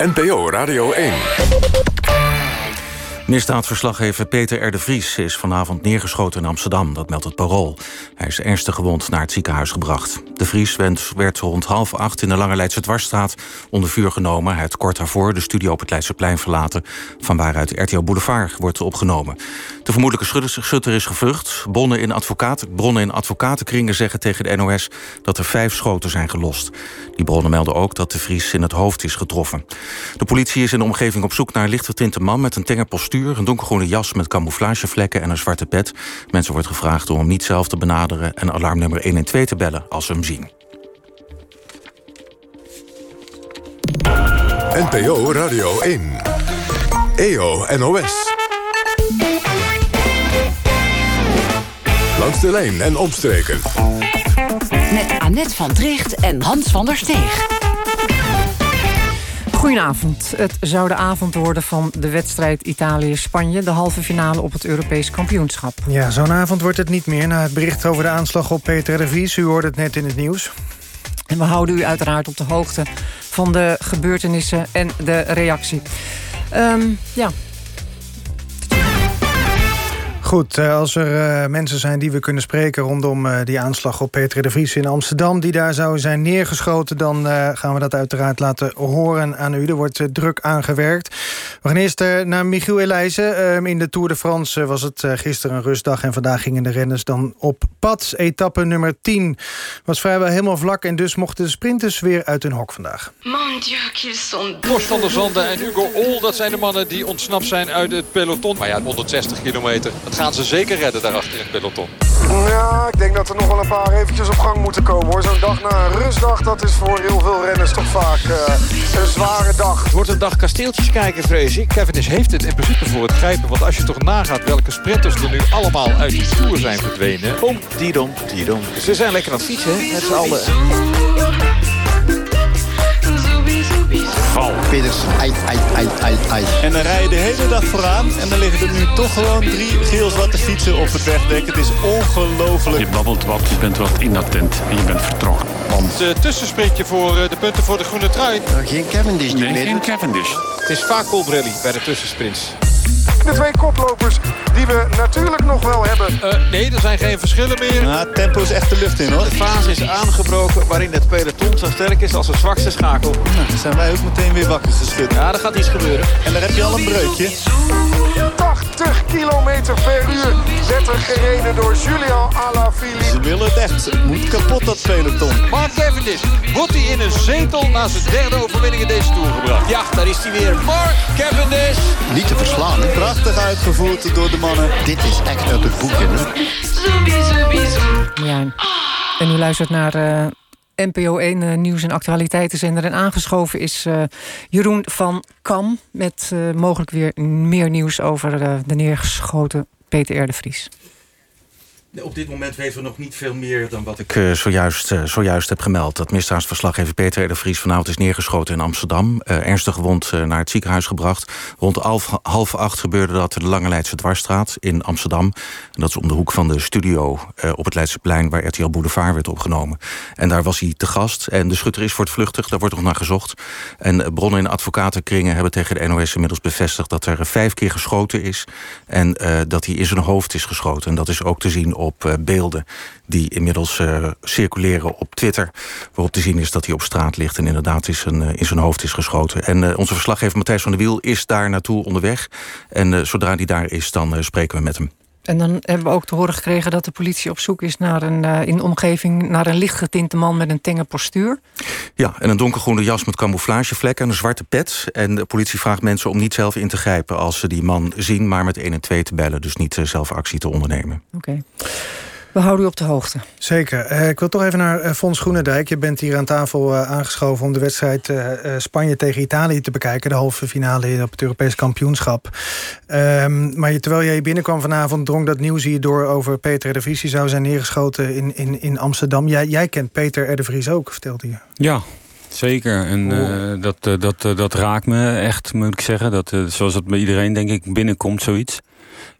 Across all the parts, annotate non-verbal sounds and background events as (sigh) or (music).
NPO Radio 1. Misdaadverslaggever Peter R. de Vries is vanavond neergeschoten in Amsterdam. Dat meldt het Parool. Hij is ernstig gewond naar het ziekenhuis gebracht. De Vries werd rond half acht in de Lange Leidse Dwarsstraat onder vuur genomen. Hij had kort daarvoor de studio op het Leidseplein verlaten... van waaruit RTO Boulevard wordt opgenomen. De vermoedelijke schutter is gevlucht. Bronnen in, in advocatenkringen zeggen tegen de NOS... dat er vijf schoten zijn gelost. Die bronnen melden ook dat de Vries in het hoofd is getroffen. De politie is in de omgeving op zoek naar lichtgetinte man... met een tenger postuur een donkergroene jas met camouflagevlekken en een zwarte pet. Mensen wordt gevraagd om hem niet zelf te benaderen en alarmnummer 112 te bellen als ze hem zien. NPO Radio 1. EO NOS. Langs de lijn en omstreken. Met Annette van Tricht en Hans van der Steeg. Goedenavond. Het zou de avond worden van de wedstrijd Italië-Spanje... de halve finale op het Europees kampioenschap. Ja, zo'n avond wordt het niet meer... na het bericht over de aanslag op Peter de Vries. U hoorde het net in het nieuws. En we houden u uiteraard op de hoogte van de gebeurtenissen en de reactie. Um, ja, Goed, eh, als er uh, mensen zijn die we kunnen spreken... rondom uh, die aanslag op Peter de Vries in Amsterdam... die daar zou zijn neergeschoten... dan gaan we dat uiteraard laten horen aan u. Er wordt druk aangewerkt. We gaan eerst naar Michiel Elijzen. Ehm, in de Tour de France was het gisteren een rustdag... en vandaag gingen de renners dan op pad. Etappe nummer 10 was vrijwel helemaal vlak... en dus mochten de sprinters weer uit hun hok vandaag. Mon dieu, qu'ils sont... van der Zanden en Hugo Ol, dat zijn de mannen die ontsnapt zijn uit het peloton. Maar ja, 160 kilometer, gaan ze zeker redden daarachter in het peloton. Ja, ik denk dat er nog wel een paar eventjes op gang moeten komen hoor. Zo'n dag na een rustdag, dat is voor heel veel renners toch vaak uh, een zware dag. Het wordt een dag kasteeltjes kijken, vrees ik. Cavendish heeft het in principe voor het grijpen. Want als je toch nagaat welke sprinters er nu allemaal uit die Tour zijn verdwenen. Om, didom, didom. Ze zijn lekker aan het fietsen, hè, met z'n allen. Val. Pidders, ai, ai, ai, ai, ai. En dan rij je de hele dag vooraan. En dan liggen er nu toch gewoon drie geel-zwarte fietsen op het wegdek. Het is ongelooflijk. Je babbelt wat, je bent wat inattent en je bent vertrokken. Want... Het tussensprintje voor de punten voor de groene trui. geen Cavendish. Nee, geen Cavendish. Het is vaak Colbrelli bij de tussensprints. De twee koplopers die we natuurlijk nog wel hebben. Uh, nee, er zijn geen verschillen meer. Ja, het tempo is echt de lucht in hoor. De fase is aangebroken waarin het peloton zo sterk is als de zwakste schakel. Nou, dan zijn wij ook meteen weer wakker geschud. Ja, er gaat iets gebeuren. En daar heb je al een breukje. 80 kilometer per uur werd er gereden door Julian Alaphilippe. Ze willen het echt. Het moet kapot dat peloton. Mark Cavendish, wordt hij in een zetel na zijn derde overwinning in deze Tour gebracht? Ja, daar is hij weer. Mark Cavendish. Niet te verslaan. Hè? Prachtig uitgevoerd door de mannen. Dit is echt uit het boekje. Ja. En u luistert naar uh, NPO 1 uh, Nieuws en Actualiteitenzender. En aangeschoven is uh, Jeroen van Kam... met mogelijk weer meer nieuws over de neergeschoten Peter de Vries. Op dit moment weten we nog niet veel meer dan wat ik uh, zojuist, uh, zojuist heb gemeld. Dat misdaadsverslaggever Peter de Vries vanavond is neergeschoten in Amsterdam. Uh, ernstig gewond naar het ziekenhuis gebracht. Rond half, half acht gebeurde dat in de Lange Leidse Dwarsstraat in Amsterdam. Dat is om de hoek van de studio op het Leidseplein... waar RTL Boulevard werd opgenomen. En daar was hij te gast. En de schutter is voortvluchtig, daar wordt nog naar gezocht. En bronnen in advocatenkringen hebben tegen de NOS inmiddels bevestigd... dat er vijf keer geschoten is en dat hij in zijn hoofd is geschoten. En dat is ook te zien op uh, beelden die inmiddels uh, circuleren op Twitter. Waarop te zien is dat hij op straat ligt en inderdaad is een, uh, in zijn hoofd is geschoten. En onze verslaggever Matthijs van der Wiel is daar naartoe onderweg. En zodra hij daar is, dan spreken we met hem. En dan hebben we ook te horen gekregen dat de politie op zoek is naar een, uh, in de omgeving naar een lichtgetinte man met een tenge postuur. Ja, en een donkergroene jas met camouflagevlekken en een zwarte pet. En de politie vraagt mensen om niet zelf in te grijpen als ze die man zien, maar met 1 en 2 te bellen. Dus niet uh, zelf actie te ondernemen. Oké. Okay. We houden u op de hoogte. Zeker. Uh, ik wil toch even naar uh, Fons Groenendijk. Je bent hier aan tafel uh, aangeschoven om de wedstrijd Spanje tegen Italië te bekijken. De halve finale op het Europees kampioenschap. Um, maar terwijl jij binnenkwam vanavond drong dat nieuws hier door over Peter de Vries. Die zou zijn neergeschoten in, in, in Amsterdam. Jij, jij kent Peter R. de Vries ook, vertelde je. Ja, Zeker, en uh, dat, uh, dat, uh, dat raakt me echt, moet ik zeggen. Dat, zoals het bij iedereen, denk ik, binnenkomt, zoiets.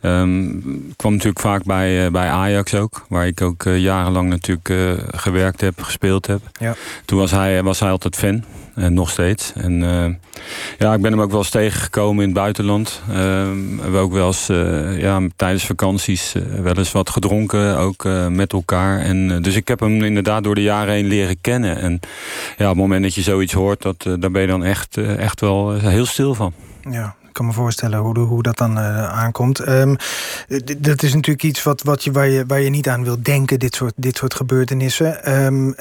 Ehm, kwam natuurlijk vaak bij, uh, bij Ajax ook, waar ik ook uh, jarenlang natuurlijk uh, gewerkt heb, gespeeld heb. Ja. Toen was hij, was hij altijd fan, en nog steeds. En ja, ik ben hem ook wel eens tegengekomen in het buitenland. Ehm, we hebben ook wel eens ja, tijdens vakanties wel eens wat gedronken, ook met elkaar. En, dus ik heb hem inderdaad door de jaren heen leren kennen. En ja, op het moment dat je zoiets hoort, dat, daar ben je dan echt, echt wel heel stil van. Ja, ik kan me voorstellen hoe, hoe dat dan uh, aankomt. Um, dat is natuurlijk iets wat, wat je, waar, je, waar je niet aan wilt denken, dit soort, dit soort gebeurtenissen. Um,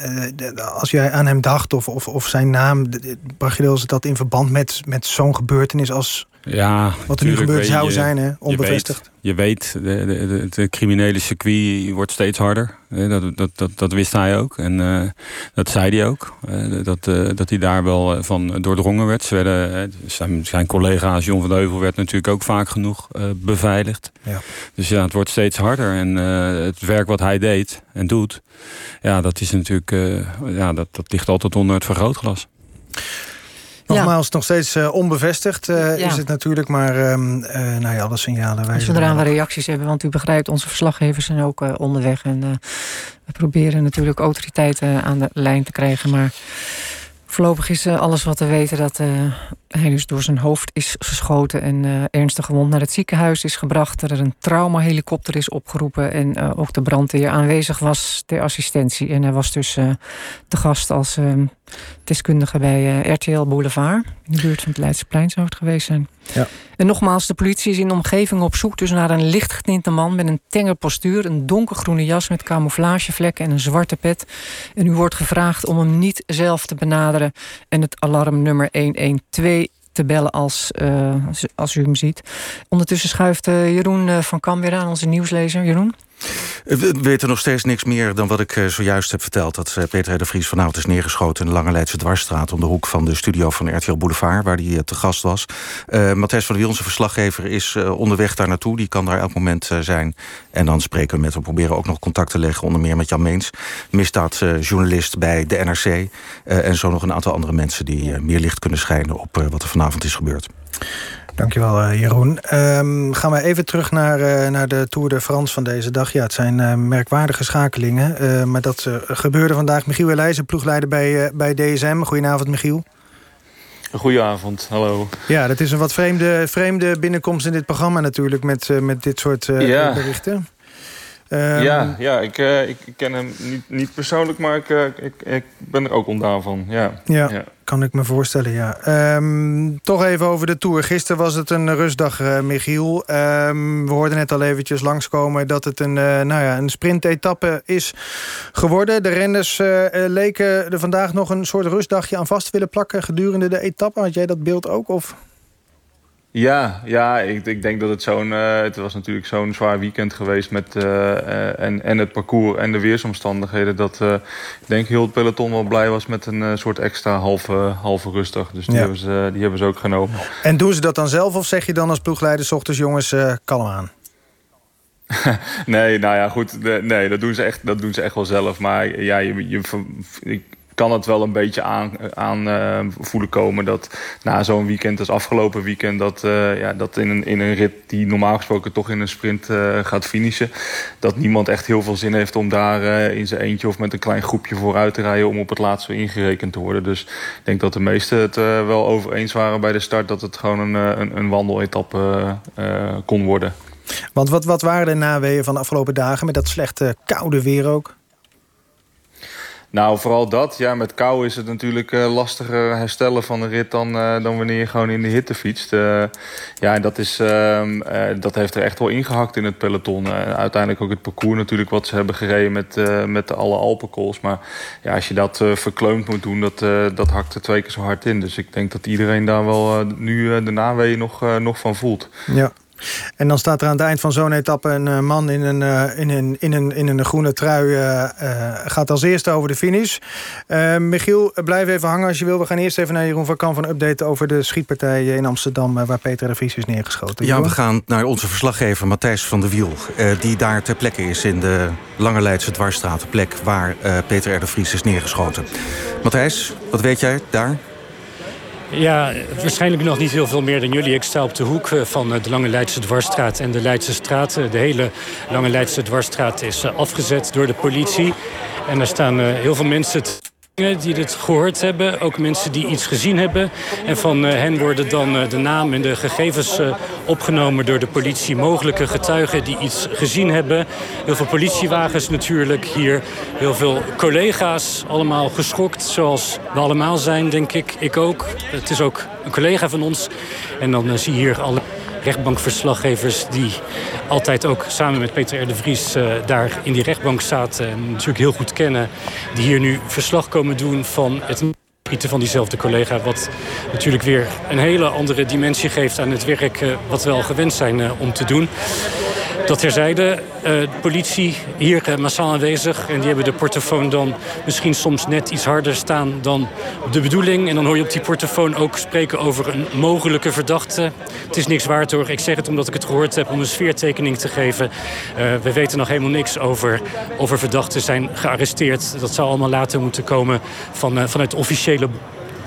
als jij aan hem dacht of, of, of zijn naam, bracht je dat in verband met, met zo'n gebeurtenis als ja, wat er nu gebeurd zou je, zijn, hè? onbevestigd? Je weet, je weet de, de, de, criminele circuit wordt steeds harder. Dat, dat, dat, dat wist hij ook. En uh, dat zei hij ook. Uh, dat, uh, dat hij daar wel van doordrongen werd. Ze werden, zijn, zijn collega John van de Heuvel werd natuurlijk ook vaak genoeg beveiligd. Ja. Dus ja, het wordt steeds harder. En het werk wat hij deed en doet... ja, dat is natuurlijk... ja, dat, dat ligt altijd onder het vergrootglas. Nogmaals, ja. nog steeds uh, onbevestigd uh, ja. is het natuurlijk. Maar uh, nou ja, alle signalen... Wij Zodra we reacties hebben, want u begrijpt... onze verslaggevers zijn ook onderweg. En we proberen natuurlijk autoriteiten aan de lijn te krijgen. Maar voorlopig is alles wat we weten... dat hij dus door zijn hoofd is geschoten... en ernstig gewond naar het ziekenhuis is gebracht. Er een traumahelikopter is opgeroepen... en ook de brandweer aanwezig was ter assistentie. En hij was dus te gast als deskundige bij uh, RTL Boulevard. In de buurt van het Leidseplein zou het geweest zijn. Ja. En nogmaals, de politie is in de omgeving op zoek dus naar een lichtgetinte man met een tenger postuur, een donkergroene jas met camouflagevlekken en een zwarte pet. En u wordt gevraagd om hem niet zelf te benaderen en het alarmnummer 112 te bellen als, uh, als u hem ziet. Ondertussen schuift uh, Jeroen van Kam weer aan, onze nieuwslezer. Jeroen? We weten nog steeds niks meer dan wat ik eh, zojuist heb verteld. Dat eh, Peter de Vries vanavond is neergeschoten in de Lange Leidse Dwarsstraat... om de hoek van de studio van RTL Boulevard, waar hij eh, te gast was. Uh, Matthijs van der Wiel, onze verslaggever, is onderweg daar naartoe. Die kan daar elk moment zijn. En dan spreken we met hem, proberen ook nog contact te leggen... onder meer met Jan Meens, misdaadjournalist bij de NRC... en zo nog een aantal andere mensen die meer licht kunnen schijnen... op wat er vanavond is gebeurd. Dankjewel, uh, Jeroen. Um, gaan we even terug naar, uh, naar de Tour de France van deze dag. Ja, het zijn uh, merkwaardige schakelingen. maar dat gebeurde vandaag. Michiel Elijzen, ploegleider bij, bij DSM. Goedenavond, Michiel. Goedenavond, hallo. Ja, dat is een wat vreemde, vreemde binnenkomst in dit programma natuurlijk... met, met dit soort ja. berichten. Um, ja, ja ik, uh, ik ken hem niet, niet persoonlijk, maar ik, uh, ik, ik, ben er ook ontdaan van. Ja. Ja, ja, kan ik me voorstellen, ja. Um, toch even over de Tour. Gisteren was het een rustdag, uh, Michiel. Um, we hoorden net al eventjes langskomen dat het een, nou ja, een sprintetappe is geworden. De renners leken er vandaag nog een soort rustdagje aan vast willen plakken... gedurende de etappe. Had jij dat beeld ook, of... Ja, ja ik, ik denk dat het zo'n... Uh, het was natuurlijk zo'n zwaar weekend geweest met... Uh, en, en het parcours en de weersomstandigheden... dat ik denk heel het peloton wel blij was met een soort extra halve, halve rustig. Dus die, ja. hebben ze, die hebben ze ook genomen. En doen ze dat dan zelf of zeg je dan als ploegleider... S ochtends jongens, kalm aan? (laughs) nee, nou ja, goed. Nee, dat doen, ze echt, dat doen ze echt wel zelf. Maar ja, je, je, ik, kan het wel een beetje aan, aan uh, voelen komen dat na zo'n weekend als afgelopen weekend... dat, uh, ja, dat in, een, in een rit die normaal gesproken toch in een sprint uh, gaat finishen... dat niemand echt heel veel zin heeft om daar in zijn eentje of met een klein groepje vooruit te rijden... om op het laatste ingerekend te worden. Dus ik denk dat de meesten het wel over eens waren bij de start... dat het gewoon een, een, een wandeletappe kon worden. Want wat, wat waren de naweeën van de afgelopen dagen met dat slechte koude weer ook? Nou, vooral dat. Ja, met kou is het natuurlijk uh, lastiger herstellen van een rit... dan, uh, dan wanneer je gewoon in de hitte fietst. Uh, ja, dat, is, ehm, dat heeft er echt wel ingehakt in het peloton. uiteindelijk ook het parcours natuurlijk wat ze hebben gereden met, met alle Alpenkools. Maar ja, als je dat verkleumd moet doen, dat, dat hakt er twee keer zo hard in. Dus ik denk dat iedereen daar wel nu de naweeën nog, nog van voelt. Ja. En dan staat er aan het eind van zo'n etappe een uh, man in een, uh, in, een, in, een, in een groene trui. Uh, gaat als eerste over de finish. Michiel, blijf even hangen als je wil. We gaan eerst even naar Jeroen van Kan van updaten over de schietpartij in Amsterdam... waar Peter de Vries is neergeschoten. Ja, we gaan naar onze verslaggever Matthijs van der Wiel... die daar ter plekke is in de Lange Leidse Dwarsstraat. De plek waar Peter R. de Vries is neergeschoten. Matthijs, wat weet jij daar? Ja, waarschijnlijk nog niet heel veel meer dan jullie. Ik sta op de hoek van de Lange Leidse Dwarsstraat en de Leidse Straat. De hele Lange Leidse Dwarsstraat is afgezet door de politie. En er staan heel veel mensen die dit gehoord hebben. Ook mensen die iets gezien hebben. En van eh, hen worden dan eh, de naam en de gegevens eh, opgenomen door de politie. Mogelijke getuigen die iets gezien hebben. Heel veel politiewagens natuurlijk hier. Heel veel collega's, allemaal geschokt. Zoals we allemaal zijn, denk ik. Ik ook. Het is ook collega van ons. En dan zie je hier alle rechtbankverslaggevers... die altijd ook samen met Peter R. de Vries uh, daar in die rechtbank zaten... en natuurlijk heel goed kennen, die hier nu verslag komen doen van het van diezelfde collega... wat natuurlijk weer een hele andere dimensie geeft aan het werk... Uh, wat we al gewend zijn om te doen. Dat terzijde, uh, de politie hier uh, massaal aanwezig. En die hebben de portofoon dan misschien soms net iets harder staan dan de bedoeling. En dan hoor je op die portofoon ook spreken over een mogelijke verdachte. Het is niks waard hoor. Ik zeg het omdat ik het gehoord heb om een sfeertekening te geven. Uh, we weten nog helemaal niks over of er verdachten zijn gearresteerd. Dat zou allemaal later moeten komen van, vanuit officiële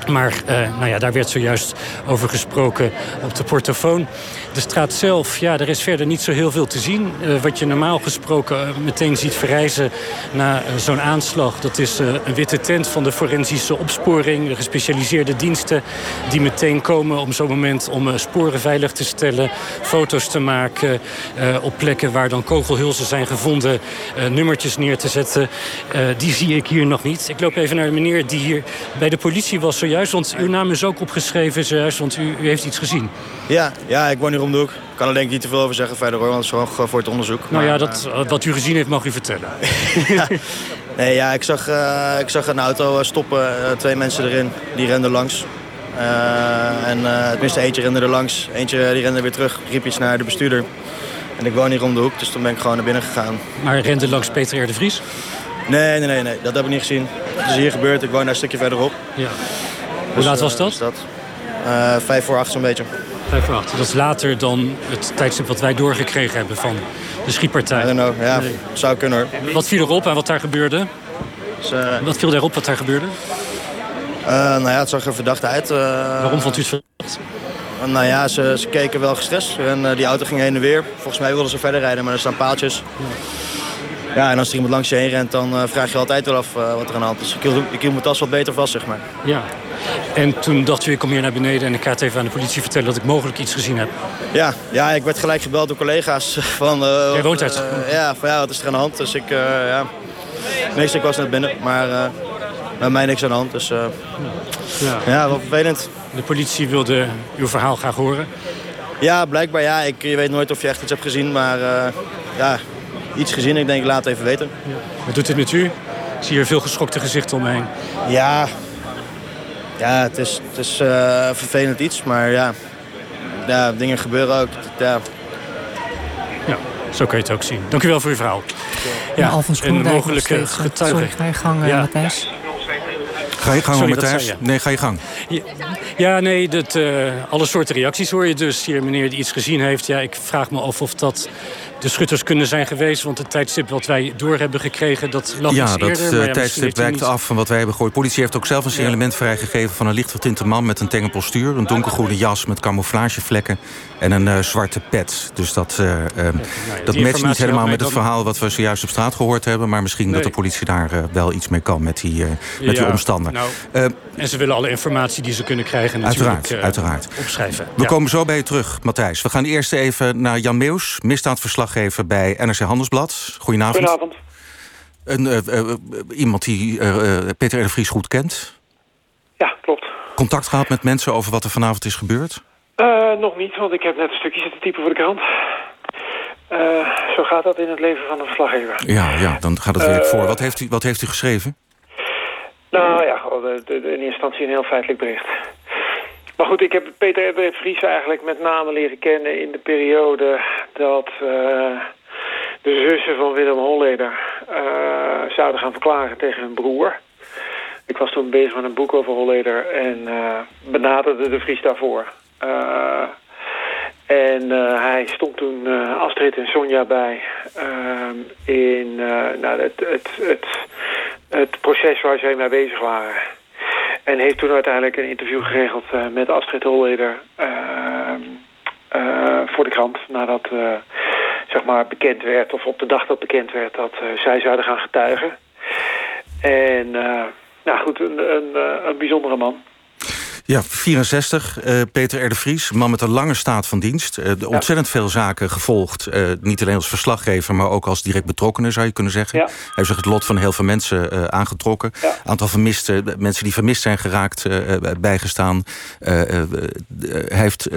maar uh, nou ja, daar werd zojuist over gesproken op de portofoon. De straat zelf, ja, er is verder niet zo heel veel te zien. Uh, wat je normaal gesproken uh, meteen ziet verrijzen na zo'n aanslag... dat is een witte tent van de forensische opsporing. De gespecialiseerde diensten die meteen komen op zo'n moment... om sporen veilig te stellen, foto's te maken... op plekken waar dan kogelhulzen zijn gevonden... nummertjes neer te zetten. die zie ik hier nog niet. Ik loop even naar de meneer die hier bij de politie was zojuist... want uw naam is ook opgeschreven zojuist, want u, u heeft iets gezien. Ja, ja, ik woon hier om de hoek. Ik kan er denk ik niet te veel over zeggen verder hoor, want het is gewoon voor het onderzoek. Nou ja, dat, wat u gezien heeft mag u vertellen. (laughs) ja. Nee, ja, ik zag, uh, ik zag een auto stoppen, twee mensen erin, die renden langs. En tenminste eentje rende er langs, eentje die rende weer terug, riep iets naar de bestuurder. En ik woon hier om de hoek, dus toen ben ik gewoon naar binnen gegaan. Maar rende langs Peter R. de Vries? Nee, nee, nee, nee, dat heb ik niet gezien. Het is hier gebeurd, ik woon daar een stukje verderop. Ja. Hoe laat was dat? Dat? vijf voor acht zo'n beetje. Vijf voor acht. Dat is later dan het tijdstip wat wij doorgekregen hebben van de schietpartij. I don't know. Ja, nee. zou kunnen hoor. Wat viel erop en wat daar gebeurde? Dus, uh, wat viel erop wat daar gebeurde? Uh, nou ja, het zag er verdacht uit. Waarom vond u het verdacht? Nou ja, ze, ze keken wel gestrest. En die auto ging heen en weer. Volgens mij wilden ze verder rijden, maar er staan paaltjes. Ja. Ja, en als er iemand langs je heen rent, dan uh, vraag je altijd wel af uh, wat er aan de hand is. Ik hield, ik hield mijn tas wat beter vast, zeg maar. Ja. En toen dacht u, ik kom hier naar beneden en ik ga het even aan de politie vertellen dat ik mogelijk iets gezien heb. Ja, ja ik werd gelijk gebeld door collega's (laughs) van... Uh, Jij woont uit? ja, van ja, wat is er aan de hand? Dus ik, ja... Meestal ik was net binnen, maar bij mij niks aan de hand. Dus ja. ja, wel vervelend. De politie wilde uw verhaal graag horen? Ja, blijkbaar ja. Ik, je weet nooit of je echt iets hebt gezien, maar ja, iets gezien. Ik denk, laat het even weten. Ja. Wat doet het met u? Ik zie hier veel geschokte gezichten omheen. Ja, ja het is, het is uh, vervelend iets, maar ja, ja, dingen gebeuren ook. Ja. ja, zo kan je het ook zien. Dank u wel voor uw verhaal. Ja, Alfons een mogelijke getuige. Sorry, ga je gang, ja. Matthijs. Ga je gang, Sorry, Matthijs? Nee, ga je gang. Ja, ja nee, dat, uh, alle soorten reacties hoor je dus. Hier meneer die iets gezien heeft. Ja, ik vraag me af of dat de schutters kunnen zijn geweest. Want het tijdstip wat wij door hebben gekregen, dat lag ja, dat, eerder. Ja, dat tijdstip wijkt niet... af van wat wij hebben gehoord. De politie heeft ook zelf een signalement ja. vrijgegeven... van een licht vertinte man met een tenge postuur. Een donkergroene jas met camouflagevlekken en een uh, zwarte pet. Dus dat, uh, nou dat matcht niet helemaal met het dan... verhaal... wat we zojuist op straat gehoord hebben. Maar misschien nee. dat de politie daar wel iets mee kan met die, met die omstander. Nou, en ze willen alle informatie die ze kunnen krijgen uiteraard, uiteraard. opschrijven. We komen zo bij je terug, Matthijs. We gaan eerst even naar Jan Meus, misdaadverslag verslaggever bij NRC Handelsblad. Goedenavond. Goedenavond. Een, uh, uh, iemand die Peter R. de Vries goed kent. Ja, klopt. Contact gehad met mensen over wat er vanavond is gebeurd? nog niet, want ik heb net een stukje zitten typen voor de krant. zo gaat dat in het leven van een verslaggever. Ja, ja dan gaat het werk voor. Wat heeft, u, wat heeft u geschreven? Nou ja, in eerste instantie een heel feitelijk bericht. Maar goed, ik heb Peter R. Vries eigenlijk met name leren kennen in de periode dat uh, de zussen van Willem Holleder uh, zouden gaan verklaren tegen hun broer. Ik was toen bezig met een boek over Holleder en uh, benaderde de Vries daarvoor. en hij stond toen Astrid en Sonja bij in nou, het, het, het, het proces waar zij mee bezig waren. En heeft toen uiteindelijk een interview geregeld met Astrid Holleder voor de krant. Nadat zeg maar bekend werd, of op de dag dat bekend werd, dat zij zouden gaan getuigen. En nou goed, een, een, een bijzondere man. Ja, 64. Uh, eh, Peter R. de Vries, man met een lange staat van dienst. Uh, ontzettend veel zaken gevolgd. Uh, niet alleen als verslaggever, maar ook als direct betrokkenen, zou je kunnen zeggen. Hij heeft zich het lot van heel veel mensen aangetrokken. Ja. Aantal vermiste, mensen die vermist zijn geraakt, bijgestaan. hij heeft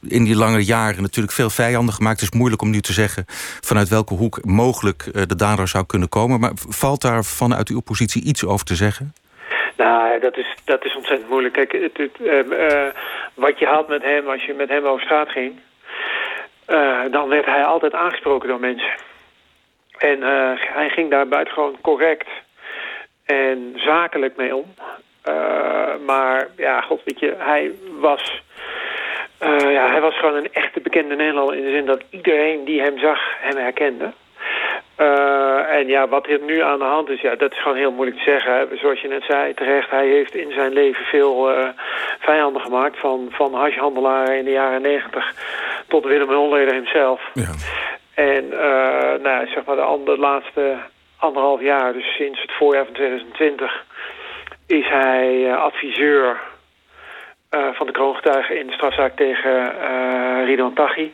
in die lange jaren natuurlijk veel vijanden gemaakt. Het is moeilijk om nu te zeggen vanuit welke hoek mogelijk de dader zou kunnen komen. Maar valt daar vanuit uw positie iets over te zeggen? Nou, dat is, dat is ontzettend moeilijk. Kijk, het, het, uh, wat je had met hem als je met hem over straat ging... Uh, dan werd hij altijd aangesproken door mensen. En hij ging daar buitengewoon correct en zakelijk mee om. maar ja, god, weet je, hij was... ja, hij was gewoon een echte bekende Nederlander... in de zin dat iedereen die hem zag hem herkende. Uh, en ja, wat er nu aan de hand is, ja, dat is gewoon heel moeilijk te zeggen. Hè. Zoals je net zei, terecht, hij heeft in zijn leven veel uh, vijanden gemaakt. Van, van hashhandelaar in de jaren negentig tot Willem Holleder hemzelf. Ja. En uh, nou, zeg maar de, laatste anderhalf jaar, dus sinds het voorjaar van 2020... is hij adviseur van de kroongetuigen in de strafzaak tegen Ridwan Taghi.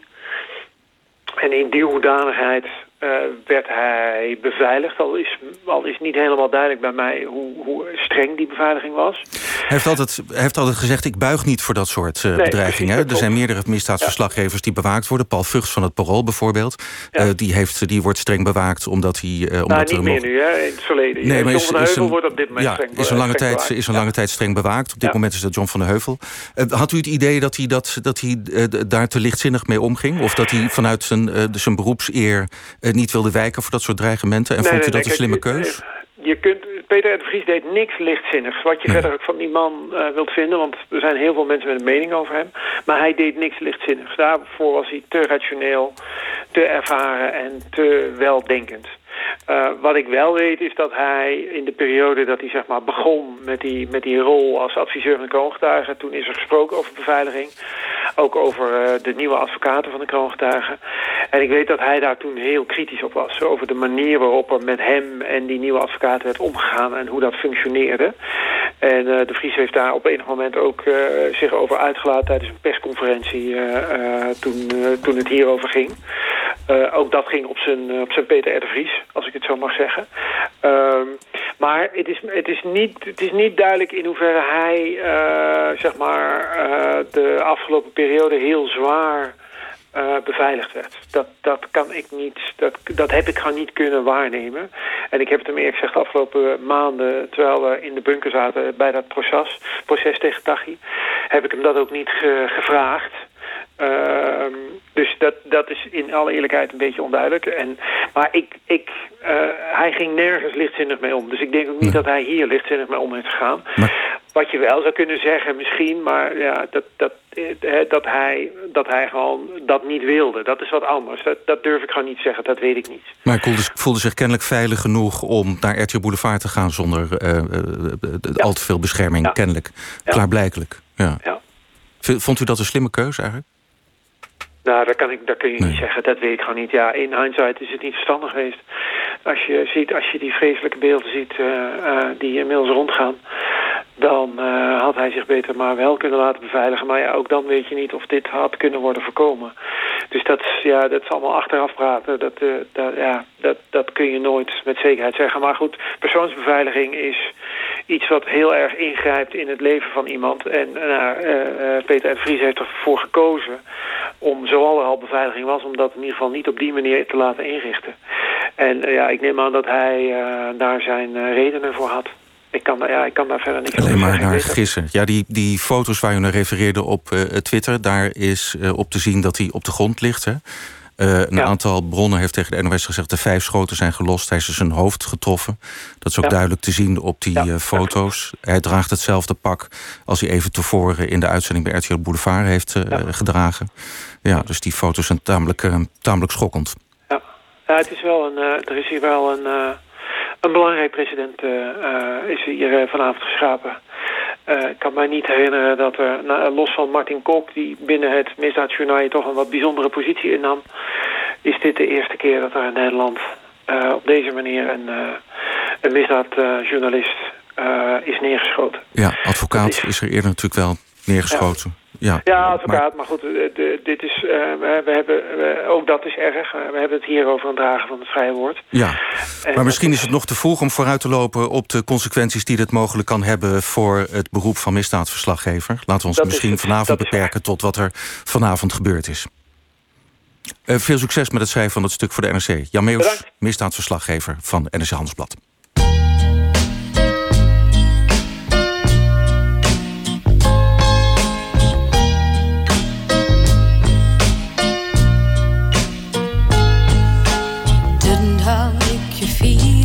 En in die hoedanigheid uh, werd hij beveiligd. Al is, al is niet helemaal duidelijk bij mij hoe, hoe streng die beveiliging was. Hij heeft altijd, heeft altijd gezegd, ik buig niet voor dat soort uh, bedreigingen. er zijn meerdere misdaadsverslaggevers die bewaakt worden. Paul Vugts van het Parool bijvoorbeeld. Ja. Uh, die, heeft, die wordt streng bewaakt omdat hij... Uh, omdat nou, niet meer nu, hè, in het verleden. Nee, maar is, van de Heuvel wordt op dit moment ja, streng, is een lange tijd, bewaakt. Is een lange tijd streng bewaakt. Op dit moment is dat John van de Heuvel. had u het idee dat hij, dat, dat hij daar te lichtzinnig mee omging? Of dat hij vanuit zijn, zijn beroepseer niet wilde wijken voor dat soort dreigementen? En nee, vond u nee, dat een slimme keus? Je kunt, Peter R. de Vries deed niks lichtzinnigs. Wat je verder ook van die man uh, wilt vinden... want er zijn heel veel mensen met een mening over hem. Maar hij deed niks lichtzinnigs. Daarvoor was hij te rationeel, te ervaren en te weldenkend. Uh, wat ik wel weet is dat hij in de periode dat hij zeg maar, begon met die, met die rol als adviseur van de kroongetuigen... toen is er gesproken over beveiliging. Ook over uh, de nieuwe advocaten van de kroongetuigen. En ik weet dat hij daar toen heel kritisch op was. Over de manier waarop er met hem en die nieuwe advocaten werd omgegaan... en hoe dat functioneerde. En uh, de Vries heeft daar op enig moment ook zich over uitgelaten... tijdens een persconferentie toen, toen het hierover ging. ook dat ging op zijn, op zijn Peter R. de Vries als ik het zo mag zeggen. Um, maar het is, het, is niet, het is niet duidelijk in hoeverre hij uh, zeg maar, uh, de afgelopen periode heel zwaar uh, beveiligd werd. Dat, dat kan ik niet, dat, dat heb ik gewoon niet kunnen waarnemen. En ik heb het hem eerlijk gezegd de afgelopen maanden, terwijl we in de bunker zaten bij dat proces, proces tegen Tachi, heb ik hem dat ook niet ge, gevraagd. Uh, dus dat, dat is in alle eerlijkheid een beetje onduidelijk. En, maar ik, ik, uh, hij ging nergens lichtzinnig mee om. Dus ik denk ook niet dat hij hier lichtzinnig mee om is gegaan. Wat je wel zou kunnen zeggen misschien, maar ja, dat, dat, eh, dat, hij, dat hij gewoon dat niet wilde. Dat is wat anders. Dat, dat durf ik gewoon niet zeggen, dat weet ik niet. Maar hij voelde, voelde zich kennelijk veilig genoeg om naar RTL Boulevard te gaan... zonder uh, uh, al te veel bescherming, ja. kennelijk. Klaarblijkelijk. Ja. ja. Vond u dat een slimme keuze eigenlijk? Nou, dat, kan ik, dat kun je niet zeggen. Dat weet ik gewoon niet. Ja, in hindsight is het niet verstandig geweest. Als je, ziet, als je die vreselijke beelden ziet uh, uh, die inmiddels rondgaan... dan uh, had hij zich beter maar wel kunnen laten beveiligen. Maar ja, ook dan weet je niet of dit had kunnen worden voorkomen. Dus dat, ja, dat is allemaal achteraf praten. Dat, dat, ja, dat, dat kun je nooit met zekerheid zeggen. Maar goed, persoonsbeveiliging is iets wat heel erg ingrijpt in het leven van iemand. En nou, Peter en Vries heeft ervoor gekozen om zoal er al beveiliging was... om dat in ieder geval niet op die manier te laten inrichten. En ja, ik neem aan dat hij daar zijn redenen voor had. Ik kan, ja, ik kan daar verder niks Alleen maar naar gissen. Ja, die, die foto's waar u naar refereerde op Twitter... daar is op te zien dat hij op de grond ligt, hè? Uh, een ja. aantal bronnen heeft tegen de NOS gezegd... de vijf schoten zijn gelost, hij is zijn hoofd getroffen. Dat is ook ja. duidelijk te zien op die ja. foto's. Hij draagt hetzelfde pak als hij even tevoren... in de uitzending bij RTL Boulevard heeft gedragen. Ja, dus die foto's zijn tamelijk, tamelijk schokkend. Ja. ja, het is wel een, er is hier wel een, een belangrijk president is hier vanavond geschapen. Ik kan mij niet herinneren dat er, los van Martin Kok... die binnen het misdaadjournaal toch een wat bijzondere positie innam... is dit de eerste keer dat er in Nederland uh, op deze manier een, uh, een misdaadjournalist is neergeschoten. Ja, advocaat is... is... er eerder natuurlijk wel neergeschoten. Ja, ja advocaat, maar, maar goed, de, dit is, uh, we, hebben, ook dat is erg. We hebben het hier over een dragen van het vrije woord. Ja, maar misschien is het nog te vroeg om vooruit te lopen... op de consequenties die dit mogelijk kan hebben... voor het beroep van misdaadverslaggever. Laten we ons dat misschien vanavond beperken tot wat er vanavond gebeurd is. Veel succes met het schrijven van het stuk voor de NRC. Jan Meus, misdaadverslaggever van NRC Handelsblad. feet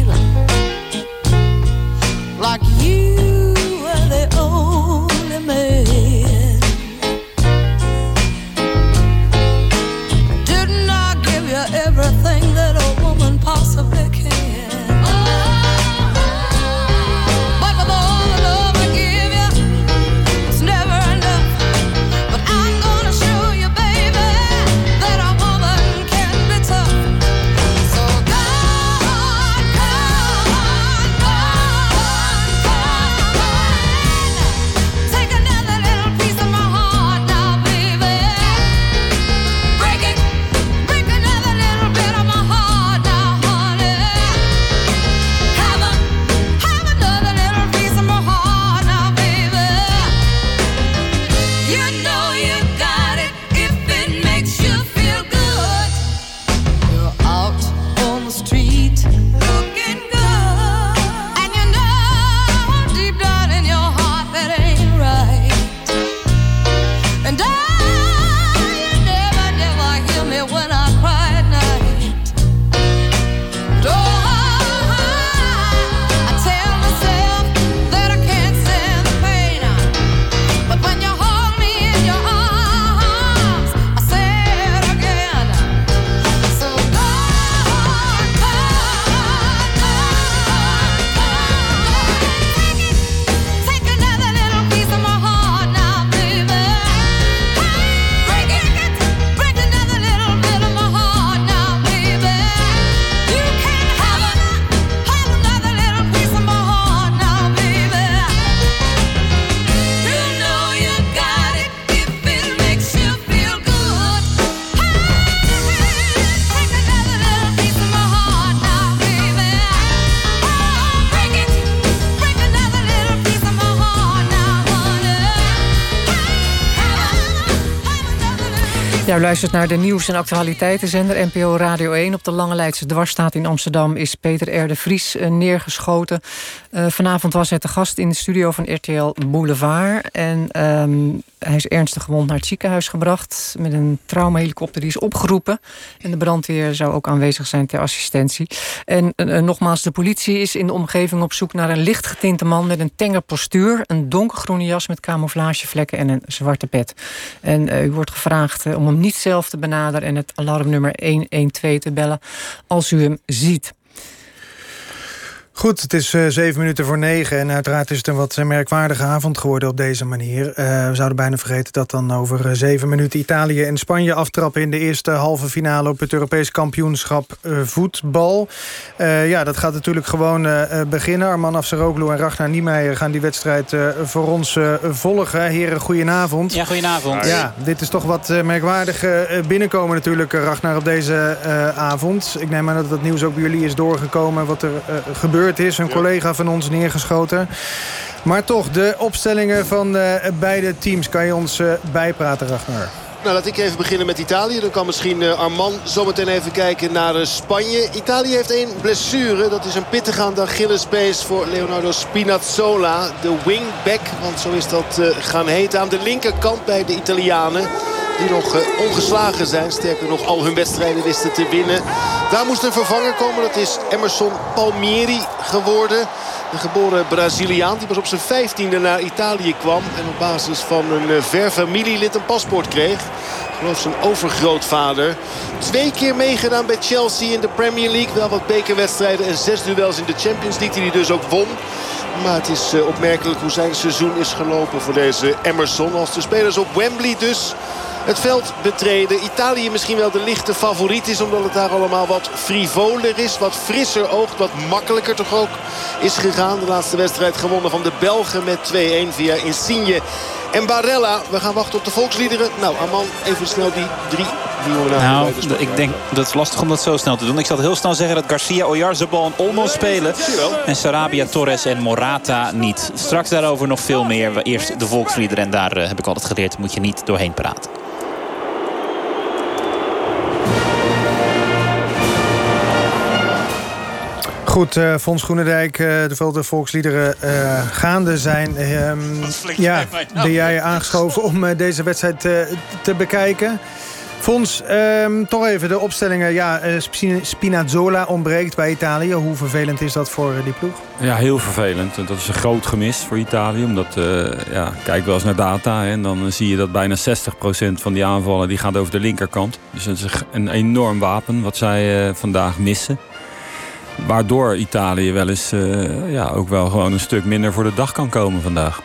Ja, luistert naar de nieuws- en actualiteitenzender NPO Radio 1. Op de Lange Leidse Dwarsstaat in Amsterdam is Peter R. Vries uh, neergeschoten. Uh, vanavond was hij te gast in de studio van RTL Boulevard. En um, hij is ernstig gewond naar het ziekenhuis gebracht... met een traumahelikopter die is opgeroepen. En de brandweer zou ook aanwezig zijn ter assistentie. En uh, nogmaals, de politie is in de omgeving op zoek naar een lichtgetinte man... met een tenger postuur, een donkergroene jas met camouflagevlekken... en een zwarte pet. En u wordt gevraagd om hem niet zelf te benaderen... en het alarmnummer 112 te bellen als u hem ziet. Goed, het is uh, zeven minuten voor negen en uiteraard is het een wat merkwaardige avond geworden op deze manier. Uh, we zouden bijna vergeten dat dan over zeven minuten Italië en Spanje aftrappen in de eerste halve finale op het Europees kampioenschap voetbal. ja, dat gaat natuurlijk gewoon beginnen. Arman Afsaroglu en Ragnar Niemeyer gaan die wedstrijd voor ons volgen. Heren, goedenavond. Ja, goedenavond. Ja, dit is toch wat merkwaardig binnenkomen natuurlijk, Ragnar, op deze avond. Ik neem aan dat het nieuws ook bij jullie is doorgekomen wat er gebeurt is. Een collega van ons neergeschoten. Maar toch, de opstellingen van uh, beide teams. Kan je ons uh, bijpraten, Ragnar? Nou, laat ik even beginnen met Italië. Dan kan misschien uh, Arman zometeen even kijken naar Spanje. Italië heeft één blessure. Dat is een pittige aan de Achillespees voor Leonardo Spinazzola. De wingback, want zo is dat gaan heten. Aan de linkerkant bij de Italianen die nog uh, ongeslagen zijn. Sterker nog, al hun wedstrijden wisten te winnen. Daar moest een vervanger komen. Dat is Emerson Palmieri geworden. Een geboren Braziliaan die pas op zijn vijftiende naar Italië kwam. En op basis van een uh, ver familielid een paspoort kreeg. geloof zijn overgrootvader. Twee keer meegedaan bij Chelsea in de Premier League. Wel wat bekerwedstrijden en zes duels in de Champions League die hij dus ook won. Maar het is eh, opmerkelijk hoe zijn seizoen is gelopen voor deze Emerson. Als de spelers op Wembley dus het veld betreden. Italië misschien wel de lichte favoriet is. Omdat het daar allemaal wat frivoler is. Wat frisser oogt. Wat makkelijker toch ook is gegaan. De laatste wedstrijd gewonnen van de Belgen met 2-1 via Insigne. En Barella, we gaan wachten op de volksliederen. Nou, Arman, even snel die drie Nou, ik denk dat is lastig om dat zo snel te doen. Ik zal heel snel zeggen dat Garcia, Oyarzabal en Olmo spelen. En Sarabia, Torres en Morata niet. Straks daarover nog veel meer. Eerst de volksliederen. En daar eh, heb ik altijd geleerd, moet je niet doorheen praten. Goed, eh Fons Groenendijk, eh de veel volksliederen eh, gaande zijn. Ehm, ja, ben jij aangeschoven om deze wedstrijd te bekijken? Fons, ehm, toch even de opstellingen. Ja, Spin- Spinazzola ontbreekt bij Italië. Hoe vervelend is dat voor die ploeg? Ja, heel vervelend. En Dat is een groot gemis voor Italië. Omdat, eh, ja, kijk wel eens naar data. Hè, en dan zie je dat bijna 60% van die aanvallen die gaat over de linkerkant. Dus dat is een- enorm wapen wat zij vandaag missen. Waardoor Italië wel eens eh, ja, ook wel gewoon een stuk minder voor de dag kan komen vandaag.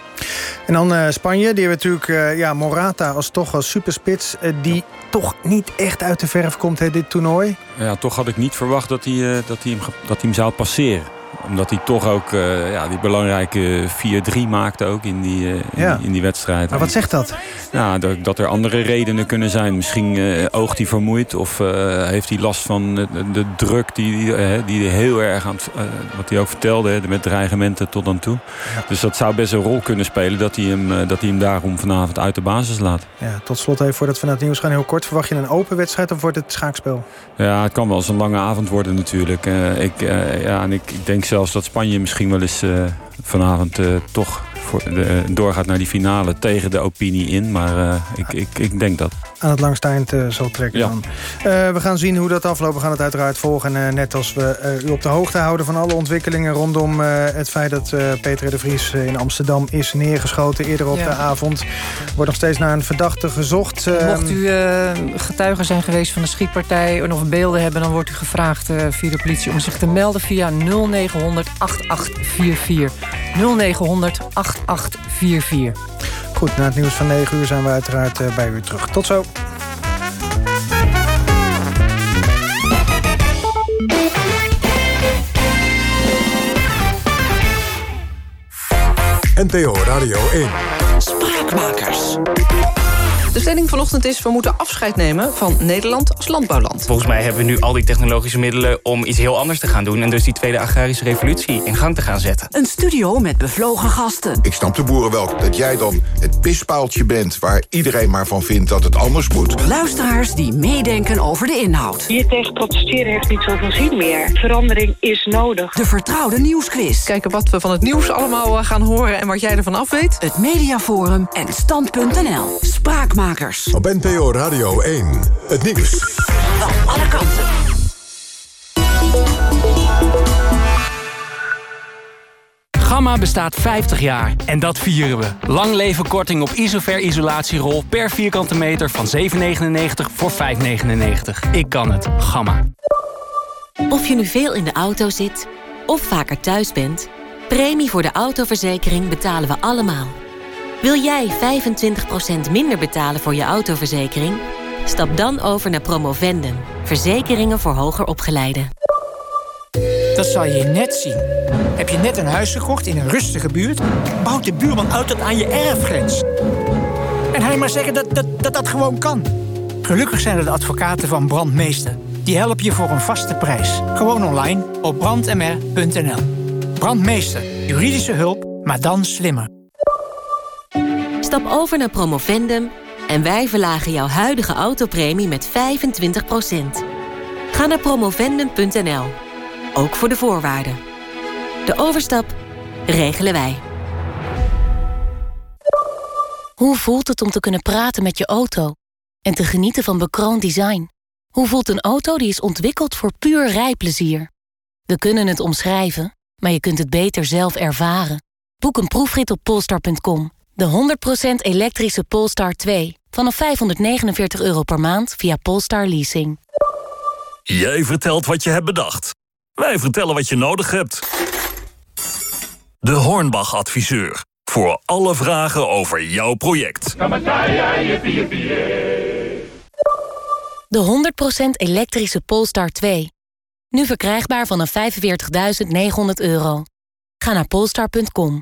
En dan eh, Spanje, die hebben natuurlijk eh, ja, Morata als toch als superspits... die toch niet echt uit de verf komt, hè, dit toernooi. Ja, toch had ik niet verwacht dat hij, dat hij, hem, dat hij hem zou passeren. Omdat hij toch ook eh, ja, die belangrijke 4-3 maakte ook in die, eh, in, Ja. die- in die wedstrijd. Maar wat zegt dat? Ja, dat, dat er andere redenen kunnen zijn. Misschien eh, oogt hij vermoeid of heeft hij last van de, de druk die, die, heel erg aan het, wat hij ook vertelde, hè, met dreigementen tot dan toe. Dus dat zou best een rol kunnen spelen dat hij hem, dat hij hem daarom vanavond uit de basis laat. Ja, tot slot even voordat we naar het nieuws gaan, heel kort. Verwacht je een open wedstrijd of wordt het schaakspel? Ja, het kan wel eens een lange avond worden natuurlijk. Ik, ja, en ik, ik denk zelfs dat Spanje misschien wel eens eh, vanavond eh, toch voor de, doorgaat naar die finale tegen de opinie in. Maar eh, ik, ik, ik denk dat. aan het langste eind eh, zal trekken Ja. dan. Eh, we gaan zien hoe dat afloopt. We gaan het uiteraard volgen. En net als we eh, u op de hoogte houden van alle ontwikkelingen... rondom eh, het feit dat eh Peter de Vries in Amsterdam is neergeschoten. Eerder op Ja. de avond wordt nog steeds naar een verdachte gezocht. Mocht u eh, getuige zijn geweest van de schietpartij... en of beelden hebben, dan wordt u gevraagd eh, via de politie... om zich te melden via 0900 8844. 0900 8844. Goed, na het nieuws van 9 uur zijn we uiteraard eh, bij u terug. Tot zo. NPO Radio 1. Spraakmakers. De stelling vanochtend is... we moeten afscheid nemen van Nederland als landbouwland. Volgens mij hebben we nu al die technologische middelen om iets heel anders te gaan doen... en dus die tweede agrarische revolutie in gang te gaan zetten. Een studio met bevlogen gasten. Ik snap de boeren wel dat jij dan het pispaaltje bent... waar iedereen maar van vindt dat het anders moet. Luisteraars die meedenken over de inhoud. Hier tegen protesteren heeft niet zoveel zin meer. Verandering is nodig. De vertrouwde nieuwsquiz. Kijken wat we van het nieuws allemaal eh, gaan horen... en wat jij ervan af weet. Het Mediaforum en Stand.nl. Op NPO Radio 1. Het nieuws. Van alle kanten. Gamma bestaat 50 jaar en dat vieren we. Lang leven korting op Isover isolatierol per vierkante meter van 7,99 voor 5,99. Ik kan het. Gamma. Of je nu veel in de auto zit of vaker thuis bent... premie voor de autoverzekering betalen we allemaal. Wil jij 25% minder betalen voor je autoverzekering? Stap dan over naar Promovendum. Verzekeringen voor hoger opgeleiden. Dat zal je net zien. Heb je net een huis gekocht in een rustige buurt? Bouwt de buurman uit aan je erfgrens. En hij maar zeggen dat dat, dat dat gewoon kan. Gelukkig zijn er de advocaten van Brandmeester. Die helpen je voor een vaste prijs. Gewoon online op brandmr.nl. Brandmeester. Juridische hulp, maar dan slimmer. Stap over naar Promovendum en wij verlagen jouw huidige autopremie met 25%. Ga naar promovendum.nl. Ook voor de voorwaarden. De overstap regelen wij. Hoe voelt het om te kunnen praten met je auto en te genieten van bekroond design? Hoe voelt een auto die is ontwikkeld voor puur rijplezier? We kunnen het omschrijven, maar je kunt het beter zelf ervaren. Boek een proefrit op polestar.com. De 100% elektrische Polestar 2. Vanaf 549 euro per maand via Polestar Leasing. Jij vertelt wat je hebt bedacht. Wij vertellen wat je nodig hebt. De Hornbach-adviseur. Voor alle vragen over jouw project. De 100% elektrische Polestar 2. Nu verkrijgbaar vanaf 45.900 euro. Ga naar polestar.com.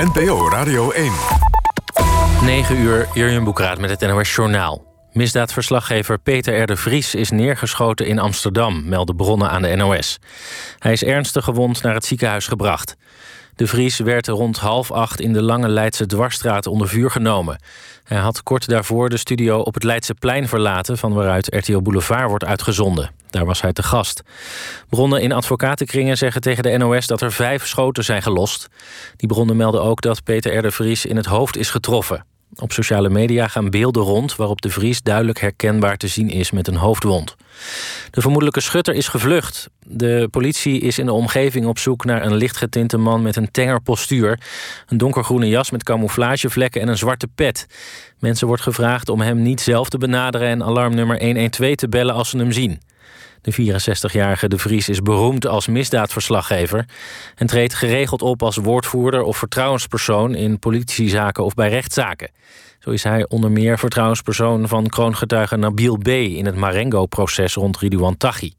NPO Radio 1. 9 uur, Jurjen Boekraat met het NOS Journaal. Misdaadverslaggever Peter R. Vries is neergeschoten in Amsterdam, melden bronnen aan de NOS. Hij is ernstig gewond naar het ziekenhuis gebracht. De Vries werd rond half acht in de Lange Leidse Dwarsstraat onder vuur genomen. Hij had kort daarvoor de studio op het Leidse plein verlaten... van waaruit RTO Boulevard wordt uitgezonden. Daar was hij te gast. Bronnen in advocatenkringen zeggen tegen de NOS dat er vijf schoten zijn gelost. Die bronnen melden ook dat Peter R. de Vries in het hoofd is getroffen. Op sociale media gaan beelden rond waarop de Vries duidelijk herkenbaar te zien is met een hoofdwond. De vermoedelijke schutter is gevlucht. De politie is in de omgeving op zoek naar een lichtgetinte man met een tenger postuur, een donkergroene jas met camouflagevlekken en een zwarte pet. Mensen wordt gevraagd om hem niet zelf te benaderen en alarmnummer 112 te bellen als ze hem zien. De 64-jarige De Vries is beroemd als misdaadverslaggever en treedt geregeld op als woordvoerder of vertrouwenspersoon in politiezaken of bij rechtszaken. Zo is hij onder meer vertrouwenspersoon van kroongetuige Nabil B. in het Marengo-proces rond Ridouan Taghi.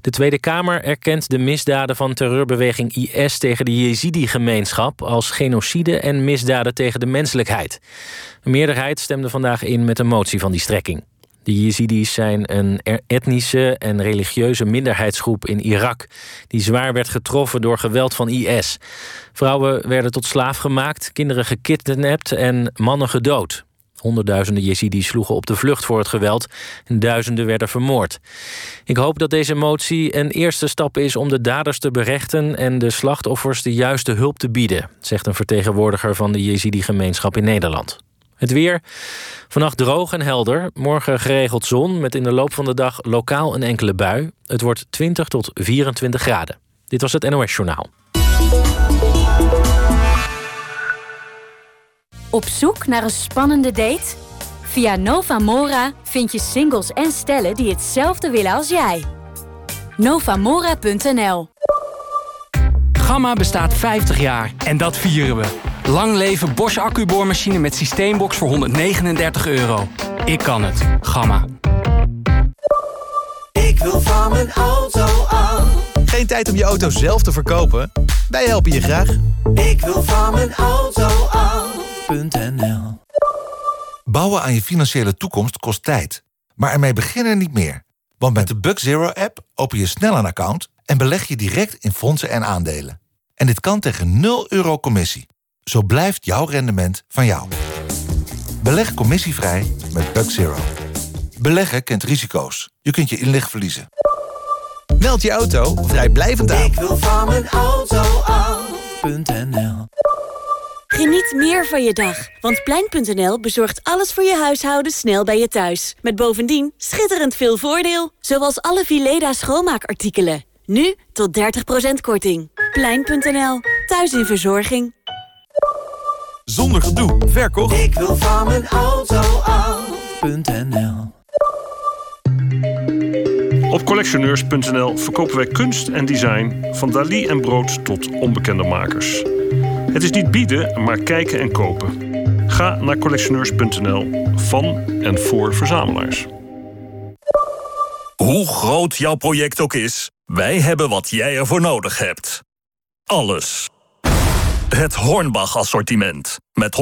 De Tweede Kamer erkent de misdaden van terreurbeweging IS tegen de Jezidi-gemeenschap als genocide en misdaden tegen de menselijkheid. Een meerderheid stemde vandaag in met een motie van die strekking. De Jezidis zijn een etnische en religieuze minderheidsgroep in Irak... die zwaar werd getroffen door geweld van IS. Vrouwen werden tot slaaf gemaakt, kinderen gekidnapt en mannen gedood. Honderdduizenden Jezidis sloegen op de vlucht voor het geweld... en duizenden werden vermoord. Ik hoop dat deze motie een eerste stap is om de daders te berechten... en de slachtoffers de juiste hulp te bieden... zegt een vertegenwoordiger van de Jezidi-gemeenschap in Nederland. Het weer. Vannacht droog en helder. Morgen geregeld zon met in de loop van de dag lokaal een enkele bui. Het wordt 20 tot 24 graden. Dit was het NOS Journaal. Op zoek naar een spannende date? Via Novamora vind je singles en stellen die hetzelfde willen als jij. Novamora.nl Gamma bestaat 50 jaar en dat vieren we. Lang leven Bosch accuboormachine met systeembox voor 139 euro. Ik kan het. Gamma. Ik wil van mijn auto af. Geen tijd om je auto zelf te verkopen? Wij helpen je graag. Ik wil van mijn auto af.nl Bouwen aan je financiële toekomst kost tijd. Maar ermee beginnen niet meer. Want met de Bug Zero app open je snel een account... en beleg je direct in fondsen en aandelen. En dit kan tegen 0 euro commissie. Zo blijft jouw rendement van jou. Beleg commissievrij met Bug Zero. Beleggen kent risico's. Je kunt je inleg verliezen. Meld je auto vrijblijvend aan. Ik wil van mijn auto af.nl Geniet meer van je dag, want Plein.nl bezorgt alles voor je huishouden snel bij je thuis. Met bovendien schitterend veel voordeel, zoals alle Vileda schoonmaakartikelen. Nu tot 30% korting. Plein.nl, thuis in verzorging. Zonder gedoe, verkocht. Ik wil van mijn auto af.nl Op collectioneurs.nl verkopen wij kunst en design... van Dali en Brood tot onbekende makers. Het is niet bieden, maar kijken en kopen. Ga naar collectioneurs.nl van en voor verzamelaars. Hoe groot jouw project ook is, wij hebben wat jij ervoor nodig hebt. Alles. Het Hornbach assortiment. Met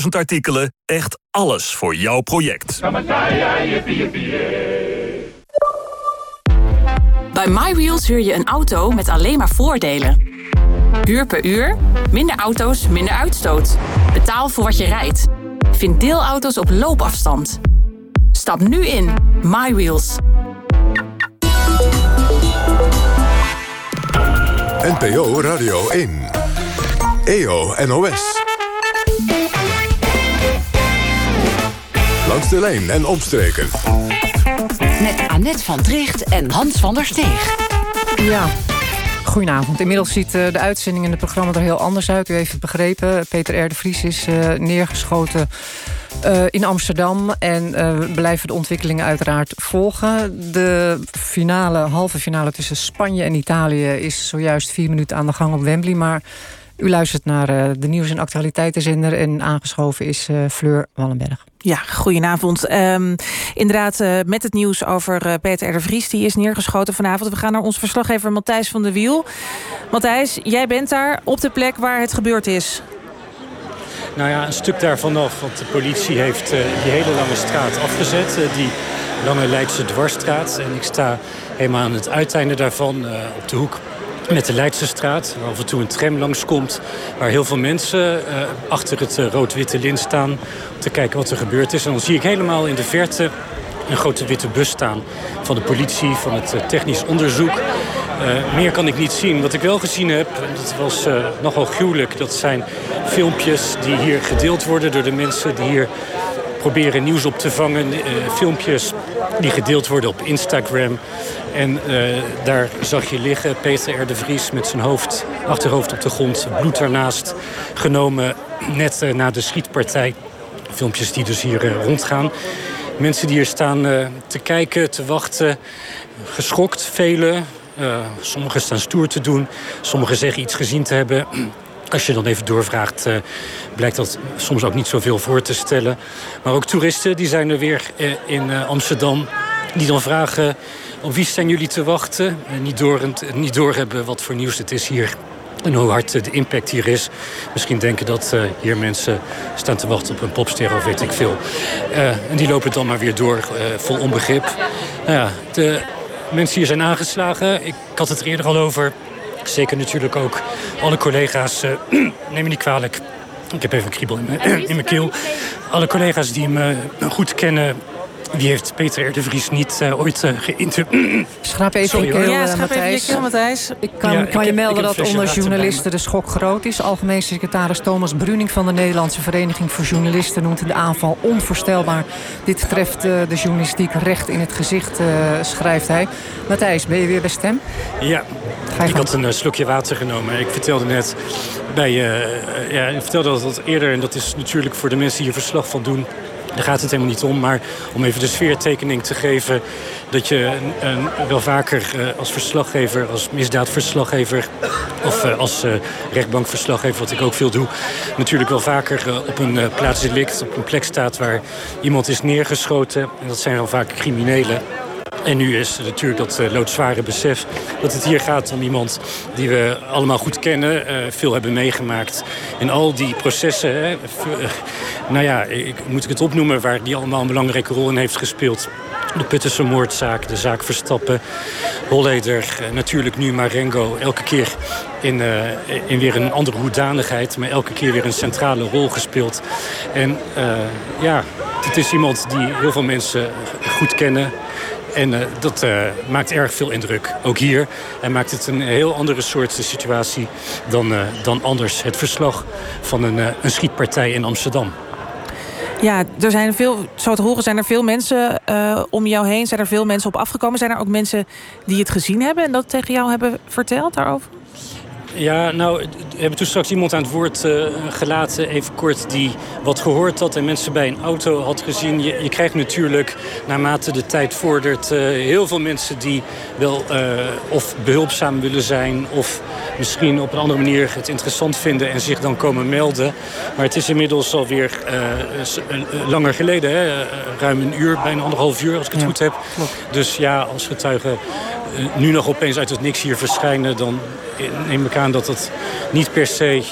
120.000 artikelen, echt alles voor jouw project. Bij MyWheels huur je een auto met alleen maar voordelen. Huur per uur, minder auto's, minder uitstoot. Betaal voor wat je rijdt. Vind deelauto's op loopafstand. Stap nu in. MyWheels. NPO Radio 1. EO NOS. Langs de lijn en omstreken. Met Annette van Tricht en Hans van der Steeg. Ja. Goedenavond. Inmiddels ziet de uitzending in het programma er heel anders uit. U heeft het begrepen. Peter R. de Vries is neergeschoten in Amsterdam. En we blijven de ontwikkelingen uiteraard volgen. De finale, halve finale tussen Spanje en Italië... is zojuist vier minuten aan de gang op Wembley. Maar u luistert naar uh, de nieuws- en actualiteitenzender... en aangeschoven is uh, Fleur Wallenberg. Ja, goedenavond. Um, inderdaad, uh, met het nieuws over Peter R. de Vries... die is neergeschoten vanavond. We gaan naar ons verslaggever Matthijs van der Wiel. Matthijs, jij bent daar op de plek waar het gebeurd is. Nou ja, een stuk daarvan af. Want de politie heeft die hele lange straat afgezet. die lange Leidse dwarsstraat. En ik sta helemaal aan het uiteinde daarvan op de hoek met de Leidsestraat, waar af en toe een tram langskomt... waar heel veel mensen uh, achter het uh, rood-witte lint staan... om te kijken wat er gebeurd is. En dan zie ik helemaal in de verte een grote witte bus staan... van de politie, van het uh, technisch onderzoek. meer kan ik niet zien. Wat ik wel gezien heb, dat was nogal gruwelijk... dat zijn filmpjes die hier gedeeld worden door de mensen... die hier proberen nieuws op te vangen. filmpjes die gedeeld worden op Instagram... En uh, daar zag je liggen Peter R. de Vries met zijn hoofd, achterhoofd op de grond. Bloed ernaast genomen net uh, na de schietpartij. Filmpjes die dus hier rondgaan. Mensen die hier staan te kijken, te wachten. Geschokt, velen. sommigen staan stoer te doen. Sommigen zeggen iets gezien te hebben. Als je dan even doorvraagt, uh, blijkt dat soms ook niet zoveel voor te stellen. Maar ook toeristen die zijn er weer uh, in uh, Amsterdam. Die dan vragen op wie zijn jullie te wachten? niet, door, niet doorhebben wat voor nieuws het is hier. En hoe hard de impact hier is. Misschien denken dat hier mensen staan te wachten op een popster of weet ik veel. En die lopen dan maar weer door, vol onbegrip. Nou ja, de mensen hier zijn aangeslagen. Ik had het er eerder al over. Zeker natuurlijk ook alle collega's. (clears throat) neem me niet kwalijk. Ik heb even een kriebel in mijn, (clears throat) in mijn keel. Alle collega's die me goed kennen wie heeft Peter R. de Vries niet uh, ooit uh, geïnterviewd? (clears throat) Schraap even Sorry, keel, ja, uh, Matthijs. Keel, Matthijs. Ik kan, Ja, kan ik je heb- melden dat onder journalisten de schok groot is. Algemeen secretaris Thomas Bruning van de Nederlandse Vereniging voor Journalisten... noemt de aanval onvoorstelbaar. Dit treft eh, de journalistiek recht in het gezicht, eh, schrijft hij. Matthijs, ben je weer bij stem? Ja, ik had een eh, slokje water genomen. Ik vertelde net bij eh, eh, ja, ik vertelde dat al eerder. En dat is natuurlijk voor de mensen die hier verslag van doen. Daar gaat het helemaal niet om. Maar om even de sfeertekening te geven. Dat je een, wel vaker eh, als verslaggever, als misdaadverslaggever. of eh, als eh, rechtbankverslaggever, wat ik ook veel doe. natuurlijk wel vaker op een plaats delict, op een plek staat waar iemand is neergeschoten. En dat zijn dan vaak criminelen. En nu is natuurlijk dat eh, loodzware besef dat het hier gaat om iemand die we allemaal goed kennen, eh, veel hebben meegemaakt. En al die processen, hè, eh, nou ja, moet ik het opnoemen waar die allemaal een belangrijke rol in heeft gespeeld. De Puttense moordzaak, de zaak Verstappen, Holleder, natuurlijk nu Marengo. Elke keer in, in weer een andere hoedanigheid, maar elke keer weer een centrale rol gespeeld. En ja, het is iemand die heel veel mensen goed kennen. En eh, dat eh, maakt erg veel indruk, ook hier. En maakt het een heel andere soort situatie dan, eh, dan anders. Het verslag van een, eh, een schietpartij in Amsterdam. Ja, er zijn veel, zo te horen zijn er veel mensen eh, om jou heen. Zijn er veel mensen op afgekomen? Zijn er ook mensen die het gezien hebben en dat tegen jou hebben verteld daarover? Ja, nou, we hebben toen straks iemand aan het woord eh, gelaten, even kort, die wat gehoord had en mensen bij een auto had gezien. Je, je krijgt natuurlijk, naarmate de tijd vordert, eh, heel veel mensen die wel eh, of behulpzaam willen zijn of misschien op een andere manier het interessant vinden en zich dan komen melden. Maar het is inmiddels alweer langer geleden, hè? ruim een uur, bijna anderhalf uur als ik het Ja, goed heb. Dus ja, als getuigen eh, nu nog opeens uit het niks hier verschijnen... dan neem ik aan dat het niet per se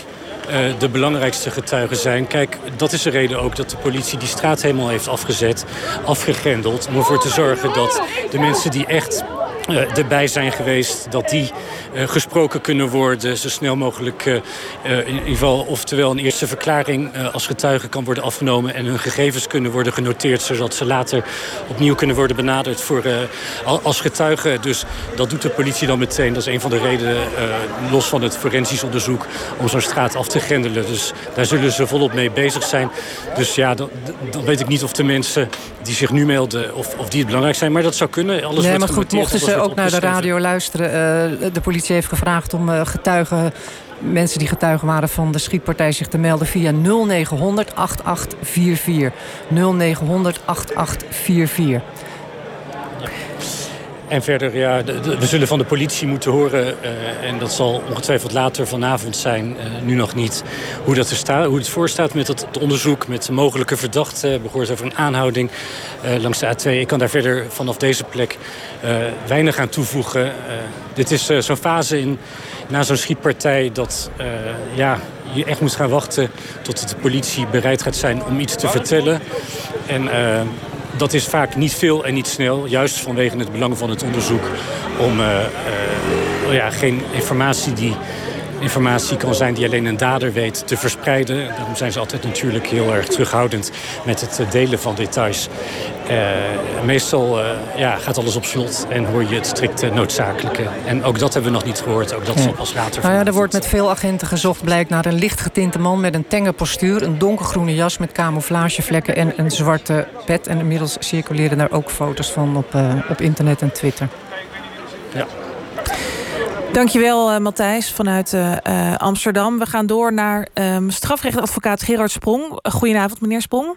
eh, de belangrijkste getuigen zijn. Kijk, dat is de reden ook dat de politie die straat helemaal heeft afgezet, afgegrendeld... om ervoor te zorgen dat de mensen die echt eh, erbij zijn geweest... dat die eh, gesproken kunnen worden, zo snel mogelijk... eh, in ieder geval, oftewel een eerste verklaring als getuige kan worden afgenomen... en hun gegevens kunnen worden genoteerd... zodat ze later opnieuw kunnen worden benaderd voor, al- als getuige. Dus dat doet de politie dan meteen. Dat is een van de redenen, los van het forensisch onderzoek... om zo'n straat af te grendelen. Dus daar zullen ze volop mee bezig zijn. Dus ja, dan, dan weet ik niet of de mensen die zich nu melden... of, of die het belangrijk zijn, maar dat zou kunnen. Alles nee, wordt maar goed, mochten ze, ook naar de radio luisteren. de politie heeft gevraagd om getuigen mensen die getuigen waren van de schietpartij zich te melden via 0900 8844. 0900 8844. En verder, ja, we zullen van de politie moeten horen... Uh, en dat zal ongetwijfeld later vanavond zijn, uh, nu nog niet... hoe, dat er staat, hoe het voorstaat met het, onderzoek... met mogelijke verdachten. We gehoord over een aanhouding uh, langs de A2. Ik kan daar verder vanaf deze plek weinig aan toevoegen. dit is zo'n fase in, na zo'n schietpartij... dat ja, je echt moet gaan wachten tot de politie bereid gaat zijn om iets te vertellen. En dat is vaak niet veel en niet snel. Juist vanwege het belang van het onderzoek. Om uh, uh, ja, geen informatie die informatie kan zijn die alleen een dader weet te verspreiden. Daarom zijn ze altijd natuurlijk heel erg terughoudend met het eh, delen van details. Uh, meestal uh, ja, gaat alles op slot en hoor je het strikt noodzakelijke. En ook dat hebben we nog niet gehoord. Ook dat zal pas later. Nou ja, er wordt met veel agenten gezocht, blijkt naar een licht getinte man met een tenge postuur, een donkergroene jas met camouflagevlekken en een zwarte pet. En inmiddels circuleren daar ook foto's van op, uh, op internet en Twitter. Ja. Dankjewel, uh, Matthijs, vanuit uh, uh, Amsterdam. We gaan door naar um, strafrechtadvocaat Gerard Sprong. Goedenavond, meneer Sprong.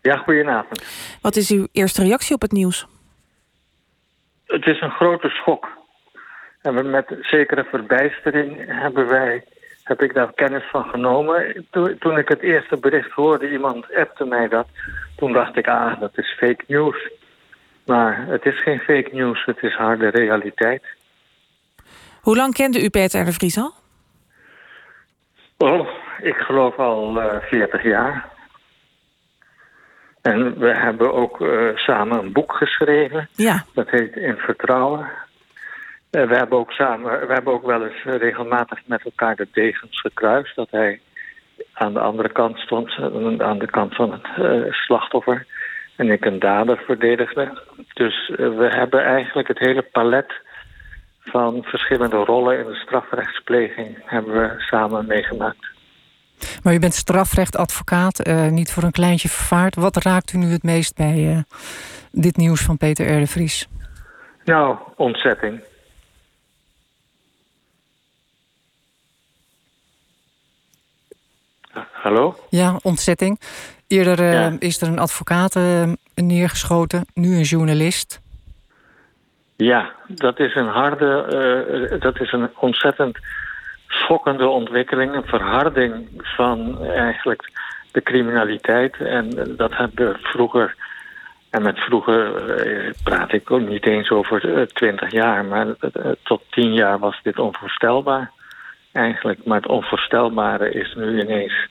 Ja, goedenavond. Wat is uw eerste reactie op het nieuws? Het is een grote schok. En met zekere verbijstering hebben wij, heb ik daar kennis van genomen. Toen, toen ik het eerste bericht hoorde, iemand appte mij dat. Toen dacht ik, ah, dat is fake news. Maar het is geen fake news, het is harde realiteit. Hoe lang kende u Peter de Vries al? Oh, ik geloof al uh, 40 jaar. En we hebben ook uh, samen een boek geschreven. Ja. Dat heet In Vertrouwen. Uh, we hebben ook samen, we hebben ook wel eens regelmatig met elkaar de degens gekruist. Dat hij aan de andere kant stond, aan de kant van het uh, slachtoffer. En ik een dader verdedigde. Dus we hebben eigenlijk het hele palet van verschillende rollen in de strafrechtspleging hebben we samen meegemaakt. Maar u bent strafrechtadvocaat, uh, niet voor een kleintje vervaard. Wat raakt u nu het meest bij uh, dit nieuws van Peter R. de Vries? Nou, ontzetting. Hallo? Ja, ontzetting. Eerder uh, ja. is er een advocaat neergeschoten, nu een journalist. Ja, dat is een harde, uh, dat is een ontzettend schokkende ontwikkeling, een verharding van eigenlijk de criminaliteit. En dat hebben we vroeger, en met vroeger uh, praat ik ook niet eens over twintig jaar, maar tot tien jaar was dit onvoorstelbaar eigenlijk. Maar het onvoorstelbare is nu ineens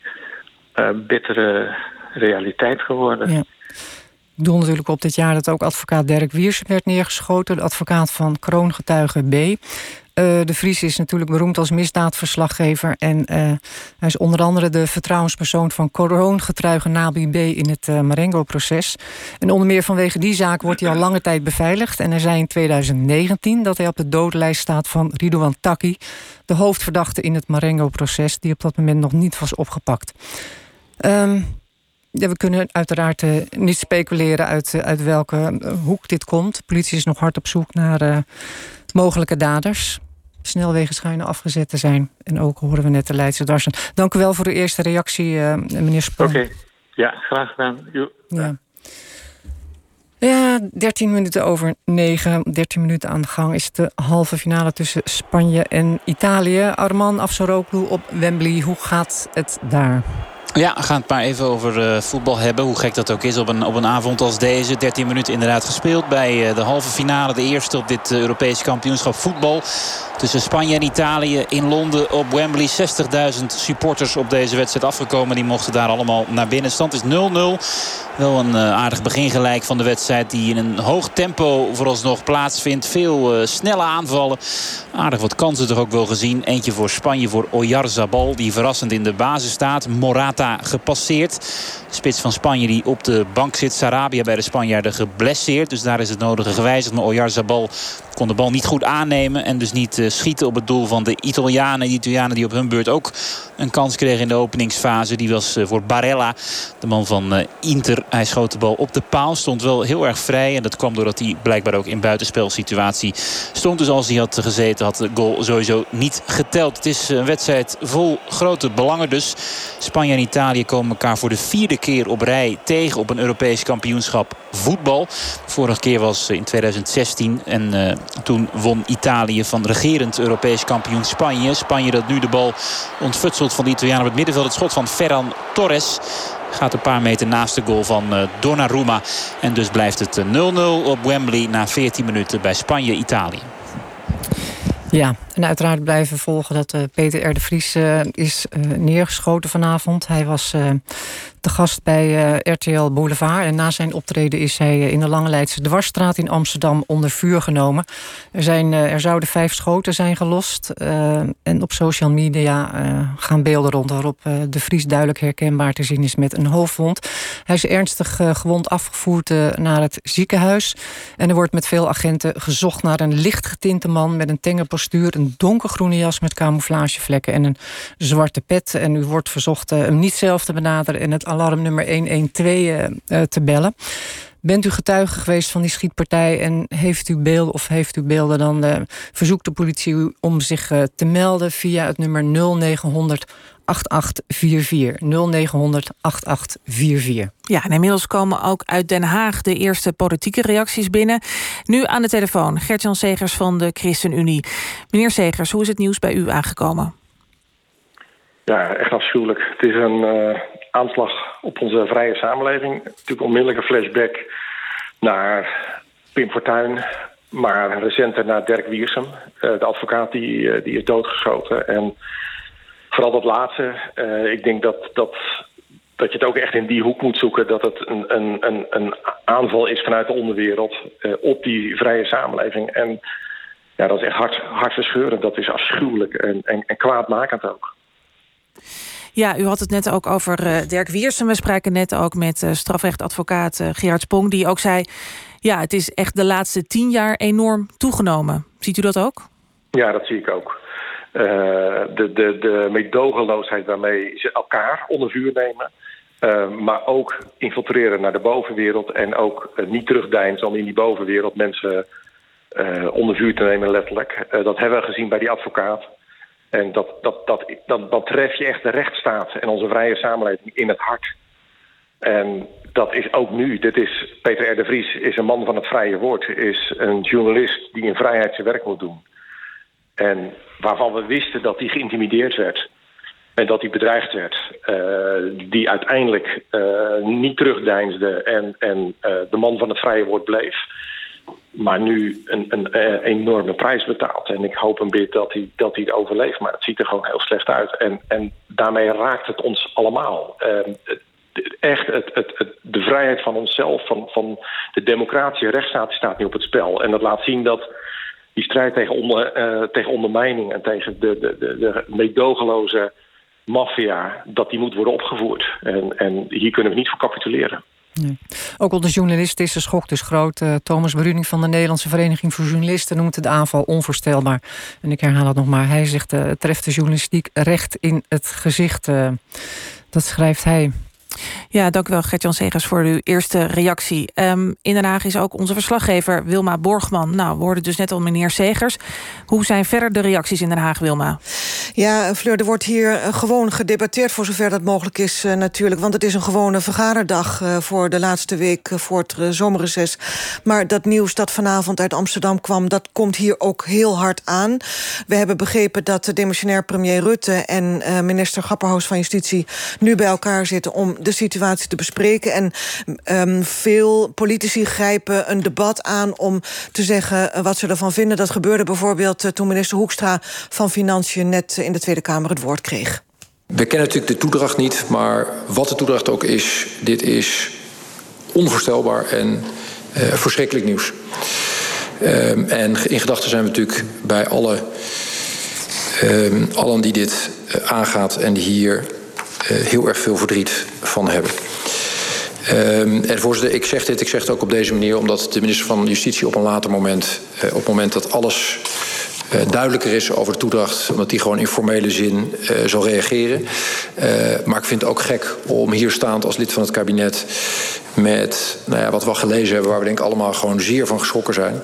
bittere realiteit geworden. Ja. Doel natuurlijk op dit jaar dat ook advocaat Dirk Wiersen werd neergeschoten. De advocaat van kroongetuige B. Uh, de Vries is natuurlijk beroemd als misdaadverslaggever. En uh, hij is onder andere de vertrouwenspersoon van kroongetuige Nabi B. in het uh, Marengo-proces. En onder meer vanwege die zaak wordt hij al lange tijd beveiligd. En er zei in 2019 dat hij op de dodenlijst staat van Ridouan Taki... de hoofdverdachte in het Marengo-proces... die op dat moment nog niet was opgepakt. Um, ja, we kunnen uiteraard uh, niet speculeren uit, uh, uit welke uh, hoek dit komt. De politie is nog hard op zoek naar mogelijke daders. Snelwegen schijnen afgezet te zijn. En ook horen we net de Leidse Darsen. Dank u wel voor uw eerste reactie, meneer Sprong. Oké, okay. ja, graag gedaan. Jo. Ja. Ja, 13 minuten over 9. 13 minuten aan de gang is de halve finale tussen Spanje en Italië. Arman Afsaroglu op Wembley. Hoe gaat het daar? Ja, we gaan het maar even over uh, voetbal hebben. Hoe gek dat ook is op een, op een avond als deze. 13 minuten inderdaad gespeeld bij uh, de halve finale. De eerste op dit uh, Europese kampioenschap voetbal. Tussen Spanje en Italië in Londen op Wembley. 60.000 supporters op deze wedstrijd afgekomen. Die mochten daar allemaal naar binnen. Stand is 0-0. Wel een aardig begin gelijk van de wedstrijd. Die in een hoog tempo vooralsnog plaatsvindt. Veel snelle aanvallen. Aardig wat kansen toch ook wel gezien. Eentje voor Spanje voor Oyarzabal. Die verrassend in de basis staat. Morata gepasseerd. De spits van Spanje die op de bank zit. Sarabia bij de Spanjaarden geblesseerd. Dus daar is het nodige gewijzigd. Maar Oyarzabal kon de bal niet goed aannemen. En dus niet schieten op het doel van de Italianen. Die Italianen die op hun beurt ook een kans kregen in de openingsfase. Die was voor Barella, de man van Inter. Hij schoot de bal op de paal. Stond wel heel erg vrij. En dat kwam doordat hij blijkbaar ook in buitenspelsituatie stond. Dus als hij had gezeten had de goal sowieso niet geteld. Het is een wedstrijd vol grote belangen dus. Spanje en Italië komen elkaar voor de vierde keer op rij tegen op een Europees kampioenschap voetbal. vorige keer was in 2016 en uh, toen won Italië van regerend Europees kampioen Spanje. Spanje dat nu de bal ontfutselt van de Italianen op het middenveld. Het schot van Ferran Torres gaat een paar meter naast de goal van uh, Donnarumma. En dus blijft het 0-0 op Wembley na 14 minuten bij Spanje-Italië. Ja, en uiteraard blijven volgen dat uh, Peter R. de Vries uh, is uh, neergeschoten vanavond. Hij was te gast bij RTL Boulevard. En na zijn optreden is hij in de Lange Leidse Dwarsstraat in Amsterdam onder vuur genomen. Er, zijn, er zouden vijf schoten zijn gelost. en op social media gaan beelden rond waarop de Vries duidelijk herkenbaar te zien is met een hoofdwond. Hij is ernstig gewond afgevoerd naar het ziekenhuis. En er wordt met veel agenten gezocht naar een lichtgetinte man met een tenge postuur een donkergroene jas met camouflagevlekken en een zwarte pet. En u wordt verzocht uh, hem niet zelf te benaderen en het alarmnummer 112 uh, uh, te bellen. Bent u getuige geweest van die schietpartij en heeft u beelden of heeft u beelden, dan uh, verzoekt de politie om zich uh, te melden via het nummer 0900 8844. 0900 8844. Ja, en inmiddels komen ook uit Den Haag de eerste politieke reacties binnen. Nu aan de telefoon Gert-Jan Segers van de ChristenUnie. Meneer Segers, hoe is het nieuws bij u aangekomen? Ja, echt afschuwelijk. Het is een uh, aanslag op onze vrije samenleving. Natuurlijk onmiddellijke flashback naar Pim Fortuyn... maar recenter naar Dirk Wiersum, uh, de advocaat die, uh, die is doodgeschoten... en vooral dat laatste. Ik denk dat, dat, dat je het ook echt in die hoek moet zoeken. Dat het een, een, een, een aanval is vanuit de onderwereld op die vrije samenleving. En ja, dat is echt hart, hartverscheurend. Dat is afschuwelijk en, en kwaadmakend ook. Ja, u had het net ook over uh, Dirk Wiersum. We spraken net ook met uh, strafrechtadvocaat uh, Gerard Spong... die ook zei, ja, het is echt de laatste tien jaar enorm toegenomen. Ziet u dat ook? Ja, dat zie ik ook. De, de, de meedogenloosheid waarmee ze elkaar onder vuur nemen. Maar ook infiltreren naar de bovenwereld. En ook niet terugdeinzen om in die bovenwereld mensen onder vuur te nemen, letterlijk. dat hebben we gezien bij die advocaat. En dat, dat, dat, dat, dat tref je echt de rechtsstaat en onze vrije samenleving in het hart. En dat is ook nu. Dit is, Peter R. de Vries is een man van het vrije woord. Is een journalist die in vrijheid zijn werk moet doen. En waarvan we wisten dat hij geïntimideerd werd. En dat hij bedreigd werd. Uh, die uiteindelijk uh, niet terugdeinsde en, en uh, de man van het vrije woord bleef. Maar nu een, een, een, enorme prijs betaalt. En ik hoop een bit dat hij, dat hij het overleeft. Maar het ziet er gewoon heel slecht uit. En, en daarmee raakt het ons allemaal. echt het, het, het, de vrijheid van onszelf, van, van de democratie en rechtsstaat staat nu op het spel. En dat laat zien dat die strijd tegen, onder, uh, tegen ondermijning en tegen de, de, de, de meedogenloze maffia, dat die moet worden opgevoerd. En, en hier kunnen we niet voor capituleren. Nee. Ook onder journalisten is de schok dus groot. Uh, Thomas Bruning van de Nederlandse Vereniging voor Journalisten noemt de aanval onvoorstelbaar. En ik herhaal het nog maar. Hij zegt uh, het treft de journalistiek recht in het gezicht. Uh, dat schrijft hij. Ja, dank u wel Gert-Jan Segers voor uw eerste reactie. Um, in Den Haag is ook onze verslaggever Wilma Borgman. Nou, we hoorden dus net al meneer Segers. Hoe zijn verder de reacties in Den Haag, Wilma? Ja, Fleur, er wordt hier gewoon gedebatteerd voor zover dat mogelijk is uh, natuurlijk. Want het is een gewone vergaderdag uh, voor de laatste week voor het zomerreces. Maar dat nieuws dat vanavond uit Amsterdam kwam... dat komt hier ook heel hard aan. We hebben begrepen dat de demissionair premier Rutte... en minister Grapperhaus van Justitie nu bij elkaar zitten... om de situatie te bespreken. En um, veel politici grijpen een debat aan om te zeggen wat ze ervan vinden. Dat gebeurde bijvoorbeeld toen minister Hoekstra van Financiën... net in de Tweede Kamer het woord kreeg. We kennen natuurlijk de toedracht niet, maar wat de toedracht ook is... dit is onvoorstelbaar en uh, verschrikkelijk nieuws. Um, en in gedachten zijn we natuurlijk bij alle, um, allen die dit aangaat... en die hier heel erg veel verdriet van hebben. Um, en voorzitter, ik zeg dit, ik zeg het ook op deze manier... omdat de minister van Justitie op een later moment... Uh, op het moment dat alles uh, duidelijker is over de toedracht... omdat die gewoon in formele zin zal reageren. maar ik vind het ook gek om hier staand als lid van het kabinet... met nou ja, wat we gelezen hebben... waar we denk ik allemaal gewoon zeer van geschrokken zijn...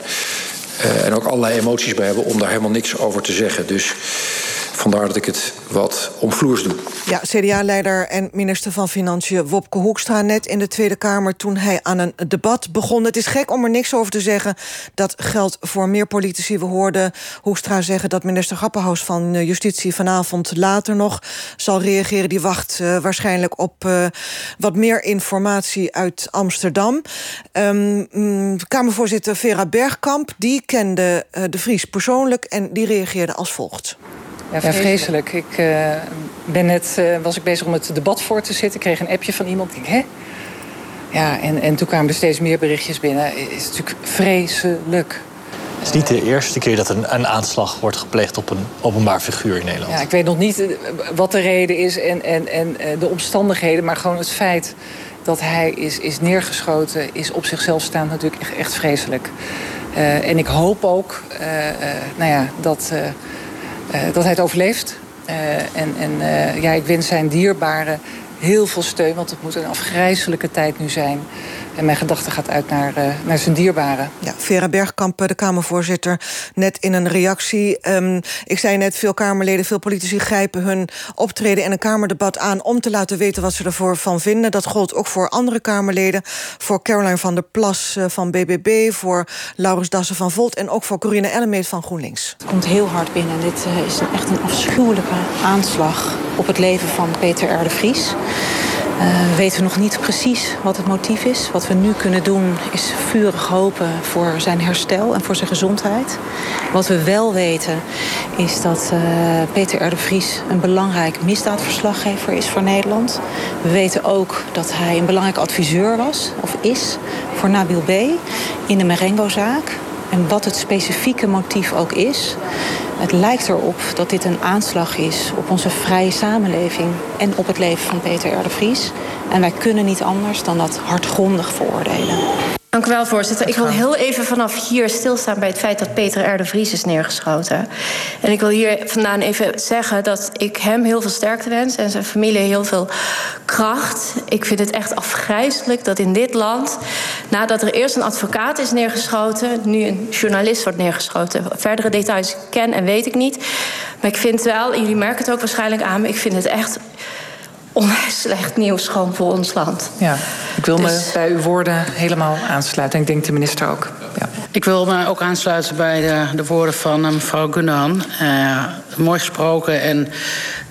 en ook allerlei emoties bij hebben om daar helemaal niks over te zeggen. Dus vandaar dat ik het wat omvloers doe. Ja, CDA-leider en minister van Financiën Wopke Hoekstra... net in de Tweede Kamer toen hij aan een debat begon. Het is gek om er niks over te zeggen. Dat geldt voor meer politici. We hoorden Hoekstra zeggen dat minister Grappenhaus van eh, Justitie... vanavond later nog zal reageren. Die wacht uh, waarschijnlijk op uh, wat meer informatie uit Amsterdam. Um, Kamervoorzitter Vera Bergkamp, die kende uh, de Vries persoonlijk... en die reageerde als volgt. Ja, vreselijk. Ik uh, ben net, uh, was ik bezig om het debat voor te zitten. Ik kreeg een appje van iemand. Ik hè? Ja, en, en toen kwamen er steeds meer berichtjes binnen. Het is natuurlijk vreselijk. Het is niet de eerste keer dat een, een aanslag wordt gepleegd op een openbaar figuur in Nederland. Ja, ik weet nog niet wat de reden is en, en, en de omstandigheden... maar gewoon het feit dat hij is, is neergeschoten... is op zichzelf staand natuurlijk echt, echt vreselijk. Uh, en ik hoop ook nou ja, dat... Uh, dat hij het overleeft. Uh, en en uh, ja, ik wens zijn dierbaren heel veel steun, want het moet een afgrijzelijke tijd nu zijn. En mijn gedachte gaat uit naar, uh, naar zijn dierbaren. Ja, Vera Bergkamp, de Kamervoorzitter, net in een reactie. Um, ik zei net, veel Kamerleden, veel politici grijpen hun optreden... in een Kamerdebat aan om te laten weten wat ze ervoor van vinden. Dat gold ook voor andere Kamerleden. Voor Caroline van der Plas uh, van BBB, voor Laurens Dassen van Volt... en ook voor Corine Ellemeet van GroenLinks. Het komt heel hard binnen. Dit uh, is een, echt een afschuwelijke aanslag op het leven van Peter R. de Vries. We weten nog niet precies wat het motief is. Wat we nu kunnen doen is vurig hopen voor zijn herstel en voor zijn gezondheid. Wat we wel weten is dat uh, Peter R. de Vries een belangrijk misdaadverslaggever is voor Nederland. We weten ook dat hij een belangrijk adviseur was of is voor Nabil B. in de Marengo-zaak. En wat het specifieke motief ook is... Het lijkt erop dat dit een aanslag is op onze vrije samenleving... en op het leven van Peter R. Vries. En wij kunnen niet anders dan dat hardgrondig veroordelen. Dank u wel, voorzitter. Ik wil heel even vanaf hier stilstaan bij het feit dat Peter R. de Vries is neergeschoten. En ik wil hier vandaan even zeggen dat ik hem heel veel sterkte wens en zijn familie heel veel kracht. Ik vind het echt afgrijzelijk dat in dit land, nadat er eerst een advocaat is neergeschoten, nu een journalist wordt neergeschoten. Verdere details ken en weet ik niet. Maar ik vind wel, jullie merken het ook waarschijnlijk aan, maar ik vind het echt onwijs slecht nieuws gewoon voor ons land. Ja, ik wil dus... me bij uw woorden helemaal aansluiten. En ik denk de minister ook. Ja. Ik wil me ook aansluiten bij de, de woorden van mevrouw Gunnahan. Uh, mooi gesproken. En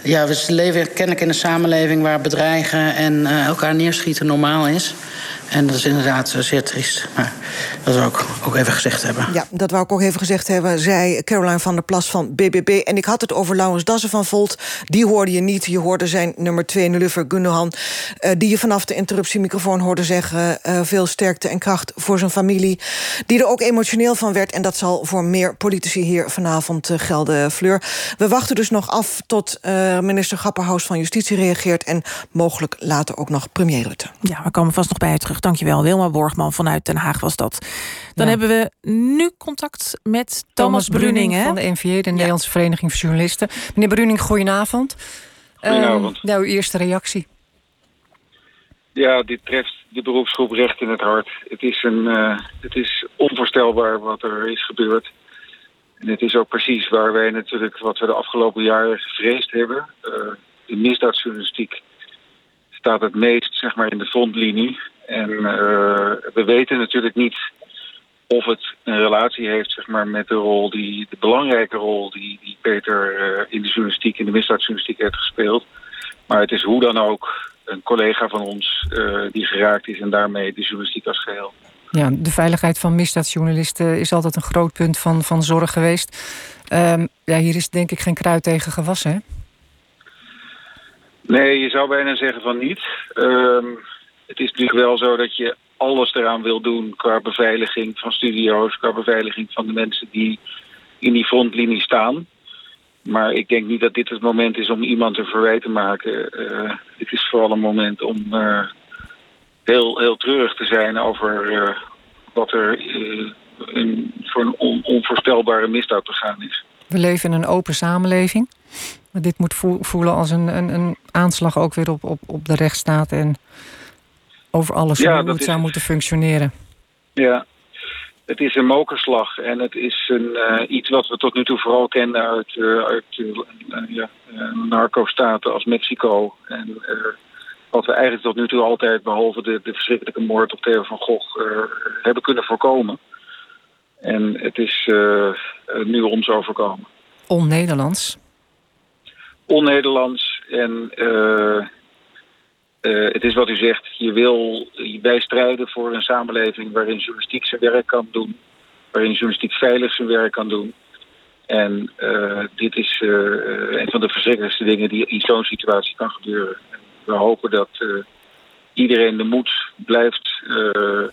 ja, we leven kennelijk in een samenleving waar bedreigen en uh, elkaar neerschieten normaal is. En dat is inderdaad zeer triest. Maar dat wil ik ook even gezegd hebben. Ja, dat wou ik ook even gezegd hebben, zei Caroline van der Plas van BBB. En ik had het over Laurens Dassen van Volt. Die hoorde je niet. Je hoorde zijn nummer 2, Nulliver Gundogan... Uh, die je vanaf de interruptiemicrofoon hoorde zeggen... Veel sterkte en kracht voor zijn familie. Die er ook emotioneel van werd. En dat zal voor meer politici hier vanavond gelden, Fleur. We wachten dus nog af tot minister Grapperhaus van Justitie reageert... en mogelijk later ook nog premier Rutte. Ja, we komen vast nog bij u terug. Dankjewel, Wilma Borgman vanuit Den Haag was dat. Dan ja. hebben we nu contact met Thomas, Thomas Bruning, Bruning van de NVA, de Nederlandse. Vereniging van Journalisten. Meneer Bruning, goedenavond. Goedenavond. Uh, nou, uw eerste reactie. Ja, dit treft de beroepsgroep recht in het hart. Het is, een, uh, het is onvoorstelbaar wat er is gebeurd. En het is ook precies waar wij natuurlijk, wat we de afgelopen jaren gevreesd hebben. Uh, de misdaadjournalistiek staat het meest zeg maar, in de frontlinie. En uh, we weten natuurlijk niet of het een relatie heeft zeg maar, met de rol die, de belangrijke rol die, die Peter uh, in de journalistiek, in de misdaadjournalistiek heeft gespeeld. Maar het is hoe dan ook een collega van ons die geraakt is en daarmee de journalistiek als geheel. Ja, de veiligheid van misdaadjournalisten is altijd een groot punt van, van zorg geweest. Um, ja, hier is denk ik geen kruid tegen gewassen? Nee, je zou bijna zeggen van niet. Um, het is natuurlijk wel zo dat je alles eraan wil doen qua beveiliging van studio's, qua beveiliging van de mensen die in die frontlinie staan. Maar ik denk niet dat dit het moment is om iemand een verwijt te maken. Uh, het is vooral een moment om uh, heel, heel treurig te zijn over eh, wat er eh, een, voor een on- onvoorstelbare misdaad begaan is. We leven in een open samenleving. Maar dit moet voe- voelen als een, een, een aanslag ook weer op, op, op de rechtsstaat en over alles Ja, hoe het zou het. moeten functioneren. Ja, het is een mokerslag en het is een, eh, iets wat we tot nu toe vooral kennen uit, uit ja, narco-staten als Mexico. En wat we eigenlijk tot nu toe altijd, behalve de, de verschrikkelijke moord op Theo van Gogh, eh, hebben kunnen voorkomen. En het is eh, nu ons overkomen. On-Nederlands. On-Nederlands en eh, het is wat u zegt, je wil, wij strijden voor een samenleving waarin journalistiek zijn werk kan doen, waarin journalistiek veilig zijn werk kan doen. En dit is een van de verschrikkelijkste dingen die in zo'n situatie kan gebeuren. We hopen dat eh, iedereen de moed blijft eh, eh,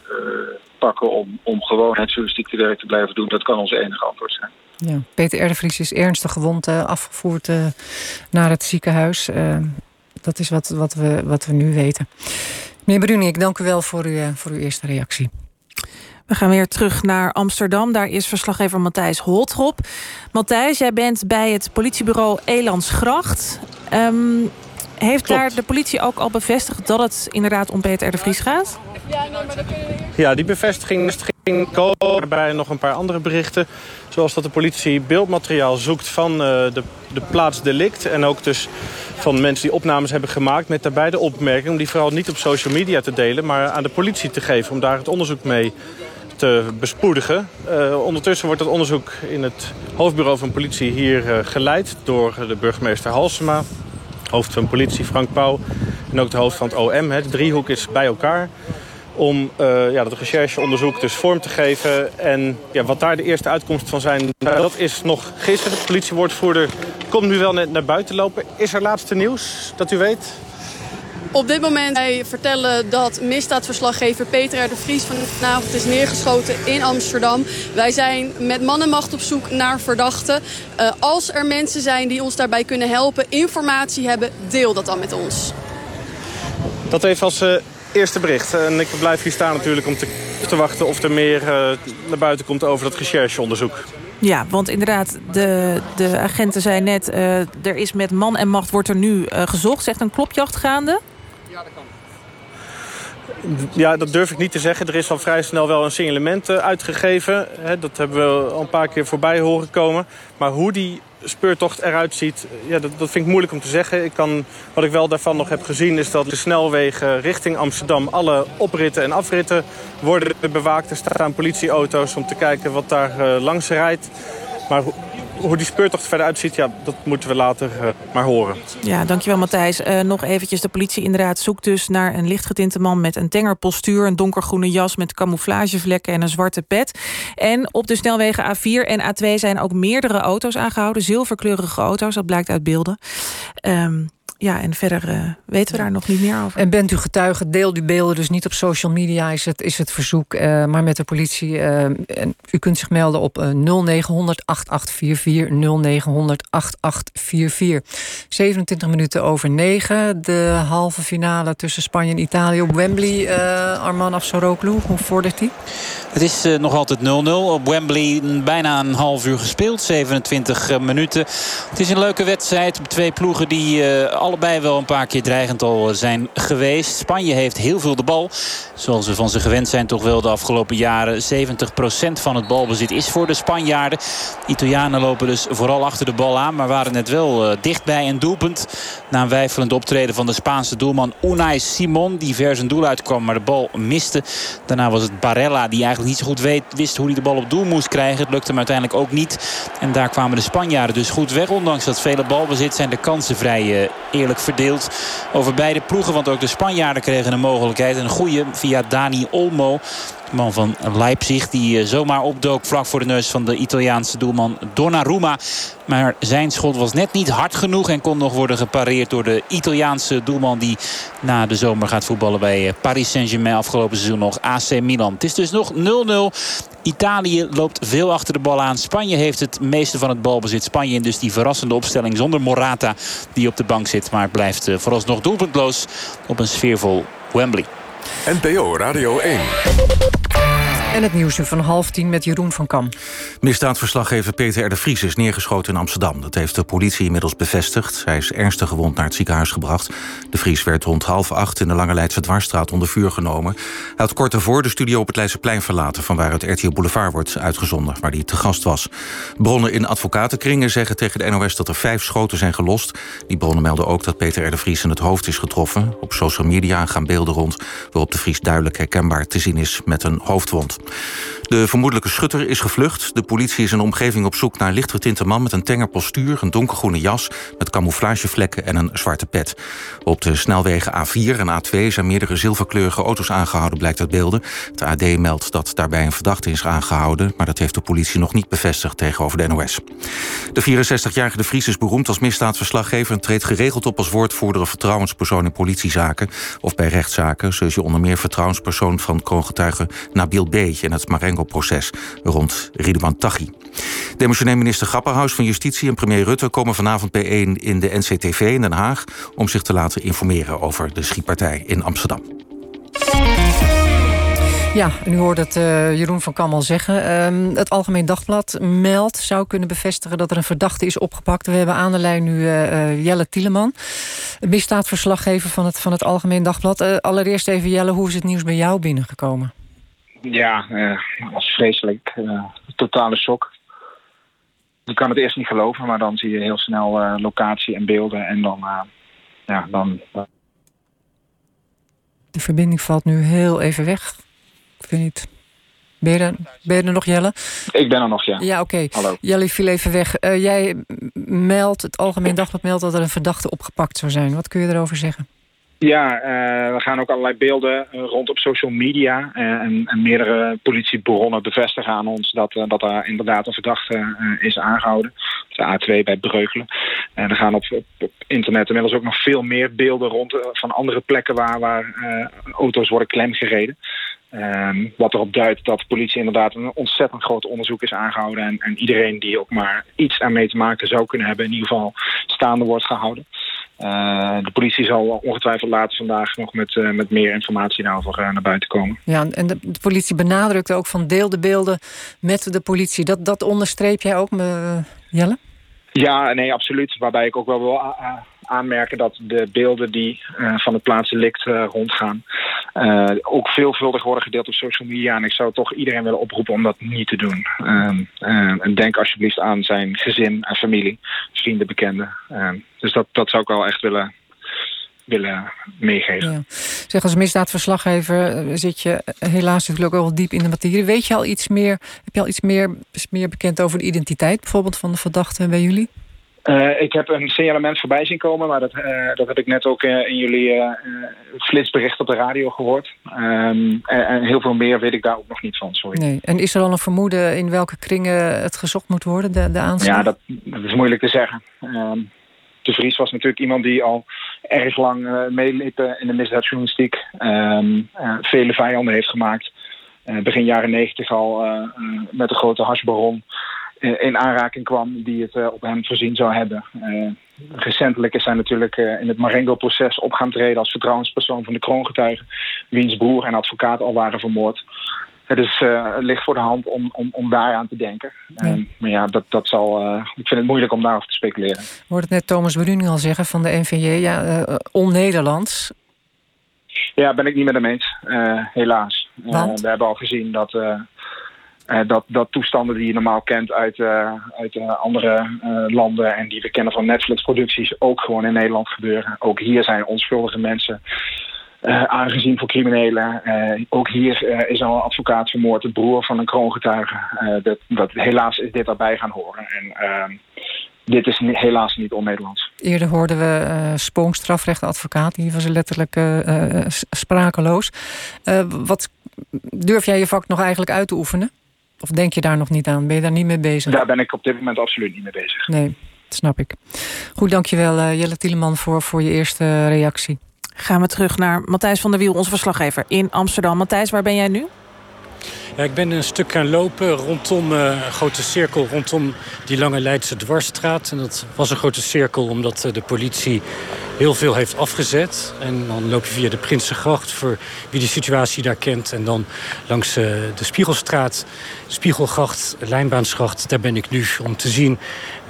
pakken om, om gewoon het journalistieke werk te blijven doen. Dat kan ons enige antwoord zijn. Ja. Peter R. de Vries is ernstig gewond eh, afgevoerd eh, naar het ziekenhuis. Dat is wat, wat, we, wat we nu weten. Meneer Bruni, ik dank u wel voor, uw, eh, voor uw eerste reactie. We gaan weer terug naar Amsterdam. Daar is verslaggever Matthijs Holtrop. Matthijs, jij bent bij het politiebureau Elandsgracht. Ehm heeft daar de politie ook al bevestigd dat het inderdaad om Peter R. de Vries gaat? Ja, die bevestiging ging komen bij nog een paar andere berichten. Zoals dat de politie beeldmateriaal zoekt van eh, de, de plaats delict. En ook dus van mensen die opnames hebben gemaakt. Met daarbij de opmerking om die vooral niet op social media te delen. Maar aan de politie te geven om daar het onderzoek mee te bespoedigen. Eh, ondertussen wordt het onderzoek in het hoofdbureau van politie hier eh, geleid. Door de burgemeester Halsema. Hoofd van politie Frank Pauw. En ook de hoofd van het OM. Hè. De driehoek is bij elkaar om eh, ja, dat rechercheonderzoek dus vorm te geven. En ja, wat daar de eerste uitkomst van zijn, nou, dat is nog gisteren. De politiewoordvoerder komt nu wel net naar buiten lopen. Is er laatste nieuws dat u weet? Op dit moment wij vertellen dat misdaadverslaggever Peter R. de Vries vanavond is neergeschoten in Amsterdam. Wij zijn met man en macht op zoek naar verdachten. Eh, als er mensen zijn die ons daarbij kunnen helpen, informatie hebben, deel dat dan met ons. Dat even als eh, eerste bericht. En ik blijf hier staan natuurlijk om te, te wachten of er meer eh, naar buiten komt over dat rechercheonderzoek. Ja, want inderdaad, de, de agenten zei net... eh, er is met man en macht wordt er nu gezocht. Zegt een klopjacht gaande? Ja, dat durf ik niet te zeggen. Er is al vrij snel wel een signalement eh, uitgegeven. Dat hebben we al een paar keer voorbij horen komen. Maar hoe die speurtocht eruit ziet, ja, dat, dat vind ik moeilijk om te zeggen. Ik kan, wat ik wel daarvan nog heb gezien is dat de snelwegen richting Amsterdam... alle opritten en afritten worden bewaakt. Er staan politieauto's om te kijken wat daar eh, langs rijdt. Maar hoe, die speurtocht verder uitziet, ja, dat moeten we later eh, maar horen. Ja, dankjewel Matthijs. Eh, nog eventjes, de politie inderdaad zoekt dus naar een lichtgetinte man... met een tenger postuur, een donkergroene jas met camouflagevlekken en een zwarte pet. En op de snelwegen A4 en A2 zijn ook meerdere auto's aangehouden. Zilverkleurige auto's, dat blijkt uit beelden. Ehm, ja, en verder eh, weten we daar nog niet meer over. En bent u getuige, deel uw beelden dus niet op social media, is het, is het verzoek, eh, maar met de politie. eh, en u kunt zich melden op eh, 0900 8844 0900 8844. 27 minuten over 9. De halve finale tussen Spanje en Italië op Wembley. eh Arman Afsaroglu, hoe vordert die? Het is nog altijd 0-0. Op Wembley bijna een half uur gespeeld. 27 eh, minuten. Het is een leuke wedstrijd. Twee ploegen die eh, allebei wel een paar keer dreigend al zijn geweest. Spanje heeft heel veel de bal. Zoals we van ze gewend zijn toch wel de afgelopen jaren. 70% van het balbezit is voor de Spanjaarden. Italianen lopen dus vooral achter de bal aan. Maar waren net wel eh, dichtbij een doelpunt. Na een weifelend optreden van de Spaanse doelman Unai Simon. Die ver zijn doel uitkwam, maar de bal miste. Daarna was het Barella die eigenlijk niet zo goed weet, wist hoe hij de bal op doel moest krijgen. Het lukte hem uiteindelijk ook niet. En daar kwamen de Spanjaarden dus goed weg. Ondanks dat vele balbezit zijn de kansen vrij eh, eerlijk verdeeld over beide ploegen. Want ook de Spanjaarden kregen een mogelijkheid. Een goede via Dani Olmo. Man van Leipzig die eh, zomaar opdook vlak voor de neus van de Italiaanse doelman Donnarumma. Maar zijn schot was net niet hard genoeg en kon nog worden gepareerd door de Italiaanse doelman die na de zomer gaat voetballen bij eh, Paris Saint-Germain. Afgelopen seizoen nog AC Milan. Het is dus nog 0-0. Italië loopt veel achter de bal aan. Spanje heeft het meeste van het balbezit. Spanje in dus die verrassende opstelling zonder Morata die op de bank zit. Maar blijft eh, vooralsnog doelpuntloos op een sfeervol Wembley. NPO Radio 1. En het nieuws van half tien met Jeroen van Kam. Misdaadverslaggever Peter R. de Vries is neergeschoten in Amsterdam. Dat heeft de politie inmiddels bevestigd. Hij is ernstig gewond naar het ziekenhuis gebracht. De Vries werd rond half acht in de Lange Leidse Dwarsstraat onder vuur genomen. Hij had kort daarvoor de studio op het Leidseplein verlaten... van waar het RTL Boulevard wordt uitgezonden, waar hij te gast was. Bronnen in advocatenkringen zeggen tegen de NOS dat er vijf schoten zijn gelost. Die bronnen melden ook dat Peter R. de Vries in het hoofd is getroffen. Op social media gaan beelden rond waarop de Vries duidelijk herkenbaar te zien is met een hoofdwond. De vermoedelijke schutter is gevlucht. De politie is in de omgeving op zoek naar een lichtgetinte man... met een tenger postuur, een donkergroene jas... met camouflagevlekken en een zwarte pet. Op de snelwegen A4 en A2 zijn meerdere zilverkleurige auto's aangehouden... blijkt uit beelden. De AD meldt dat daarbij een verdachte is aangehouden... maar dat heeft de politie nog niet bevestigd tegenover de NOS. De 64-jarige De Vries is beroemd als misdaadverslaggever... en treedt geregeld op als woordvoerder of vertrouwenspersoon in politiezaken... of bij rechtszaken, zoals je onder meer vertrouwenspersoon... van kroongetuige Nabil B. en het Marengo-proces rond Ridwan Taghi. Demissionair minister Grapperhaus van Justitie en premier Rutte komen vanavond bijeen in de NCTV in Den Haag om zich te laten informeren over de schietpartij in Amsterdam. Ja, en u hoort het uh, Jeroen van Kam al zeggen. Um, het Algemeen Dagblad meldt, zou kunnen bevestigen... dat er een verdachte is opgepakt. We hebben aan de lijn nu uh, uh, Jelle Tieleman. Misdaadverslaggever van het, van het Algemeen Dagblad. allereerst even Jelle, hoe is het nieuws bij jou binnengekomen? Ja, dat was vreselijk. totale shock. Je kan het eerst niet geloven, maar dan zie je heel snel locatie en beelden. En dan, ja, dan... De verbinding valt nu heel even weg. Ik weet niet. Ben je, er, ben je er nog, Jelle? Ik ben er nog, ja. Ja, oké. Hallo. Jelle viel even weg. Uh, jij meldt, het Algemeen Dagblad meldt dat er een verdachte opgepakt zou zijn. Wat kun je erover zeggen? Ja, uh, we gaan ook allerlei beelden uh, rond op social media. Uh, en, en, meerdere politiebronnen bevestigen aan ons dat, dat er inderdaad een verdachte is aangehouden. De A2 bij Breukelen. En er gaan op, op, op, internet inmiddels ook nog veel meer beelden rond van andere plekken waar, waar auto's worden klemgereden. Um, wat erop duidt dat de politie inderdaad een ontzettend groot onderzoek is aangehouden. En, en, iedereen die ook maar iets aan mee te maken zou kunnen hebben, in ieder geval staande wordt gehouden. Uh, de politie zal ongetwijfeld later vandaag nog met, uh, met meer informatie daarover uh, naar buiten komen. Ja, en de, de, politie benadrukt ook van deel de beelden met de politie. Dat, dat onderstreep jij ook, Jelle? Ja, nee, absoluut. Waarbij ik ook wel wil aanmerken dat de beelden die uh, van het plaatsdelict uh, rondgaan... Uh, ook veelvuldig worden gedeeld op social media. En ik zou toch iedereen willen oproepen om dat niet te doen. en denk alsjeblieft aan zijn gezin en familie, vrienden, bekenden. dus dat, dat zou ik wel echt willen willen meegeven. Zeg, als misdaadverslaggever zit je helaas natuurlijk ook wel diep in de materie. Weet je al iets meer, heb je al iets meer, meer bekend over de identiteit bijvoorbeeld van de verdachte bij jullie? Uh, ik heb een signalement voorbij zien komen, maar dat, uh, dat heb ik net ook uh, in jullie flitsbericht op de radio gehoord. Um, en, en, heel veel meer weet ik daar ook nog niet van, sorry. Nee. En is er al een vermoeden in welke kringen het gezocht moet worden, de, de aanslag? Ja, dat, dat is moeilijk te zeggen. Um, de Vries was natuurlijk iemand die al erg lang meeliep in de misdaadjournalistiek. Um, vele vijanden heeft gemaakt. begin jaren negentig al met de grote hashbaron in aanraking kwam die het op hem voorzien zou hebben. Uh, recentelijk is hij natuurlijk uh, in het Marengo-proces op gaan treden als vertrouwenspersoon van de kroongetuigen, wiens broer en advocaat al waren vermoord. Het, is, uh, het ligt voor de hand om, om, om daaraan te denken. Ja. maar ja, dat, dat zal, ik vind het moeilijk om daarover te speculeren. We hoorden het net Thomas Bruning al zeggen van de NVJ, ja, on-Nederlands. Ja, ben ik niet met hem eens, helaas. we hebben al gezien dat... Uh, dat, dat toestanden die je normaal kent uit, uh, uit uh, andere landen en die we kennen van Netflix-producties ook gewoon in Nederland gebeuren. Ook hier zijn onschuldige mensen aangezien voor criminelen. ook hier is al een advocaat vermoord, de broer van een kroongetuige. dat, dat, helaas is dit daarbij gaan horen. En ehm, dit is helaas niet on-Nederlands. Eerder hoorden we uh, Spoong, strafrechtadvocaat. Die was letterlijk sprakeloos. wat durf jij je vak nog eigenlijk uit te oefenen? Of denk je daar nog niet aan? Ben je daar niet mee bezig? Daar ben ik op dit moment absoluut niet mee bezig. Nee, dat snap ik. Goed, dankjewel uh, Jelle Tieleman voor, voor je eerste reactie. Gaan we terug naar Matthijs van der Wiel, onze verslaggever in Amsterdam. Matthijs, waar ben jij nu? Ja, ik ben een stuk gaan lopen rondom uh, een grote cirkel, rondom die lange Leidse dwarsstraat. En dat was een grote cirkel omdat uh, de politie heel veel heeft afgezet. En dan loop je via de Prinsengracht voor wie de situatie daar kent. En dan langs uh, de Spiegelstraat, Spiegelgracht, Lijnbaansgracht. Daar ben ik nu om te zien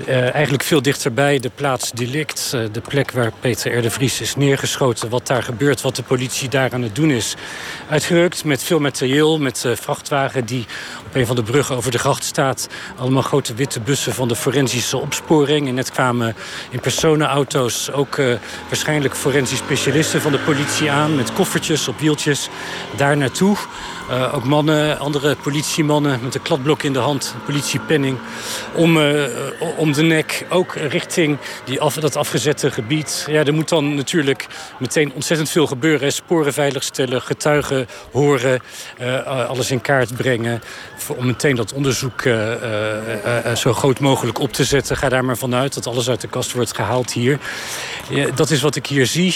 eigenlijk veel dichterbij de plaats delict. De plek waar Peter R. de Vries is neergeschoten. Wat daar gebeurt, wat de politie daar aan het doen is. Uitgerukt met veel materieel, met uh, die op een van de bruggen over de gracht staat. Allemaal grote witte bussen van de forensische opsporing. En net kwamen in personenauto's ook waarschijnlijk forensisch specialisten van de politie aan. Met koffertjes op wieltjes daar naartoe. Uh, ook mannen, andere politiemannen met een kladblok in de hand, politiepenning, om, uh, om de nek. Ook richting die af, dat afgezette gebied. Ja, er moet dan natuurlijk meteen ontzettend veel gebeuren. Sporen veiligstellen, getuigen horen, uh, alles in kaart brengen. Om meteen dat onderzoek zo groot mogelijk op te zetten. Ga daar maar vanuit dat alles uit de kast wordt gehaald hier. Ja, dat is wat ik hier zie.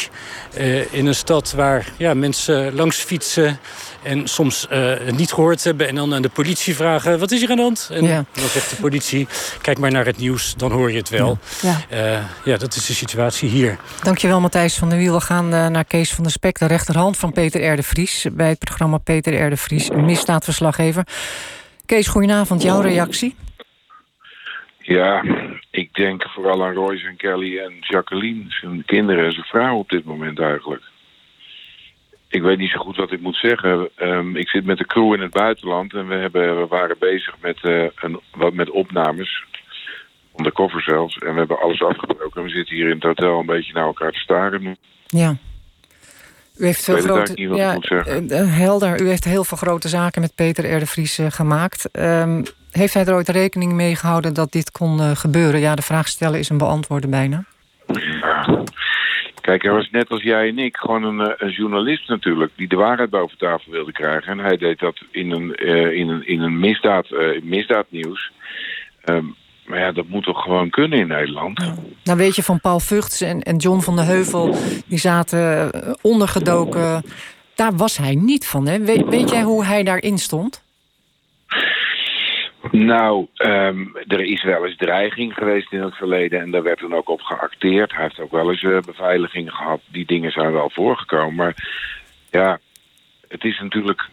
in een stad waar ja, mensen langs fietsen en soms uh, niet gehoord hebben en dan aan de politie vragen... wat is hier aan de hand? En ja. dan zegt de politie, kijk maar naar het nieuws, dan hoor je het wel. Ja, ja. Uh, ja dat is de situatie hier. Dankjewel Matthijs van der Wiel. We gaan uh, naar Kees van der Spek, de rechterhand van Peter R. de Vries... bij het programma Peter R. de Vries, misdaadverslaggever. Kees, goedenavond. Jouw reactie? Ja, ik denk vooral aan Royce en Kelly en Jacqueline, zijn kinderen en zijn vrouw op dit moment eigenlijk ik weet niet zo goed wat ik moet zeggen. Um, ik zit met de crew in het buitenland en we, hebben, we waren bezig met, uh, een, wat met opnames. Undercover zelfs. En we hebben alles afgebroken. We zitten hier in het hotel een beetje naar elkaar te staren. Ja. U heeft veel grote, ja, uh, helder. U heeft heel veel grote zaken met Peter R. de Vries uh, gemaakt. Um, heeft hij er ooit rekening mee gehouden dat dit kon gebeuren? Ja, de vraag stellen is een beantwoorden bijna. Ja. Kijk, hij was net als jij en ik gewoon een, eh, een, journalist natuurlijk... die de waarheid boven tafel wilde krijgen. En hij deed dat in een, uh, in een, in een misdaad, uh, misdaadnieuws. Um, maar ja, dat moet toch gewoon kunnen in Nederland? Nou weet je van Paul Vugts en, en John van de Heuvel... die zaten ondergedoken. Daar was hij niet van, hè? Weet, weet jij hoe hij daarin stond? Nou, um, er is wel eens dreiging geweest in het verleden en daar werd dan ook op geacteerd. Hij heeft ook wel eens uh, beveiliging gehad. Die dingen zijn wel voorgekomen. Maar ja, het is natuurlijk...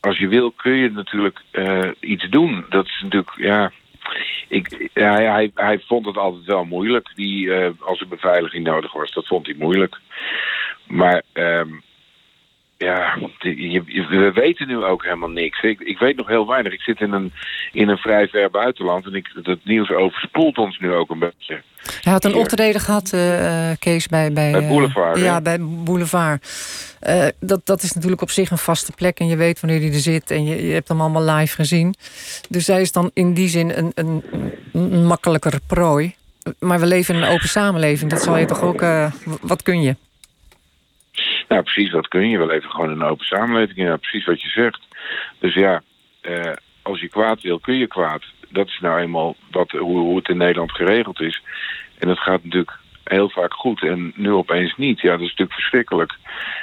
Als je wil kun je natuurlijk uh, iets doen. Dat is natuurlijk, ja... Ik, hij, hij vond het altijd wel moeilijk. Die, uh, als er beveiliging nodig was, dat vond hij moeilijk. Maar... Um, ja, we weten nu ook helemaal niks. Ik, ik, weet nog heel weinig. Ik zit in een, in een vrij ver buitenland en ik, het nieuws overspoelt ons nu ook een beetje. Hij had een optreden gehad, uh, Kees, bij... Bij, bij Boulevard. Uh, ja, bij Boulevard. Uh, dat, dat is natuurlijk op zich een vaste plek en je weet wanneer hij er zit... en je, je hebt hem allemaal live gezien. Dus hij is dan in die zin een, een, een makkelijker prooi. Maar we leven in een open samenleving. Dat zal je toch ook... wat kun je? Nou, precies, dat kun je wel even gewoon in een open samenleving. Ja, precies wat je zegt. Dus ja, eh, als je kwaad wil, kun je kwaad. Dat is nou eenmaal wat, hoe, het in Nederland geregeld is. En dat gaat natuurlijk heel vaak goed en nu opeens niet. Ja, dat is natuurlijk verschrikkelijk.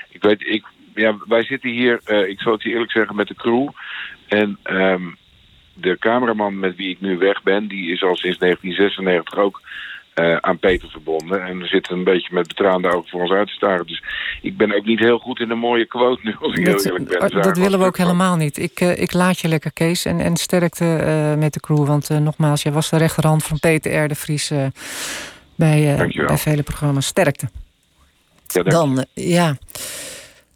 Ik weet, ik, ja, wij zitten hier, uh, ik zal het je eerlijk zeggen, met de crew. En um, de cameraman met wie ik nu weg ben, die is al sinds 1996 ook uh, aan Peter verbonden. En we zitten een beetje met betraande ogen voor ons uit te staren. Dus ik ben ook niet heel goed in een mooie quote nu, als ik dat, heel eerlijk ben. dat willen we ook helemaal niet. Ik, uh, ik laat je lekker, Kees. En, en sterkte uh, met de crew. Want nogmaals, jij was de rechterhand van Peter R. de Vries... bij, bij vele programma's. Sterkte. Ja, Dan, ja...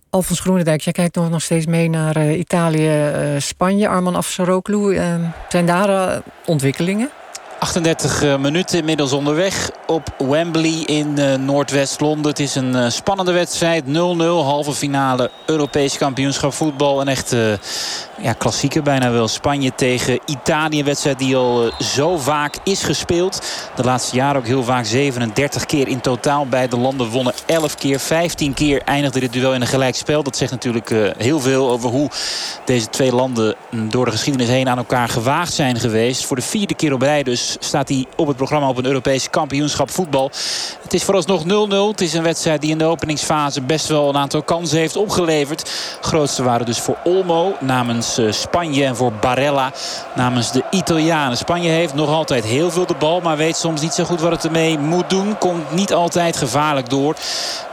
Alfons Groenendijk, jij kijkt nog, nog steeds mee naar Italië, Spanje. Arman Afsaroglu. zijn daar ontwikkelingen? 38 eh, minuten inmiddels onderweg op Wembley in uh, Noordwest-Londen. Het is een uh, spannende wedstrijd. 0-0, halve finale Europees kampioenschap voetbal. Een echte ja, klassieker bijna wel. Spanje tegen Italië. Wedstrijd die al zo vaak is gespeeld. De laatste jaren ook heel vaak 37 keer in totaal. Beide landen wonnen 11 keer. 15 keer eindigde dit duel in een gelijkspel. Dat zegt natuurlijk heel veel over hoe deze twee landen mm, door de geschiedenis heen aan elkaar gewaagd zijn geweest. Voor de vierde keer op rij dus staat hij op het programma op een Europees kampioenschap voetbal. Het is vooralsnog 0-0. Het is een wedstrijd die in de openingsfase best wel een aantal kansen heeft opgeleverd. grootste waren dus voor Olmo namens eh, Spanje en voor Barella namens de Italianen. Spanje heeft nog altijd heel veel de bal, maar weet soms niet zo goed wat het ermee moet doen. Komt niet altijd gevaarlijk door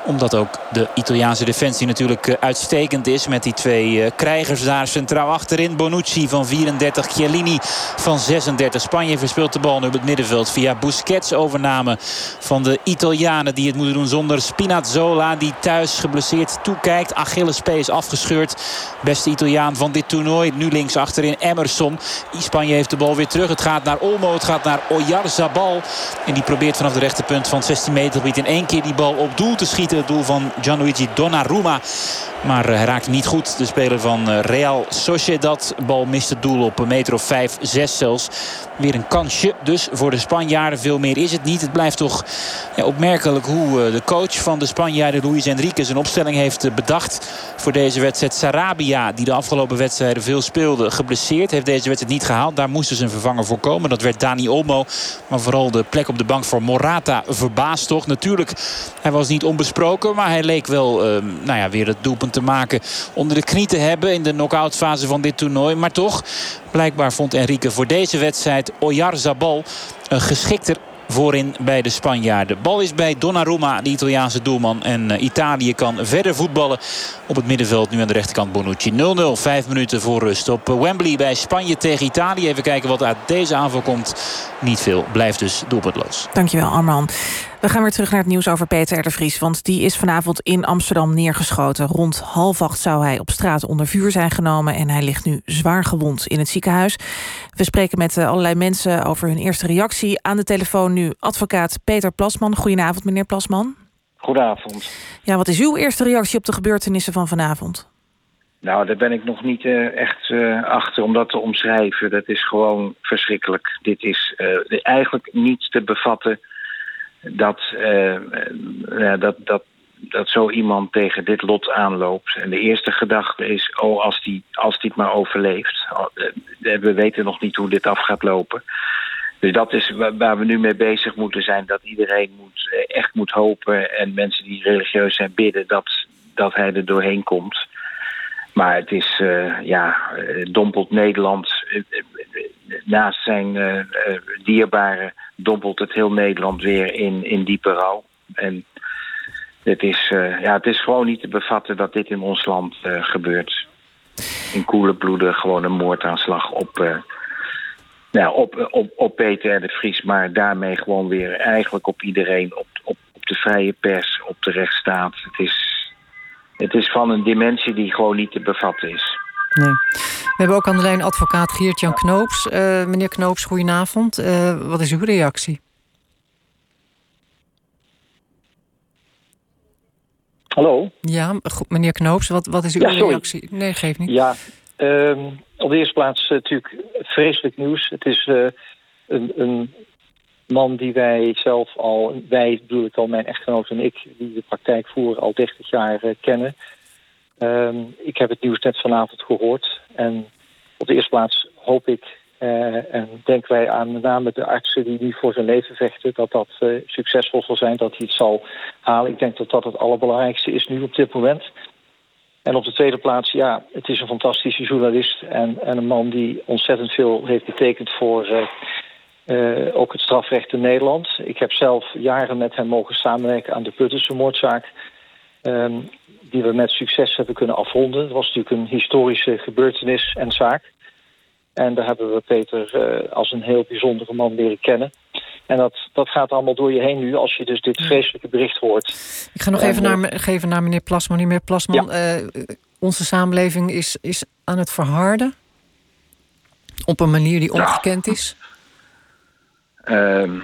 omdat ook de Italiaanse defensie natuurlijk eh, uitstekend is. Met die twee eh, krijgers daar centraal achterin. Bonucci van 34, Chiellini van 36. Spanje verspeelt de bal nu op het middenveld via Busquets overname van de Italianen. Die het moeten doen zonder Spinazzola. Die thuis geblesseerd toekijkt. Achillespees afgescheurd. Beste Italiaan van dit toernooi. Nu links achterin Emerson. Spanje heeft de bal weer terug. Het gaat naar Olmo. Het gaat naar Oyarzabal. En die probeert vanaf de rechterpunt van 16 meter gebied in één keer die bal op doel te schieten het doel van Gianluigi Donnarumma. Maar eh, hij raakte niet goed. De speler van eh, Real Sociedad. Bal mist het doel op een meter of 5, 6 zelfs. Weer een kansje dus voor de Spanjaarden. Veel meer is het niet. Het blijft toch ja, opmerkelijk hoe eh, de coach van de Spanjaarden... Luis Enrique zijn opstelling heeft bedacht voor deze wedstrijd. Sarabia, die de afgelopen wedstrijden veel speelde, geblesseerd. Heeft deze wedstrijd niet gehaald. Daar moest dus een vervanger voor komen. Dat werd Dani Olmo. Maar vooral de plek op de bank voor Morata verbaast toch. Natuurlijk, hij was niet onbesproken. Maar hij leek wel uh, nou ja, weer het doelpunt te maken onder de knie te hebben in de knock fase van dit toernooi. Maar toch, blijkbaar vond Enrique voor deze wedstrijd Oyarzabal een geschikter voorin bij de Spanjaarden. Bal is bij Donnarumma, de Italiaanse doelman. En uh, Italië kan verder voetballen op het middenveld. Nu aan de rechterkant Bonucci. 0-0, vijf minuten voor rust. Op uh, Wembley bij Spanje tegen Italië. Even kijken wat uit deze aanval komt. Niet veel, blijft dus doelpuntloos. Dankjewel Arman. We gaan weer terug naar het nieuws over Peter R. de Vries. Want die is vanavond in Amsterdam neergeschoten. Rond half acht zou hij op straat onder vuur zijn genomen... en hij ligt nu zwaar gewond in het ziekenhuis. We spreken met uh, allerlei mensen over hun eerste reactie. Aan de telefoon nu advocaat Peter Plasman. Goedenavond, meneer Plasman. Goedenavond. Ja, wat is uw eerste reactie op de gebeurtenissen van vanavond? Nou, daar ben ik nog niet uh, echt uh, achter om dat te omschrijven. Dat is gewoon verschrikkelijk. Dit is uh, eigenlijk niet te bevatten dat, dat, dat, dat zo iemand tegen dit lot aanloopt. En de eerste gedachte is, oh, als die, als die het maar overleeft. We weten nog niet hoe dit af gaat lopen. Dus dat is waar we nu mee bezig moeten zijn. Dat iedereen moet, echt moet hopen en mensen die religieus zijn bidden dat, dat hij er doorheen komt. Maar het is, ja, dompelt Nederland, naast zijn uh, dierbaren, dompelt het heel Nederland weer in, in diepe rouw. En het is, ja, het is gewoon niet te bevatten dat dit in ons land gebeurt. In koele bloeden gewoon een moordaanslag op, nou, op, op, op Peter de Vries, maar daarmee gewoon weer eigenlijk op iedereen, op, op, op de vrije pers, op de rechtsstaat. Het is, het is van een dimensie die gewoon niet te bevatten is. Nee. We hebben ook aan de lijn advocaat Geert-Jan Knoops. Uh, meneer Knoops, goedenavond. Uh, wat is uw reactie? Hallo? Ja, meneer Knoops, wat, wat is uw ja, reactie? Nee, geef niet. Ja, um, op de eerste plaats uh, natuurlijk vreselijk nieuws. Het is een, een man die wij zelf al, wij bedoel ik al, mijn echtgenoot en ik, die de praktijk voeren al 30 jaar kennen. Um, ik heb het nieuws net vanavond gehoord. En op de eerste plaats hoop ik uh, en denken wij aan met name de artsen die nu voor zijn leven vechten, dat dat uh, succesvol zal zijn, dat hij het zal halen. Ik denk dat dat het allerbelangrijkste is nu op dit moment. En op de tweede plaats, ja, het is een fantastische journalist en, en een man die ontzettend veel heeft betekend voor uh, ook het strafrecht in Nederland. Ik heb zelf jaren met hem mogen samenwerken aan de Puttense moordzaak. Um, die we met succes hebben kunnen afronden. Het was natuurlijk een historische gebeurtenis en zaak. En daar hebben we Peter uh, als een heel bijzondere man leren kennen. En dat, dat gaat allemaal door je heen nu als je dus dit vreselijke bericht hoort. Ik ga nog even naar, geven naar meneer Plasman. Meneer Plasman, ja. uh, onze samenleving is, is aan het verharden. Op een manier die ongekend ja. is. Um,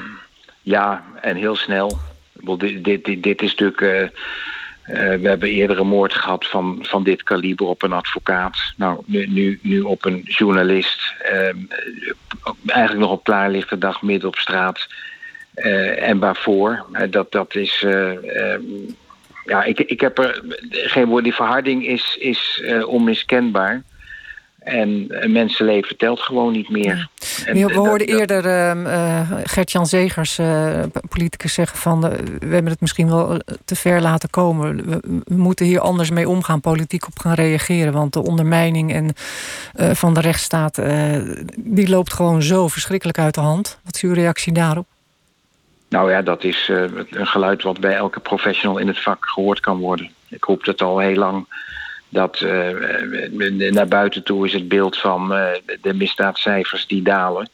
ja, en heel snel. Dit, dit, dit, dit is natuurlijk... Uh, we hebben eerder een moord gehad van, van dit kaliber op een advocaat. Nou, nu, nu, nu op een journalist. Uh, eigenlijk nog op klaarlichte dag midden op straat. Uh, en waarvoor? dat, dat is... Ehm, ja, ik, ik heb er geen woord. Die verharding is, is onmiskenbaar. En een mensenleven telt gewoon niet meer. We hoorden eerder eh, Gert-Jan Zegers, eh, politicus, zeggen van... eh, we hebben het misschien wel te ver laten komen. We, we moeten hier anders mee omgaan, politiek op gaan reageren. Want de ondermijning en, van de rechtsstaat... die loopt gewoon zo verschrikkelijk uit de hand. Wat is uw reactie daarop? Nou ja, dat is een geluid wat bij elke professional in het vak gehoord kan worden. Ik roep dat al heel lang. Dat eh, eh, naar buiten toe is het beeld van eh, de misdaadcijfers die dalen.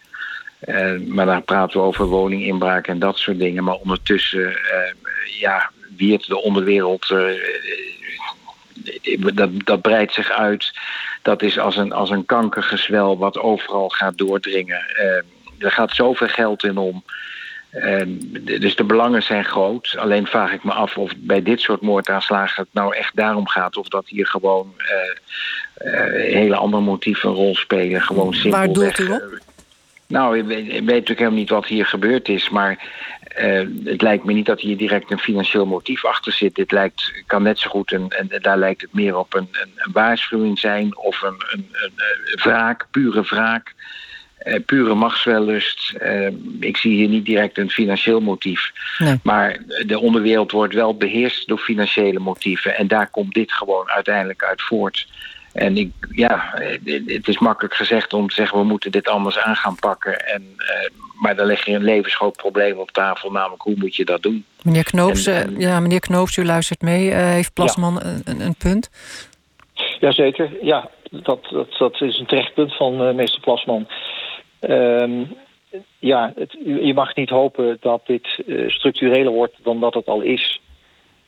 Eh, maar dan praten we over woninginbraak en dat soort dingen. Maar ondertussen, eh, ja, wiert de onderwereld. eh, dat, dat breidt zich uit. Dat is als een, als een kankergezwel wat overal gaat doordringen. Eh, er gaat zoveel geld in om. Eh, d- dus de belangen zijn groot. Alleen vraag ik me af of bij dit soort moordaanslagen het nou echt daarom gaat. Of dat hier gewoon eh, hele andere motieven een rol spelen. Gewoon Waar simpelweg. doelt u op? eh, nou, ik weet, ik weet natuurlijk helemaal niet wat hier gebeurd is. Maar het lijkt me niet dat hier direct een financieel motief achter zit. Dit lijkt, kan net zo goed, een, en daar lijkt het meer op een, een, een waarschuwing zijn. Of een, een, een, eh, wraak, pure wraak. Eh, pure machtswellust. Eh, ik zie hier niet direct een financieel motief. Nee. Maar de onderwereld wordt wel beheerst door financiële motieven. En daar komt dit gewoon uiteindelijk uit voort. En ik, ja, het- het is makkelijk gezegd om te zeggen... we moeten dit anders aan gaan pakken. En, eh, maar dan leg je een levensgroot probleem op tafel. Namelijk, hoe moet je dat doen? Meneer Knoops, En- eh, en- ja, meneer Knoops, u luistert mee. Eh, heeft Plasman een, een, een punt? Jazeker, ja, dat, dat, dat is een terecht punt van eh, meester Plasman. Ehm, ja, het, je mag niet hopen dat dit eh, structureler wordt dan dat het al is.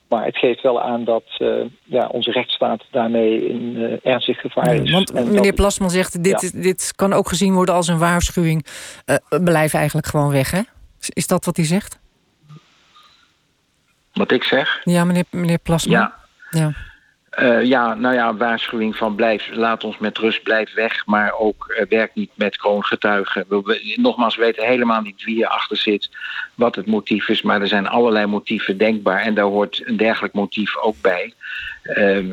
Maar het geeft wel aan dat eh, ja, onze rechtsstaat daarmee in eh, ernstig gevaar is. Want En meneer Plasman zegt, dit, Ja. is- dit kan ook gezien worden als een waarschuwing. Eh blijf eigenlijk gewoon weg, hè? Is- Is dat wat hij zegt? Wat ik zeg? Ja, meneer, meneer Plasman? Ja. ja. Eh, ja, nou ja, waarschuwing van blijf, laat ons met rust, blijf weg. Maar ook eh, werk niet met kroongetuigen. We, nogmaals, we weten helemaal niet wie erachter zit, wat het motief is. Maar er zijn allerlei motieven denkbaar. En daar hoort een dergelijk motief ook bij. Ehm,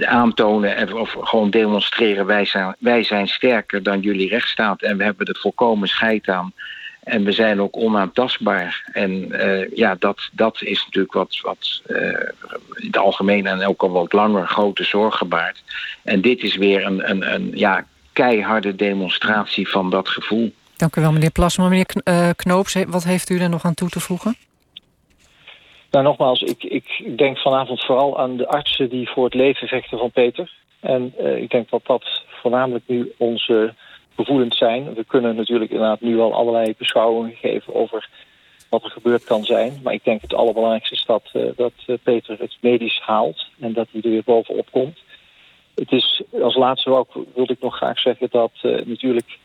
aantonen en- of gewoon demonstreren, wij zijn, wij zijn sterker dan jullie rechtsstaat. En we hebben er volkomen scheid aan. En we zijn ook onaantastbaar. En eh, ja, dat, dat is natuurlijk wat, wat eh, in het algemeen en ook al wat langer grote zorgen baart. En dit is weer een, een, een ja, keiharde demonstratie van dat gevoel. Dank u wel, meneer Plasman. Meneer eh, Knoops, wat heeft u er nog aan toe te voegen? Nou, nogmaals, ik, ik denk vanavond vooral aan de artsen die voor het leven vechten van Peter. En eh, ik denk dat dat voornamelijk nu onze gevoelens zijn. We kunnen natuurlijk inderdaad nu al allerlei beschouwingen geven over wat er gebeurd kan zijn. Maar ik denk het allerbelangrijkste is dat, eh, dat eh, Peter het medisch haalt en dat hij er weer bovenop komt. Het is als laatste ook, wilde ik nog graag zeggen dat eh, natuurlijk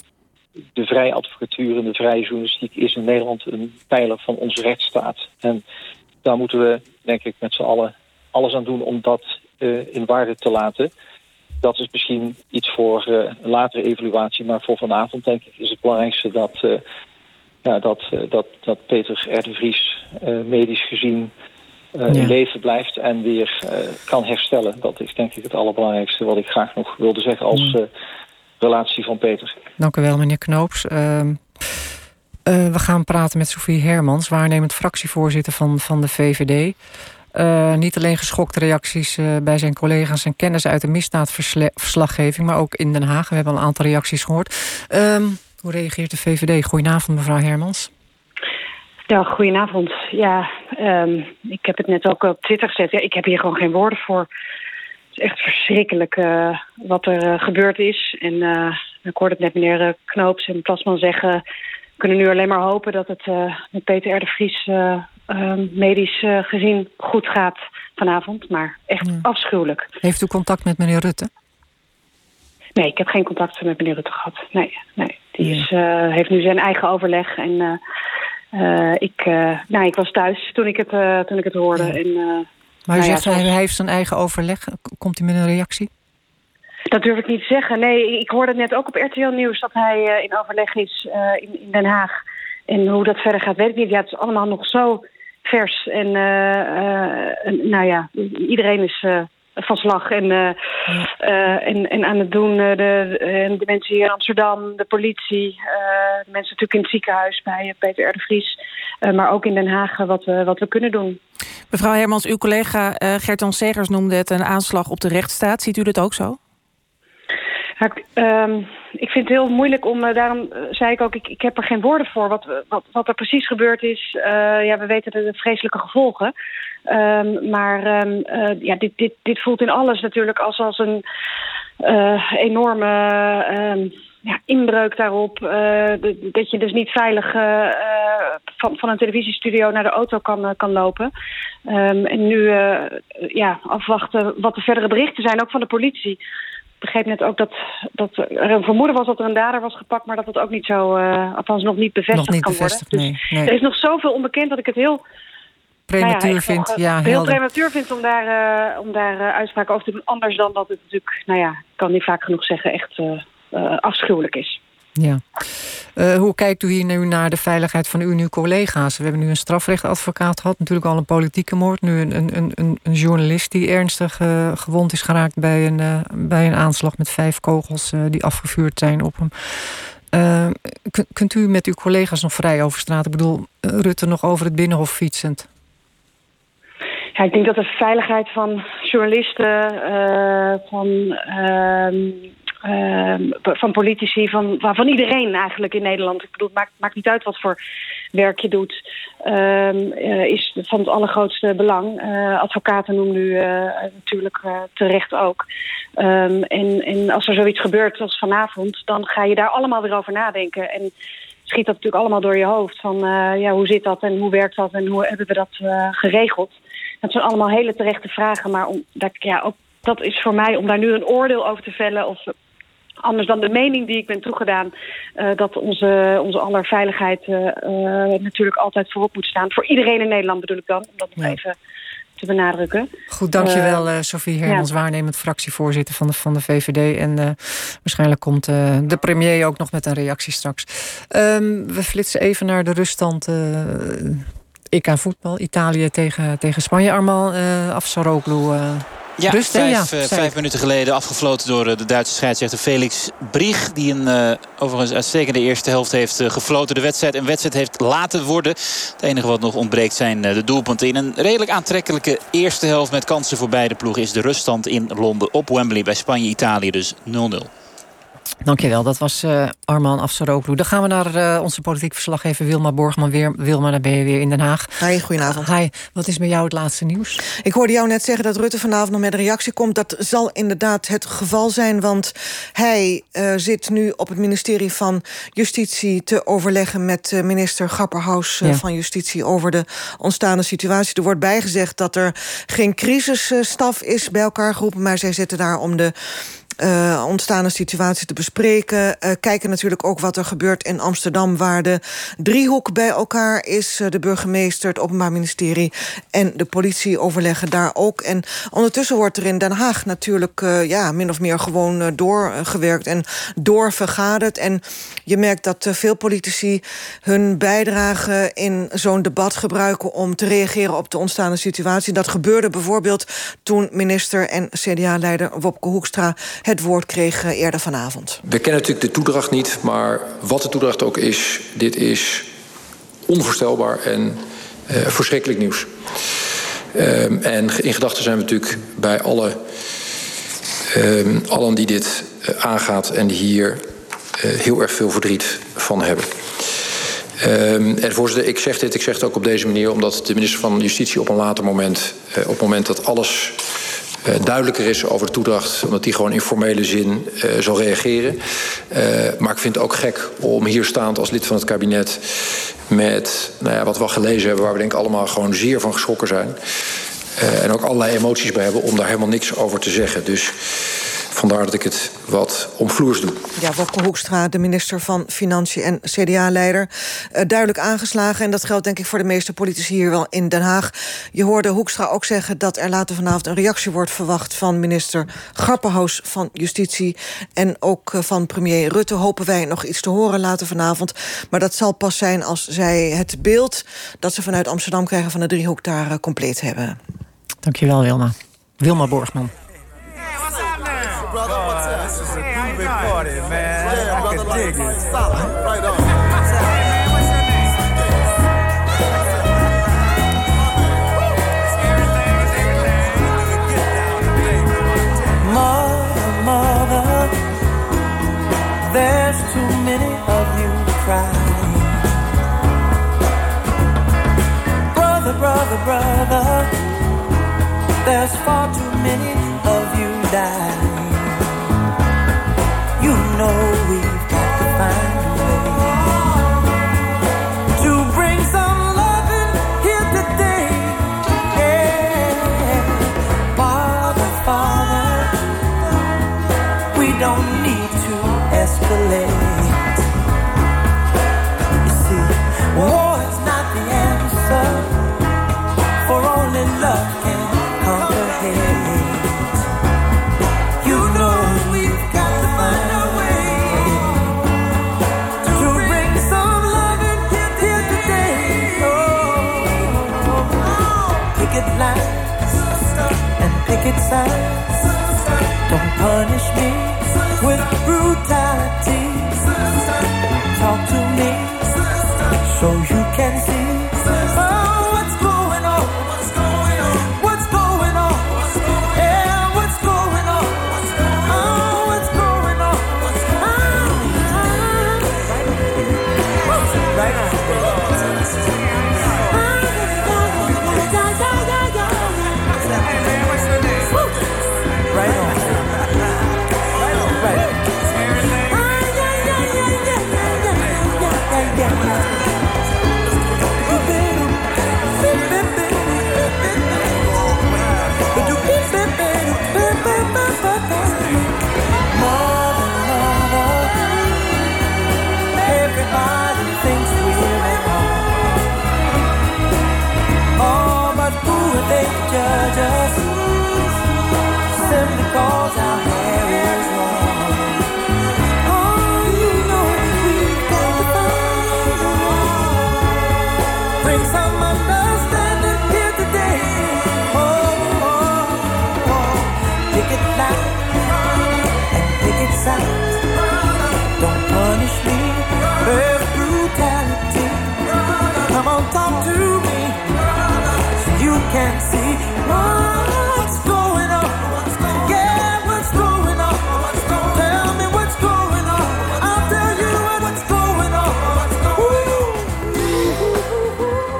de vrije advocatuur en de vrije journalistiek is in Nederland een pijler van onze rechtsstaat. En daar moeten we, denk ik, met z'n allen alles aan doen om dat in waarde te laten. Dat is misschien iets voor eh, een latere evaluatie, maar voor vanavond denk ik is het belangrijkste dat, eh, ja, dat, eh, dat, dat Peter R. de Vries medisch gezien Ja. in leven blijft en weer kan herstellen. Dat is denk ik het allerbelangrijkste wat ik graag nog wilde zeggen als relatie van Peter. Dank u wel, meneer Knoops. Ehm, eh, we gaan praten met Sofie Hermans, waarnemend fractievoorzitter van, van de VVD. Eh, niet alleen geschokte reacties eh, bij zijn collega's en kennis uit de misdaadverslaggeving, maar ook in Den Haag. We hebben al een aantal reacties gehoord. Ehm, hoe reageert de VVD? Goedenavond, mevrouw Hermans. Ja, goedenavond. Ja, ehm, ik heb het net ook op Twitter gezet. Ja, ik heb hier gewoon geen woorden voor. Het is echt verschrikkelijk eh, wat er gebeurd is. En ik hoorde het net meneer Knoops en Plasman zeggen... we kunnen nu alleen maar hopen dat het met Peter R. de Vries... eh, ehm, medisch eh, gezien goed gaat vanavond. Maar echt afschuwelijk. Heeft u contact met meneer Rutte? Nee, ik heb geen contact met meneer Rutte gehad. Nee, nee. Die is, eh, heeft nu zijn eigen overleg. En eh, ik, nou, ik was thuis toen ik het, toen ik het hoorde. En, Maar u nou zegt hij, heeft zijn eigen overleg. Komt hij met een reactie? Dat durf ik niet te zeggen. Nee, ik hoorde net ook op RTL Nieuws dat hij in overleg is in, in Den Haag. En hoe dat verder gaat, weet ik niet. Ja, het is allemaal nog zo vers. En, eh, eh, en, nou ja, iedereen is, eh, van slag en, en, en aan het doen. De, mensen hier in Amsterdam, de politie, mensen natuurlijk in het ziekenhuis bij Peter R. de Vries. maar ook in Den Haag wat we, wat we kunnen doen. Mevrouw Hermans, uw collega Gerton Segers noemde het een aanslag op de rechtsstaat. Ziet u dat ook zo? Ja, ik, ehm, ik vind het heel moeilijk om, daarom zei ik ook, ik, ik heb er geen woorden voor wat, wat, wat er precies gebeurd is. ja, we weten de, vreselijke gevolgen. Um, maar uh, ja, dit, dit, dit voelt in alles natuurlijk als, als een enorme ja, inbreuk daarop. Dat je dus niet veilig van, van een televisiestudio naar de auto kan, kan lopen. en nu ja, afwachten wat de verdere berichten zijn, ook van de politie. Ik begreep net ook dat, dat er een vermoeden was dat er een dader was gepakt... maar dat het ook niet zo, althans nog niet bevestigd nog niet kan bevestigd, worden. Nee, nee. Dus er is nog zoveel onbekend dat ik het heel prematuur nou ja, vindt. Nog, ja, heel helder. prematuur vindt om daar, uh, om daar uh, uitspraken over te doen. Anders dan dat het natuurlijk, nou ja, ik kan niet vaak genoeg zeggen, echt afschuwelijk is. Ja. hoe kijkt u hier nu naar de veiligheid van uw nu collega's? We hebben nu een strafrechtadvocaat gehad, natuurlijk al een politieke moord. Nu een, een, een, een journalist die ernstig gewond is geraakt bij een, bij een aanslag met vijf kogels die afgevuurd zijn op hem. Kunt u met uw collega's nog vrij over straat? Ik bedoel, Rutte nog over het Binnenhof fietsend? Ja, ik denk dat de veiligheid van journalisten, van, uh, van politici, van, van iedereen eigenlijk in Nederland. Ik bedoel, het maakt, maakt niet uit wat voor werk je doet. Uh, is van het allergrootste belang. Uh, advocaten noemen u natuurlijk terecht ook. Um, en, en als er zoiets gebeurt als vanavond, dan ga je daar allemaal weer over nadenken. En schiet dat natuurlijk allemaal door je hoofd. Van ja, hoe zit dat en hoe werkt dat en hoe hebben we dat geregeld? Dat zijn allemaal hele terechte vragen. Maar dat, ja, ook, dat is voor mij om daar nu een oordeel over te vellen... of anders dan de mening die ik ben toegedaan... Uh, dat onze, onze aller veiligheid uh, uh, natuurlijk altijd voorop moet staan. Voor iedereen in Nederland bedoel ik dan, om dat nog ja. even te benadrukken. Goed, dankjewel uh, Sophie Hermans, ja. waarnemend fractievoorzitter van de, van de VVD. En waarschijnlijk komt de premier ook nog met een reactie straks. Um, we flitsen even naar de ruststand... Ik aan voetbal, Italië tegen, tegen Spanje. Armal uh, Afsaroglu. Uh, ja, rust, vijf, ja, vijf minuten geleden afgefloten door de Duitse scheidsrechter Felix Brieg. Die een uh, overigens uitstekende eerste helft heeft uh, gefloten. De wedstrijd een wedstrijd heeft laten worden. Het enige wat nog ontbreekt zijn de doelpunten. In een redelijk aantrekkelijke eerste helft met kansen voor beide ploegen... is de ruststand in Londen op Wembley bij Spanje-Italië dus 0-0. Dankjewel, dat was uh, Arman Afsaroglu. Dan gaan we naar uh, onze politiek verslaggever Wilma Borgman. Weer, Wilma, dan ben je weer in Den Haag. Hi, goedenavond. Hi, wat is bij jou het laatste nieuws? Ik hoorde jou net zeggen dat Rutte vanavond nog met een reactie komt. Dat zal inderdaad het geval zijn, want hij uh, zit nu op het ministerie van Justitie... te overleggen met minister Grapperhaus ja. van Justitie... over de ontstaande situatie. Er wordt bijgezegd dat er geen crisisstaf is bij elkaar geroepen... maar zij zitten daar om de uh, ontstaande situatie te bespreken. Uh, kijken natuurlijk ook wat er gebeurt in Amsterdam... waar de driehoek bij elkaar is. Uh, de burgemeester, het Openbaar Ministerie en de politie overleggen daar ook. En ondertussen wordt er in Den Haag natuurlijk ja, min of meer gewoon doorgewerkt... en doorvergaderd. En je merkt dat veel politici hun bijdrage in zo'n debat gebruiken... om te reageren op de ontstaande situatie. Dat gebeurde bijvoorbeeld toen minister en CDA-leider Wopke Hoekstra het woord kreeg eerder vanavond. We kennen natuurlijk de toedracht niet, maar wat de toedracht ook is... dit is onvoorstelbaar en uh, verschrikkelijk nieuws. Um, en in gedachten zijn we natuurlijk bij alle, um, allen die dit uh, aangaat... en die hier heel erg veel verdriet van hebben. Um, en voorzitter, ik zeg dit, ik zeg het ook op deze manier... omdat de minister van Justitie op een later moment... op het moment dat alles duidelijker is over de toedracht... omdat die gewoon in formele zin uh, zal reageren. Uh, maar ik vind het ook gek om hier staand als lid van het kabinet... met nou ja, wat we al gelezen hebben... waar we denk ik allemaal gewoon zeer van geschrokken zijn... en ook allerlei emoties bij hebben om daar helemaal niks over te zeggen. Dus vandaar dat ik het wat omvloers doe. Ja, Wopke Hoekstra, de minister van Financiën en CDA-leider... Uh, duidelijk aangeslagen. En dat geldt denk ik voor de meeste politici hier wel in Den Haag. Je hoorde Hoekstra ook zeggen dat er later vanavond... een reactie wordt verwacht van minister Grapperhaus van Justitie... en ook uh, van premier Rutte hopen wij nog iets te horen later vanavond. Maar dat zal pas zijn als zij het beeld... dat ze vanuit Amsterdam krijgen van de driehoek daar uh, compleet hebben. Dankjewel, Wilma. Wilma Borgman. Dig it. Right on. Mother, mother, there's too many of you crying. Brother, brother, brother, there's far too many of you dying. Picket signs. Don't punish me with brutality. Talk to me so you can see.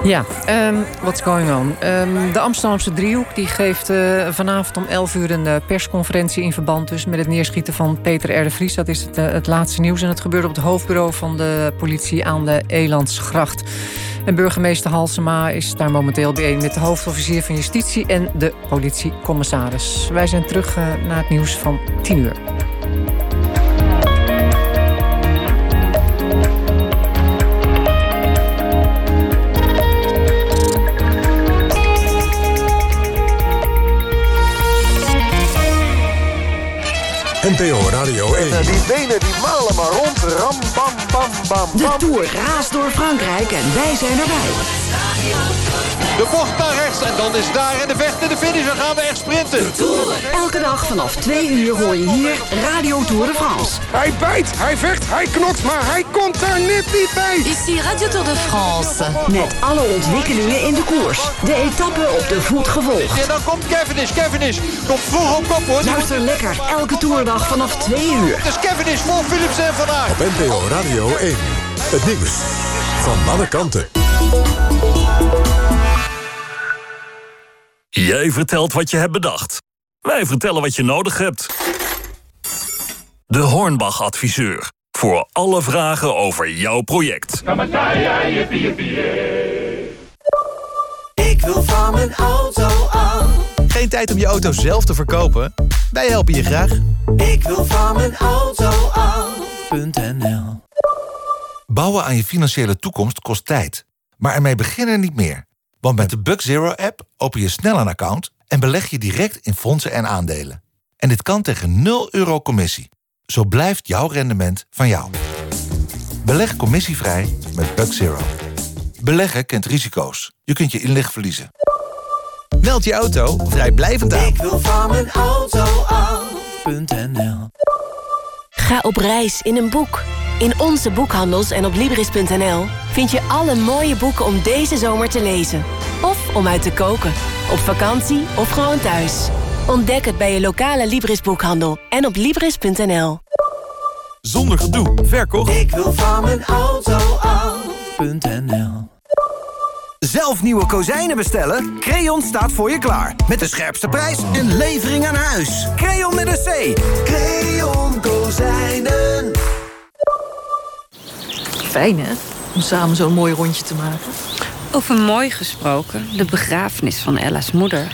Ja, ehm what's going on? Ehm, de Amsterdamse driehoek die geeft eh, vanavond om 11 uur een eh, persconferentie in verband dus met het neerschieten van Peter R. Dat is het, eh, het laatste nieuws en het gebeurt op het hoofdbureau van de politie aan de Elandsgracht. En burgemeester Halsema is daar momenteel bijeen met de hoofdofficier van justitie en de politiecommissaris. Wij zijn terug eh, naar het nieuws van 10 uur. NPO Radio 1. Die benen die malen maar rond. Ram, bam, bam, bam, De. Tour raast door Frankrijk en wij zijn erbij. De bocht naar rechts en dan is daar in de vecht in de finish. Dan gaan we echt sprinten. Elke dag vanaf 2 uur hoor je hier Radio Tour de France. Hij bijt, hij vecht, hij knokt, maar hij komt er net niet bij. Ici Radio Tour de France. Met alle ontwikkelingen in de koers. De etappe op de voet gevolgd. En dan komt Cavendish. Cavendish komt vroeg op kop hoor. Luister lekker elke toerdag vanaf 2 uur. Dus Cavendish voor Philips en Van Aert. Op NPO Radio 1. Het nieuws van alle kanten. Jij vertelt wat je hebt bedacht. Wij vertellen wat je nodig hebt. De Hornbach-adviseur. Voor alle vragen over jouw project. Ik wil van mijn auto af. Geen tijd om je auto zelf te verkopen? Wij helpen je graag. Ik wil van mijn auto af.nl Bouwen aan je financiële toekomst kost tijd. Maar ermee beginnen niet meer. Want met de Bug Zero app open je snel een account en beleg je direct in fondsen en aandelen. En dit kan tegen 0 euro commissie. Zo blijft jouw rendement van jou. Beleg commissievrij met Bug Zero. Beleggen kent risico's. Je kunt je inleg verliezen. Meld je auto vrijblijvend aan. Ik wil van mijn auto Ga op reis in een boek. In onze boekhandels en op Libris.nl vind je alle mooie boeken om deze zomer te lezen. Of om uit te koken. Op vakantie of gewoon thuis. Ontdek het bij je lokale Libris boekhandel en op Libris.nl. Zonder gedoe. Verkocht. Ik wil van mijn auto af.nl Zelf nieuwe kozijnen bestellen? Creon staat voor je klaar. Met de scherpste prijs en levering aan huis. Creon met een C. Creon Kozijnen. Fijn hè, om samen zo'n mooi rondje te maken. Over mooi gesproken, de begrafenis van Ella's moeder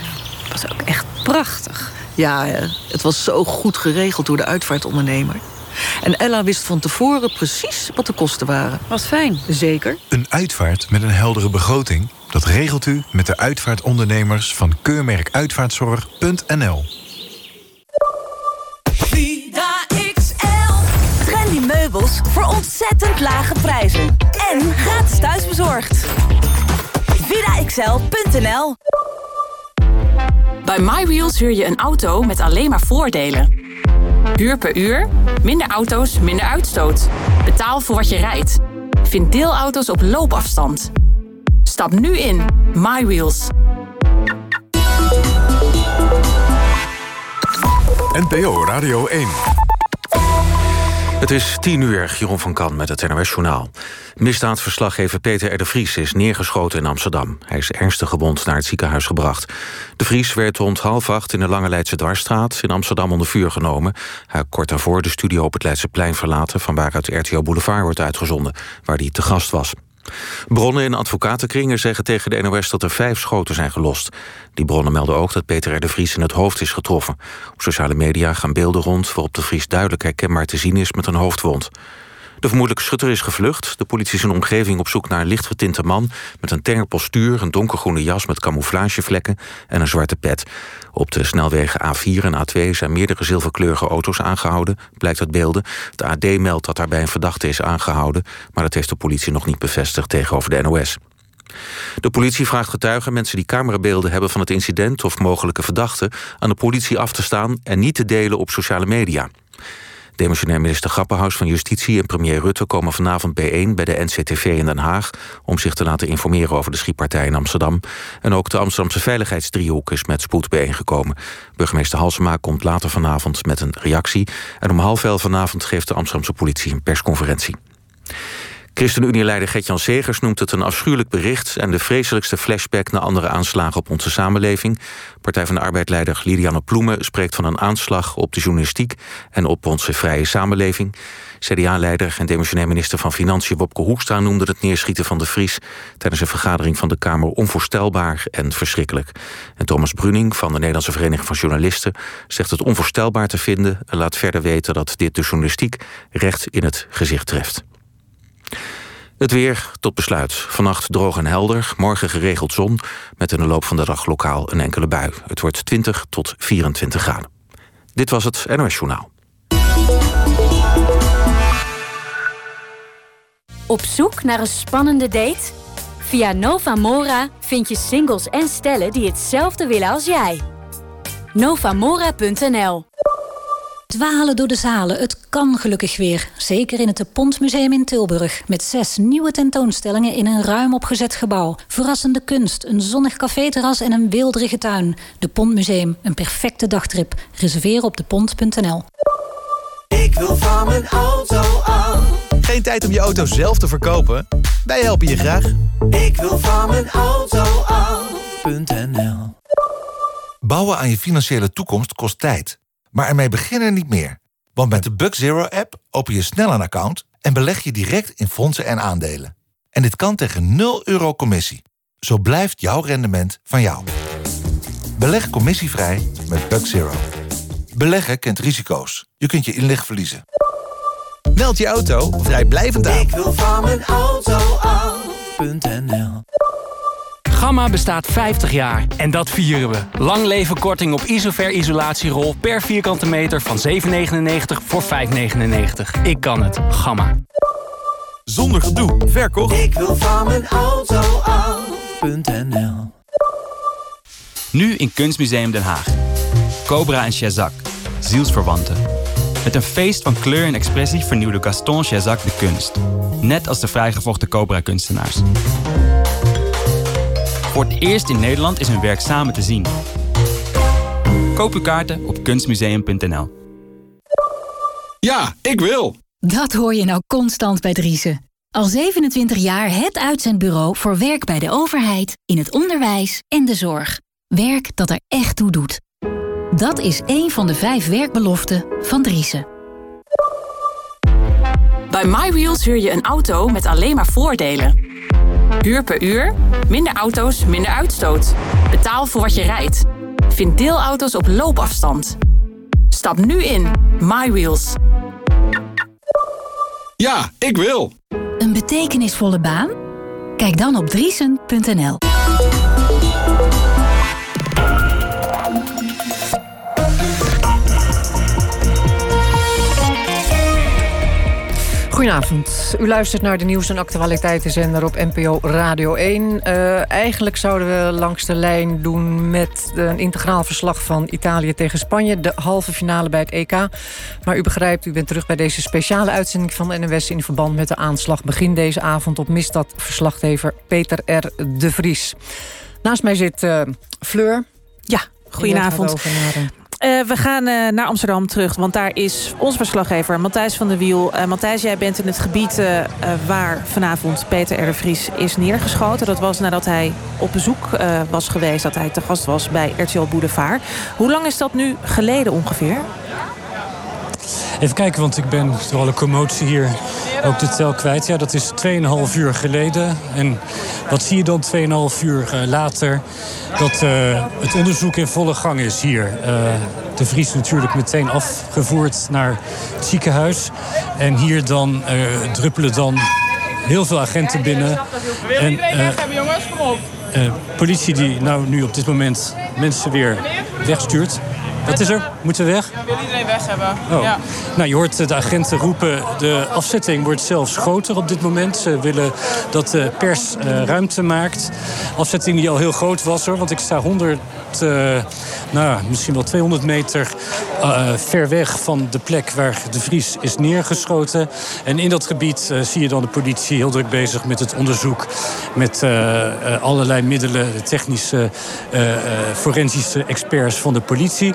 was ook echt prachtig. Ja, het was zo goed geregeld door de uitvaartondernemer. En Ella wist van tevoren precies wat de kosten waren. Was fijn. Zeker. Een uitvaart met een heldere begroting? Dat regelt u met de uitvaartondernemers van keurmerkuitvaartzorg.nl. Vida XL. Trendy meubels voor ontzettend lage prijzen. En gratis thuisbezorgd. VidaXL.nl Bij MyWheels huur je een auto met alleen maar voordelen. Huur per uur, minder auto's, minder uitstoot. Betaal voor wat je rijdt. Vind deelauto's op loopafstand. Stap nu in. MyWheels. NPO Radio 1. Het is tien uur, Jeroen van Kan met het NOS Journaal. Misdaadverslaggever Peter R. de Vries is neergeschoten in Amsterdam. Hij is ernstig gewond naar het ziekenhuis gebracht. De Vries werd rond half acht in de Lange Leidse Dwarsstraat... in Amsterdam onder vuur genomen. Hij kort daarvoor de studio op het Leidseplein verlaten... van waaruit RTO Boulevard wordt uitgezonden, waar hij te gast was. Bronnen in advocatenkringen zeggen tegen de NOS dat er vijf schoten zijn gelost. Die bronnen melden ook dat Peter R. de Vries in het hoofd is getroffen. Op sociale media gaan beelden rond waarop de Vries duidelijk herkenbaar te zien is met een hoofdwond. De vermoedelijke schutter is gevlucht. De politie is in omgeving op zoek naar een lichtgetinte man... met een tenger postuur, een donkergroene jas met camouflagevlekken... en een zwarte pet. Op de snelwegen A4 en A2 zijn meerdere zilverkleurige auto's aangehouden... blijkt uit beelden. De AD meldt dat daarbij een verdachte is aangehouden... maar dat heeft de politie nog niet bevestigd tegenover de NOS. De politie vraagt getuigen, mensen die camerabeelden hebben van het incident of mogelijke verdachten, aan de politie af te staan en niet te delen op sociale media. Demissionair minister Grappenhuis van Justitie en premier Rutte komen vanavond bijeen bij de NCTV in Den Haag om zich te laten informeren over de schietpartij in Amsterdam. En ook de Amsterdamse veiligheidsdriehoek is met spoed bijeengekomen. Burgemeester Halsema komt later vanavond met een reactie. En om half elf vanavond geeft de Amsterdamse politie een persconferentie. ChristenUnie-leider Gert-Jan Segers noemt het een afschuwelijk bericht... en de vreselijkste flashback naar andere aanslagen op onze samenleving. Partij van de Arbeid-leider Liliane Ploemen spreekt van een aanslag op de journalistiek... en op onze vrije samenleving. CDA-leider en demissionair minister van Financiën Wopke Hoekstra... noemde het neerschieten van de Vries tijdens een vergadering van de Kamer... onvoorstelbaar en verschrikkelijk. En Thomas Bruning van de Nederlandse Vereniging van Journalisten... zegt het onvoorstelbaar te vinden en laat verder weten... dat dit de journalistiek recht in het gezicht treft. Het weer tot besluit. Vannacht droog en helder. Morgen geregeld zon. Met in de loop van de dag lokaal een enkele bui. Het wordt 20 tot 24 graden. Dit was het NOS Journaal. Op zoek naar een spannende date? Via Novamora vind je singles en stellen die hetzelfde willen als jij. Novamora.nl Dwalen door de zalen, het kan gelukkig weer. Zeker in het De Pont Museum in Tilburg. Met zes nieuwe tentoonstellingen in een ruim opgezet gebouw. Verrassende kunst, een zonnig caféterras en een weelderige tuin. De Pont Museum, een perfecte dagtrip. Reserveer op depont.nl. Ik wil van mijn auto af. Geen tijd om je auto zelf te verkopen? Wij helpen je graag. Ik wil van mijn auto af.nl Bouwen aan je financiële toekomst kost tijd. Maar ermee beginnen niet meer. Want met de Bug Zero app open je snel een account en beleg je direct in fondsen en aandelen. En dit kan tegen 0 euro commissie. Zo blijft jouw rendement van jou. Beleg commissievrij met Bug Zero. Beleggen kent risico's. Je kunt je inleg verliezen. Meld je auto of rijd blijvend aan. Ik wil van mijn auto af.nl Gamma bestaat 50 jaar en dat vieren we. Lang leven korting op Isover isolatierol per vierkante meter van 7,99 voor 5,99. Ik kan het. Gamma. Zonder gedoe. Verkocht. Ik wil van mijn auto Nu in Kunstmuseum Den Haag. Cobra en Shazak, zielsverwanten. Met een feest van kleur en expressie vernieuwde Gaston Chazak de kunst. Net als de vrijgevochten Cobra-kunstenaars. Voor het eerst in Nederland is hun werk samen te zien. Koop uw kaarten op kunstmuseum.nl. Ja, ik wil. Dat hoor je nou constant bij Driessen. Al 27 jaar het uitzendbureau voor werk bij de overheid, in het onderwijs en de zorg. Werk dat er echt toe doet. Dat is één van de vijf werkbeloften van Driessen. Bij MyWheels huur je een auto met alleen maar voordelen. Huur per uur, minder auto's, minder uitstoot. Betaal voor wat je rijdt. Vind deelauto's op loopafstand. Stap nu in. MyWheels. Ja, ik wil. Een betekenisvolle baan? Kijk dan op driesen.nl. Goedenavond. U luistert naar de nieuws- en actualiteitenzender op NPO Radio 1. Uh, eigenlijk zouden we langs de lijn doen met een integraal verslag van Italië tegen Spanje. De halve finale bij het EK. Maar u begrijpt, u bent terug bij deze speciale uitzending van de NWS... in verband met de aanslag begin deze avond op misdaad-verslaggever Peter R. de Vries. Naast mij zit uh, Fleur. Ja, goedenavond. Uh, we gaan uh, naar Amsterdam terug, want daar is ons verslaggever Matthijs van der Wiel. Uh, Matthijs, jij bent in het gebied waar vanavond Peter R. Vries is neergeschoten. Dat was nadat hij op bezoek was geweest, dat hij te gast was bij RTL Boulevard. Hoe lang is dat nu geleden ongeveer? Even kijken, want ik ben door alle commotie hier ook de tel kwijt. Ja, dat is 2,5 uur geleden. En wat zie je dan 2,5 uur later? Dat uh, het onderzoek in volle gang is hier. Uh, de Vries natuurlijk meteen afgevoerd naar het ziekenhuis. En hier dan druppelen dan heel veel agenten binnen. En, politie die nou nu op dit moment mensen weer wegstuurt. Wat is er? Moeten we weg? Ja, we willen iedereen weg hebben. Oh. Ja. Nou, je hoort de agenten roepen... de afzetting wordt zelfs groter op dit moment. Ze willen dat de pers uh, ruimte maakt. Afzetting die al heel groot was, hoor. Want ik sta 100, uh, nou, misschien wel 200 meter uh, ver weg... van de plek waar de Vries is neergeschoten. En in dat gebied zie je dan de politie heel druk bezig met het onderzoek... met allerlei middelen, de technische, forensische experts van de politie...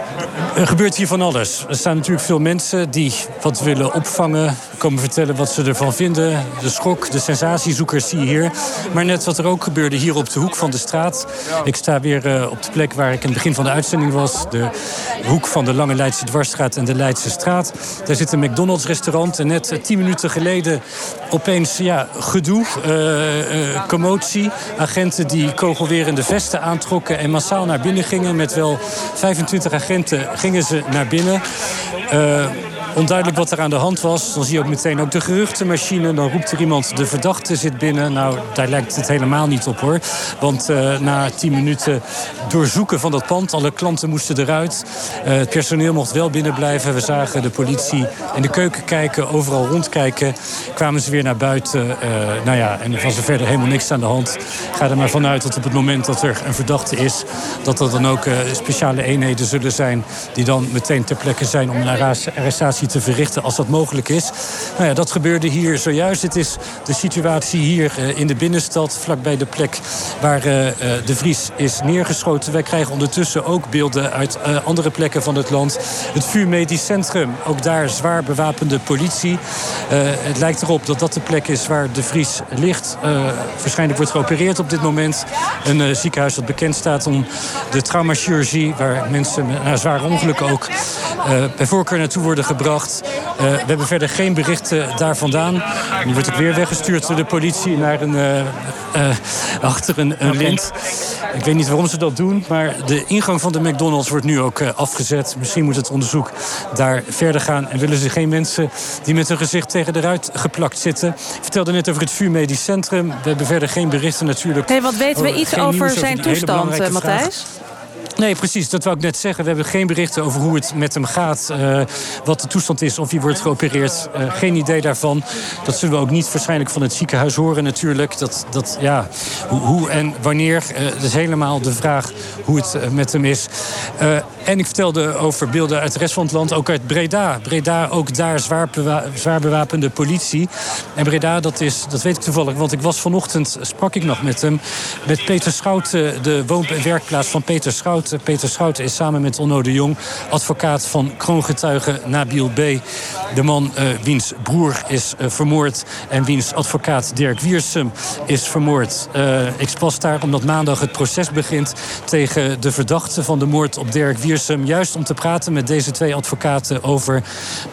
Er gebeurt hier van alles. Er staan natuurlijk veel mensen die wat willen opvangen, komen vertellen wat ze ervan vinden. De schok, de sensatiezoekers zie je hier. Maar net wat er ook gebeurde hier op de hoek van de straat. Ik sta weer uh, op de plek waar ik in het begin van de uitzending was. De hoek van de Lange Leidse Dwarsstraat en de Leidse Straat. Daar zit een McDonald's restaurant. En net uh, tien minuten geleden opeens ja, gedoe, uh, commotie. Agenten die kogelwerende vesten aantrokken en massaal naar binnen gingen. Met wel 25 agenten gingen ze naar binnen. Onduidelijk wat er aan de hand was. Dan zie je ook meteen ook de geruchtenmachine. Dan roept er iemand, de verdachte zit binnen. Nou, daar lijkt het helemaal niet op hoor. Want uh, na tien minuten doorzoeken van dat pand... alle klanten moesten eruit. Uh, het personeel mocht wel binnen blijven. We zagen de politie in de keuken kijken, overal rondkijken. Kwamen ze weer naar buiten. Uh, nou ja, en er was er verder helemaal niks aan de hand. Ga er maar vanuit dat op het moment dat er een verdachte is... dat er dan ook speciale eenheden zullen zijn... die dan meteen ter plekke zijn om een arrestatie te verrichten als dat mogelijk is. Nou ja, dat gebeurde hier zojuist. Dit is de situatie hier uh, in de binnenstad, vlakbij de plek waar uh, uh, de Vries is neergeschoten. Wij krijgen ondertussen ook beelden uit andere plekken van het land. Het VU Medisch Centrum, ook daar zwaar bewapende politie. het lijkt erop dat dat de plek is waar de Vries ligt. waarschijnlijk wordt geopereerd op dit moment. Een ziekenhuis dat bekend staat om de traumachirurgie... waar mensen na zware ongelukken ook bij voorkeur naartoe worden gebracht. Uh, we hebben verder geen berichten daar vandaan. Nu wordt ook weer weggestuurd door de politie naar een, uh, uh, achter een, een lint. Ik weet niet waarom ze dat doen, maar de ingang van de McDonald's wordt nu ook afgezet. Misschien moet het onderzoek daar verder gaan. En willen ze geen mensen die met hun gezicht tegen de ruit geplakt zitten. Ik vertelde net over het VU Medisch Centrum. We hebben verder geen berichten natuurlijk. Hey, wat weten we iets over zijn toestand, Matthijs? Nee, precies. Dat wou ik net zeggen. We hebben geen berichten over hoe het met hem gaat. Uh, wat de toestand is, of hij wordt geopereerd. Uh, geen idee daarvan. Dat zullen we ook niet waarschijnlijk van het ziekenhuis horen natuurlijk. Dat, dat, ja, hoe, hoe en wanneer. Uh, dat is helemaal de vraag hoe het met hem is. En ik vertelde over beelden uit de rest van het land, ook uit Breda. Breda, ook daar zwaar, zwaar bewapende politie. En Breda, dat, is, dat weet ik toevallig, want ik was vanochtend, sprak ik nog met hem... met Peter Schout, de woon- en werkplaats van Peter Schout. Peter Schout is samen met Onno de Jong advocaat van kroongetuige Nabil B. De man uh, wiens broer is uh, vermoord en wiens advocaat Dirk Wiersum is vermoord. Uh, ik was daar omdat maandag het proces begint tegen de verdachte van de moord op Dirk Wiersum. Juist om te praten met deze twee advocaten over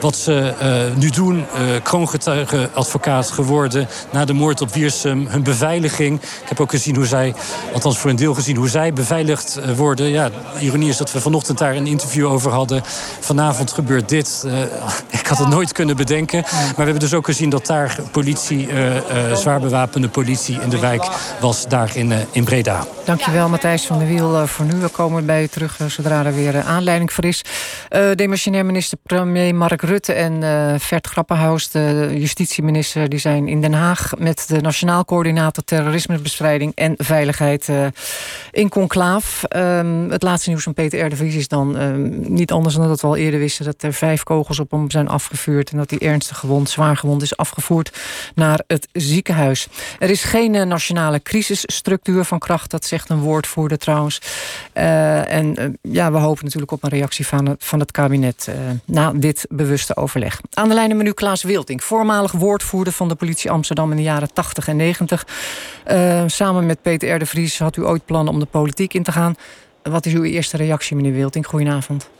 wat ze nu doen. kroongetuige advocaat geworden na de moord op Wiersum. Hun beveiliging. Ik heb ook gezien hoe zij, althans voor een deel gezien, hoe zij beveiligd worden. Ja, ironie is dat we vanochtend daar een interview over hadden. Vanavond gebeurt dit. Uh, (laughs) ik had het nooit kunnen bedenken. Maar we hebben dus ook gezien dat daar politie, uh, uh, zwaar bewapende politie in de wijk was, daar in, in Breda. Dankjewel Matthijs van der Wiel voor nu. We komen bij je terug zodra er weer aanleiding voor is. demissionair minister premier Mark Rutte en Vert Grappenhaus, de justitieminister, die zijn in Den Haag met de Nationaal Coördinator Terrorismebestrijding en Veiligheid in conclaaf. Ehm, het laatste nieuws van Peter R. de Vries is dan um, niet anders dan dat we al eerder wisten... dat er vijf kogels op hem zijn afgevuurd... en dat hij ernstig gewond, zwaar gewond is afgevoerd naar het ziekenhuis. Er is geen uh, nationale crisisstructuur van kracht, dat zegt een woordvoerder trouwens. Uh, en uh, ja, we hopen natuurlijk op een reactie van het, van het kabinet... na dit bewuste overleg. Aan de lijn nu Klaas Wilting, voormalig woordvoerder van de politie Amsterdam... in de jaren 80 en 90. samen met Peter R. de Vries had u ooit plannen om de politiek in te gaan... Wat is uw eerste reactie, meneer Wilting? Goedenavond.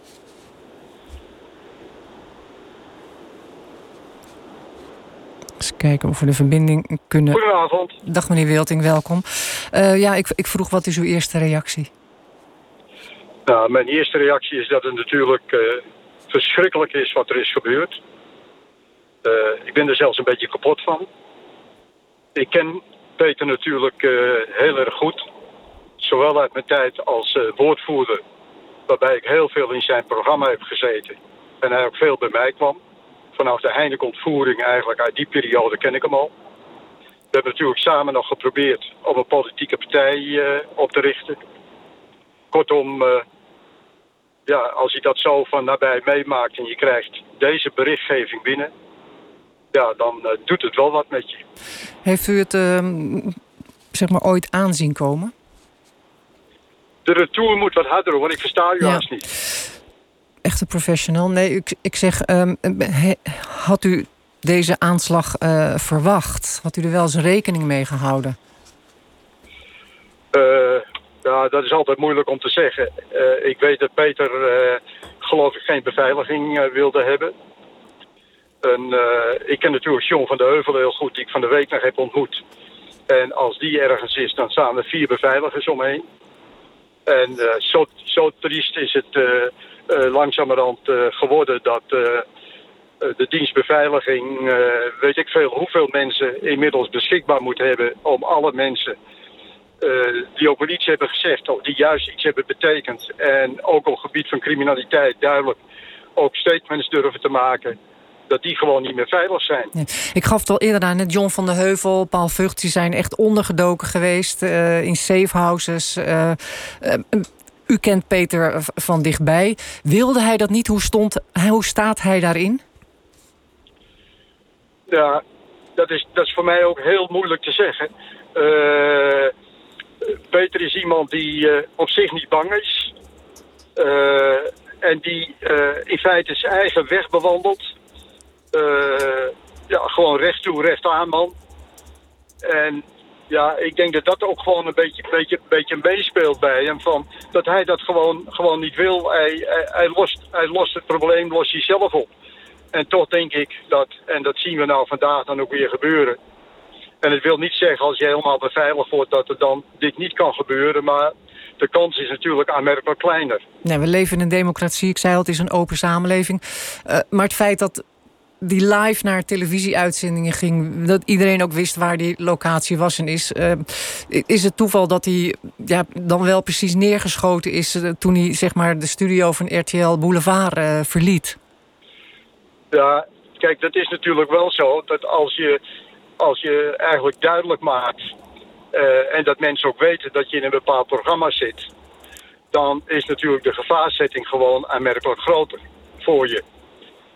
Eens kijken of we de verbinding kunnen... Goedenavond. Dag meneer Wilting, welkom. Uh, ja, ik, ik vroeg wat is uw eerste reactie? Nou, mijn eerste reactie is dat het natuurlijk uh, verschrikkelijk is wat er is gebeurd. Uh, ik ben er zelfs een beetje kapot van. Ik ken Peter natuurlijk heel erg goed zowel uit mijn tijd als woordvoerder, waarbij ik heel veel in zijn programma heb gezeten. En hij ook veel bij mij kwam. Vanaf de Heineken-ontvoering eigenlijk, uit die periode ken ik hem al. We hebben natuurlijk samen nog geprobeerd om een politieke partij op te richten. Kortom, ja, als je dat zo van nabij meemaakt en je krijgt deze berichtgeving binnen, ja, dan uh, doet het wel wat met je. Heeft u het ehm, zeg maar ooit aanzien komen? de retour moet wat harder, want ik versta u ja. haast niet. Echte professional. Nee, ik, ik zeg, um, he, had u deze aanslag uh, verwacht? Had u er wel eens rekening mee gehouden? Uh, ja, dat is altijd moeilijk om te zeggen. Uh, ik weet dat Peter, geloof ik, geen beveiliging wilde hebben. En, ik ken natuurlijk John van de Heuvel heel goed, die ik van de week nog heb ontmoet. En als die ergens is, dan staan er vier beveiligers omheen. En zo, triest is het langzamerhand geworden dat de dienstbeveiliging, weet ik veel hoeveel mensen inmiddels beschikbaar moet hebben om alle mensen die ook wel iets hebben gezegd of die juist iets hebben betekend en ook op het gebied van criminaliteit duidelijk ook statements durven te maken dat die gewoon niet meer veilig zijn. Ja. Ik gaf het al eerder aan, John van der Heuvel, Paul Vught... die zijn echt ondergedoken geweest uh, in safehouses. Uh, uh, u kent Peter van dichtbij. Wilde hij dat niet? Hoe, stond, hoe staat hij daarin? Ja, dat is, dat is voor mij ook heel moeilijk te zeggen. Peter is iemand die op zich niet bang is... en die in feite zijn eigen weg bewandelt ja, gewoon recht toe, recht aan, man. En ja, ik denk dat dat ook gewoon een beetje, beetje, beetje meespeelt bij hem. Van, dat hij dat gewoon, gewoon niet wil. Hij, hij, hij, lost, hij lost het probleem, lost hij zelf op. En toch denk ik dat, en dat zien we nou vandaag dan ook weer gebeuren. En het wil niet zeggen als je helemaal beveiligd wordt dat er dan dit niet kan gebeuren. Maar de kans is natuurlijk aanmerkelijk kleiner. Nee, we leven in een democratie. Ik zei al, het is een open samenleving. Uh, maar het feit dat die live naar televisieuitzendingen ging... dat iedereen ook wist waar die locatie was en is. Uh, is het toeval dat hij ja, dan wel precies neergeschoten is... Uh, toen hij zeg maar, de studio van RTL Boulevard uh, verliet? Ja, kijk, dat is natuurlijk wel zo... dat als je, als je eigenlijk duidelijk maakt... en dat mensen ook weten dat je in een bepaald programma zit... dan is natuurlijk de gevaarzetting gewoon aanmerkelijk groter voor je.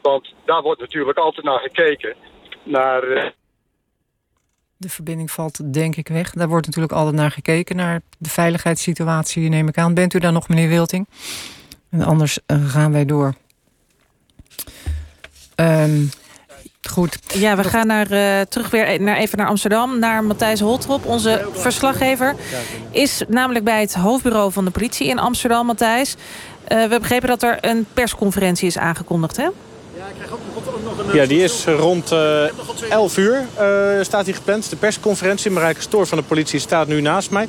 Want daar wordt natuurlijk altijd naar gekeken. Naar, eh, De verbinding valt denk ik weg. Daar wordt natuurlijk altijd naar gekeken, naar de veiligheidssituatie, neem ik aan. Bent u daar nog, meneer Wilting? En anders eh, gaan wij door. Ehm, goed. Ja, we gaan naar, eh, terug weer naar, even naar Amsterdam. Naar Matthijs Holtrop, onze verslaggever. Is namelijk bij het hoofdbureau van de politie in Amsterdam, Matthijs. Eh, we hebben begrepen dat er een persconferentie is aangekondigd, hè? Ja, die is rond eh 11 uur eh, staat die gepland. De persconferentie. Marijke Stoor van de politie staat nu naast mij.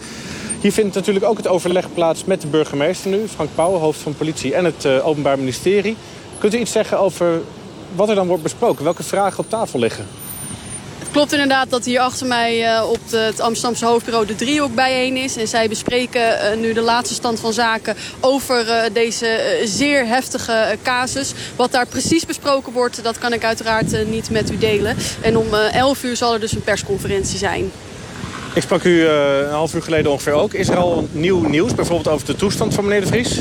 Hier vindt natuurlijk ook het overleg plaats met de burgemeester nu. Frank Pauwen, hoofd van politie en het eh, Openbaar Ministerie. Kunt u iets zeggen over wat er dan wordt besproken? Welke vragen op tafel liggen? Het klopt inderdaad dat hier achter mij eh, op het Amsterdamse hoofdbureau de driehoek bijeen is. En zij bespreken eh, nu de laatste stand van zaken over eh, deze zeer heftige casus. Wat daar precies besproken wordt, dat kan ik uiteraard niet met u delen. En om eh, 11 uur zal er dus een persconferentie zijn. Ik sprak u een half uur geleden ongeveer ook. Is er al nieuw nieuws, bijvoorbeeld over de toestand van meneer De Vries?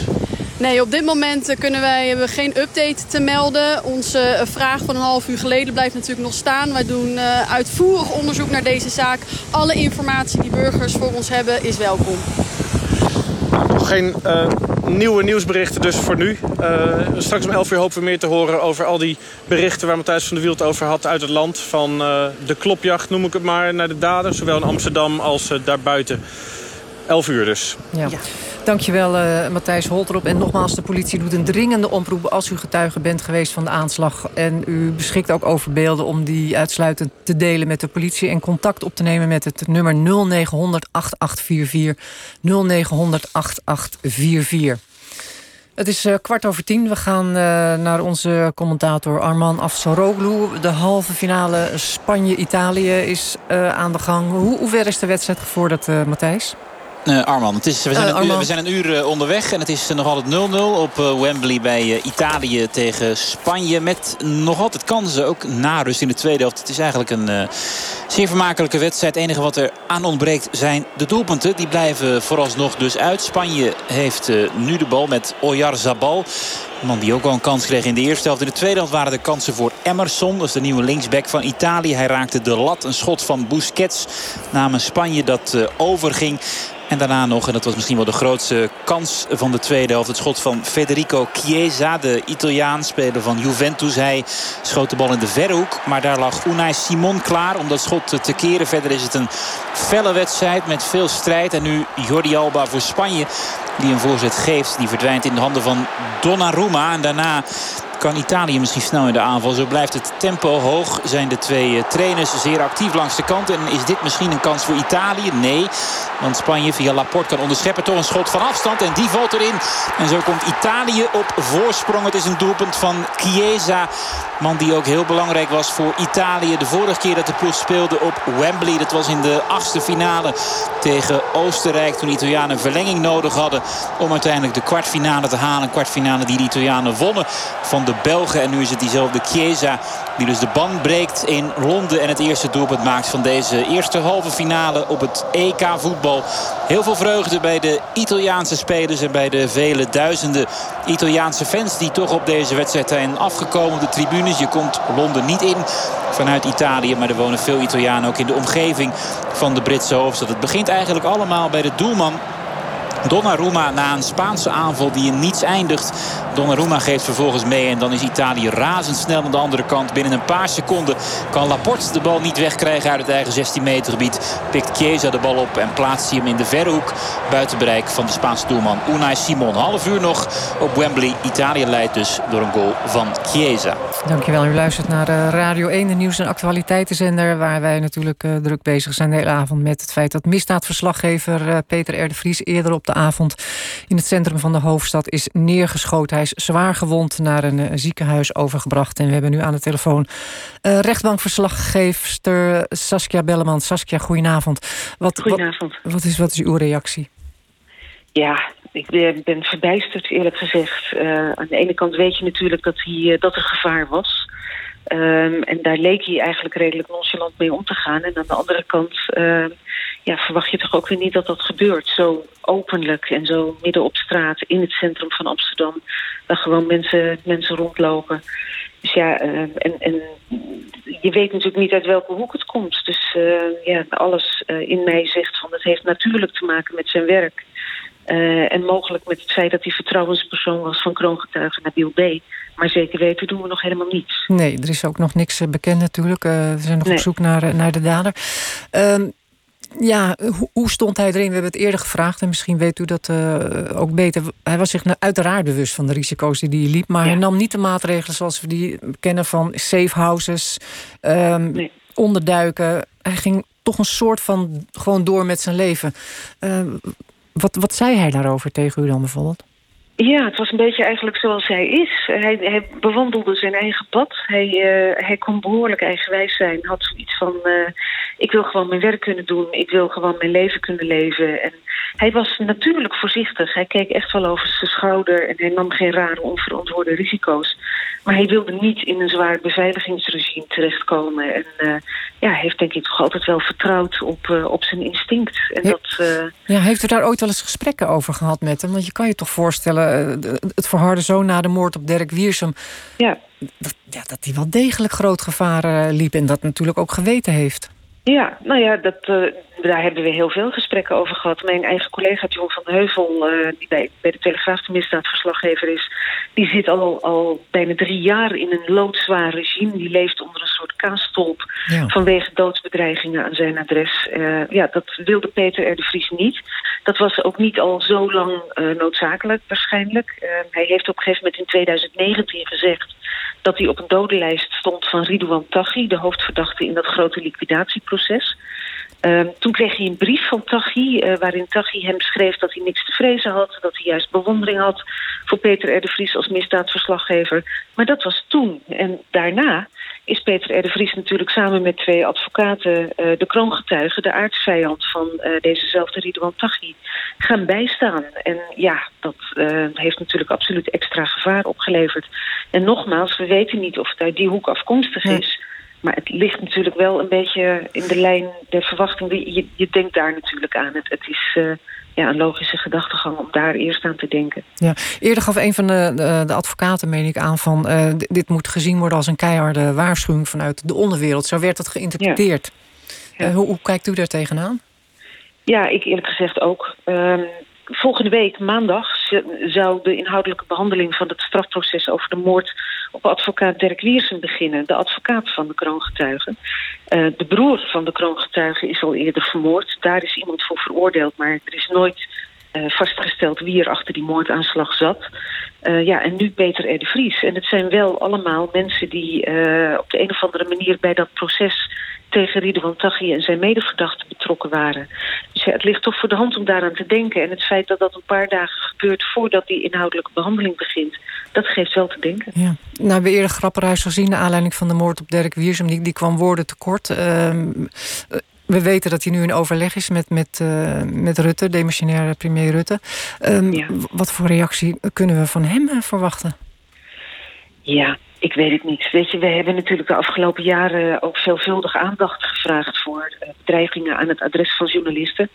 Nee, op dit moment eh, kunnen wij, hebben we geen update te melden. Onze eh, vraag van een half uur geleden blijft natuurlijk nog staan. Wij doen eh, uitvoerig onderzoek naar deze zaak. Alle informatie die burgers voor ons hebben is welkom. Nog geen eh, nieuwe nieuwsberichten dus voor nu. Eh, straks om 11 uur hopen we meer te horen over al die berichten... waar Matthijs van der Wiel het over had uit het land. Van eh, de klopjacht, noem ik het maar, naar de dader. Zowel in Amsterdam als daarbuiten. 11 uur dus. Ja. Dankjewel, eh Matthijs Holterop. En nogmaals, de politie doet een dringende oproep... als u getuige bent geweest van de aanslag. En u beschikt ook over beelden om die uitsluitend te delen met de politie... en contact op te nemen met het nummer 0900 8844. 0900 8844. Het is eh, kwart over tien. We gaan eh, naar onze commentator Arman Afsaroglu. De halve finale Spanje-Italië is aan de gang. Hoe, hoe ver is de wedstrijd gevorderd, Matthijs? Eh, Arman, het is, we, zijn Eh, een uur, Arman. we zijn een uur eh, onderweg en het is nog altijd 0-0 op Wembley bij Italië tegen Spanje. Met nog altijd kansen, ook na rust in de tweede helft. Het is eigenlijk een zeer vermakelijke wedstrijd. Het enige wat er aan ontbreekt zijn de doelpunten. Die blijven vooralsnog dus uit. Spanje heeft nu de bal met Oyarzabal. Een man die ook al een kans kreeg in de eerste helft. In de tweede helft waren er kansen voor Emerson. Dat is de nieuwe linksback van Italië. Hij raakte de lat. Een schot van Busquets namens Spanje dat overging. En daarna nog, en dat was misschien wel de grootste kans van de tweede helft... het schot van Federico Chiesa, de Italiaan, speler van Juventus. Hij schoot de bal in de verre hoek, maar daar lag Unai Simon klaar... om dat schot te keren. Verder is het een felle wedstrijd met veel strijd. En nu Jordi Alba voor Spanje, die een voorzet geeft. Die verdwijnt in de handen van Donnarumma. En daarna kan Italië misschien snel in de aanval. Zo blijft het tempo hoog. Zijn de twee eh, trainers zeer actief langs de kant. En is dit misschien een kans voor Italië? Nee. Want Spanje via Laporte kan onderscheppen. Toch een schot van afstand. En die valt erin. En zo komt Italië op voorsprong. Het is een doelpunt van Chiesa. Man die ook heel belangrijk was voor Italië. De vorige keer dat de ploeg speelde op Wembley. Dat was in de achtste finale tegen Oostenrijk. Toen de Italianen verlenging nodig hadden. Om uiteindelijk de kwartfinale te halen. Een kwartfinale die de Italianen wonnen van de Belgen. En nu is het diezelfde Chiesa die dus de band breekt in Londen. En het eerste doelpunt maakt van deze eerste halve finale op het EK voetbal. Heel veel vreugde bij de Italiaanse spelers. En bij de vele duizenden Italiaanse fans die toch op deze wedstrijd zijn afgekomen. De tribunes. Je komt Londen niet in vanuit Italië. Maar er wonen veel Italianen ook in de omgeving van de Britse hoofdstad. Het begint eigenlijk allemaal bij de doelman Donnarumma na een Spaanse aanval die in niets eindigt. Donnarumma geeft vervolgens mee en dan is Italië razendsnel aan de andere kant. Binnen een paar seconden kan Laporte de bal niet wegkrijgen uit het eigen 16 meter gebied. Pikt Chiesa de bal op en plaatst hij hem in de verre hoek. Buiten bereik van de Spaanse doelman Unai Simon. Half uur nog op Wembley. Italië leidt dus door een goal van Chiesa. Dankjewel. U luistert naar eh, Radio 1, de nieuws- en actualiteitenzender... waar wij natuurlijk eh, druk bezig zijn de hele avond met het feit... dat misdaadverslaggever eh, Peter R. Vries eerder op de avond... in het centrum van de hoofdstad is neergeschoten. Hij is zwaar gewond naar een eh, ziekenhuis overgebracht. En we hebben nu aan de telefoon eh rechtbankverslaggeefster Saskia Belleman. Saskia, goedenavond. Wat, Goedenavond. Wat, wat, is, wat is uw reactie? Ja, ik ben, verbijsterd eerlijk gezegd. Eh, aan de ene kant weet je natuurlijk dat, hij, dat er gevaar was. Ehm, en daar leek hij eigenlijk redelijk nonchalant mee om te gaan. En aan de andere kant ehm, ja, verwacht je toch ook weer niet dat dat gebeurt. Zo openlijk en zo midden op straat in het centrum van Amsterdam. Waar gewoon mensen, mensen rondlopen. Dus ja, eh, en, en je weet natuurlijk niet uit welke hoek het komt. Dus eh, ja, alles eh, in mij zegt van het heeft natuurlijk te maken met zijn werk. En mogelijk met het feit dat hij vertrouwenspersoon was van kroongetuige Nabil B. Maar zeker weten doen we nog helemaal niets. Nee, er is ook nog niks bekend natuurlijk. Eh, we zijn nog Nee. op zoek naar, naar de dader. Ja, hoe, hoe stond hij erin? We hebben het eerder gevraagd en misschien weet u dat eh, ook beter. Hij was zich nou uiteraard bewust van de risico's die hij liep. Maar hij nam niet de maatregelen zoals we die kennen van safe houses, ehm, onderduiken. Hij ging toch een soort van gewoon door met zijn leven. Ehm, wat, wat zei hij daarover tegen u dan bijvoorbeeld? Ja, het was een beetje eigenlijk zoals hij is. Hij, hij bewandelde zijn eigen pad. Hij, eh, hij kon behoorlijk eigenwijs zijn. Had zoiets van, eh, ik wil gewoon mijn werk kunnen doen. Ik wil gewoon mijn leven kunnen leven. En hij was natuurlijk voorzichtig. Hij keek echt wel over zijn schouder. En hij nam geen rare, onverantwoorde risico's. Maar hij wilde niet in een zwaar beveiligingsregime terechtkomen. En eh, ja, heeft denk ik toch altijd wel vertrouwd op, eh, op zijn instinct. En dat... eh, Ja, heeft u daar ooit wel eens gesprekken over gehad met hem? Want je kan je toch voorstellen, het verharde zo na de moord op Dirk Wiersum... Ja. Dat, ja, dat hij wel degelijk groot gevaar liep en dat natuurlijk ook geweten heeft. Ja, nou ja, dat, eh, daar hebben we heel veel gesprekken over gehad. Mijn eigen collega John van Heuvel, eh, die bij, bij de Telegraaf de misdaadverslaggever is... die zit al, al bijna drie jaar in een loodzwaar regime. Die leeft onder een soort kaastolp Ja. vanwege doodsbedreigingen aan zijn adres. Eh, ja, dat wilde Peter R. de Vries niet. Dat was ook niet al zo lang noodzakelijk waarschijnlijk. Hij heeft op een gegeven moment in 2019 gezegd dat hij op een dodenlijst stond van Ridouan Taghi, de hoofdverdachte in dat grote liquidatieproces. Ehm, toen kreeg hij een brief van Taghi, eh, waarin Taghi hem schreef dat hij niks te vrezen had, dat hij juist bewondering had voor Peter R. Vries als misdaadverslaggever. Maar dat was toen. En daarna is Peter R. de Vries natuurlijk samen met twee advocaten eh, de kroongetuige, de aardsvijand van eh, dezezelfde Ridouan Taghi, gaan bijstaan. En ja, dat eh, heeft natuurlijk absoluut extra gevaar opgeleverd. En nogmaals, we weten niet of het uit die hoek afkomstig is. Maar het ligt natuurlijk wel een beetje in de lijn der verwachting. Je, je, je denkt daar natuurlijk aan. Het, het is ja, een logische gedachtegang om daar eerst aan te denken. Ja. Eerder gaf een van de, de, de advocaten, meen ik, aan van... eh, dit moet gezien worden als een keiharde waarschuwing vanuit de onderwereld. Zo werd het geïnterpreteerd. Eh, hoe, hoe kijkt u daar tegenaan? Ja, ik eerlijk gezegd ook. Ehm, volgende week, maandag, zou de inhoudelijke behandeling van het strafproces over de moord op advocaat Dirk Wiersen beginnen. De advocaat van de kroongetuigen. Eh, de broer van de kroongetuigen is al eerder vermoord. Daar is iemand voor veroordeeld, maar er is nooit eh, vastgesteld wie er achter die moordaanslag zat. Eh, ja, en nu Peter R. de Vries. En het zijn wel allemaal mensen die op de een of andere manier bij dat proces tegen Ridouan Taghi en zijn medeverdachten betrokken waren. Dus ja, het ligt toch voor de hand om daaraan te denken. En het feit dat dat een paar dagen gebeurt voordat die inhoudelijke behandeling begint, dat geeft wel te denken. Ja. Nou, we hebben eerder Grapperhuis gezien... naar aanleiding van de moord op Dirk Wiersum. Die, die kwam woorden tekort. Ehm, eh, we weten dat hij nu in overleg is met, met, eh, met Rutte, demissionaire premier Rutte. Ehm, Wat voor reactie kunnen we van hem eh, verwachten? Ja, ik weet het niet. Weet je, we hebben natuurlijk de afgelopen jaren ook veelvuldig aandacht gevraagd voor eh, bedreigingen aan het adres van journalisten.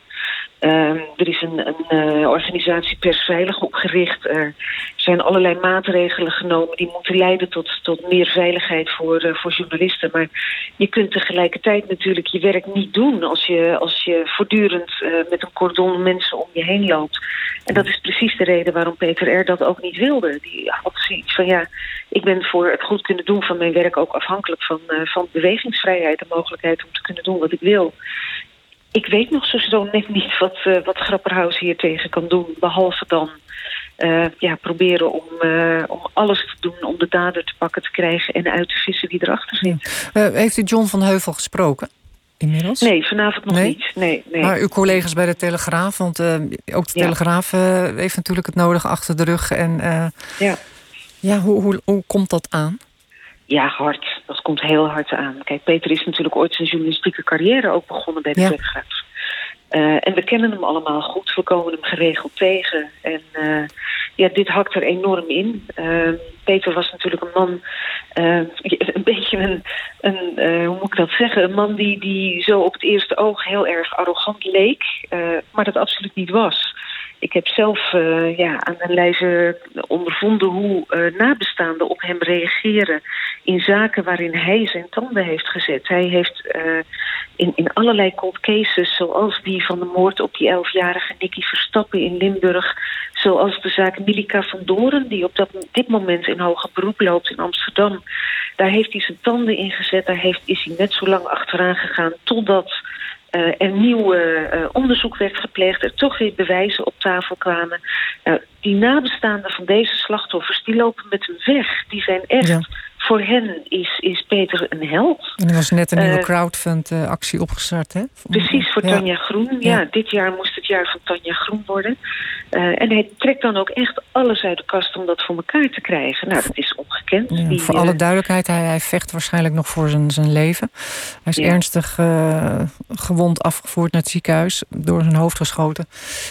Ehm, er is een, een eh, organisatie persveilig opgericht. Er zijn allerlei maatregelen genomen die moeten leiden tot, tot meer veiligheid voor, eh, voor journalisten. Maar je kunt tegelijkertijd natuurlijk je werk niet doen als je, als je voortdurend eh, met een cordon mensen om je heen loopt. En dat is precies de reden waarom Peter R. dat ook niet wilde. Die had zoiets van ja, ik ben voor het goed kunnen doen van mijn werk ook afhankelijk van, van bewegingsvrijheid en mogelijkheid om te kunnen doen wat ik wil. Ik weet nog zo net niet wat, eh, wat Grapperhaus hier tegen kan doen, behalve dan eh, ja, proberen om, eh, om alles te doen om de dader te pakken te krijgen en uit te vissen wie erachter zit. Heeft u John van Heuvel gesproken? Inmiddels? Nee, vanavond nog Nee? niet. Nee, nee. Maar uw collega's bij de Telegraaf, want ook de. Telegraaf heeft natuurlijk het nodige achter de rug. En Ja. ja, hoe, hoe, hoe komt dat aan? Ja, hard. Dat komt heel hard aan. Kijk, Peter is natuurlijk ooit zijn journalistieke carrière ook begonnen bij de Ja. Telegraaf. Eh, en we kennen hem allemaal goed. We komen hem geregeld tegen. En eh, ja, dit hakt er enorm in. Uh, Peter was natuurlijk een man, (laughs) een beetje een, een hoe moet ik dat zeggen, een man die, die zo op het eerste oog heel erg arrogant leek, maar dat absoluut niet was. Ik heb zelf uh, ja, aan mijn lijve ondervonden hoe uh, nabestaanden op hem reageren in zaken waarin hij zijn tanden heeft gezet. Hij heeft uh, in, in allerlei cold cases, zoals die van de moord op die elfjarige Nicky Verstappen in Limburg, zoals de zaak Milika van Doren, die op dat, dit moment in hoger beroep loopt in Amsterdam. Daar heeft hij zijn tanden in gezet, daar heeft, is hij net zo lang achteraan gegaan totdat uh, er nieuw uh, onderzoek werd gepleegd, er toch weer bewijzen op tafel kwamen. Uh, die nabestaanden van deze slachtoffers, die lopen met hem weg. Die zijn echt. Voor hen is, is Peter een held. En er was net een nieuwe crowdfund-actie opgestart, hè? Precies, voor ja. Tanja Groen. Ja, ja, dit jaar moest het jaar van Tanja Groen worden. en hij trekt dan ook echt alles uit de kast om dat voor elkaar te krijgen. Nou, dat is ongekend. Die, voor alle duidelijkheid, hij, hij, vecht waarschijnlijk nog voor zijn, zijn leven. Hij is ernstig uh, gewond afgevoerd naar het ziekenhuis, door zijn hoofd geschoten.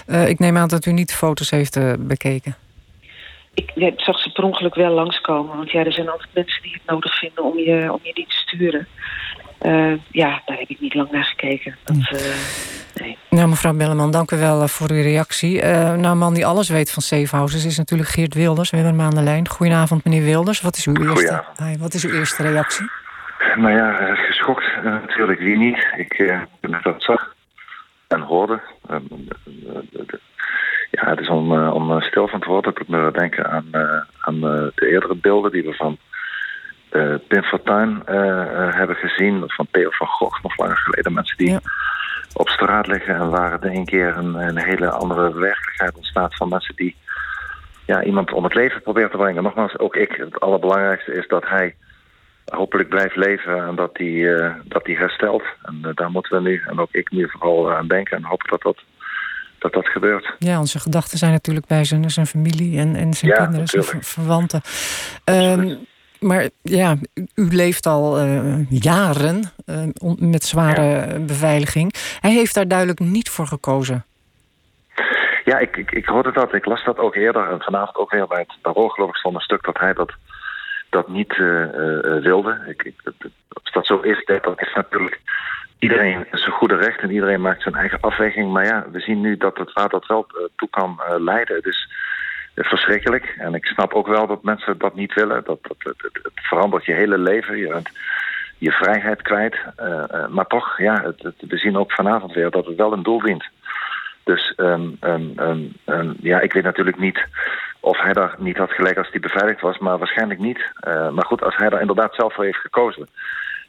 Uh, ik neem aan dat u niet foto's heeft uh, bekeken. Ik ja, zag ze per ongeluk wel langskomen. Want ja, er zijn altijd mensen die het nodig vinden om je, om je die te sturen. Uh, ja, daar heb ik niet lang naar gekeken. Dat, uh, nee. Nou, mevrouw Belleman, dank u wel voor uw reactie. Uh, nou, een man die alles weet van safe houses is natuurlijk Geert Wilders. We hebben hem aan de lijn. Goedenavond, meneer Wilders. Wat is uw eerste, Hi, wat is uw eerste reactie? Nou ja, geschokt natuurlijk. Wie niet? Ik uh, dat zag en hoorde. Ja, het is om, om stil van te worden. Ik moet me denken aan, aan de eerdere beelden die we van Pim Fortuyn hebben gezien. Van Theo van Gogh nog langer geleden. Mensen die ja. op straat liggen en waar het een keer een, een, hele andere werkelijkheid ontstaat van mensen die ja, iemand om het leven proberen te brengen. Nogmaals, ook ik, het allerbelangrijkste is dat hij hopelijk blijft leven en dat hij, dat hij herstelt. En daar moeten we nu, en ook ik nu vooral aan denken en hopen dat dat dat dat gebeurt. Ja, onze gedachten zijn natuurlijk bij zijn, zijn familie en, en zijn ja, kinderen, natuurlijk. zijn verwanten. Um, maar ja, u leeft al uh, jaren uh, met zware ja. beveiliging. Hij heeft daar duidelijk niet voor gekozen. Ja, ik, ik, ik hoorde dat. Ik las dat ook eerder. En vanavond ook weer bij het Parool geloof ik stond een stuk dat hij dat, dat niet uh, wilde. Ik, ik, als dat zo is, dat is natuurlijk iedereen zijn goede recht. En iedereen maakt zijn eigen afweging. Maar ja, we zien nu dat het waar dat wel toe kan leiden. Dus verschrikkelijk. En ik snap ook wel dat mensen dat niet willen. Dat, dat, het, het verandert je hele leven. Je bent je vrijheid kwijt. Maar toch, ja, het, het, we zien ook vanavond weer dat het wel een doel dient. Dus um, um, um, ja, ik weet natuurlijk niet of hij daar niet had gelijk als hij beveiligd was, maar waarschijnlijk niet. Maar goed, als hij daar inderdaad zelf voor heeft gekozen,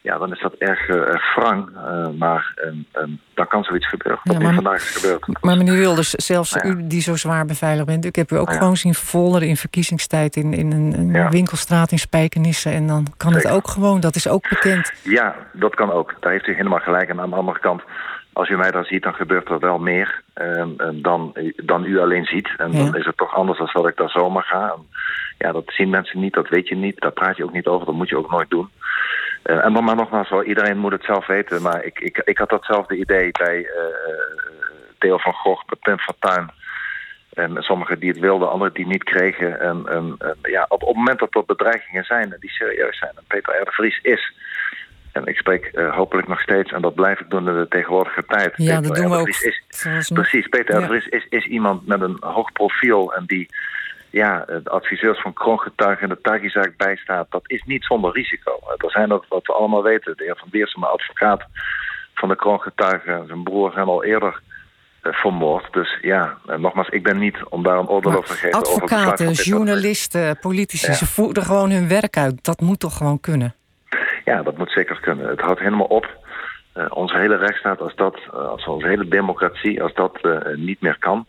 ja, dan is dat erg, uh, erg wrang. Uh, maar uh, dan kan zoiets gebeuren. Wat ja, maar, vandaag is gebeurd. Maar meneer Wilders, zelfs ja. u die zo zwaar beveiligd bent... ik heb u ook gewoon zien volderen in verkiezingstijd... in, in een, een winkelstraat in Spijkenisse. En dan kan Zeker. het ook gewoon, dat is ook bekend. Ja, dat kan ook. Daar heeft u helemaal gelijk. En aan de andere kant, als u mij daar ziet... dan gebeurt er wel meer dan, dan u alleen ziet. En dan is het toch anders dan dat ik daar zomaar ga. En, ja, dat zien mensen niet, dat weet je niet. Daar praat je ook niet over, dat moet je ook nooit doen. Uh, en dan maar nogmaals, wel, iedereen moet het zelf weten. Maar ik, ik, ik had datzelfde idee bij uh, Theo van Gogh, bij Pim Fortuyn. En sommigen die het wilden, anderen die niet kregen. En, ja, op, op het moment dat er bedreigingen zijn die serieus zijn. En Peter R. de Vries is. En ik spreek uh, hopelijk nog steeds, en dat blijf ik doen in de tegenwoordige tijd. Ja, Peter dat doen we ook. Is, precies, Peter Vries is, is iemand met een hoog profiel en die ja, de adviseurs van kroongetuigen en de Tagiezaak bijstaat, dat is niet zonder risico. Er zijn dat wat we allemaal weten. De heer Van Beersema, advocaat van de kroongetuigen, zijn broer zijn al eerder uh, vermoord. Dus ja, en nogmaals, ik ben niet om daar een oordeel over te geven. Advocaten, over journalisten, politici, ja. ze voeren gewoon hun werk uit. Dat moet toch gewoon kunnen? Ja, dat moet zeker kunnen. Het houdt helemaal op. Uh, onze hele rechtsstaat, als dat, uh, als onze hele democratie, als dat niet meer kan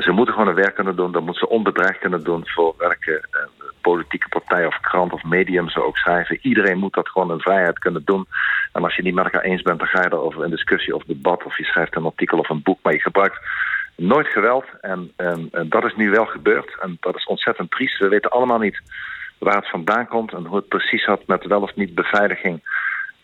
ze moeten gewoon hun werk kunnen doen. Dat moeten ze onbedreigd kunnen doen voor welke uh, politieke partij of krant of medium ze ook schrijven. Iedereen moet dat gewoon in vrijheid kunnen doen. En als je niet met elkaar eens bent, dan ga je erover in discussie of debat of je schrijft een artikel of een boek. Maar je gebruikt nooit geweld. En, en, en dat is nu wel gebeurd. En dat is ontzettend triest. We weten allemaal niet waar het vandaan komt en hoe het precies had met wel of niet beveiliging.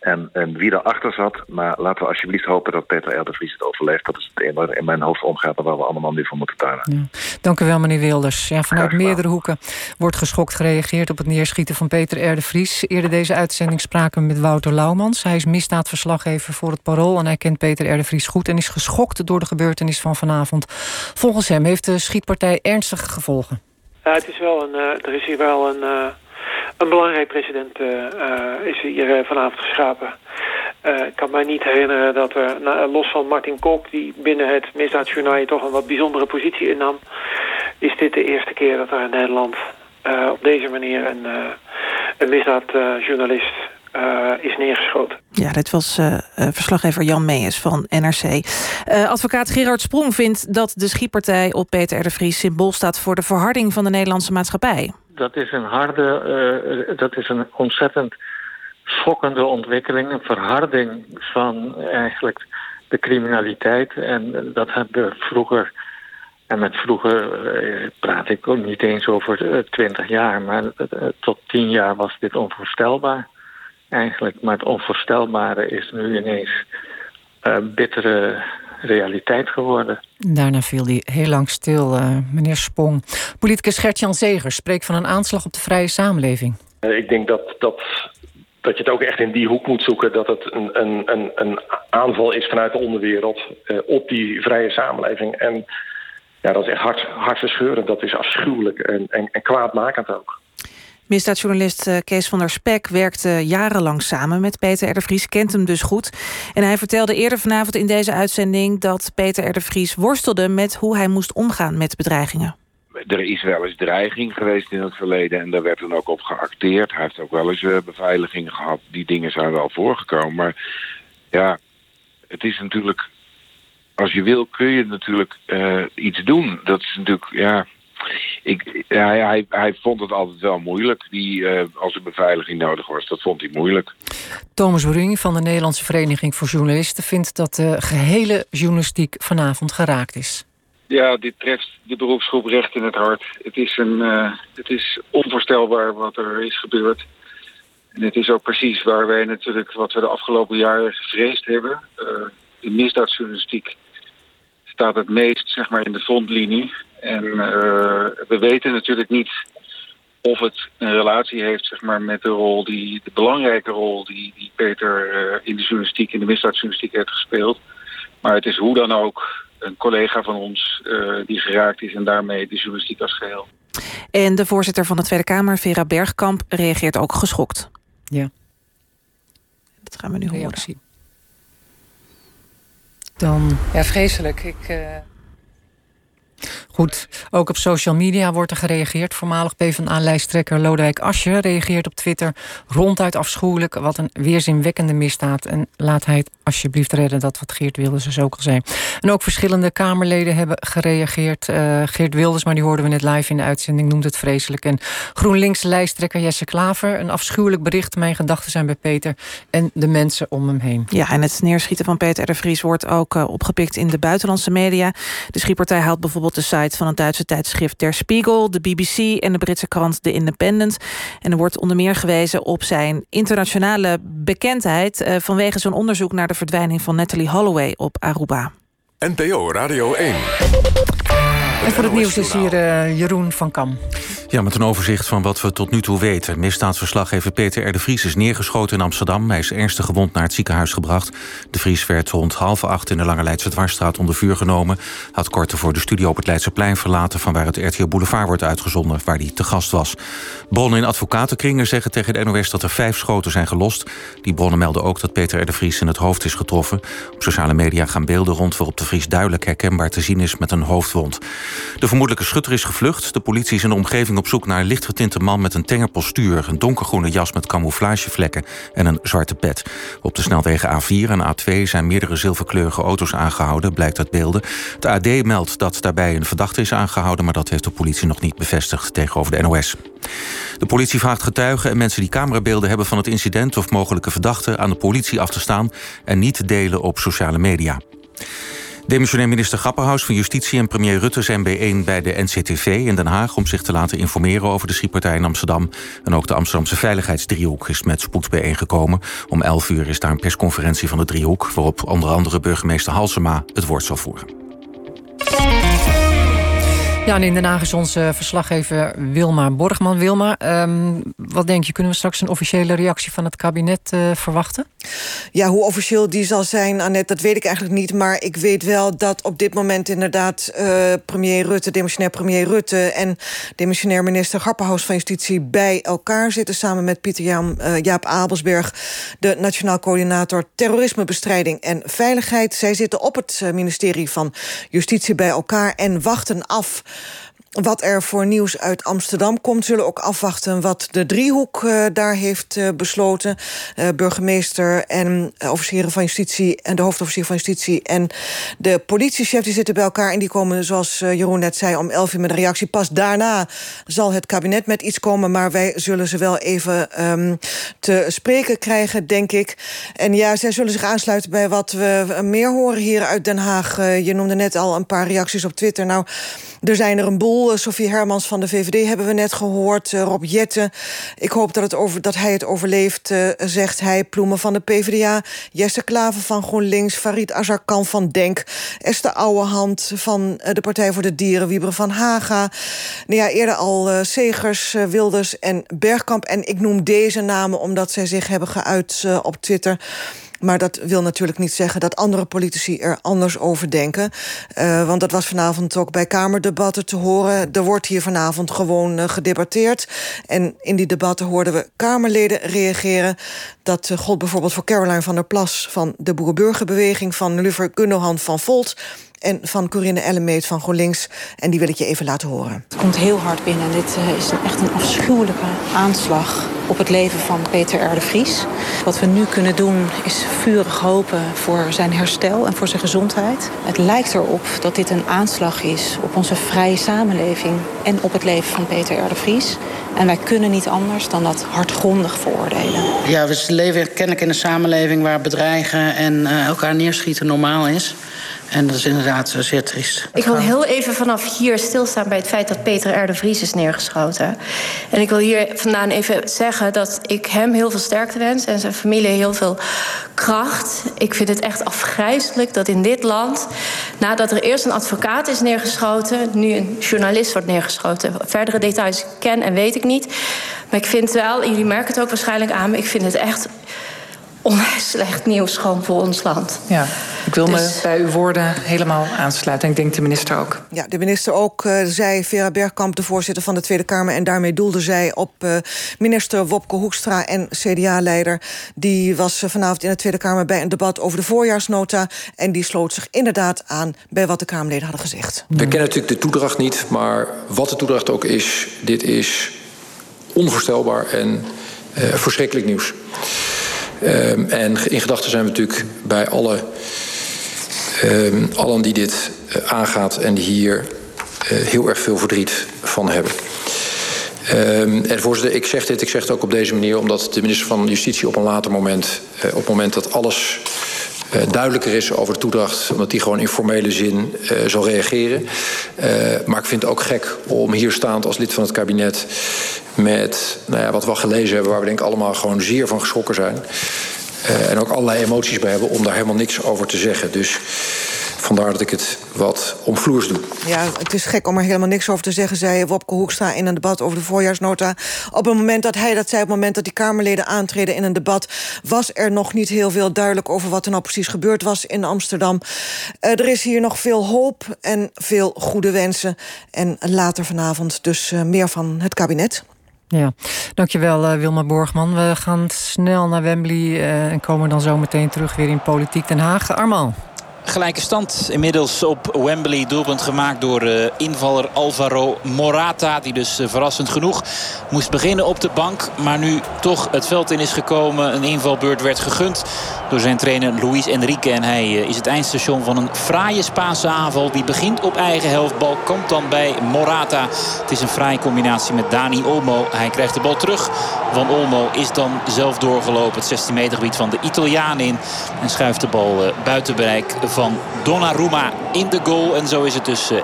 En, en wie daarachter zat, maar laten we alsjeblieft hopen dat Peter R. de Vries het overleeft. Dat is het enige wat in mijn hoofd omgaat en waar we allemaal nu voor moeten tuinen. Dank u wel, meneer Wilders. Ja, vanuit meerdere hoeken wordt geschokt gereageerd op het neerschieten van Peter R. de Vries. Eerder deze uitzending spraken we met Wouter Laumans. Hij is misdaadverslaggever voor het Parool en hij kent Peter R. de Vries goed en is geschokt door de gebeurtenis van vanavond. Volgens hem heeft de schietpartij ernstige gevolgen. Ja, het is wel een, uh, er is hier wel een, uh, een belangrijk president uh, is hier vanavond geschapen. ik kan mij niet herinneren dat er, los van Martin Kok... die binnen het misdaadjournaal toch een wat bijzondere positie innam... is dit de eerste keer dat er in Nederland op deze manier een, een misdaadjournalist is neergeschoten. Ja, dit was verslaggever Jan Meijers van NRC. Advocaat Gerard Sprong vindt dat de schietpartij op Peter R. de Vries... symbool staat voor de verharding van de Nederlandse maatschappij. Dat is een harde, dat is een ontzettend schokkende ontwikkeling. Een verharding van eigenlijk de criminaliteit. En dat hebben we vroeger... En met vroeger praat ik ook niet eens over twintig jaar... maar tot tien jaar was dit onvoorstelbaar eigenlijk. Maar het onvoorstelbare is nu ineens bittere realiteit geworden. Daarna viel hij heel lang stil, uh, meneer Spong. Politicus Gert-Jan Zegers spreekt van een aanslag op de vrije samenleving. Uh, ik denk dat, dat, dat je het ook echt in die hoek moet zoeken... dat het een, een, een, een aanval is vanuit de onderwereld op die vrije samenleving. En ja, dat is echt hart, hartverscheurend, dat is afschuwelijk en, en, en kwaadmakend ook. Misdaadjournalist eh, Kees van der Spek werkte jarenlang samen met Peter R. Vries, kent hem dus goed. En hij vertelde eerder vanavond in deze uitzending dat Peter R. Vries worstelde met hoe hij moest omgaan met bedreigingen. Er is wel eens dreiging geweest in het verleden en daar werd dan ook op geacteerd. Hij heeft ook wel eens beveiligingen gehad. Die dingen zijn wel voorgekomen. Maar ja, het is natuurlijk... Als je wil kun je natuurlijk uh, iets doen. Dat is natuurlijk, ja ik, ja, hij, hij vond het altijd wel moeilijk. Die, uh, als er beveiliging nodig was, dat vond hij moeilijk. Thomas Boering van de Nederlandse Vereniging voor Journalisten... vindt dat de gehele journalistiek vanavond geraakt is. Ja, dit treft de beroepsgroep recht in het hart. Het is, een, uh, het is onvoorstelbaar wat er is gebeurd. En het is ook precies waar wij natuurlijk... wat we de afgelopen jaren gevreesd hebben. Uh, de misdaadjournalistiek staat het meest zeg maar, in de frontlinie. En uh, we weten natuurlijk niet of het een relatie heeft zeg maar, met de rol die, de belangrijke rol die, die Peter uh, in de journalistiek, in de misdaadjournalistiek heeft gespeeld. Maar het is hoe dan ook een collega van ons uh, die geraakt is en daarmee de journalistiek als geheel. En de voorzitter van de Tweede Kamer, Vera Bergkamp, reageert ook geschokt. Ja. Dat gaan we nu horen. Zien. Dan... Ja, vreselijk. Ik... Uh... Goed, ook op social media wordt er gereageerd. Voormalig PvdA-lijsttrekker Lodewijk Asscher reageert op Twitter... ronduit afschuwelijk, wat een weerzinwekkende misdaad. En laat hij het alsjeblieft redden, dat wat Geert Wilders dus ook al zei. En ook verschillende Kamerleden hebben gereageerd. Uh, Geert Wilders, maar die hoorden we net live in de uitzending, noemt het vreselijk. En GroenLinks-lijsttrekker Jesse Klaver, een afschuwelijk bericht. Mijn gedachten zijn bij Peter en de mensen om hem heen. Ja, en het neerschieten van Peter R. de Vries wordt ook uh, opgepikt in de buitenlandse media. De schietpartij haalt bijvoorbeeld de site van het Duitse tijdschrift Der Spiegel, de BBC en de Britse krant The Independent. En er wordt onder meer gewezen op zijn internationale bekendheid uh, vanwege zijn onderzoek naar de verdwijning van Natalie Holloway op Aruba. NPO Radio 1. En voor het nieuws is hier uh, Jeroen van Kam. Ja, met een overzicht van wat we tot nu toe weten. Misdaadsverslaggever Peter R. de Vries is neergeschoten in Amsterdam. Hij is ernstig gewond naar het ziekenhuis gebracht. De Vries werd rond half acht in de Lange Leidse Dwarsstraat onder vuur genomen. Had kort ervoor de studio op het Leidseplein verlaten... van waar het RTL Boulevard wordt uitgezonden, waar hij te gast was. Bronnen in advocatenkringen zeggen tegen de NOS dat er vijf schoten zijn gelost. Die bronnen melden ook dat Peter R. de Vries in het hoofd is getroffen. Op sociale media gaan beelden rond waarop de Vries duidelijk herkenbaar te zien is met een hoofdwond. De vermoedelijke schutter is gevlucht. De politie is in de omgeving op zoek naar een lichtgetinte man met een tenger postuur, een donkergroene jas met camouflagevlekken en een zwarte pet. Op de snelwegen A4 en A2 zijn meerdere zilverkleurige auto's aangehouden, blijkt uit beelden. De AD meldt dat daarbij een verdachte is aangehouden, maar dat heeft de politie nog niet bevestigd tegenover de NOS. De politie vraagt getuigen en mensen die camerabeelden hebben van het incident of mogelijke verdachten aan de politie af te staan en niet te delen op sociale media. Demissionair minister Grapperhaus van Justitie en premier Rutte zijn bijeen bij de NCTV in Den Haag om zich te laten informeren over de schietpartij in Amsterdam. En ook de Amsterdamse veiligheidsdriehoek is met spoed bijeengekomen. Om 11 uur is daar een persconferentie van de driehoek, waarop onder andere burgemeester Halsema het woord zal voeren. Ja, en in Den Haag is onze verslaggever Wilma Borgman. Wilma, um, wat denk je, kunnen we straks een officiële reactie van het kabinet uh, verwachten? Ja, hoe officieel die zal zijn, Annette, dat weet ik eigenlijk niet. Maar ik weet wel dat op dit moment inderdaad uh, premier Rutte, demissionair premier Rutte en demissionair minister Garpenhaus van Justitie bij elkaar zitten. Samen met Pieter Jan, uh, Jaap Abelsberg, de Nationaal Coördinator Terrorismebestrijding en Veiligheid. Zij zitten op het ministerie van Justitie bij elkaar en wachten af wat er voor nieuws uit Amsterdam komt. Zullen ook afwachten wat de driehoek uh, daar heeft uh, besloten. Uh, burgemeester en officieren van justitie en de hoofdofficier van justitie en de politiechef die zitten bij elkaar en die komen, zoals Jeroen net zei, om elf uur met een reactie. Pas daarna zal het kabinet met iets komen, maar wij zullen ze wel even um, te spreken krijgen, denk ik. En ja, zij zullen zich aansluiten bij wat we meer horen hier uit Den Haag. je noemde net al een paar reacties op Twitter. Nou, er zijn er een boel. Sofie Hermans van de VVD hebben we net gehoord. Uh, Rob Jetten, ik hoop dat, het over, dat hij het overleeft, uh, zegt hij. Ploemen van de PvdA, Jesse Klaver van GroenLinks... Farid Azarkan van Denk, Esther Ouwehand van uh, de Partij voor de Dieren... Wieber van Haga, nou ja, eerder al Segers, Wilders en Bergkamp. En ik noem deze namen omdat zij zich hebben geuit op Twitter... Maar dat wil natuurlijk niet zeggen dat andere politici er anders over denken. Uh, want dat was vanavond ook bij Kamerdebatten te horen. Er wordt hier vanavond gewoon uh, gedebatteerd. En in die debatten hoorden we Kamerleden reageren. Dat uh, gold bijvoorbeeld voor Caroline van der Plas van de Boerenburgerbeweging... van Luver Gunnohan van Volt en van Corinne Ellemeet van GroenLinks. En die wil ik je even laten horen. Het komt heel hard binnen. Dit uh, is echt een afschuwelijke aanslag op het leven van Peter R. de Vries. Wat we nu kunnen doen is vurig hopen voor zijn herstel en voor zijn gezondheid. Het lijkt erop dat dit een aanslag is op onze vrije samenleving... en op het leven van Peter R. de Vries. En wij kunnen niet anders dan dat hardgrondig veroordelen. Ja, we leven kennelijk in een samenleving waar bedreigen en uh, elkaar neerschieten normaal is. En dat is inderdaad zeer triest. Ik wil heel even vanaf hier stilstaan bij het feit dat Peter R. de Vries is neergeschoten. En ik wil hier vandaan even zeggen dat ik hem heel veel sterkte wens en zijn familie heel veel kracht. Ik vind het echt afgrijzelijk dat in dit land, nadat er eerst een advocaat is neergeschoten, nu een journalist wordt neergeschoten. Verdere details ken en weet ik niet. Maar ik vind wel, jullie merken het ook waarschijnlijk aan, maar ik vind het echt onwijs slecht nieuws gewoon voor ons land. Ja, ik wil dus... me bij uw woorden helemaal aansluiten. En ik denk de minister ook. Ja, de minister ook, uh, zei Vera Bergkamp, de voorzitter van de Tweede Kamer... en daarmee doelde zij op uh, minister Wopke Hoekstra en CDA-leider. Die was uh, vanavond in de Tweede Kamer bij een debat over de voorjaarsnota... en die sloot zich inderdaad aan bij wat de Kamerleden hadden gezegd. We kennen natuurlijk de toedracht niet, maar wat de toedracht ook is... dit is onvoorstelbaar en verschrikkelijk nieuws. Um, en in gedachten zijn we natuurlijk bij alle, um, allen die dit uh, aangaat en die hier uh, heel erg veel verdriet van hebben. Um, en voorzitter, ik zeg dit, ik zeg het ook op deze manier, omdat de minister van Justitie op een later moment, uh, op het moment dat alles uh, duidelijker is over de toedracht, omdat die gewoon in formele zin uh, zal reageren. Uh, maar ik vind het ook gek om hier staand als lid van het kabinet met nou ja, wat we al gelezen hebben, waar we denk ik allemaal gewoon zeer van geschrokken zijn. Uh, en ook allerlei emoties bij hebben om daar helemaal niks over te zeggen. Dus vandaar dat ik het wat omvloers doe. Ja, het is gek om er helemaal niks over te zeggen... zei Wopke Hoekstra in een debat over de voorjaarsnota. Op het moment dat hij dat zei, op het moment dat die Kamerleden aantreden in een debat... was er nog niet heel veel duidelijk over wat er nou precies gebeurd was in Amsterdam. Uh, er is hier nog veel hoop en veel goede wensen. En later vanavond dus uh, meer van het kabinet. Ja, dankjewel uh, Wilma Borgman. We gaan snel naar Wembley uh, en komen dan zo meteen terug weer in Politiek Den Haag. Arman. Gelijke stand inmiddels op Wembley. Doelpunt gemaakt door uh, invaller Alvaro Morata. Die dus uh, verrassend genoeg moest beginnen op de bank. Maar nu toch het veld in is gekomen. Een invalbeurt werd gegund door zijn trainer Luis Enrique. En hij uh, is het eindstation van een fraaie Spaanse aanval. Die begint op eigen helft. Bal komt dan bij Morata. Het is een fraaie combinatie met Dani Olmo. Hij krijgt de bal terug. Van Olmo is dan zelf doorgelopen. Het 16 meter gebied van de Italiaan in. En schuift de bal buiten bereik van Donnarumma in de goal. En zo is het dus 1-1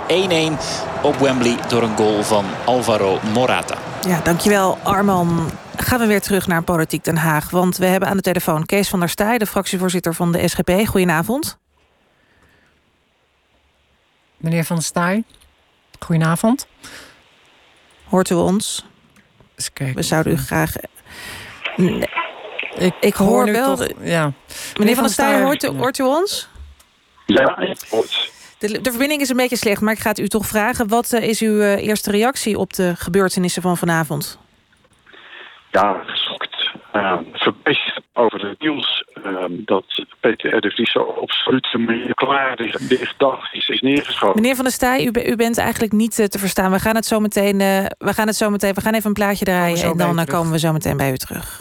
op Wembley door een goal van Alvaro Morata. Ja, dankjewel Arman. Gaan we weer terug naar Politiek Den Haag. Want we hebben aan de telefoon Kees van der Staaij... de fractievoorzitter van de SGP. Goedenavond. Meneer van der Staaij, goedenavond. Hoort u ons? We zouden u graag... Nee. Ik, ik hoor, hoor wel... Toch, ja. Meneer van der Staaij, hoort u ons? Ja, hoort. De, de, verbinding is een beetje slecht, maar ik ga het u toch vragen. Wat uh, is uw uh, eerste reactie op de gebeurtenissen van vanavond? Ja, geschokt. Uh, verbijsterd over het nieuws dat Peter R. de Vries zo op absolute manier klaar dicht dag is, is neergeschoten. Meneer Van der Staaij, u, u, bent eigenlijk niet uh, te verstaan. We gaan het zo meteen, uh, we gaan het zo meteen, we gaan even een plaatje draaien en dan komen we zo meteen bij u terug.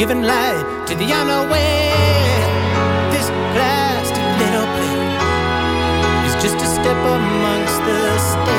giving light to the unaware. This plastic little plate is just a step amongst the stairs,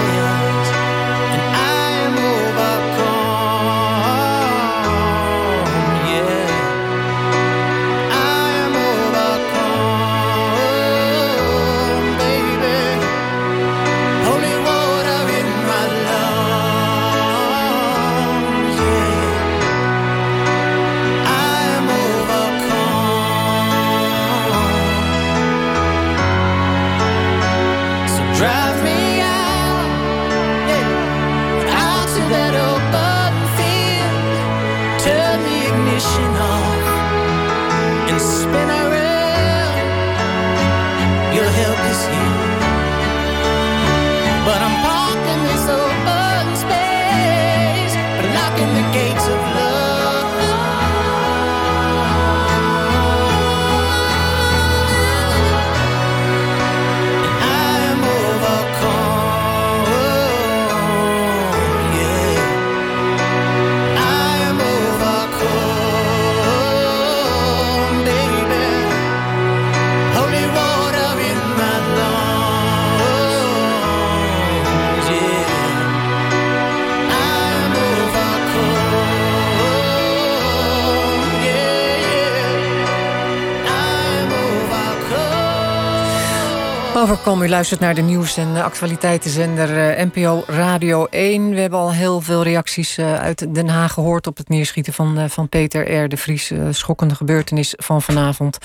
Overkom, u luistert naar de nieuws- en de actualiteitenzender eh, NPO Radio 1. We hebben al heel veel reacties eh, uit Den Haag gehoord... op het neerschieten van, eh, van Peter R. de Vries. schokkende gebeurtenis van vanavond.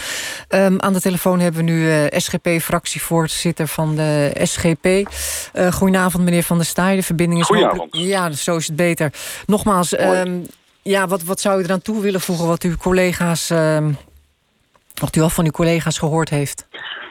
Ehm, aan de telefoon hebben we nu SGP-fractievoorzitter van de SGP. Goedenavond, meneer Van der Staaij. De verbinding is Goedenavond. Ja, zo is het beter. Nogmaals, ehm, ja, wat, wat zou u eraan toe willen voegen... wat uw collega's... ehm, wat u al van uw collega's gehoord heeft?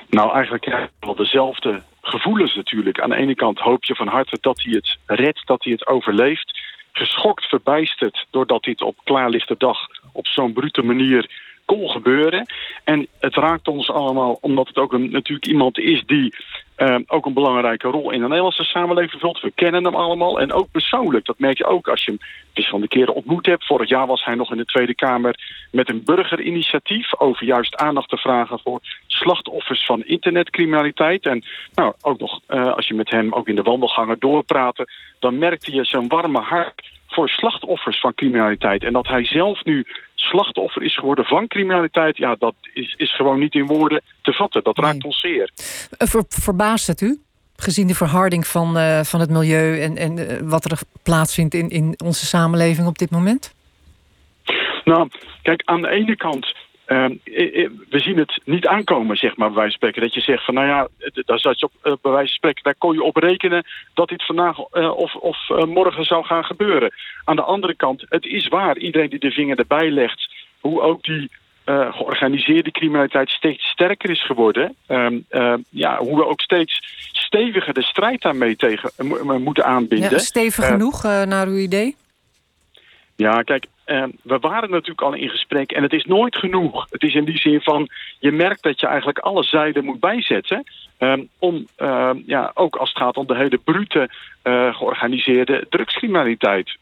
Nou, eigenlijk ja, wel dezelfde gevoelens natuurlijk. Aan de ene kant hoop je van harte dat hij het redt, dat hij het overleeft. Geschokt, verbijsterd doordat dit op klaarlichte dag op zo'n brute manier kon gebeuren. En het raakt ons allemaal omdat het ook een, natuurlijk iemand is die eh, ook een belangrijke rol in de Nederlandse samenleving vult. We kennen hem allemaal en ook persoonlijk. Dat merk je ook als je hem dus van de keren ontmoet hebt. Vorig jaar was hij nog in de Tweede Kamer met een burgerinitiatief over juist aandacht te vragen voor slachtoffers van internetcriminaliteit. En nou, ook nog eh, als je met hem ook in de wandelgangen doorpraten, dan merkte je zijn warme hart voor slachtoffers van criminaliteit. En dat hij zelf nu slachtoffer is geworden van criminaliteit... ja, dat is, is gewoon niet in woorden te vatten. Dat raakt ons zeer. Ver, verbaast het u? Gezien de verharding van, uh, van het milieu en, en uh, wat er plaatsvindt in, in onze samenleving op dit moment? Nou, kijk, aan de ene kant uh, we zien het niet aankomen, zeg maar, bij wijze van spreken. Dat je zegt van, nou ja, daar zat je op, uh, bij wijze van spreken, daar kon je op rekenen dat dit vandaag uh, of, of morgen zou gaan gebeuren. Aan de andere kant, het is waar, iedereen die de vinger erbij legt, hoe ook die georganiseerde criminaliteit steeds sterker is geworden. Ehm, ja, hoe we ook steeds steviger de strijd daarmee tegen moeten aanbinden. Ja, stevig genoeg, naar uw idee? Ja, kijk, we waren natuurlijk al in gesprek en het is nooit genoeg. Het is in die zin van, je merkt dat je eigenlijk alle zijden moet bijzetten... Uh, om, uh, ja, ook als het gaat om de hele brute uh, georganiseerde drugscriminaliteit.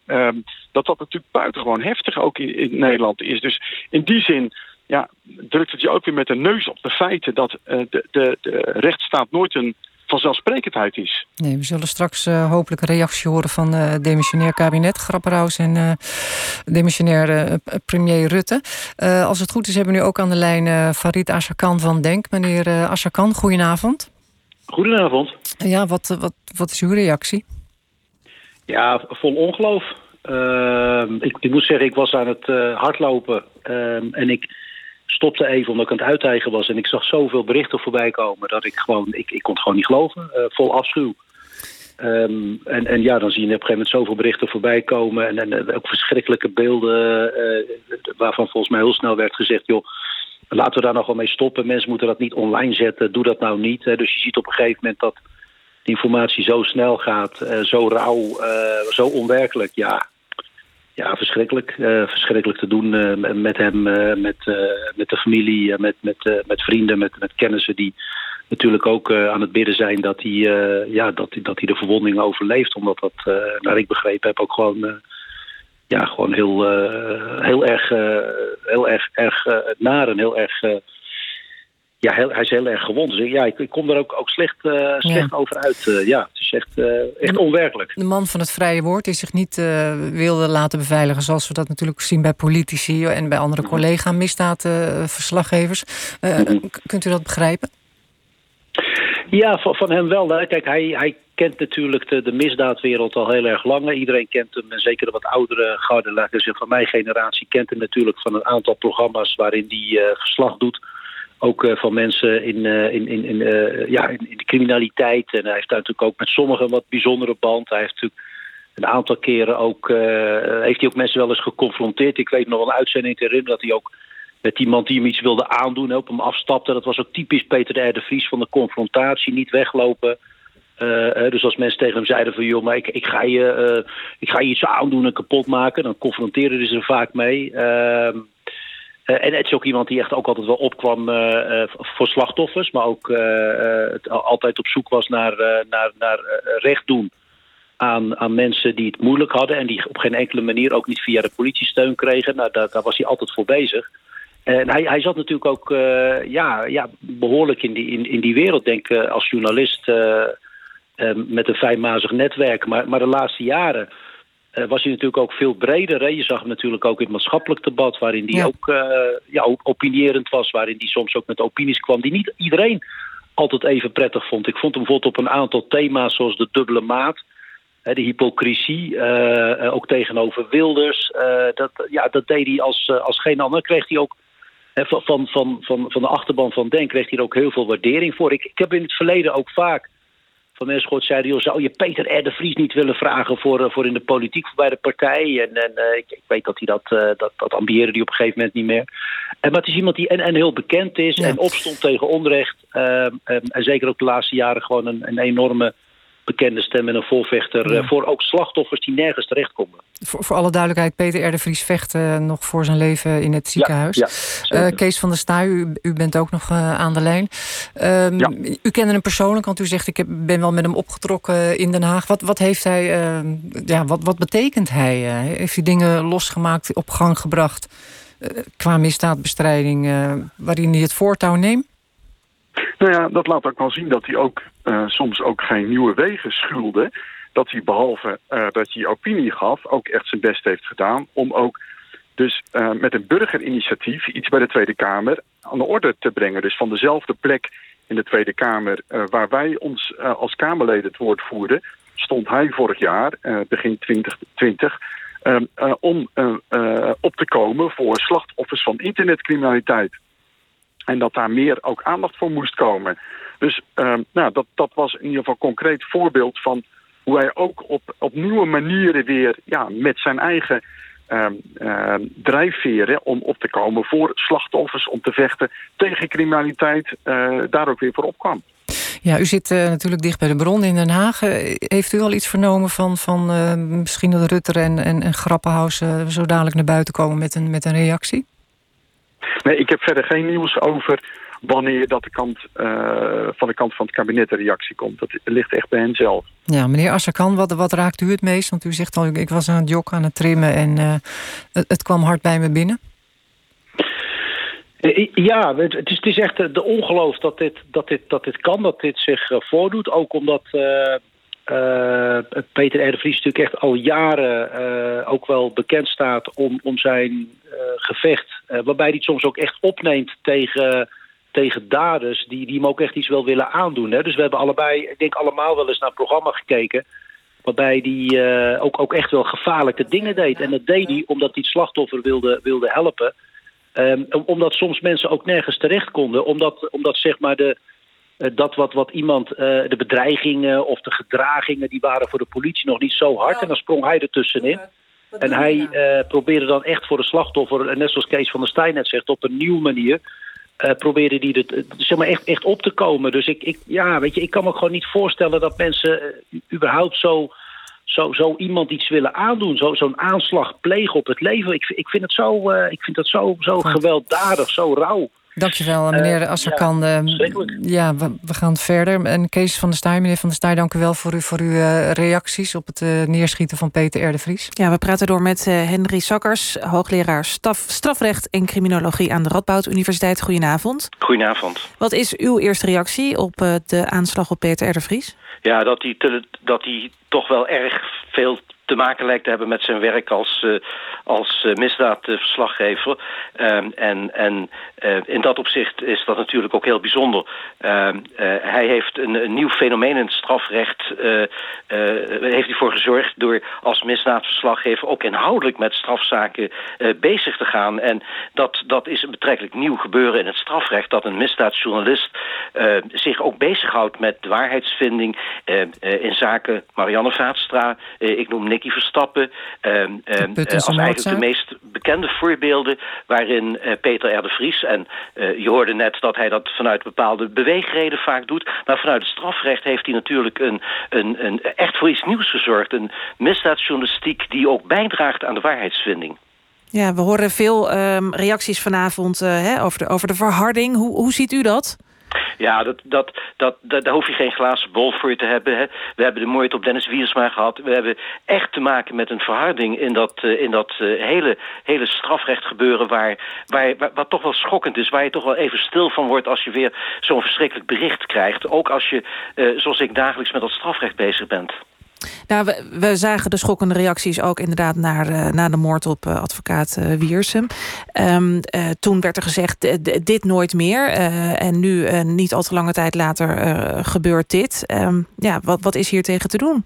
dat dat natuurlijk buitengewoon heftig ook in, Nederland is. Dus in die zin ja, drukt het je ook weer met de neus op de feiten... dat de, de, de rechtsstaat nooit een vanzelfsprekendheid is. Nee, we zullen straks uh, hopelijk een reactie horen van uh, demissionair kabinet Grapperhaus en uh, demissionair premier Rutte. als het goed is, hebben we nu ook aan de lijn Farid Ashakan van Denk. Meneer Ashakan, goedenavond. Goedenavond. Ja, wat, wat, wat is uw reactie? Ja, vol ongeloof. Ehm, ik, ik, moet zeggen, ik was aan het hardlopen ehm, en ik stopte even omdat ik aan het uiteigen was. En ik zag zoveel berichten voorbij komen dat ik gewoon, ik, ik kon het gewoon niet geloven. Uh, vol afschuw. Um, en, en ja, dan zie je op een gegeven moment zoveel berichten voorbij komen. En, en ook verschrikkelijke beelden uh, waarvan volgens mij heel snel werd gezegd... joh, laten we daar nog wel mee stoppen. Mensen moeten dat niet online zetten. Doe dat nou niet. Dus je ziet op een gegeven moment dat de informatie zo snel gaat, uh, zo rauw, zo onwerkelijk. Ja, ja, verschrikkelijk. Uh, verschrikkelijk te doen uh, met hem, uh, met, met de familie, met, met, met vrienden, met, met kennissen die natuurlijk ook aan het bidden zijn dat hij, ja, dat, dat hij de verwonding overleeft. Omdat dat, naar ik begrepen heb, ook gewoon, ja, gewoon heel, heel erg, heel erg, erg naar en heel erg ja, hij is heel erg gewond. Dus ja, ik, ik kom er ook, ook slecht, uh, slecht over uit. Uh, ja, het is echt, uh, echt onwerkelijk. De man van het vrije woord die zich niet wilde laten beveiligen... zoals we dat natuurlijk zien bij politici en bij andere mhm. collega-misdaadverslaggevers. Mhm. Kunt u dat begrijpen? Ja, van, van hem wel. Hè. Kijk, hij, hij kent natuurlijk de, de misdaadwereld al heel erg lang. Iedereen kent hem, en zeker de wat oudere garde, van mijn generatie... kent hem natuurlijk van een aantal programma's waarin hij verslag doet ook uh, van mensen in, uh, in, in, in, uh, ja, in, de criminaliteit. En hij heeft natuurlijk ook met sommigen wat bijzondere band. Hij heeft natuurlijk een aantal keren ook, heeft hij ook mensen wel eens geconfronteerd. Ik weet nog een uitzending te herinneren dat hij ook met iemand die hem iets wilde aandoen, op hem afstapte. Dat was ook typisch Peter R. de Vries van de confrontatie, niet weglopen. dus als mensen tegen hem zeiden van... joh, maar ik, ik, ga, je, ik ga je iets aandoen en kapot maken... dan confronteren ze er vaak mee. Uh, en het ook iemand die echt ook altijd wel opkwam uh, uh, voor slachtoffers, maar ook altijd op zoek was naar, naar, naar recht doen aan, aan mensen die het moeilijk hadden en die op geen enkele manier ook niet via de politie steun kregen. Nou, daar, daar was hij altijd voor bezig. En hij, hij zat natuurlijk ook ja, ja, behoorlijk in die, in, in die wereld, denk ik, als journalist met een fijnmazig netwerk. Maar, maar de laatste jaren was hij natuurlijk ook veel breder. Hè? Je zag hem natuurlijk ook in het maatschappelijk debat... waarin hij ook uh, ja, opinierend was. Waarin hij soms ook met opinies kwam... die niet iedereen altijd even prettig vond. Ik vond hem bijvoorbeeld op een aantal thema's... zoals de dubbele maat, hè, de hypocrisie... Uh, ook tegenover Wilders. dat, ja, dat deed hij als, als geen ander. Kreeg hij ook van, van, van, van de achterban van Denk... kreeg hij er ook heel veel waardering voor. Ik, ik heb in het verleden ook vaak van gehoord zeiden... Joh, zou je Peter R. de Vries niet willen vragen voor, eh, voor in de politiek voor bij de partij? En, en uh, ik, ik, weet dat hij dat, uh, dat, dat die op een gegeven moment niet meer. En, maar het is iemand die en, en heel bekend is en opstond tegen onrecht. Uh, en zeker ook de laatste jaren gewoon een, een enorme bekende stem en een volvechter... Ja. voor ook slachtoffers die nergens terechtkomen. Voor, voor alle duidelijkheid, Peter R. de Vries vecht nog voor zijn leven in het ziekenhuis. Ja, uh, Kees van der Staaij, u, u, bent ook nog uh, aan de lijn. Um, ja. U kende hem persoonlijk, want u zegt... ik heb, ben wel met hem opgetrokken in Den Haag. Wat, wat heeft hij, uh, ja, wat, wat betekent hij? heeft hij dingen losgemaakt, op gang gebracht... qua misdaadbestrijding, waarin hij het voortouw neemt? Nou ja, dat laat ook wel zien dat hij ook uh, soms ook geen nieuwe wegen schulde. dat hij behalve dat hij opinie gaf... ook echt zijn best heeft gedaan om ook dus met een burgerinitiatief... iets bij de Tweede Kamer aan de orde te brengen. Dus van dezelfde plek in de Tweede Kamer... waar wij ons als Kamerleden het woord voerden... stond hij vorig jaar, begin 2020... Ehm, uh, om op te komen voor slachtoffers van internetcriminaliteit. En dat daar meer ook aandacht voor moest komen. Dus uh, nou, dat, dat was in ieder geval een concreet voorbeeld van hoe hij ook op, op nieuwe manieren weer ja, met zijn eigen uh, drijfveren om op te komen voor slachtoffers, om te vechten tegen criminaliteit, daar ook weer voor opkwam. Ja, u zit uh, natuurlijk dicht bij de bron in Den Haag. Uh, heeft u al iets vernomen van, van misschien dat Rutter en, en, en zo dadelijk naar buiten komen met een, met een reactie? Nee, ik heb verder geen nieuws over wanneer dat de kant, van de kant van het kabinet een reactie komt. Dat ligt echt bij hen zelf. Ja, meneer Asserkan, wat, wat raakt u het meest? Want u zegt al, ik was aan het joggen, aan het trimmen en het, het kwam hard bij me binnen. Eh, ja, het is, het is echt de ongeloof dat dit, dat, dit, dat dit kan, dat dit zich eh, voordoet. Ook omdat uh, uh, Peter R. Vries natuurlijk echt al jaren uh, ook wel bekend staat om, om zijn gevecht. waarbij hij het soms ook echt opneemt tegen, tegen daders die, die hem ook echt iets wel willen aandoen. Hè. Dus we hebben allebei, ik denk allemaal wel eens naar het programma gekeken. Waarbij hij ook, ook echt wel gevaarlijke dingen deed. En dat deed hij omdat hij het slachtoffer wilde, wilde helpen. Um, omdat soms mensen ook nergens terecht konden. Omdat, omdat zeg maar de, dat wat, wat iemand, uh, de bedreigingen of de gedragingen... die waren voor de politie nog niet zo hard. En dan sprong hij ertussenin. En hij uh, probeerde dan echt voor de slachtoffer... net zoals Kees van der Stijn net zegt, op een nieuwe manier... probeerde die het, zeg maar echt, echt op te komen. Dus ik, ik, ja, weet je, ik kan me gewoon niet voorstellen dat mensen überhaupt zo zo, zo iemand iets willen aandoen, zo'n zo aanslag plegen op het leven. Ik, ik vind het zo, uh, ik vind het zo, zo gewelddadig, zo rauw. Dankjewel, meneer uh, Asserkan. Ja, ja we, we, gaan verder. En Kees van der Staaij, meneer van der Staaij, dank u wel voor, u, voor uw uh, reacties op het uh, neerschieten van Peter R. de Vries. Ja, we praten door met Henry Sakkers, hoogleraar staf, strafrecht en criminologie aan de Radboud Universiteit. Goedenavond. Goedenavond. Wat is uw eerste reactie op de aanslag op Peter R. de Vries? Ja, dat hij, te, dat hij toch wel erg veel te maken lijkt te hebben met zijn werk als, uh, als uh, misdaadverslaggever. Uh, en en uh, in dat opzicht is dat natuurlijk ook heel bijzonder. Ehm, hij heeft een, nieuw fenomeen in het strafrecht heeft hij voor gezorgd door als misdaadverslaggever ook inhoudelijk met strafzaken bezig te gaan. En dat, dat is een betrekkelijk nieuw gebeuren in het strafrecht dat een misdaadjournalist zich ook bezighoudt met de waarheidsvinding in zaken Marianne Vaatstra. ik noem Nicky Verstappen. Uh, uh, als eigenlijk de meest bekende voorbeelden waarin uh, Peter R. de Vries... en uh, je hoorde net dat hij dat vanuit bepaalde beweegreden vaak doet... maar vanuit het strafrecht heeft hij natuurlijk een, een, een, echt voor iets nieuws gezorgd. Een misdaadjournalistiek die ook bijdraagt aan de waarheidsvinding. Ja, we horen veel um, reacties vanavond hè, over, de, over de verharding. Hoe, hoe ziet u dat? Ja, dat, dat, dat, dat, daar hoef je geen glazen bol voor te hebben. Hè. We hebben de moeite op Dennis Wiersma gehad. We hebben echt te maken met een verharding in dat, uh, in dat uh, hele, hele strafrecht gebeuren... Waar, waar, waar, wat toch wel schokkend is. Waar je toch wel even stil van wordt als je weer zo'n verschrikkelijk bericht krijgt. Ook als je, uh, zoals ik, dagelijks met dat strafrecht bezig bent. Nou, we, we, zagen de schokkende reacties ook inderdaad naar, uh, na de moord op uh, advocaat uh, Wiersum. Um, toen werd er gezegd, dit nooit meer. en nu, niet al te lange tijd later, gebeurt dit. Um, ja, wat, wat is hier tegen te doen?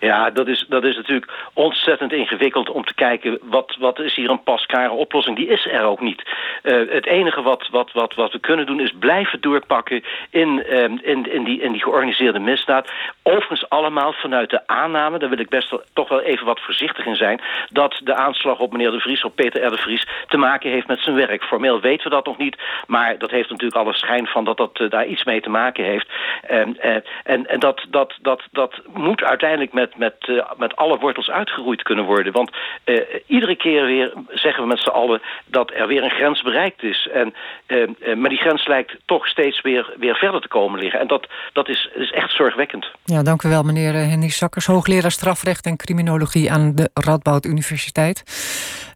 Ja, dat is, dat is natuurlijk ontzettend ingewikkeld om te kijken... wat, wat is hier een paskare oplossing. Die is er ook niet. Uh, het enige wat, wat, wat, wat we kunnen doen is blijven doorpakken... in, um, in, in, die, in die georganiseerde misdaad. Overigens allemaal vanuit de aanname... daar wil ik best wel, toch wel even wat voorzichtig in zijn... dat de aanslag op meneer De Vries, op Peter R. De Vries... te maken heeft met zijn werk. Formeel weten we dat nog niet... maar dat heeft natuurlijk alle schijn van dat dat uh, daar iets mee te maken heeft. Um, en en dat, dat, dat, dat moet uiteindelijk met met, met, uh, met alle wortels uitgeroeid kunnen worden. Want uh, iedere keer weer zeggen we met z'n allen dat er weer een grens bereikt is. En, uh, maar die grens lijkt toch steeds weer, weer verder te komen liggen. En dat, dat is, is echt zorgwekkend. Ja, dank u wel, meneer Henny Sakkers, hoogleraar strafrecht en criminologie aan de Radboud Universiteit.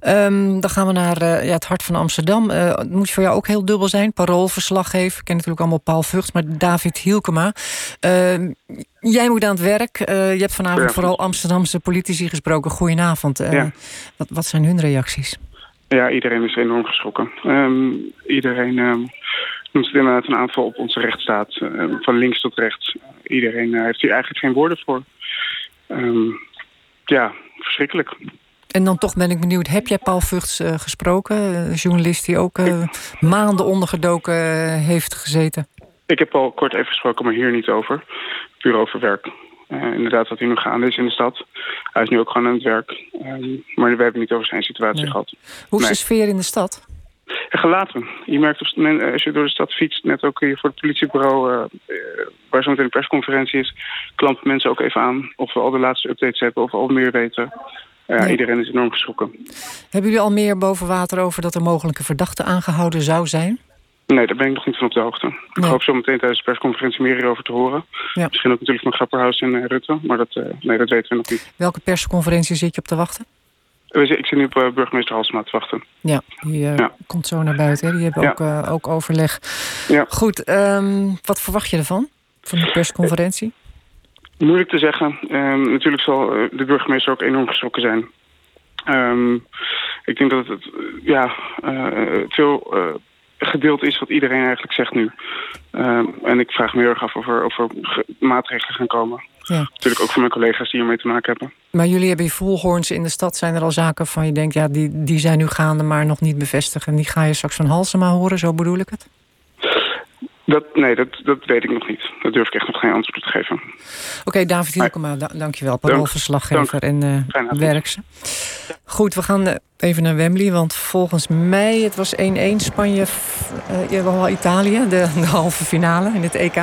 Um, dan gaan we naar ja, het hart van Amsterdam. Het moet voor jou ook heel dubbel zijn. Paroolverslaggever. Ik ken natuurlijk allemaal Paul Vught, maar David Hielkema. Uh, jij moet aan het werk. je hebt vanavond vooral Amsterdamse politici gesproken. Goedenavond. Ja. wat, wat zijn hun reacties? Ja, iedereen is enorm geschrokken. Um, iedereen um, noemt het inderdaad een aanval op onze rechtsstaat. van links tot rechts. iedereen heeft hier eigenlijk geen woorden voor. ja, verschrikkelijk. En dan toch ben ik benieuwd, heb jij Paul Vugts uh, gesproken? Een journalist die ook uh, maanden ondergedoken uh, heeft gezeten. Ik heb al kort even gesproken, maar hier niet over. Puur over werk. inderdaad, wat hij nu gaande is in de stad. Hij is nu ook gewoon aan het werk. Um, maar we hebben niet over zijn situatie nee. gehad. Hoe is nee. de sfeer in de stad? Gelaten. Je merkt als je door de stad fietst, net ook hier voor het politiebureau, waar zometeen een persconferentie is, klampen mensen ook even aan of we al de laatste updates hebben of we al meer weten. Iedereen is enorm geschrokken. Hebben jullie al meer boven water over dat er mogelijke verdachte aangehouden zou zijn? Nee, daar ben ik nog niet van op de hoogte. Ik hoop zo meteen tijdens de persconferentie meer hierover te horen. Ja. Misschien ook natuurlijk van Grapperhaus en uh, Rutte, maar dat, uh, nee, dat weten we nog niet. Welke persconferentie zit je op te wachten? Ik zit nu op uh, burgemeester Halsma te wachten. Ja, die ja. komt zo naar buiten. Hè? Die hebben ook, ook overleg. Ja. Goed, um, wat verwacht je ervan, van de persconferentie? Moeilijk te zeggen. Um, natuurlijk zal de burgemeester ook enorm geschrokken zijn. Um, ik denk dat het ja, uh, veel gedeeld is wat iedereen eigenlijk zegt nu. Um, en ik vraag me heel erg af of er, of er maatregelen gaan komen. Ja. Natuurlijk ook voor mijn collega's die hiermee te maken hebben. Maar jullie hebben je volhoorns in de stad. Zijn er al zaken van je denkt, ja, die, die zijn nu gaande, maar nog niet bevestigd. En die ga je straks van Halsema horen, zo bedoel ik het? Dat, nee, dat, dat weet ik nog niet. Daar durf ik echt nog geen antwoord op te geven. Oké, okay, David Hielkema, da dankjewel. Paroolverslaggever en uh, werkse. Goed, we gaan uh, even naar Wembley. Want volgens mij, het was 1-1 Spanje, uh, Italië, de, de halve finale in het EK.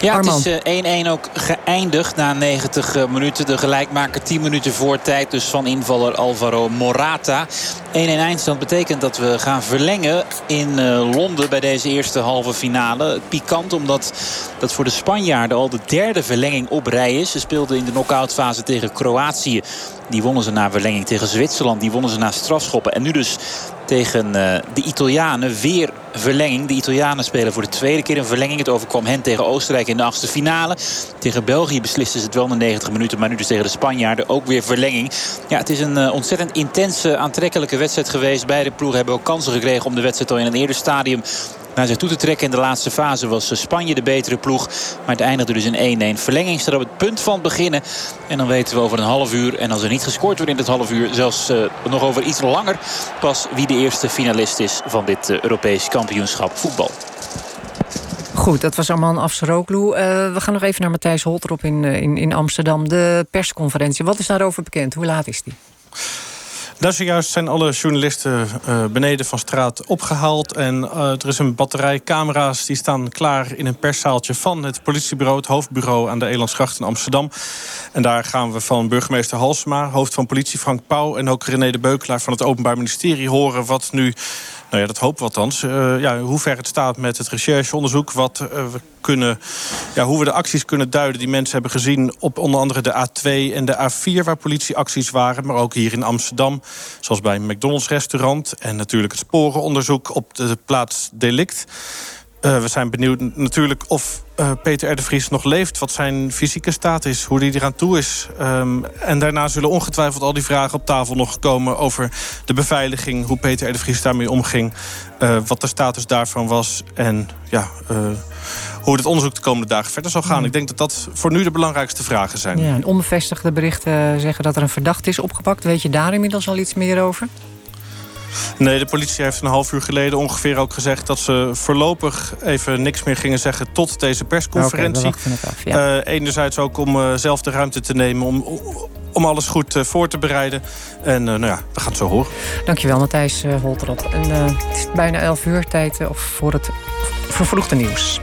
Ja, Armand. het is 1-1 ook geëindigd na 90 minuten. De gelijkmaker 10 minuten voor tijd. Dus van invaller Alvaro Morata. 1-1 eindstand betekent dat we gaan verlengen in uh, Londen bij deze eerste halve finale. Pikant omdat dat voor de Spanjaarden al de derde verlenging op rij is. Ze speelden in de knock-outfase tegen Kroatië. Die wonnen ze na verlenging tegen Zwitserland. Die wonnen ze na strafschoppen. En nu dus tegen uh, de Italianen weer verlenging. De Italianen spelen voor de tweede keer een verlenging. Het overkwam hen tegen Oostenrijk in de achtste finale. Tegen België beslisten ze het wel na 90 minuten. Maar nu dus tegen de Spanjaarden ook weer verlenging. Ja, het is een uh, ontzettend intense, aantrekkelijke wedstrijd geweest. Beide ploegen hebben ook kansen gekregen om de wedstrijd al in een eerder stadium naar zich toe te trekken. In de laatste fase was Spanje de betere ploeg. Maar het eindigde dus in 1-1. Verlenging staat op het punt van beginnen. En dan weten we over een half uur. En als er niet gescoord wordt in het half uur. Zelfs uh, nog over iets langer. Pas wie de eerste finalist is van dit uh, Europees kampioenschap voetbal. Goed, dat was Arman Afsaroglu. Uh, we gaan nog even naar Matthijs Holterop in, in, in Amsterdam. De persconferentie. Wat is daarover bekend? Hoe laat is die? Daar zojuist zijn alle journalisten uh, beneden van straat opgehaald. En uh, er is een batterij camera's die staan klaar in een perszaaltje van het politiebureau, het hoofdbureau aan de Elandsgracht in Amsterdam. En daar gaan we van burgemeester Halsema, hoofd van politie Frank Pauw en ook René de Beukelaar van het Openbaar Ministerie horen wat nu nou ja, dat hopen we althans. Uh, ja, hoe ver het staat met het rechercheonderzoek. Wat uh, we kunnen, ja, hoe we de acties kunnen duiden die mensen hebben gezien... op onder andere de A2 en de A4 waar politieacties waren. Maar ook hier in Amsterdam, zoals bij een McDonald's restaurant. En natuurlijk het sporenonderzoek op de plaats delict. Uh, we zijn benieuwd natuurlijk of uh, Peter R. de Vries nog leeft. Wat zijn fysieke staat is, hoe hij eraan toe is. Um, en daarna zullen ongetwijfeld al die vragen op tafel nog komen... over de beveiliging, hoe Peter R. de Vries daarmee omging... Uh, wat de status daarvan was en ja, hoe het onderzoek de komende dagen verder zal gaan. Ik denk dat dat voor nu de belangrijkste vragen zijn. Ja, en onbevestigde berichten zeggen dat er een verdachte is opgepakt. Weet je daar inmiddels al iets meer over? Nee, de politie heeft een half uur geleden ongeveer ook gezegd... dat ze voorlopig even niks meer gingen zeggen tot deze persconferentie. Okay, af, ja. uh, enerzijds ook om uh, zelf de ruimte te nemen... om, om alles goed uh, voor te bereiden. En nou ja, we gaan het zo horen. Dankjewel, Matthijs Holtrot. En het is bijna elf uur tijd of voor het vervroegde nieuws.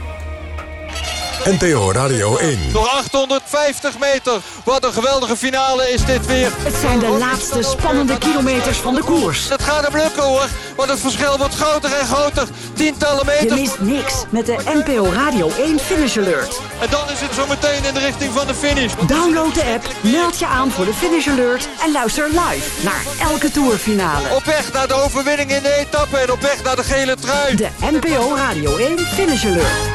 NPO Radio 1. Nog 850 meter. Wat een geweldige finale is dit weer. Het zijn de laatste spannende kilometers van de koers. Het gaat hem lukken hoor. Want het verschil wordt groter en groter. Tientallen meters. Je mist niks met de NPO Radio 1 Finish Alert. En dan is het zo meteen in de richting van de finish. Download de app, meld je aan voor de Finish Alert... en luister live naar elke tourfinale. Op weg naar de overwinning in de etappe en op weg naar de gele trui. De NPO Radio 1 Finish Alert.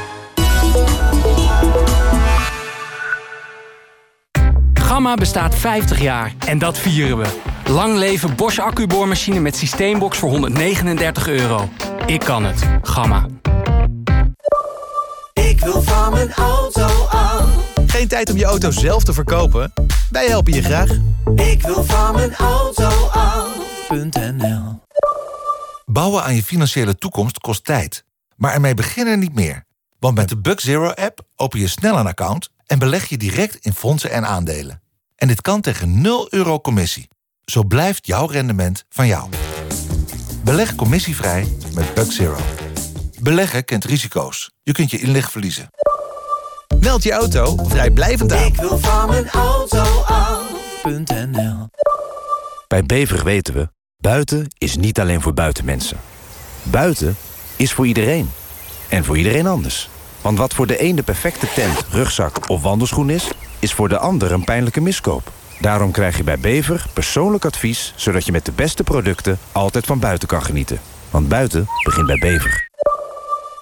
Gamma bestaat 50 jaar en dat vieren we. Lang leven Bosch accuboormachine met systeembox voor 139 euro. Ik kan het. Gamma. Ik wil van mijn auto af. Geen tijd om je auto zelf te verkopen? Wij helpen je graag. Ik wil van mijn auto af.nl Bouwen aan je financiële toekomst kost tijd. Maar ermee beginnen niet meer. Want met de Bug Zero app open je snel een account en beleg je direct in fondsen en aandelen. En dit kan tegen 0 euro commissie. Zo blijft jouw rendement van jou. Beleg commissievrij met Bug Zero. Beleggen kent risico's. Je kunt je inleg verliezen. Meld je auto of rijd blijvend aan. Ik wil van mijn auto af.nl Bij Bever weten we, buiten is niet alleen voor buitenmensen. Buiten is voor iedereen. En voor iedereen anders. Want wat voor de een de perfecte tent, rugzak of wandelschoen is... is voor de ander een pijnlijke miskoop. Daarom krijg je bij Bever persoonlijk advies... zodat je met de beste producten altijd van buiten kan genieten. Want buiten begint bij Bever.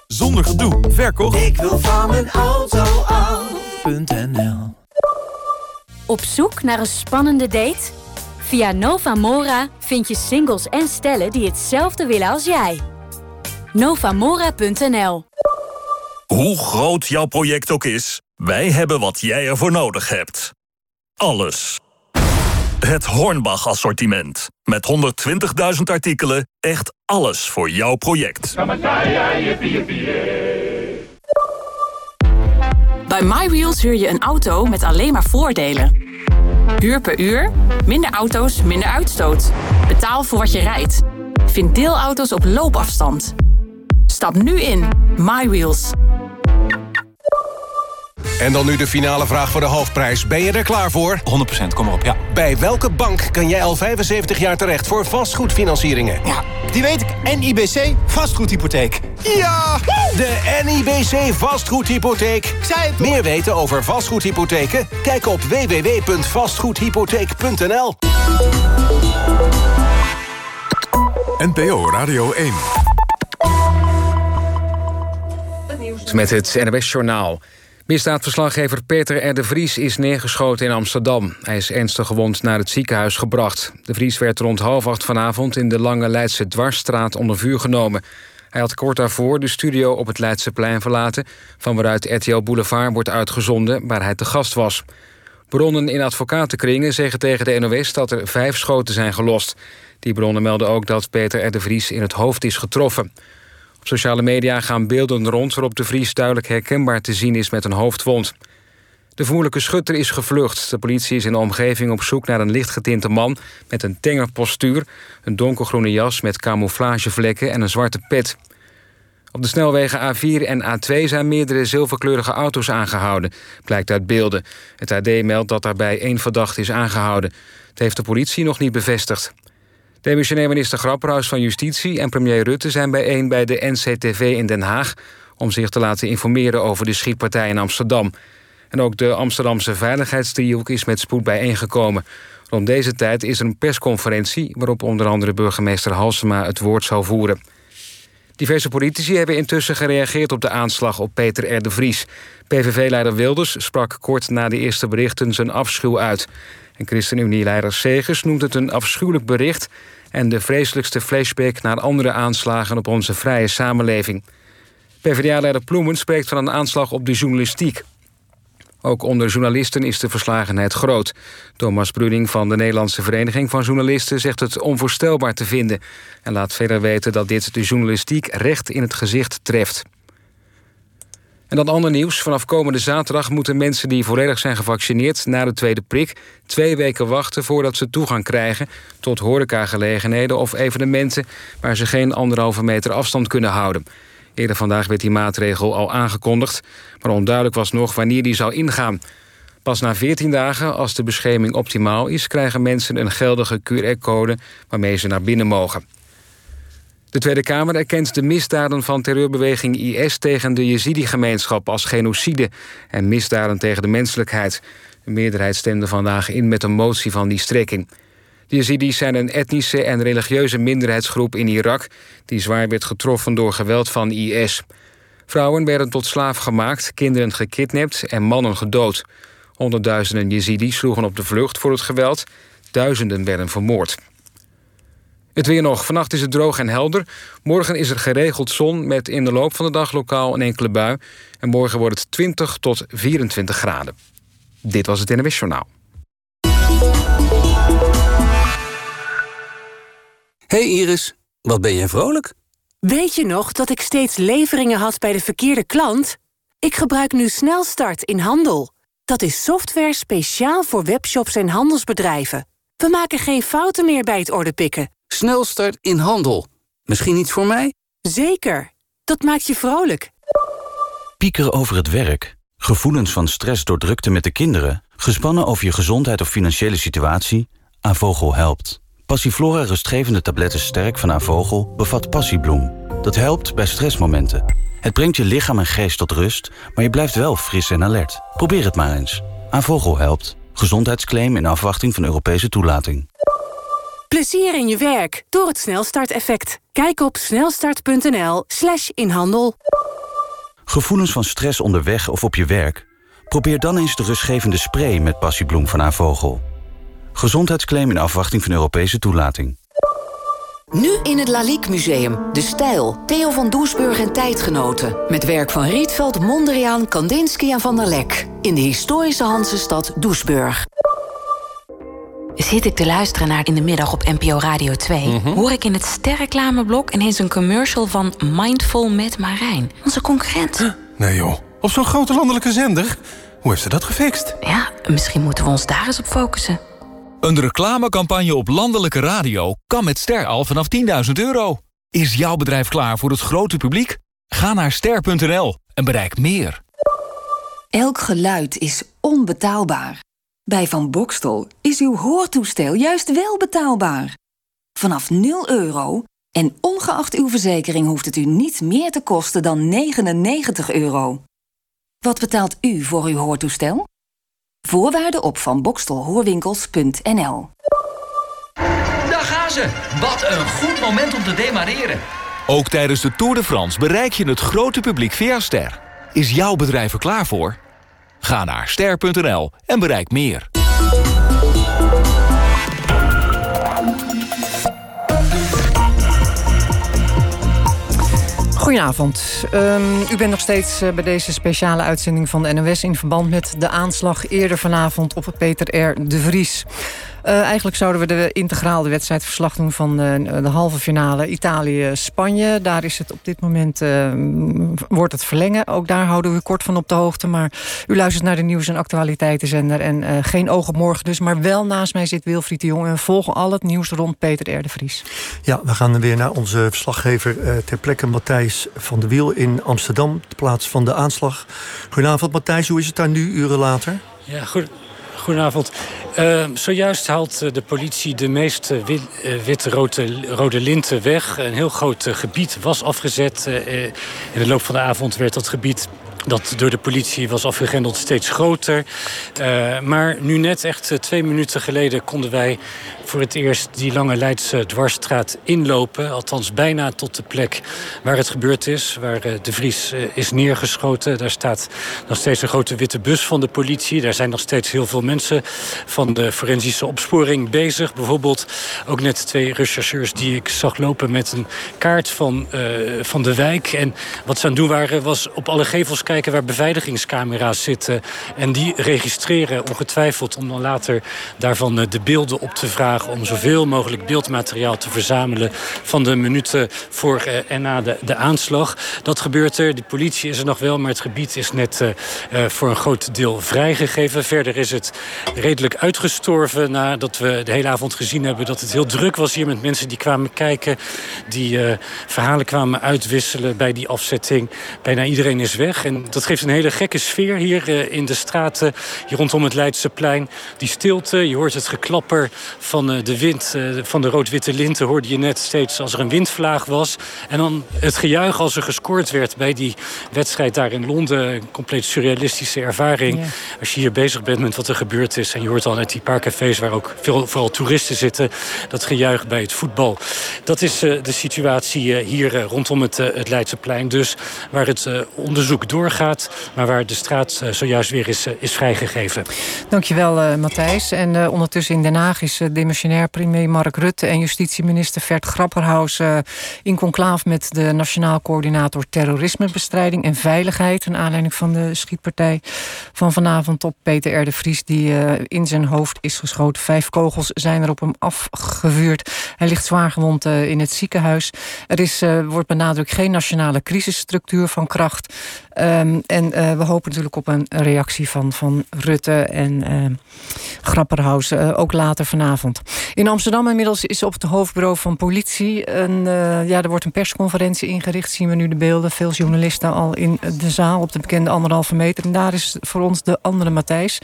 Zonder gedoe. Verkocht. Ik wil van mijn auto af.nl Op zoek naar een spannende date? Via Novamora vind je singles en stellen die hetzelfde willen als jij. Novamora.nl Hoe groot jouw project ook is, wij hebben wat jij ervoor nodig hebt. Alles. Het Hornbach-assortiment. Met 120.000 artikelen, echt alles voor jouw project. Bij MyWheels huur je een auto met alleen maar voordelen. Huur per uur, minder auto's, minder uitstoot. Betaal voor wat je rijdt. Vind deelauto's op loopafstand. Stap nu in. MyWheels. En dan nu de finale vraag voor de hoofdprijs. Ben je er klaar voor? 100%, kom maar op, ja. Bij welke bank kan jij al 75 jaar terecht voor vastgoedfinancieringen? Ja, die weet ik. NIBC Vastgoedhypotheek. Ja! De NIBC Vastgoedhypotheek. Meer weten over vastgoedhypotheken? Kijk op www.vastgoedhypotheek.nl NPO Radio 1. Met het NWS-journaal. Misdaadverslaggever Peter R. de Vries is neergeschoten in Amsterdam. Hij is ernstig gewond naar het ziekenhuis gebracht. De Vries werd rond half acht vanavond in de Lange Leidse Dwarsstraat onder vuur genomen. Hij had kort daarvoor de studio op het Leidseplein verlaten... van waaruit RTL Boulevard wordt uitgezonden, waar hij te gast was. Bronnen in advocatenkringen zeggen tegen de NOS dat er vijf schoten zijn gelost. Die bronnen melden ook dat Peter R. de Vries in het hoofd is getroffen. Sociale media gaan beelden rond waarop de Vries duidelijk herkenbaar te zien is met een hoofdwond. De vermoedelijke schutter is gevlucht. De politie is in de omgeving op zoek naar een lichtgetinte man met een tenger postuur, een donkergroene jas met camouflagevlekken en een zwarte pet. Op de snelwegen A4 en A2 zijn meerdere zilverkleurige auto's aangehouden, blijkt uit beelden. Het AD meldt dat daarbij één verdachte is aangehouden. Het heeft de politie nog niet bevestigd. Demissionair minister Grapperhaus van Justitie en premier Rutte zijn bijeen bij de NCTV in Den Haag om zich te laten informeren over de schietpartij in Amsterdam. En ook de Amsterdamse veiligheidsdriehoek is met spoed bijeengekomen. Rond deze tijd is er een persconferentie waarop onder andere burgemeester Halsema het woord zal voeren. Diverse politici hebben intussen gereageerd op de aanslag op Peter R. de Vries. PVV-leider Wilders sprak kort na de eerste berichten zijn afschuw uit. En ChristenUnie-leider Segers noemt het een afschuwelijk bericht... en de vreselijkste flashback naar andere aanslagen op onze vrije samenleving. PvdA-leider Ploemen spreekt van een aanslag op de journalistiek. Ook onder journalisten is de verslagenheid groot. Thomas Bruning van de Nederlandse Vereniging van Journalisten... zegt het onvoorstelbaar te vinden... en laat verder weten dat dit de journalistiek recht in het gezicht treft. En dan ander nieuws. Vanaf komende zaterdag moeten mensen die volledig zijn gevaccineerd... na de tweede prik twee weken wachten voordat ze toegang krijgen... tot horecagelegenheden of evenementen... waar ze geen anderhalve meter afstand kunnen houden. Eerder vandaag werd die maatregel al aangekondigd... maar onduidelijk was nog wanneer die zou ingaan. Pas na 14 dagen, als de bescherming optimaal is... krijgen mensen een geldige QR-code waarmee ze naar binnen mogen. De Tweede Kamer erkent de misdaden van terreurbeweging IS... tegen de Jezidi-gemeenschap als genocide... en misdaden tegen de menselijkheid. Een meerderheid stemde vandaag in met een motie van die strekking. De Yazidis zijn een etnische en religieuze minderheidsgroep in Irak... die zwaar werd getroffen door geweld van IS. Vrouwen werden tot slaaf gemaakt, kinderen gekidnapt en mannen gedood. Honderdduizenden Yazidis sloegen op de vlucht voor het geweld. Duizenden werden vermoord. Het weer nog. Vannacht is het droog en helder. Morgen is er geregeld zon met in de loop van de dag lokaal een enkele bui. En morgen wordt het 20 tot 24 graden. Dit was het NWS Journaal. Hey Iris, wat ben jij vrolijk? Weet je nog dat ik steeds leveringen had bij de verkeerde klant? Ik gebruik nu Snelstart in handel. Dat is software speciaal voor webshops en handelsbedrijven. We maken geen fouten meer bij het orderpikken. Snelstart in handel. Misschien iets voor mij? Zeker. Dat maakt je vrolijk. Piekeren over het werk. Gevoelens van stress door drukte met de kinderen. Gespannen over je gezondheid of financiële situatie. Avogel helpt. Passiflora rustgevende tabletten sterk van Avogel bevat passiebloem. Dat helpt bij stressmomenten. Het brengt je lichaam en geest tot rust, maar je blijft wel fris en alert. Probeer het maar eens. Avogel helpt. Gezondheidsclaim in afwachting van Europese toelating. Plezier in je werk door het snelstarteffect. Kijk op snelstart.nl slash inhandel. Gevoelens van stress onderweg of op je werk? Probeer dan eens de rustgevende spray met passiebloem van Avogel. Gezondheidsclaim in afwachting van Europese toelating. Nu in het Lalique Museum. De Stijl. Theo van Doesburg en Tijdgenoten. Met werk van Rietveld, Mondriaan, Kandinsky en Van der Lek. In de historische Hansestad Doesburg. Zit ik te luisteren naar In de Middag op NPO Radio 2... hoor ik in het sterreclameblok ineens een commercial van Mindful met Marijn. Onze concurrent. Nee joh, op zo'n grote landelijke zender? Hoe heeft ze dat gefixt? Ja, misschien moeten we ons daar eens op focussen. Een reclamecampagne op landelijke radio kan met Ster al vanaf 10.000 euro. Is jouw bedrijf klaar voor het grote publiek? Ga naar ster.nl en bereik meer. Elk geluid is onbetaalbaar. Bij Van Bokstel is uw hoortoestel juist wel betaalbaar. Vanaf 0 euro en ongeacht uw verzekering hoeft het u niet meer te kosten dan 99 euro. Wat betaalt u voor uw hoortoestel? Voorwaarden op vanbokstelhoorwinkels.nl Daar gaan ze! Wat een goed moment om te demareren. Ook tijdens de Tour de France bereik je het grote publiek via Ster. Is jouw bedrijf er klaar voor? Ga naar ster.nl en bereik meer. Goedenavond. Um, u bent nog steeds uh, bij deze speciale uitzending van de NOS... in verband met de aanslag eerder vanavond op Peter R. de Vries. Uh, eigenlijk zouden we de integraal de wedstrijd verslag doen van uh, de halve finale Italië-Spanje. Daar is het op dit moment, uh, wordt het verlengen. Ook daar houden we u kort van op de hoogte. Maar u luistert naar de nieuws- en actualiteitenzender. En geen oog op morgen dus. Maar wel naast mij zit Wilfried de Jong. En we volgen al het nieuws rond Peter R. de Vries. Ja, we gaan weer naar onze verslaggever ter plekke Matthijs van de Wiel in Amsterdam. De plaats van de aanslag. Goedenavond Matthijs, hoe is het daar nu uren later? Ja, goed. Goedenavond. Uh, zojuist haalt de politie de meeste wit, uh, witte rode, linten weg. Een heel groot gebied was afgezet. in de loop van de avond werd dat gebied dat door de politie was afgegrendeld steeds groter. Maar nu net, echt twee minuten geleden, konden wij voor het eerst die lange Leidse dwarsstraat inlopen. Althans bijna tot de plek waar het gebeurd is. Waar uh, de Vries is neergeschoten. Daar staat nog steeds een grote witte bus van de politie. Daar zijn nog steeds heel veel mensen van de forensische opsporing bezig. Bijvoorbeeld ook net twee rechercheurs die ik zag lopen met een kaart van, van de wijk. En wat ze aan het doen waren was op alle gevels kijken waar beveiligingscamera's zitten. En die registreren ongetwijfeld om dan later daarvan de beelden op te vragen. Om zoveel mogelijk beeldmateriaal te verzamelen van de minuten voor en na de, de aanslag. Dat gebeurt er. De politie is er nog wel, maar het gebied is net uh, voor een groot deel vrijgegeven. Verder is het redelijk uitgestorven nadat we de hele avond gezien hebben dat het heel druk was hier met mensen die kwamen kijken, die verhalen kwamen uitwisselen bij die afzetting. Bijna iedereen is weg en dat geeft een hele gekke sfeer hier in de straten, hier rondom het Leidseplein. Die stilte, je hoort het geklapper van de wind, van de rood-witte linten hoorde je net steeds als er een windvlaag was. En dan het gejuich als er gescoord werd bij die wedstrijd daar in Londen. Een compleet surrealistische ervaring. Ja. Als je hier bezig bent met wat er gebeurd is. En je hoort al uit die paar cafés waar ook veel, vooral toeristen zitten. Dat gejuich bij het voetbal. Dat is uh, de situatie uh, hier uh, rondom het, het Leidseplein. Dus waar het onderzoek doorgaat. Maar waar de straat zojuist weer is, is vrijgegeven. Dankjewel Matthijs. En ondertussen in Den Haag is demissionair premier Mark Rutte... en justitieminister Vert Grapperhaus in conclaaf met de Nationaal Coördinator Terrorismebestrijding en Veiligheid. Een aanleiding van de schietpartij van vanavond op Peter R. de Vries... die uh, in zijn hoofd is geschoten. Vijf kogels zijn er op hem afgevuurd. Hij ligt zwaargewond uh, in het ziekenhuis. Er is, wordt benadrukt, geen nationale crisisstructuur van kracht. Um, en we hopen natuurlijk op een reactie van, van Rutte en Grapperhaus. ook later vanavond. In Amsterdam inmiddels is op het hoofdbureau van politie... Een, ja, er wordt een persconferentie ingericht. Zien we nu de beelden. Veel journalisten al in de zaal op de bekende anderhalve meter. En daar is voor ons de andere Matthijs.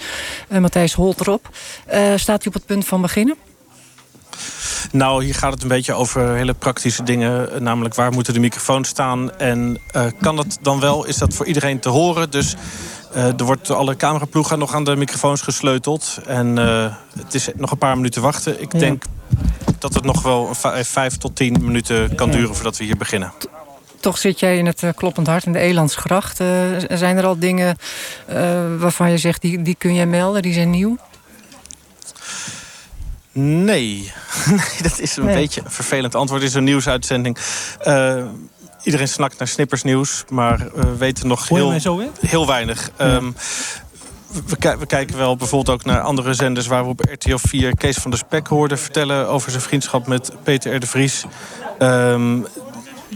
Uh, Matthijs Holterop. Uh, staat u op het punt van beginnen? Nou, hier gaat het een beetje over hele praktische dingen. Namelijk, waar moeten de microfoons staan? En uh, kan dat dan wel? Is dat voor iedereen te horen? Dus uh, er wordt alle cameraploegen nog aan de microfoons gesleuteld. En uh, het is nog een paar minuten wachten. Ik ja. denk dat het nog wel vijf tot tien minuten kan duren voordat we hier beginnen. Toch zit jij in het kloppend hart in de Elandsgracht. Uh, zijn er al dingen waarvan je zegt, die, die kun jij melden, die zijn nieuw? Nee. (laughs) nee, dat is een nee. beetje een vervelend antwoord. Het is een nieuwsuitzending. iedereen snakt naar snippersnieuws, maar we weten nog heel, zo, heel weinig. Ja. Um, we, we, kijken wel bijvoorbeeld ook naar andere zenders... waar we op RTL 4 Kees van der Spek hoorden vertellen... over zijn vriendschap met Peter R. de Vries. Um,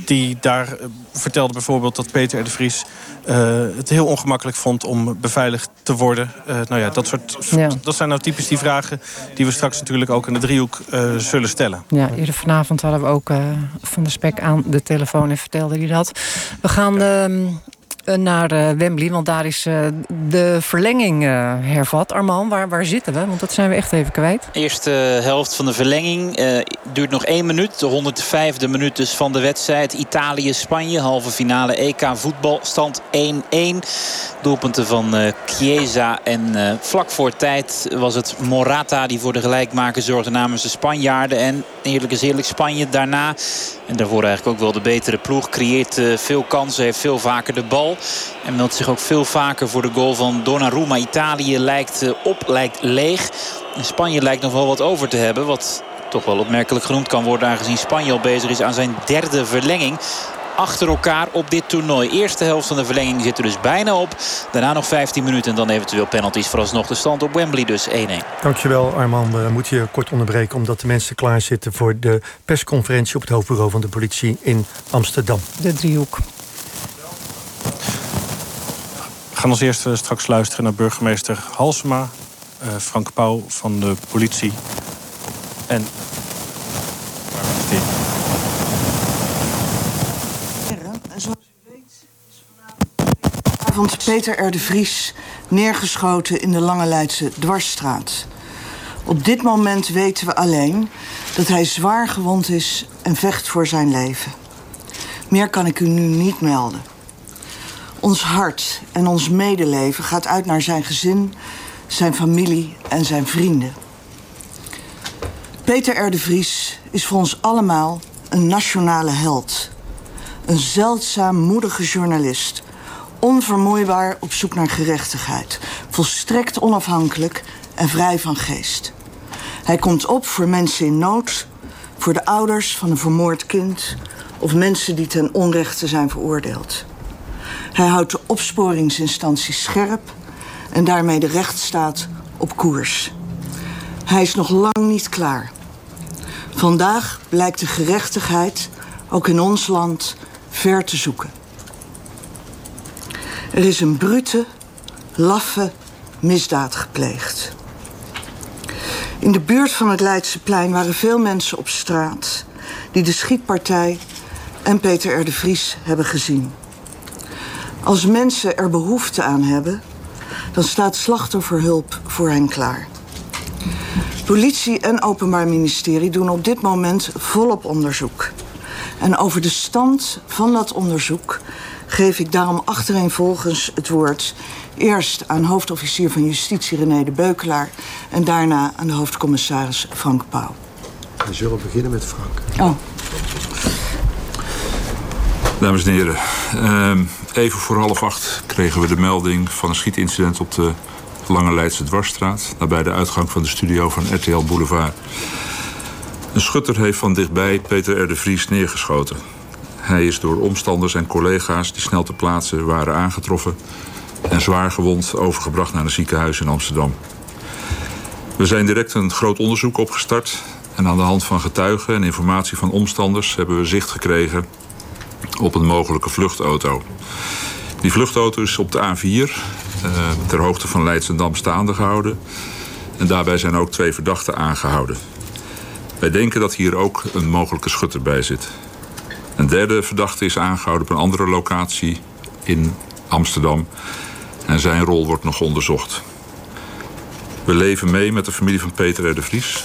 die daar vertelde bijvoorbeeld dat Peter R. de Vries uh, het heel ongemakkelijk vond om beveiligd te worden. Uh, nou ja, dat, soort, ja. dat zijn nou typisch die vragen die we straks natuurlijk ook in de driehoek zullen stellen. Ja, eerder vanavond hadden we ook Van der Spek aan de telefoon en vertelde hij dat. We gaan... Uh, naar uh, Wembley, want daar is uh, de verlenging uh, hervat. Arman, waar, waar zitten we? Want dat zijn we echt even kwijt. Eerste helft van de verlenging duurt nog één minuut. De 105e minuut dus van de wedstrijd. Italië-Spanje, halve finale EK voetbal. Stand 1-1. Doelpunten van Chiesa. En vlak voor tijd was het Morata die voor de gelijkmaker zorgde namens de Spanjaarden. En eerlijk is eerlijk Spanje daarna. En daarvoor eigenlijk ook wel de betere ploeg. Creëert veel kansen, heeft veel vaker de bal. En meldt zich ook veel vaker voor de goal van Donnarumma. Italië lijkt op, lijkt leeg. En Spanje lijkt nog wel wat over te hebben. Wat toch wel opmerkelijk genoemd kan worden... aangezien Spanje al bezig is aan zijn derde verlenging achter elkaar op dit toernooi. Eerste helft van de verlenging zit er dus bijna op. Daarna nog 15 minuten en dan eventueel penalties. Vooralsnog de stand op Wembley dus 1-1. Dankjewel Armand. We moeten je kort onderbreken omdat de mensen klaar zitten... voor de persconferentie op het hoofdbureau van de politie in Amsterdam. De driehoek. We gaan als eerste straks luisteren naar burgemeester Halsema, uh, Frank Pauw van de politie. En. Vanavond Peter R. de Vries neergeschoten in de Lange Leidse Dwarsstraat. Op dit moment weten we alleen dat hij zwaar gewond is en vecht voor zijn leven. Meer kan ik u nu niet melden. Ons hart en ons medeleven gaat uit naar zijn gezin, zijn familie en zijn vrienden. Peter R. de Vries is voor ons allemaal een nationale held. Een zeldzaam moedige journalist. Onvermoeibaar op zoek naar gerechtigheid. Volstrekt onafhankelijk en vrij van geest. Hij komt op voor mensen in nood, voor de ouders van een vermoord kind of mensen die ten onrechte zijn veroordeeld. Hij houdt de opsporingsinstantie scherp en daarmee de rechtsstaat op koers. Hij is nog lang niet klaar. Vandaag blijkt de gerechtigheid, ook in ons land, ver te zoeken. Er is een brute, laffe misdaad gepleegd. In de buurt van het Leidseplein waren veel mensen op straat... die de schietpartij en Peter R. de Vries hebben gezien. Als mensen er behoefte aan hebben... dan staat slachtofferhulp voor hen klaar. Politie en Openbaar Ministerie doen op dit moment volop onderzoek. En over de stand van dat onderzoek geef ik daarom achtereenvolgens het woord... eerst aan hoofdofficier van Justitie René de Beukelaar... en daarna aan de hoofdcommissaris Frank Pauw. We zullen beginnen met Frank. Oh. Dames en heren, ehm, even voor half acht kregen we de melding van een schietincident op de Lange Leidse Dwarsstraat, nabij de uitgang van de studio van RTL Boulevard. Een schutter heeft van dichtbij Peter R. de Vries neergeschoten. Hij is door omstanders en collega's die snel te plaatsen waren aangetroffen en zwaar gewond overgebracht naar een ziekenhuis in Amsterdam. We zijn direct een groot onderzoek opgestart en aan de hand van getuigen en informatie van omstanders hebben we zicht gekregen op een mogelijke vluchtauto. Die vluchtauto is op de A4 uh, ter hoogte van Leidsendam staande gehouden. En daarbij zijn ook twee verdachten aangehouden. Wij denken dat hier ook een mogelijke schutter bij zit. Een derde verdachte is aangehouden op een andere locatie in Amsterdam. En zijn rol wordt nog onderzocht. We leven mee met de familie van Peter R. de Vries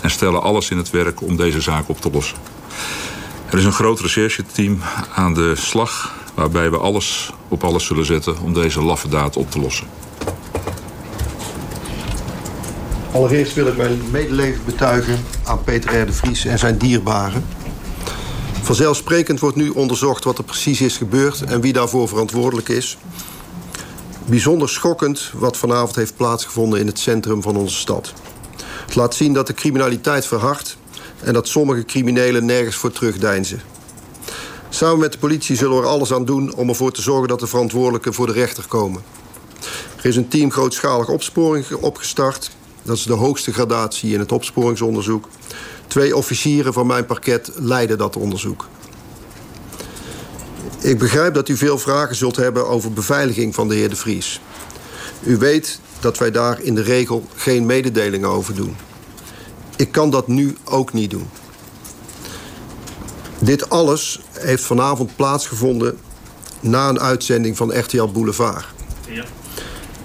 en stellen alles in het werk om deze zaak op te lossen. Er is een groot rechercheteam aan de slag waarbij we alles op alles zullen zetten om deze laffe daad op te lossen. Allereerst wil ik mijn medeleven betuigen aan Peter R. de Vries en zijn dierbaren. Vanzelfsprekend wordt nu onderzocht wat er precies is gebeurd en wie daarvoor verantwoordelijk is. Bijzonder schokkend wat vanavond heeft plaatsgevonden in het centrum van onze stad. Het laat zien dat de criminaliteit verhardt en dat sommige criminelen nergens voor terugdeinzen. Samen met de politie zullen we er alles aan doen om ervoor te zorgen dat de verantwoordelijken voor de rechter komen. Er is een team grootschalige opsporing opgestart. Dat is de hoogste gradatie in het opsporingsonderzoek. Twee officieren van mijn parket leiden dat onderzoek. Ik begrijp dat u veel vragen zult hebben over beveiliging van de heer De Vries. U weet dat wij daar in de regel geen mededelingen over doen. Ik kan dat nu ook niet doen. Dit alles heeft vanavond plaatsgevonden na een uitzending van RTL Boulevard. Ja.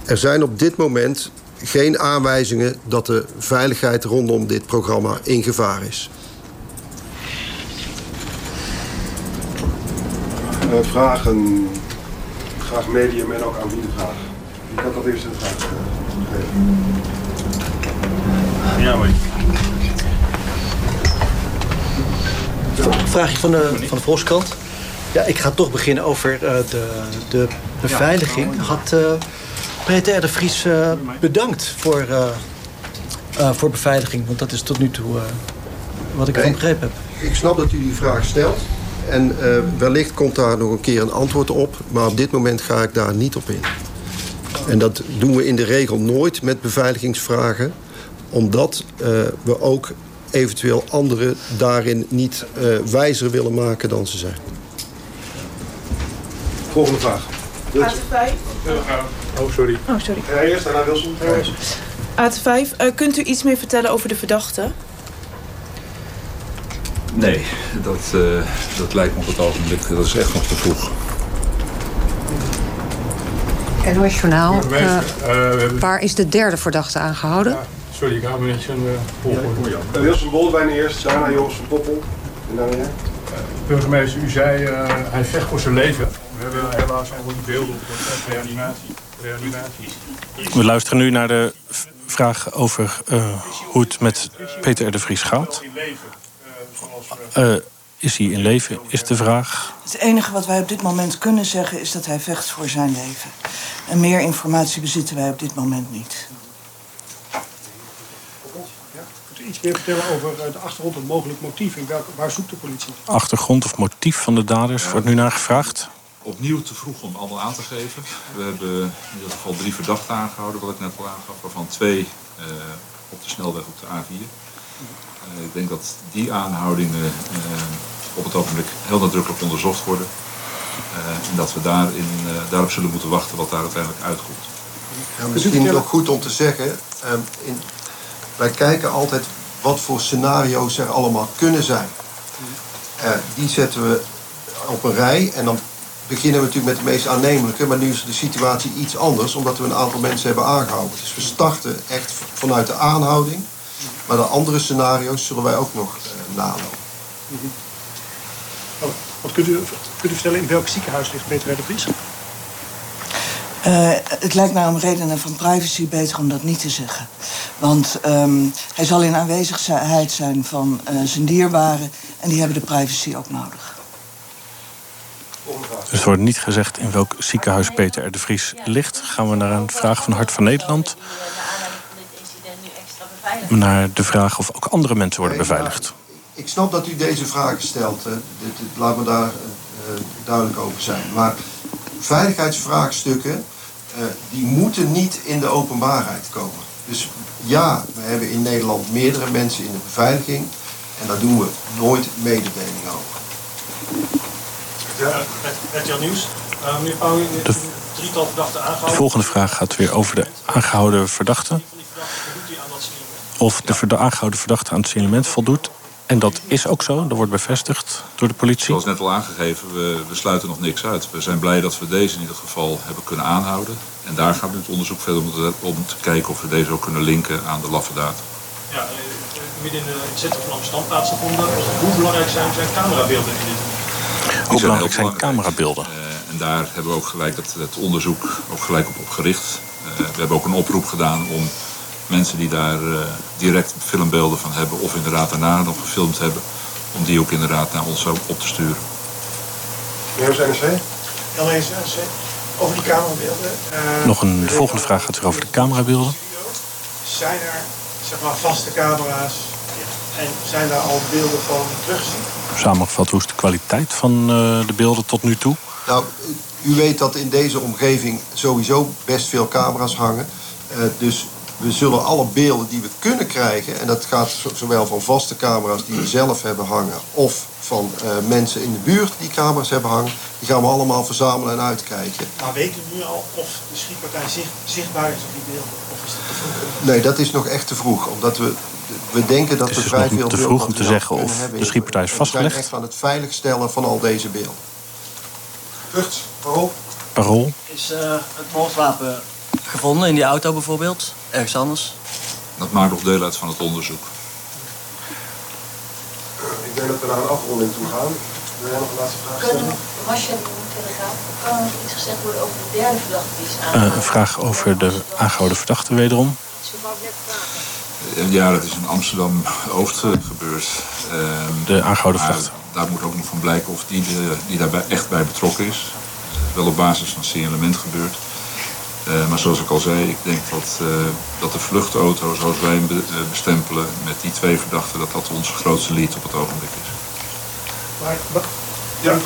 Er zijn op dit moment geen aanwijzingen dat de veiligheid rondom dit programma in gevaar is. Uh, vragen, graag medium en ook aan wie de vraag. Wie kan dat eerst een vraag geven? Ja, maar. Vraagje van de, van de Volkskrant. Ja, ik ga toch beginnen over uh, de, de beveiliging. Had uh, Peter de Vries uh, bedankt voor, voor beveiliging? Want dat is tot nu toe wat ik ervan begrepen heb. Ik snap dat u die vraag stelt. En wellicht komt daar nog een keer een antwoord op. Maar op dit moment ga ik daar niet op in. En dat doen we in de regel nooit met beveiligingsvragen. Omdat we ook eventueel anderen daarin niet uh, wijzer willen maken dan ze zijn. Volgende vraag. AT5. Oh, sorry. Oh, sorry. Ja, eerst, daarna Wilson. AT5, uh, kunt u iets meer vertellen over de verdachte? Nee, dat, uh, dat lijkt me op het ogenblik. Dat is echt nog te vroeg. NOS Journaal. Uh, waar is de derde verdachte aangehouden? Sorry, ik hou me niet zo'n volgorde. Ja, Wilson Boldewijn eerst, daarna Joris van Poppel. En daarna jij. Burgemeester, u zei uh, hij vecht voor zijn leven. We hebben helaas al die beelden op de reanimatie. reanimatie. We luisteren nu naar de vraag over uh, hoe het met Peter R. de Vries gaat. Uh, is hij in leven, is de vraag. Het enige wat wij op dit moment kunnen zeggen is dat hij vecht voor zijn leven. En meer informatie bezitten wij op dit moment niet. Iets meer vertellen over de achtergrond, het mogelijk motief en welke, waar zoekt de politie? Achtergrond of motief van de daders wordt nu naar gevraagd. Opnieuw te vroeg om allemaal aan te geven. We hebben in ieder geval drie verdachten aangehouden, wat ik net al aangaf, waarvan twee uh, op de snelweg op de A4. Uh, ik denk dat die aanhoudingen uh, op het ogenblik heel nadrukkelijk onderzocht worden. en dat we daarin, daarop zullen moeten wachten wat daar uiteindelijk uitkomt. Ja, misschien nog goed om te zeggen, in Wij kijken altijd wat voor scenario's er allemaal kunnen zijn. Uh, die zetten we op een rij en dan beginnen we natuurlijk met de meest aannemelijke. Maar nu is de situatie iets anders, omdat we een aantal mensen hebben aangehouden. Dus we starten echt vanuit de aanhouding. Maar de andere scenario's zullen wij ook nog uh, nalopen. Oh, wat kunt u, kunt u vertellen in welk ziekenhuis ligt Peter de Vries? Uh, het lijkt mij om redenen van privacy beter om dat niet te zeggen. Want um, hij zal in aanwezigheid zijn van uh, zijn dierbaren... en die hebben de privacy ook nodig. Dus er wordt niet gezegd in welk ziekenhuis Peter R. de Vries ligt. Gaan we naar een vraag van Hart van Nederland. Naar de vraag of ook andere mensen worden beveiligd. Ik snap dat u deze vragen stelt. Dit, dit, laat me daar uh, duidelijk over zijn. Maar veiligheidsvraagstukken die moeten niet in de openbaarheid komen. Dus ja, we hebben in Nederland meerdere mensen in de beveiliging. En daar doen we nooit mededeling over. Ja, RTL Nieuws. Uh, meneer Pauw, de, drietal verdachten aangehouden. De volgende vraag gaat weer over de aangehouden verdachte. Of de aangehouden verdachte aan het signalement voldoet. En dat is ook zo, dat wordt bevestigd door de politie. Zoals net al aangegeven, we, we, sluiten nog niks uit. We zijn blij dat we deze in ieder geval hebben kunnen aanhouden. En daar gaat nu het onderzoek verder om, om te kijken of we deze ook kunnen linken aan de laffe data. Ja, midden in het centrum van Amsterdam plaatsgevonden. Hoe belangrijk zijn, zijn camerabeelden in dit? Hoe belangrijk zijn camerabeelden? Uh, en daar hebben we ook gelijk het, het onderzoek ook gelijk op, op gericht. Uh, we hebben ook een oproep gedaan om mensen die daar uh, direct filmbeelden van hebben... of inderdaad daarna nog gefilmd hebben... om die ook inderdaad naar ons op te sturen. Meneer NRC? Over die camerabeelden. Uh, nog een de volgende vraag gaat weer over de camerabeelden. Zijn er zeg maar, vaste camera's en zijn daar al beelden van teruggezien? Samengevat, hoe is de kwaliteit van uh, de beelden tot nu toe? Nou, u weet dat in deze omgeving sowieso best veel camera's hangen. Uh, dus we zullen alle beelden die we kunnen krijgen... en dat gaat zowel van vaste camera's die we zelf hebben hangen... of van uh, mensen in de buurt die camera's hebben hangen... die gaan we allemaal verzamelen en uitkijken. Maar weten we nu al of de schietpartij zicht, zichtbaar is op die beelden? Of is dat te vroeg? Nee, dat is nog echt te vroeg. Omdat we, we denken dat het we is vrij nog veel te vroeg om te zeggen of de schietpartij is We vastgelegd. zijn echt aan het veiligstellen van al deze beelden. Vlucht, waarom? Parool. Is uh, het moordwapen gevonden in die auto bijvoorbeeld? Ergens anders? Dat maakt nog deel uit van het onderzoek. Ik denk dat we naar een afronding toe gaan. Wil jij nog een laatste vraag stellen? Je telegraaf? Kan er nog iets gezegd worden over de derde verdachte die is Uh, aangehouden? een vraag over de aangehouden verdachte wederom. Ja, dat is in Amsterdam-Oost gebeurd. Ehm, De aangehouden verdachte. Daar moet ook nog van blijken of die, de, die daarbij echt bij betrokken is. Wel op basis van signalement gebeurd. Uh, maar zoals ik al zei, ik denk dat, uh, dat de vluchtauto, zoals wij hem be, uh, bestempelen, met die twee verdachten, dat dat onze grootste lead op het ogenblik is. Maar, ja.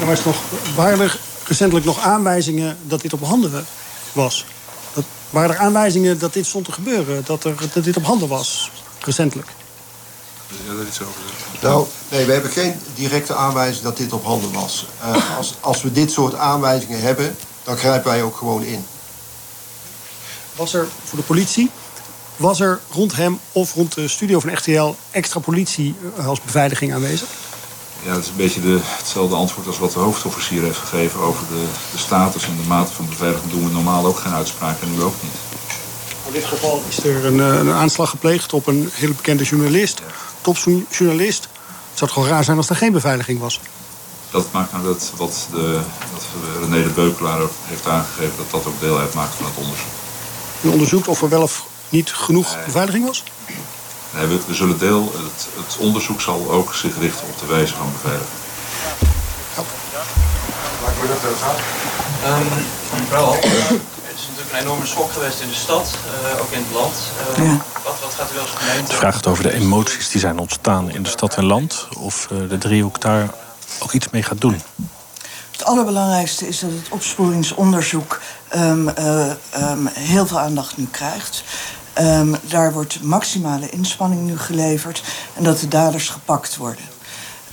Er was nog, waren er recentelijk nog aanwijzingen dat dit op handen was? Dat, waren er aanwijzingen dat dit stond te gebeuren? Dat, er, dat dit op handen was, recentelijk? Daar iets over? Nou, nee, we hebben geen directe aanwijzing dat dit op handen was. Uh, als, als we dit soort aanwijzingen hebben, dan grijpen wij ook gewoon in. Was er voor de politie, was er rond hem of rond de studio van RTL extra politie eh, als beveiliging aanwezig? Ja, het is een beetje de, hetzelfde antwoord als wat de hoofdofficier heeft gegeven over de, de status en de mate van beveiliging. Doen we normaal ook geen uitspraak en nu ook niet. In dit geval is er een, eh, een aanslag gepleegd op een hele bekende journalist, topjournalist. Het zou toch gewoon raar zijn als er geen beveiliging was? Dat maakt nou dat wat de, dat René de Beukelaar heeft aangegeven, dat dat ook deel uitmaakt van het onderzoek. U onderzoekt of er wel of niet genoeg beveiliging was? Nee, we, we zullen deel, het, het onderzoek zal ook zich richten op de wijze van beveiliging. Laat ik me dat even gaan. Wel, het is natuurlijk een enorme schok geweest in de stad, uh, ook in het land. Uh, wat, wat gaat u als gemeente... De vraag gaat over de emoties die zijn ontstaan in de stad en land. Of uh, de driehoek daar ook iets mee gaat doen. Het allerbelangrijkste is dat het opsporingsonderzoek um, uh, um, heel veel aandacht nu krijgt. Um, daar wordt maximale inspanning nu geleverd en dat de daders gepakt worden.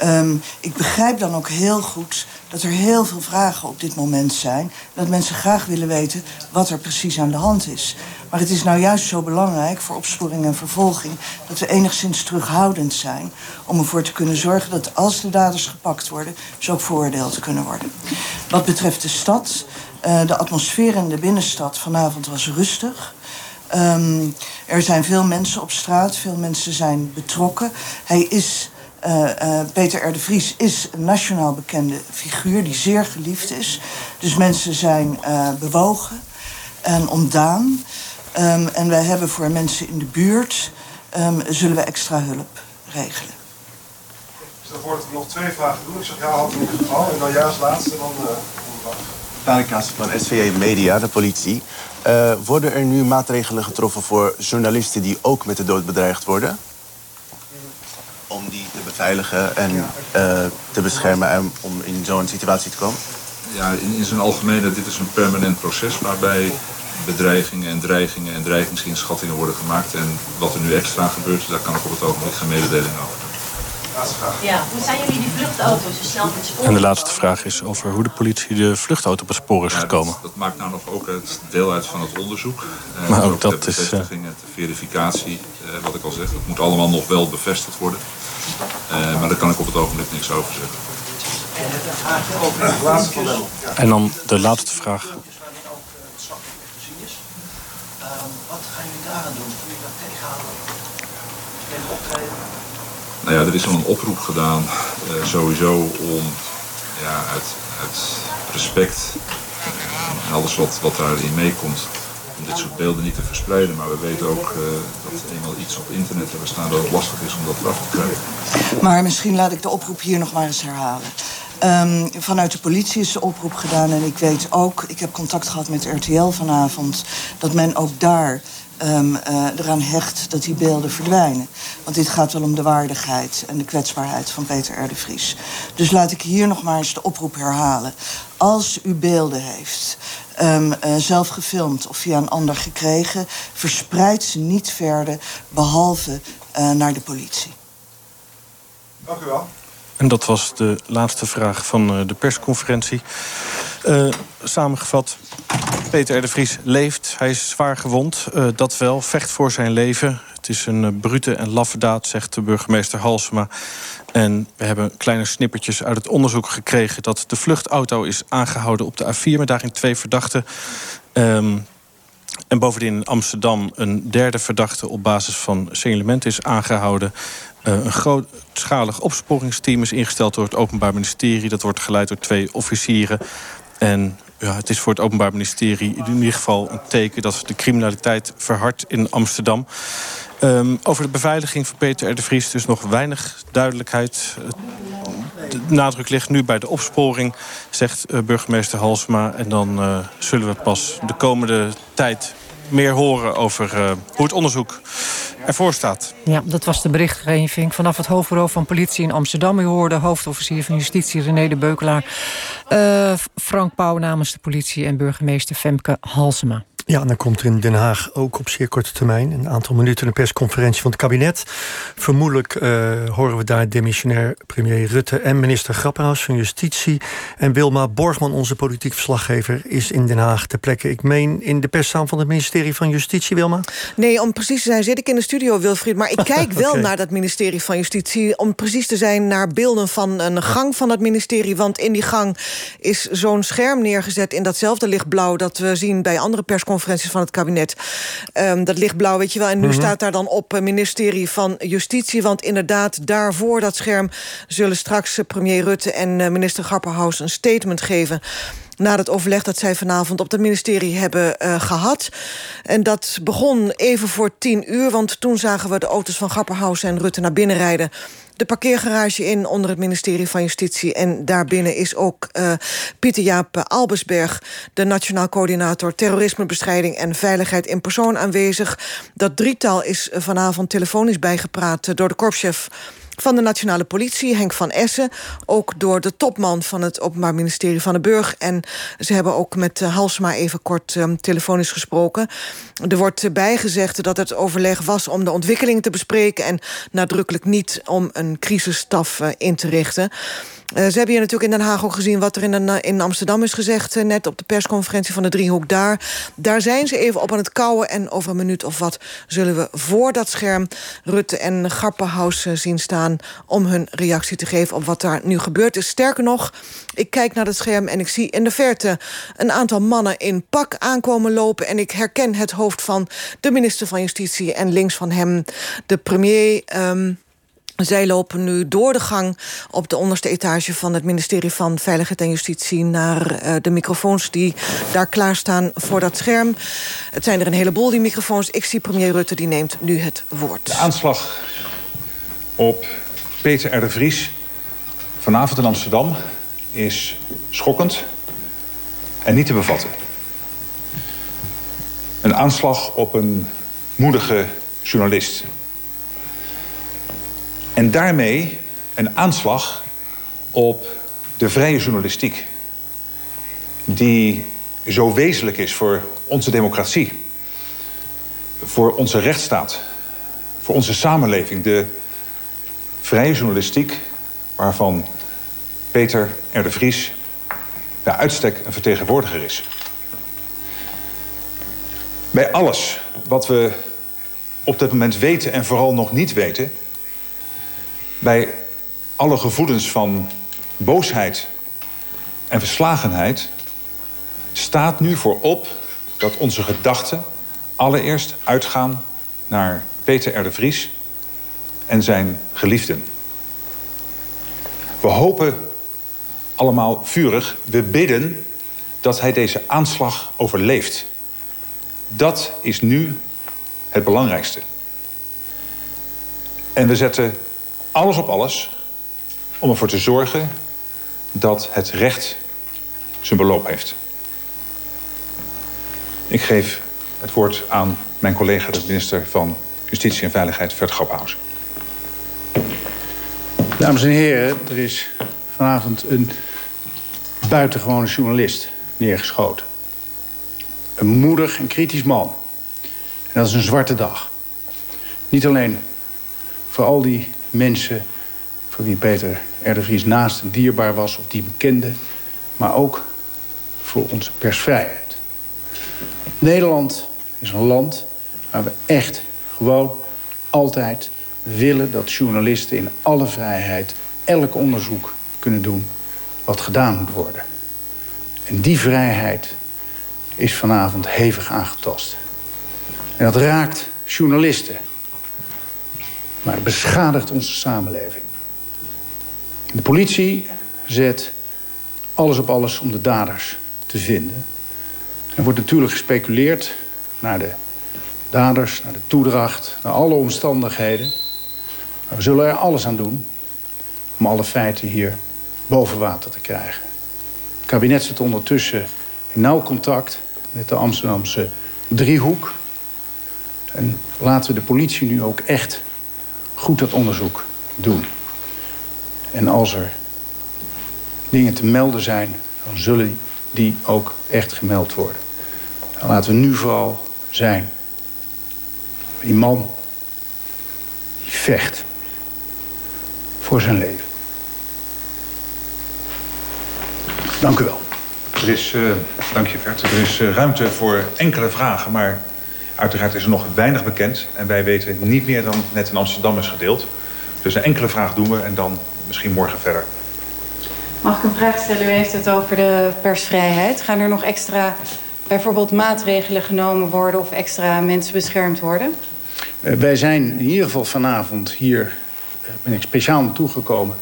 Um, ik begrijp dan ook heel goed dat er heel veel vragen op dit moment zijn. Dat mensen graag willen weten wat er precies aan de hand is. Maar het is nou juist zo belangrijk voor opsporing en vervolging dat we enigszins terughoudend zijn. Om ervoor te kunnen zorgen dat als de daders gepakt worden, ze ook veroordeeld kunnen worden. Wat betreft de stad, uh, de atmosfeer in de binnenstad vanavond was rustig. Um, er zijn veel mensen op straat, veel mensen zijn betrokken. Hij is uh, uh, Peter R. de Vries is een nationaal bekende figuur die zeer geliefd is. Dus mensen zijn uh, bewogen en ontdaan. Um, en wij hebben voor mensen in de buurt um, zullen we extra hulp regelen. Dus dan worden er nog twee vragen doen. Ik zeg ja, had in ieder geval. En dan als laatste dan. Uh, van SVA Media, de politie. Uh, worden er nu maatregelen getroffen voor journalisten die ook met de dood bedreigd worden? Om die te beveiligen en uh, te beschermen en om in zo'n situatie te komen? Ja, in, in zijn algemene, dit is een permanent proces waarbij bedreigingen en dreigingen en dreigingsinschattingen worden gemaakt. En wat er nu extra gebeurt, daar kan ik op het ogenblik geen mededeling over. Ja, hoe zijn jullie die vluchtauto's zo snel met? En de laatste vraag is over hoe de politie de vluchtauto op het spoor is gekomen. Dat, dat, maakt nou nog ook het deel uit van het onderzoek. Uh, maar ook, ook dat de is... Uh... de verificatie, uh, wat ik al zeg. Dat moet allemaal nog wel bevestigd worden. Maar daar kan ik op het ogenblik niks over zeggen. En dan de laatste vraag. Wat gaan jullie daaraan doen? Kun je dat tegenhouden? Nou ja, er is al een oproep gedaan, uh, sowieso om ja, uit, uit respect en alles wat, wat daarin meekomt, om dit soort beelden niet te verspreiden. Maar we weten ook uh, dat eenmaal iets op internet hebben staan dat het lastig is om dat eraf te krijgen. Maar misschien laat ik de oproep hier nog maar eens herhalen. Um, vanuit de politie is de oproep gedaan en ik weet ook, ik heb contact gehad met RTL vanavond, dat men ook daar um, uh, eraan hecht dat die beelden verdwijnen. Want dit gaat wel om de waardigheid en de kwetsbaarheid van Peter R. de Vries. Dus laat ik hier nog maar eens de oproep herhalen. Als u beelden heeft, um, uh, zelf gefilmd of via een ander gekregen, verspreid ze niet verder, behalve uh, naar de politie. Dank u wel. En dat was de laatste vraag van de persconferentie. Uh, samengevat, Peter R. de Vries leeft. Hij is zwaar gewond, uh, dat wel, vecht voor zijn leven. Het is een brute en laffe daad, zegt de burgemeester Halsema. En we hebben kleine snippertjes uit het onderzoek gekregen... dat de vluchtauto is aangehouden op de A4... met daarin twee verdachten. Um, en bovendien in Amsterdam een derde verdachte... op basis van signalement is aangehouden. Uh, een grootschalig opsporingsteam is ingesteld door het Openbaar Ministerie. Dat wordt geleid door twee officieren. En ja, het is voor het Openbaar Ministerie in ieder geval een teken... dat de criminaliteit verhardt in Amsterdam. Um, over de beveiliging van Peter R. de Vries dus nog weinig duidelijkheid. De nadruk ligt nu bij de opsporing, zegt uh, burgemeester Halsma. En dan uh, zullen we pas de komende tijd meer horen over uh, hoe het onderzoek ervoor staat. Ja, dat was de berichtgeving vanaf het hoofdbureau van politie in Amsterdam. U hoorde hoofdofficier van justitie René de Beukelaar. Uh, Frank Pauw namens de politie en burgemeester Femke Halsema. Ja, en dan komt er in Den Haag ook op zeer korte termijn... een aantal minuten een persconferentie van het kabinet. Vermoedelijk uh, horen we daar demissionair premier Rutte... en minister Grapperhaus van Justitie. En Wilma Borgman, onze politiek verslaggever, is in Den Haag ter plekke. Ik meen in de perszaal van het ministerie van Justitie, Wilma? Nee, om precies te zijn zit ik in de studio, Wilfried. Maar ik (laughs) kijk wel okay. naar dat ministerie van Justitie. Om precies te zijn naar beelden van een gang van het ministerie. Want in die gang is zo'n scherm neergezet in datzelfde lichtblauw... dat we zien bij andere persconferenties conferenties van het kabinet. Um, dat lichtblauw, weet je wel. En nu mm -hmm. staat daar dan op uh, ministerie van Justitie. Want inderdaad, daarvoor dat scherm... zullen straks uh, premier Rutte en uh, minister Grapperhaus een statement geven na het overleg dat zij vanavond op het ministerie hebben uh, gehad. En dat begon even voor tien uur, want toen zagen we de auto's van Grapperhaus en Rutte naar binnen rijden de parkeergarage in onder het ministerie van Justitie. En daarbinnen is ook uh, Pieter Jaap Albersberg... de Nationaal Coördinator Terrorismebestrijding en Veiligheid in Persoon aanwezig. Dat drietal is vanavond telefonisch bijgepraat door de korpschef van de Nationale Politie, Henk van Essen. Ook door de topman van het Openbaar Ministerie van de Burg. En ze hebben ook met uh, Halsema even kort um, telefonisch gesproken. Er wordt bijgezegd dat het overleg was om de ontwikkelingen te bespreken... en nadrukkelijk niet om een crisisstaf uh, in te richten. Uh, ze hebben hier natuurlijk in Den Haag ook gezien... wat er in, een, in Amsterdam is gezegd, uh, net op de persconferentie van de Driehoek daar. Daar zijn ze even op aan het kouwen... en over een minuut of wat zullen we voor dat scherm... Rutte en Garpenhaus zien staan om hun reactie te geven... op wat daar nu gebeurd is. Sterker nog, ik kijk naar het scherm en ik zie in de verte... een aantal mannen in pak aankomen lopen... en ik herken het hoofd van de minister van Justitie... en links van hem de premier... Um, zij lopen nu door de gang op de onderste etage van het ministerie van Veiligheid en Justitie naar uh, de microfoons die daar klaarstaan voor dat scherm. Het zijn er een heleboel, die microfoons. Ik zie premier Rutte, die neemt nu het woord. De aanslag op Peter R. de Vries vanavond in Amsterdam is schokkend en niet te bevatten. Een aanslag op een moedige journalist en daarmee een aanslag op de vrije journalistiek. Die zo wezenlijk is voor onze democratie. Voor onze rechtsstaat. Voor onze samenleving. De vrije journalistiek waarvan Peter R. de Vries bij uitstek een vertegenwoordiger is. Bij alles wat we op dit moment weten en vooral nog niet weten bij alle gevoelens van boosheid en verslagenheid staat nu voorop dat onze gedachten allereerst uitgaan naar Peter R. de Vries en zijn geliefden. We hopen allemaal vurig, we bidden dat hij deze aanslag overleeft. Dat is nu het belangrijkste. En we zetten alles op alles om ervoor te zorgen dat het recht zijn beloop heeft. Ik geef het woord aan mijn collega, de minister van Justitie en Veiligheid, Vert Grappenhuis. Dames en heren, er is vanavond een buitengewone journalist neergeschoten. Een moedig en kritisch man. En dat is een zwarte dag. Niet alleen voor al die mensen voor wie Peter Vries naast en dierbaar was... of die bekende, maar ook voor onze persvrijheid. Nederland is een land waar we echt gewoon altijd willen... dat journalisten in alle vrijheid elk onderzoek kunnen doen wat gedaan moet worden. En die vrijheid is vanavond hevig aangetast. En dat raakt journalisten maar beschadigt onze samenleving. De politie zet alles op alles om de daders te vinden. Er wordt natuurlijk gespeculeerd naar de daders, naar de toedracht, naar alle omstandigheden. Maar we zullen er alles aan doen om alle feiten hier boven water te krijgen. Het kabinet zit ondertussen in nauw contact met de Amsterdamse driehoek. En laten we de politie nu ook echt goed dat onderzoek doen. En als er dingen te melden zijn, dan zullen die ook echt gemeld worden. En laten we nu vooral zijn. Die man die vecht voor zijn leven. Dank u wel. Er is, uh, dank je Vert, er is uh, ruimte voor enkele vragen, maar Uiteraard is er nog weinig bekend. En wij weten niet meer dan net in Amsterdam is gedeeld. Dus een enkele vraag doen we en dan misschien morgen verder. Mag ik een vraag stellen? U heeft het over de persvrijheid. Gaan er nog extra bijvoorbeeld maatregelen genomen worden... of extra mensen beschermd worden? Uh, wij zijn in ieder geval vanavond hier... Uh, ben ik speciaal naartoe gekomen...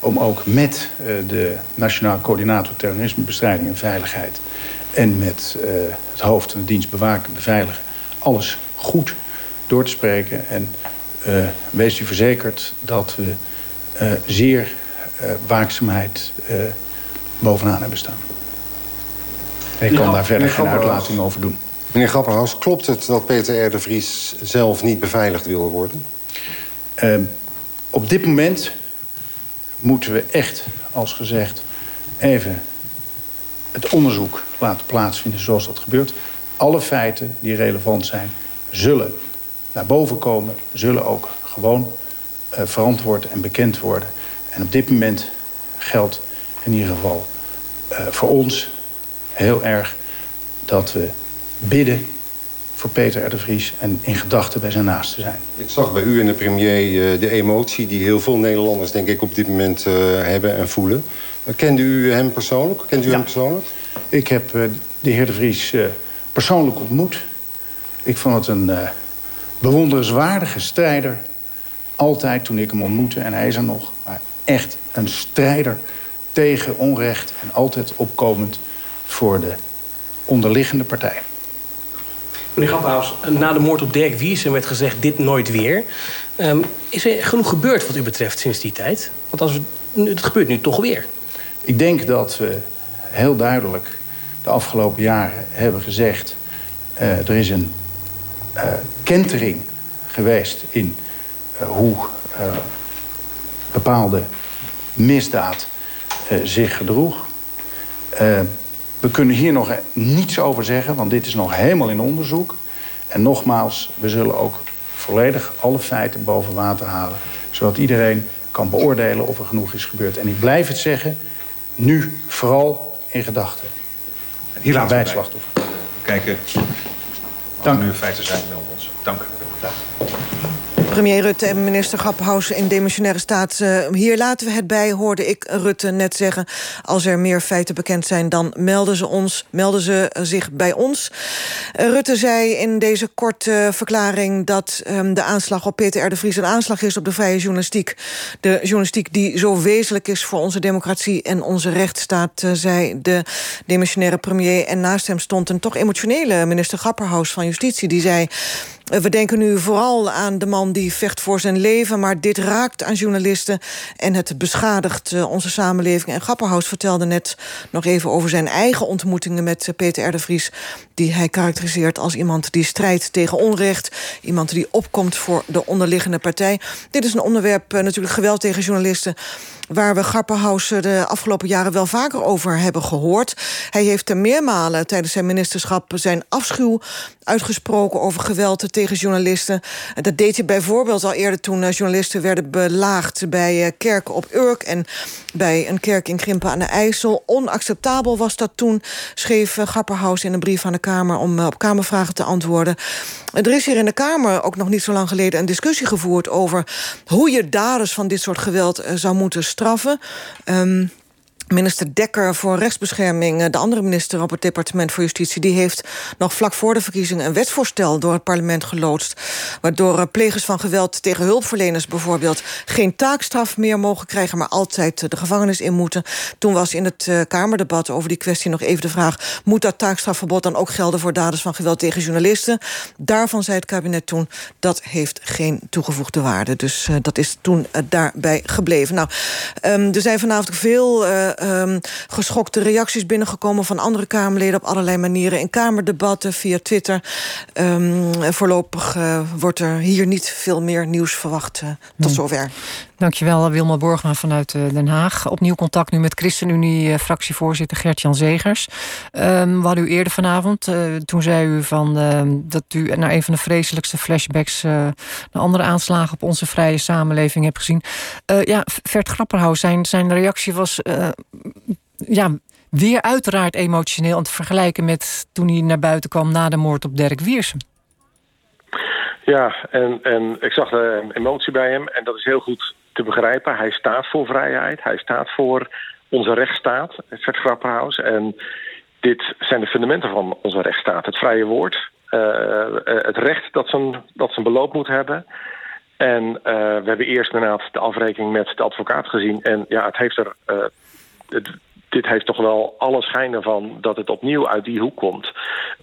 om ook met uh, de Nationaal Coördinator Terrorismebestrijding en Veiligheid... en met het hoofd van de dienst Bewaken Beveiligen alles goed door te spreken. En uh, wees u verzekerd dat we uh, zeer uh, waakzaamheid bovenaan hebben staan. Ik kan daar verder geen uitlating over doen. Meneer Grapperhaus, klopt het dat Peter R. de Vries zelf niet beveiligd wil worden? Ehm, op dit moment moeten we echt, als gezegd, even het onderzoek laten plaatsvinden zoals dat gebeurt. Alle feiten die relevant zijn, zullen naar boven komen, zullen ook gewoon uh, verantwoord en bekend worden. En op dit moment geldt in ieder geval uh, voor ons heel erg dat we bidden voor Peter R. de Vries en in gedachten bij zijn naasten zijn. Ik zag bij u en de premier uh, de emotie die heel veel Nederlanders denk ik op dit moment hebben en voelen. kende u hem persoonlijk? Kent u ja. hem persoonlijk? Ik heb de heer de Vries persoonlijk ontmoet. Ik vond het een bewonderenswaardige strijder. Altijd toen ik hem ontmoette, en hij is er nog. Maar echt een strijder tegen onrecht en altijd opkomend voor de onderliggende partij. Meneer Grappenhaus, na de moord op Dirk Wiersen werd gezegd dit nooit weer. Um, is er genoeg gebeurd wat u betreft sinds die tijd? Want als we, het gebeurt nu toch weer. Ik denk dat we heel duidelijk de afgelopen jaren hebben gezegd... Uh, er is een uh, kentering geweest in uh, hoe bepaalde misdaad zich gedroeg. We kunnen hier nog niets over zeggen, want dit is nog helemaal in onderzoek. En nogmaals, we zullen ook volledig alle feiten boven water halen... zodat iedereen kan beoordelen of er genoeg is gebeurd. En ik blijf het zeggen, nu vooral in gedachten. Hier laten bij slachtoffer. Kijken Dank er nu feiten zijn, melden ons. Dank u. Premier Rutte en minister Grappenhaus in demissionaire staat. Uh, hier laten we het bij, hoorde ik Rutte net zeggen. Als er meer feiten bekend zijn, dan melden ze, ons, melden ze zich bij ons. Uh, Rutte zei in deze korte verklaring... dat um, de aanslag op Peter de Vries een aanslag is op de vrije journalistiek. De journalistiek die zo wezenlijk is voor onze democratie en onze rechtsstaat... Uh, zei de demissionaire premier. En naast hem stond een toch emotionele minister Grapperhaus van Justitie. Die zei... We denken nu vooral aan de man die vecht voor zijn leven... maar dit raakt aan journalisten en het beschadigt uh, onze samenleving. En Grapperhaus vertelde net nog even over zijn eigen ontmoetingen... met uh, Peter R. de Vries, die hij karakteriseert als iemand die strijdt tegen onrecht. Iemand die opkomt voor de onderliggende partij. Dit is een onderwerp, uh, natuurlijk geweld tegen journalisten waar we Grapperhaus de afgelopen jaren wel vaker over hebben gehoord. Hij heeft er meermalen tijdens zijn ministerschap zijn afschuw uitgesproken over geweld tegen journalisten. Dat deed hij bijvoorbeeld al eerder toen journalisten werden belaagd bij kerken op Urk en bij een kerk in Krimpen aan de IJssel. Onacceptabel was dat toen, schreef Grapperhaus in een brief aan de Kamer om op Kamervragen te antwoorden. Er is hier in de Kamer ook nog niet zo lang geleden een discussie gevoerd over hoe je daders van dit soort geweld zou moeten straffen. Um, Minister Dekker voor rechtsbescherming, de andere minister op het departement voor justitie, die heeft nog vlak voor de verkiezingen een wetsvoorstel door het parlement geloodst. Waardoor plegers van geweld tegen hulpverleners bijvoorbeeld geen taakstraf meer mogen krijgen, maar altijd de gevangenis in moeten. Toen was in het Kamerdebat over die kwestie nog even de vraag: moet dat taakstrafverbod dan ook gelden voor daders van geweld tegen journalisten? Daarvan zei het kabinet toen dat heeft geen toegevoegde waarde. Dus uh, dat is toen daarbij gebleven. Nou, um, er zijn vanavond veel. Um, geschokte reacties binnengekomen van andere Kamerleden op allerlei manieren. In Kamerdebatten, via Twitter. Um, voorlopig uh, wordt er hier niet veel meer nieuws verwacht. Uh, tot hmm. zover. Dankjewel, Wilma Borgma vanuit Den Haag. Opnieuw contact nu met ChristenUnie-fractievoorzitter Gert-Jan Zegers. Um, we hadden u eerder vanavond. Uh, toen zei u van, uh, dat u naar een van de vreselijkste flashbacks... Uh, naar andere aanslagen op onze vrije samenleving hebt gezien. ja, Vert Grapperhaus, zijn, zijn reactie was... ja, weer uiteraard emotioneel... aan te vergelijken met toen hij naar buiten kwam... na de moord op Dirk Wiersum. Ja, en, en ik zag de emotie bij hem en dat is heel goed te begrijpen. Hij staat voor vrijheid, hij staat voor onze rechtsstaat, Vert Grapperhaus. En dit zijn de fundamenten van onze rechtsstaat. Het vrije woord, uh, het recht dat zijn, dat zijn beloop moet hebben. En uh, we hebben eerst inderdaad de afrekening met de advocaat gezien. En ja, het heeft er... dit heeft toch wel alle schijnen van dat het opnieuw uit die hoek komt.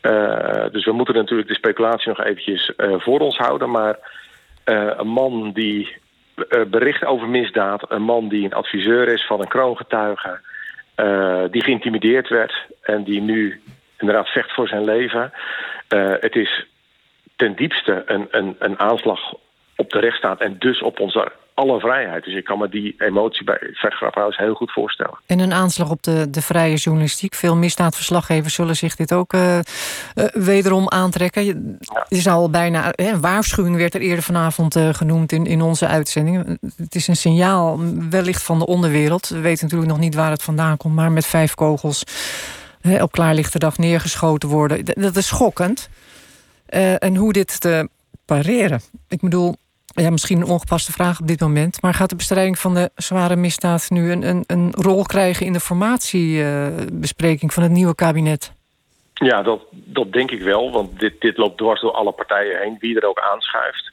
Uh, dus we moeten natuurlijk de speculatie nog eventjes uh, voor ons houden. Maar uh, een man die bericht over misdaad, een man die een adviseur is van een kroongetuige, die geïntimideerd werd en die nu inderdaad vecht voor zijn leven. het is ten diepste een, een, een aanslag op de rechtsstaat en dus op onze alle vrijheid. Dus ik kan me die emotie bij Vert Grapperhaus heel goed voorstellen. En een aanslag op de, de vrije journalistiek. Veel misdaadverslaggevers zullen zich dit ook uh, uh, wederom aantrekken. Je, is al bijna een waarschuwing werd er eerder vanavond uh, genoemd in, in onze uitzending. Het is een signaal wellicht van de onderwereld. We weten natuurlijk nog niet waar het vandaan komt, maar met vijf kogels op klaarlichte dag neergeschoten worden. Dat is schokkend. en hoe dit te pareren. Ik bedoel, ja, misschien een ongepaste vraag op dit moment. Maar gaat de bestrijding van de zware misdaad nu een, een, een rol krijgen in de formatiebespreking van het nieuwe kabinet? Ja, dat, dat denk ik wel. Want dit, dit loopt dwars door alle partijen heen, wie er ook aanschuift.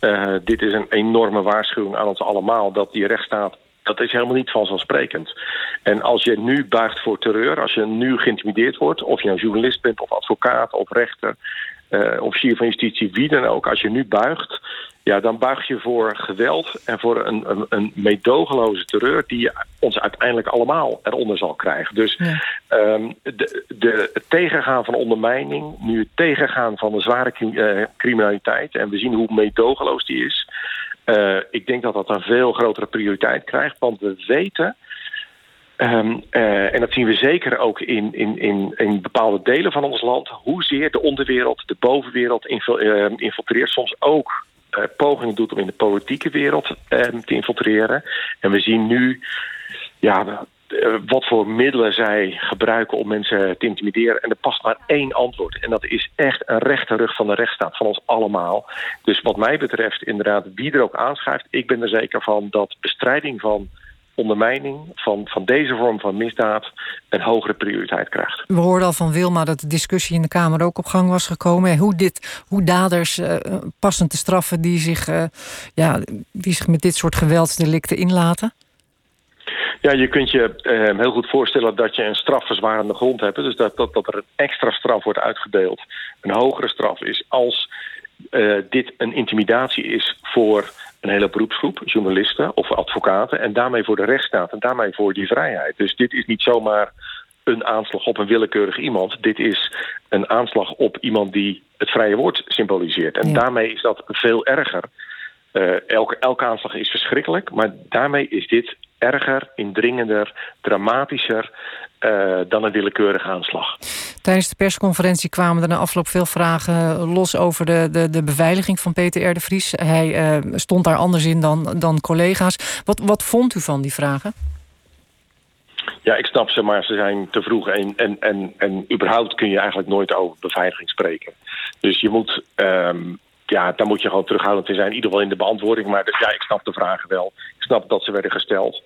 Uh, dit is een enorme waarschuwing aan ons allemaal dat die rechtsstaat. Dat is helemaal niet vanzelfsprekend. En als je nu buigt voor terreur, als je nu geïntimideerd wordt, of je een journalist bent, of advocaat, of rechter, uh, officier van justitie, wie dan ook, als je nu buigt, ja, dan buig je voor geweld en voor een, een, een meedogenloze terreur die ons uiteindelijk allemaal eronder zal krijgen. Dus ja. um, de, de, het tegengaan van ondermijning, nu het tegengaan van de zware uh, criminaliteit, en we zien hoe meedogenloos die is. Uh, ik denk dat dat een veel grotere prioriteit krijgt, want we weten. Um, uh, en dat zien we zeker ook in, in, in, in bepaalde delen van ons land. Hoezeer de onderwereld, de bovenwereld infil, infiltreert soms ook pogingen doet om in de politieke wereld uh, te infiltreren. En we zien nu ja, uh, wat voor middelen zij gebruiken om mensen te intimideren. En er past maar één antwoord. En dat is echt een rechte rug van de rechtsstaat van ons allemaal. Dus wat mij betreft, inderdaad, wie er ook aanschuift... ik ben er zeker van dat bestrijding van ondermijning van, van deze vorm van misdaad een hogere prioriteit krijgt. We hoorden al van Wilma dat de discussie in de Kamer ook op gang was gekomen. Hoe, dit, hoe daders uh, passend te straffen die zich, uh, ja, die zich met dit soort geweldsdelicten inlaten? Ja, je kunt je uh, heel goed voorstellen dat je een strafverzwarende grond hebt. Dus dat, dat, dat er een extra straf wordt uitgedeeld. Een hogere straf is als dit een intimidatie is voor een hele beroepsgroep, journalisten of advocaten... en daarmee voor de rechtsstaat en daarmee voor die vrijheid. Dus dit is niet zomaar een aanslag op een willekeurig iemand. Dit is een aanslag op iemand die het vrije woord symboliseert. En ja. daarmee is dat veel erger. Uh, elke, elke aanslag is verschrikkelijk, maar daarmee is dit erger, indringender, dramatischer uh, dan een willekeurige aanslag. Tijdens de persconferentie kwamen er na afloop veel vragen los over de, de, de beveiliging van Peter de Vries. Hij uh, stond daar anders in dan, dan collega's. Wat, wat vond u van die vragen? Ja, ik snap ze, maar ze zijn te vroeg. En, en, en, en überhaupt kun je eigenlijk nooit over beveiliging spreken. Dus je moet, um, ja, daar moet je gewoon terughoudend in zijn. In ieder geval in de beantwoording. Maar dus, ja, ik snap de vragen wel. Ik snap dat ze werden gesteld.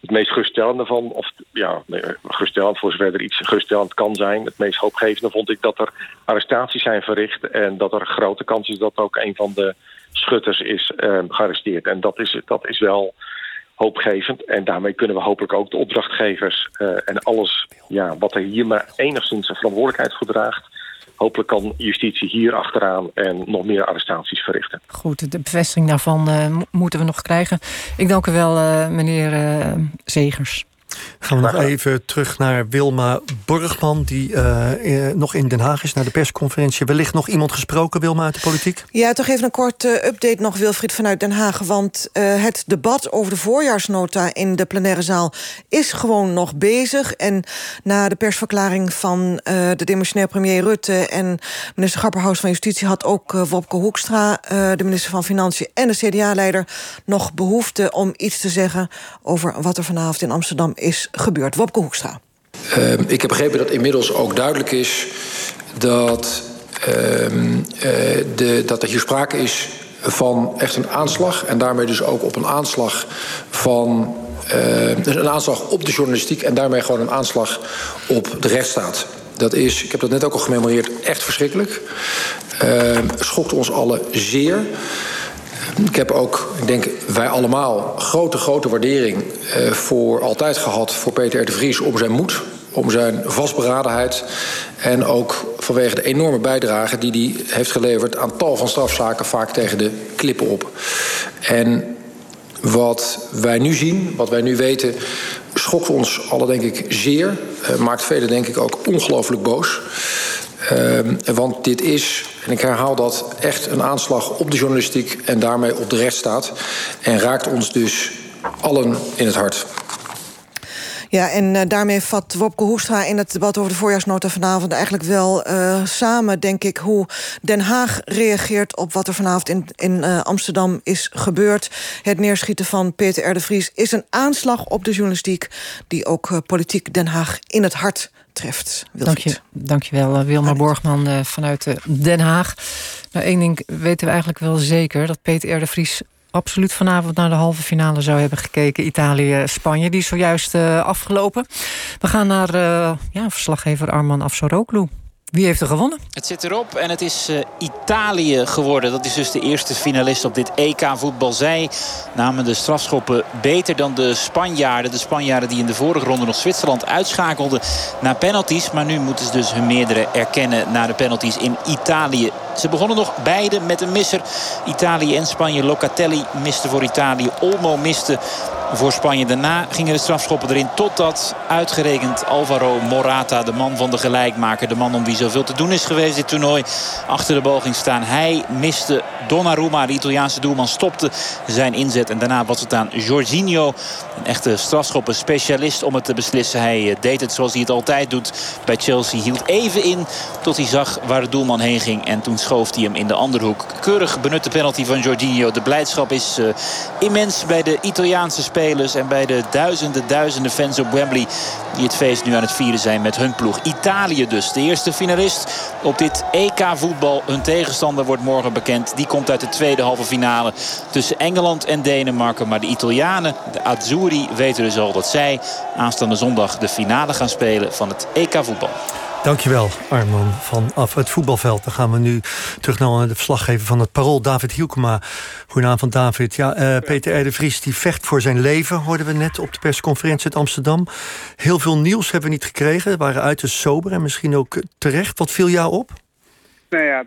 Het meest geruststellende van, of ja, geruststellend voor zover er iets geruststellend kan zijn. Het meest hoopgevende vond ik dat er arrestaties zijn verricht. En dat er grote kans is dat ook een van de schutters is uh, gearresteerd. En dat is, dat is wel hoopgevend. En daarmee kunnen we hopelijk ook de opdrachtgevers uh, en alles ja, wat er hier maar enigszins een verantwoordelijkheid voor draagt. Hopelijk kan justitie hier achteraan en nog meer arrestaties verrichten. Goed, de bevestiging daarvan uh, moeten we nog krijgen. Ik dank u wel, uh, meneer uh, Zegers. Gaan we nog even terug naar Wilma Borgman, die uh, nog in Den Haag is, naar de persconferentie. Wellicht nog iemand gesproken, Wilma, uit de politiek? Ja, toch even een korte uh, update nog, Wilfried, vanuit Den Haag. Want uh, het debat over de voorjaarsnota in de plenaire zaal is gewoon nog bezig. En na de persverklaring van de demissionair premier Rutte en minister Grapperhaus van Justitie had ook Wopke Hoekstra, de minister van Financiën en de CDA-leider, nog behoefte om iets te zeggen over wat er vanavond in Amsterdam is gebeurd. Wopke Hoekstra. Uh, ik heb begrepen dat inmiddels ook duidelijk is dat, uh, uh, de, dat er hier sprake is van echt een aanslag. En daarmee dus ook op een aanslag van. dus een aanslag op de journalistiek en daarmee gewoon een aanslag op de rechtsstaat. Dat is, ik heb dat net ook al gememoreerd, echt verschrikkelijk. schokt ons allen zeer. Ik heb ook, ik denk wij allemaal, grote, grote waardering uh, voor altijd gehad voor Peter R. de Vries om zijn moed, om zijn vastberadenheid en ook vanwege de enorme bijdrage die hij heeft geleverd aan tal van strafzaken, vaak tegen de klippen op. En wat wij nu zien, wat wij nu weten, schokt ons allen denk ik zeer, uh, maakt velen denk ik ook ongelooflijk boos. Ehm, want dit is, en ik herhaal dat, echt een aanslag op de journalistiek en daarmee op de rechtsstaat. En raakt ons dus allen in het hart. Ja, en uh, daarmee vat Wopke Hoestra in het debat over de voorjaarsnota vanavond eigenlijk wel uh, samen, denk ik, hoe Den Haag reageert op wat er vanavond in, in uh, Amsterdam is gebeurd. Het neerschieten van Peter R. de Vries is een aanslag op de journalistiek die ook politiek Den Haag in het hart treft. Dank je, dankjewel, Wilma Borgman vanuit Den Haag. Nou, één ding weten we eigenlijk wel zeker... dat Peter R. de Vries absoluut vanavond naar de halve finale zou hebben gekeken. Italië-Spanje, die is zojuist uh, afgelopen. We gaan naar uh, ja, verslaggever Arman Afsaroglu. Wie heeft er gewonnen? Het zit erop en het is uh, Italië geworden. Dat is dus de eerste finalist op dit EK-voetbal. Zij namen de strafschoppen beter dan de Spanjaarden. De Spanjaarden die in de vorige ronde nog Zwitserland uitschakelden naar penalties. Maar nu moeten ze dus hun meerdere erkennen naar de penalties in Italië. Ze begonnen nog beide met een misser. Italië en Spanje. Locatelli miste voor Italië. Olmo miste voor Spanje. Daarna gingen de strafschoppen erin totdat uitgerekend Alvaro Morata, de man van de gelijkmaker, de man om wie zoveel te doen is geweest dit toernooi, achter de bal ging staan. Hij miste Donnarumma, de Italiaanse doelman, stopte zijn inzet. En daarna was het aan Jorginho, een echte strafschoppen specialist om het te beslissen. Hij eh, deed het zoals hij het altijd doet bij Chelsea. Hield even in tot hij zag waar de doelman heen ging. En toen schoof hij hem in de andere hoek. Keurig benutte penalty van Jorginho. De blijdschap is uh, immens bij de Italiaanse spelers. En bij de duizenden, duizenden fans op Wembley. Die het feest nu aan het vieren zijn met hun ploeg. Italië dus, de eerste finalist op dit EK voetbal. Hun tegenstander wordt morgen bekend. Die komt uit de tweede halve finale tussen Engeland en Denemarken. Maar de Italianen, de Azzurri, weten dus al dat zij aanstaande zondag de finale gaan spelen van het EK voetbal. Dankjewel, Arman, vanaf het voetbalveld. Dan gaan we nu terug naar de verslaggever van het Parool, David Hielkema. Goedenavond, David. Ja, uh, Peter R. de Vries die vecht voor zijn leven, hoorden we net op de persconferentie in Amsterdam. Heel veel nieuws hebben we niet gekregen. We waren uiterst sober en misschien ook terecht. Wat viel jou op? Nou ja,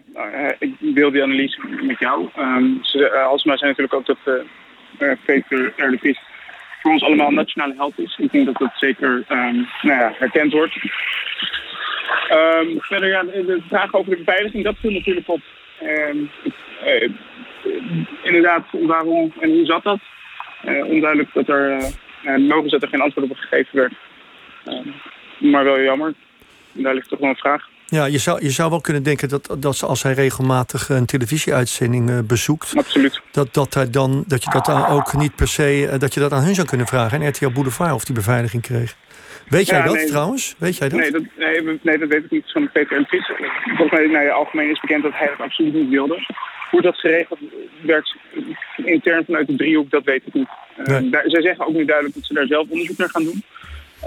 ik deel die analyse met jou. Um, Alsma zijn natuurlijk ook dat Peter R. de Vries voor ons allemaal nationale held is. Ik denk dat dat zeker um, nou ja, herkend wordt. Um, verder, ja, de vraag over de beveiliging, dat viel natuurlijk op. Um, uh, inderdaad, waarom en hoe zat dat? Uh, onduidelijk dat er, uh, logisch dat er geen antwoord op gegeven werd. maar wel jammer. Daar ligt toch wel een vraag. Ja, je zou, je zou wel kunnen denken dat, dat als hij regelmatig een televisieuitzending bezoekt... Absoluut. Dat, dat, hij dan, dat je dat dan ook niet per se dat je dat aan hun zou kunnen vragen. En RTL Boulevard of die beveiliging kreeg. Weet jij dat trouwens? Weet jij dat? Nee, dat, nee, nee, dat weet ik niet van Peter en Piet. Volgens mij nou ja, algemeen is bekend dat hij dat absoluut niet wilde. Hoe dat geregeld werd intern vanuit de driehoek, dat weet ik niet. Nee. Daar, zij zeggen ook nu duidelijk dat ze daar zelf onderzoek naar gaan doen.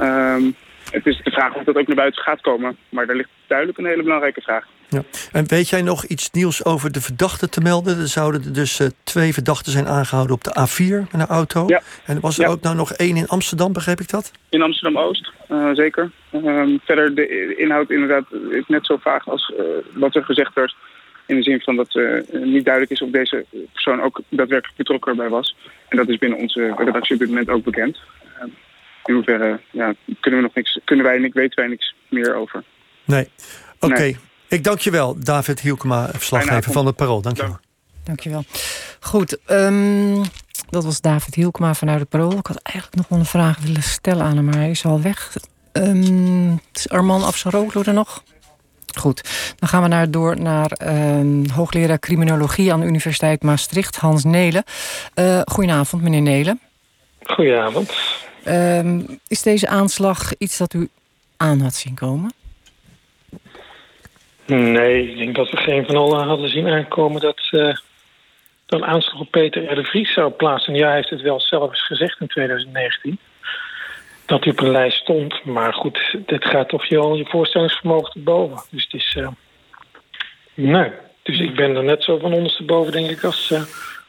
Um, het is de vraag of dat ook naar buiten gaat komen. Maar daar ligt duidelijk een hele belangrijke vraag. Ja. En weet jij nog iets nieuws over de verdachten te melden? Er zouden dus uh, twee verdachten zijn aangehouden op de A4 met een auto. Ja. En was er ja. ook nou nog één in Amsterdam, begreep ik dat? In Amsterdam-Oost, uh, zeker. Um, verder, de inhoud inderdaad is net zo vaag als uh, wat er gezegd werd. In de zin van dat niet duidelijk is of deze persoon ook daadwerkelijk betrokken erbij was. En dat is binnen onze redactie op dit moment ook bekend. Um, in hoeverre ja, kunnen, we nog niks, kunnen wij weten wij niks meer over. Nee. Oké. Okay. Nee. Ik dank je wel, David Hielkema, verslaggever van het Parool. Dank je wel. Dank je wel. Goed, um, dat was David Hielkema vanuit het Parool. Ik had eigenlijk nog wel een vraag willen stellen aan hem, maar hij is al weg. Um, is Arman Afsaroglu er nog? Goed, dan gaan we naar, door naar um, hoogleraar criminologie aan de Universiteit Maastricht, Hans Nelen. Uh, goedenavond, meneer Nelen. Goedenavond. Um, is deze aanslag iets dat u aan had zien komen? Nee, ik denk dat we geen van allen hadden zien aankomen dat uh, er een aanslag op Peter R. de Vries zou plaatsen. Ja, hij heeft het wel zelf eens gezegd in 2019. Dat hij op een lijst stond. Maar goed, dit gaat toch je al je voorstellingsvermogen te boven. Dus het is... Uh, nee. Dus ik ben er net zo van ondersteboven, denk ik, als, uh,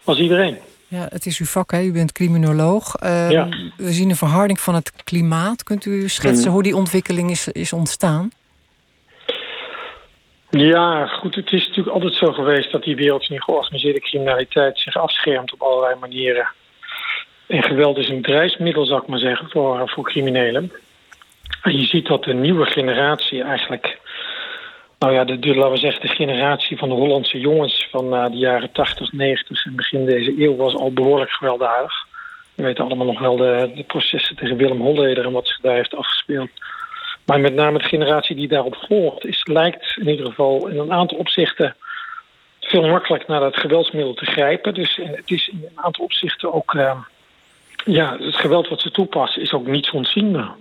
als iedereen. Ja, het is uw vak, hè? U bent criminoloog. Uh, ja. We zien een verharding van het klimaat. Kunt u schetsen mm. hoe die ontwikkeling is, is ontstaan? Ja, goed, het is natuurlijk altijd zo geweest dat die wereld van georganiseerde criminaliteit zich afschermt op allerlei manieren. En geweld is een drijfmiddel, zou ik maar zeggen, voor, voor criminelen. En je ziet dat de nieuwe generatie eigenlijk nou ja, de, laten we zeggen, de generatie van de Hollandse jongens van uh, de jaren 80, 90 en begin deze eeuw was al behoorlijk gewelddadig. We weten allemaal nog wel de, de processen tegen Willem Holleder en wat zich daar heeft afgespeeld. Maar met name de generatie die daarop volgt, is, lijkt in ieder geval in een aantal opzichten veel makkelijker naar dat geweldsmiddel te grijpen. Dus het is in een aantal opzichten ook. Uh, ja, het geweld wat ze toepassen is ook niet onzienbaar.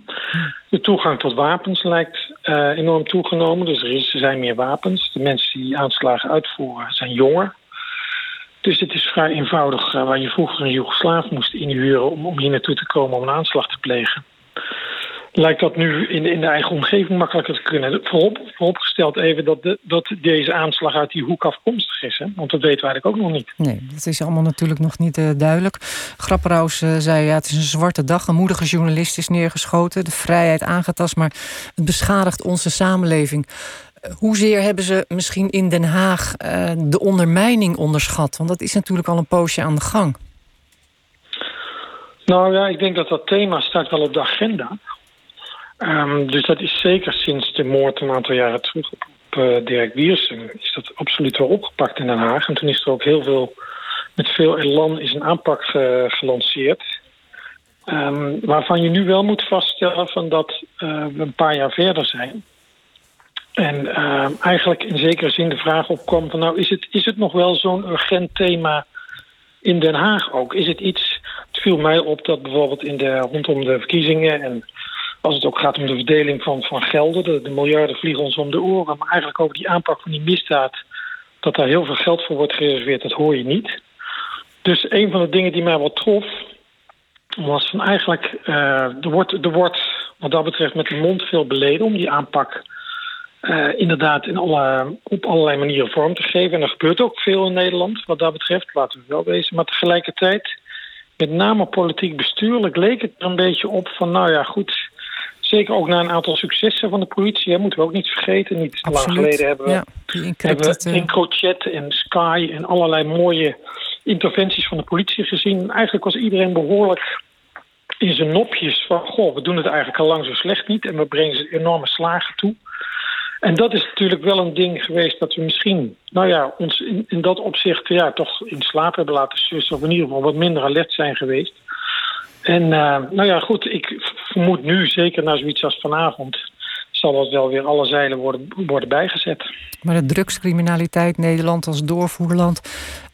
De toegang tot wapens lijkt uh, enorm toegenomen. Dus er, er zijn meer wapens. De mensen die aanslagen uitvoeren zijn jonger. Dus het is vrij eenvoudig waar je vroeger een Joegoslaaf moest inhuren om, om hier naartoe te komen om een aanslag te plegen lijkt dat nu in de, in de eigen omgeving makkelijker te kunnen. Voorop, vooropgesteld even dat, de, dat deze aanslag uit die hoek afkomstig is. Hè? Want dat weten we eigenlijk ook nog niet. Nee, dat is allemaal natuurlijk nog niet uh, duidelijk. Grapperhaus uh, zei, ja, het is een zwarte dag. Een moedige journalist is neergeschoten. De vrijheid aangetast, maar het beschadigt onze samenleving. Uh, hoezeer hebben ze misschien in Den Haag de ondermijning onderschat? Want dat is natuurlijk al een poosje aan de gang. Nou ja, ik denk dat dat thema staat wel op de agenda. Um, dus dat is zeker sinds de moord een aantal jaren terug op, uh, Dirk Wiersum... is dat absoluut wel opgepakt in Den Haag. En toen is er ook heel veel, met veel elan is een aanpak uh, gelanceerd... Um, waarvan je nu wel moet vaststellen van dat uh, we een paar jaar verder zijn... En uh, eigenlijk in zekere zin de vraag opkwam van... nou, is het, is het nog wel zo'n urgent thema in Den Haag ook? Is het iets... Het viel mij op dat bijvoorbeeld in de, rondom de verkiezingen... en als het ook gaat om de verdeling van, van gelden. De, de miljarden vliegen ons om de oren. Maar eigenlijk over die aanpak van die misdaad... dat daar heel veel geld voor wordt gereserveerd, dat hoor je niet. Dus een van de dingen die mij wat trof... was van eigenlijk... Uh, er, wordt, er wordt wat dat betreft met de mond veel beleden... om die aanpak uh, inderdaad in alle, op allerlei manieren vorm te geven. En er gebeurt ook veel in Nederland wat dat betreft, laten we wel wezen. Maar tegelijkertijd, met name politiek bestuurlijk, leek het er een beetje op van... nou ja, goed, zeker ook na een aantal successen van de politie, hè, moeten we ook niet vergeten. Niet Absoluut. lang geleden hebben we, ja, hebben we EncroChat en Sky en allerlei mooie interventies van de politie gezien. Eigenlijk was iedereen behoorlijk in zijn nopjes van... goh, we doen het eigenlijk al lang zo slecht niet... en we brengen ze enorme slagen toe. En dat is natuurlijk wel een ding geweest dat we misschien... nou ja, ons in, in dat opzicht ja, toch in slaap hebben laten sussen... of in ieder geval wat minder alert zijn geweest... En uh, nou ja, goed, ik vermoed nu, zeker na zoiets als vanavond... zal dat wel weer alle zeilen worden, worden bijgezet. Maar de drugscriminaliteit, Nederland als doorvoerland...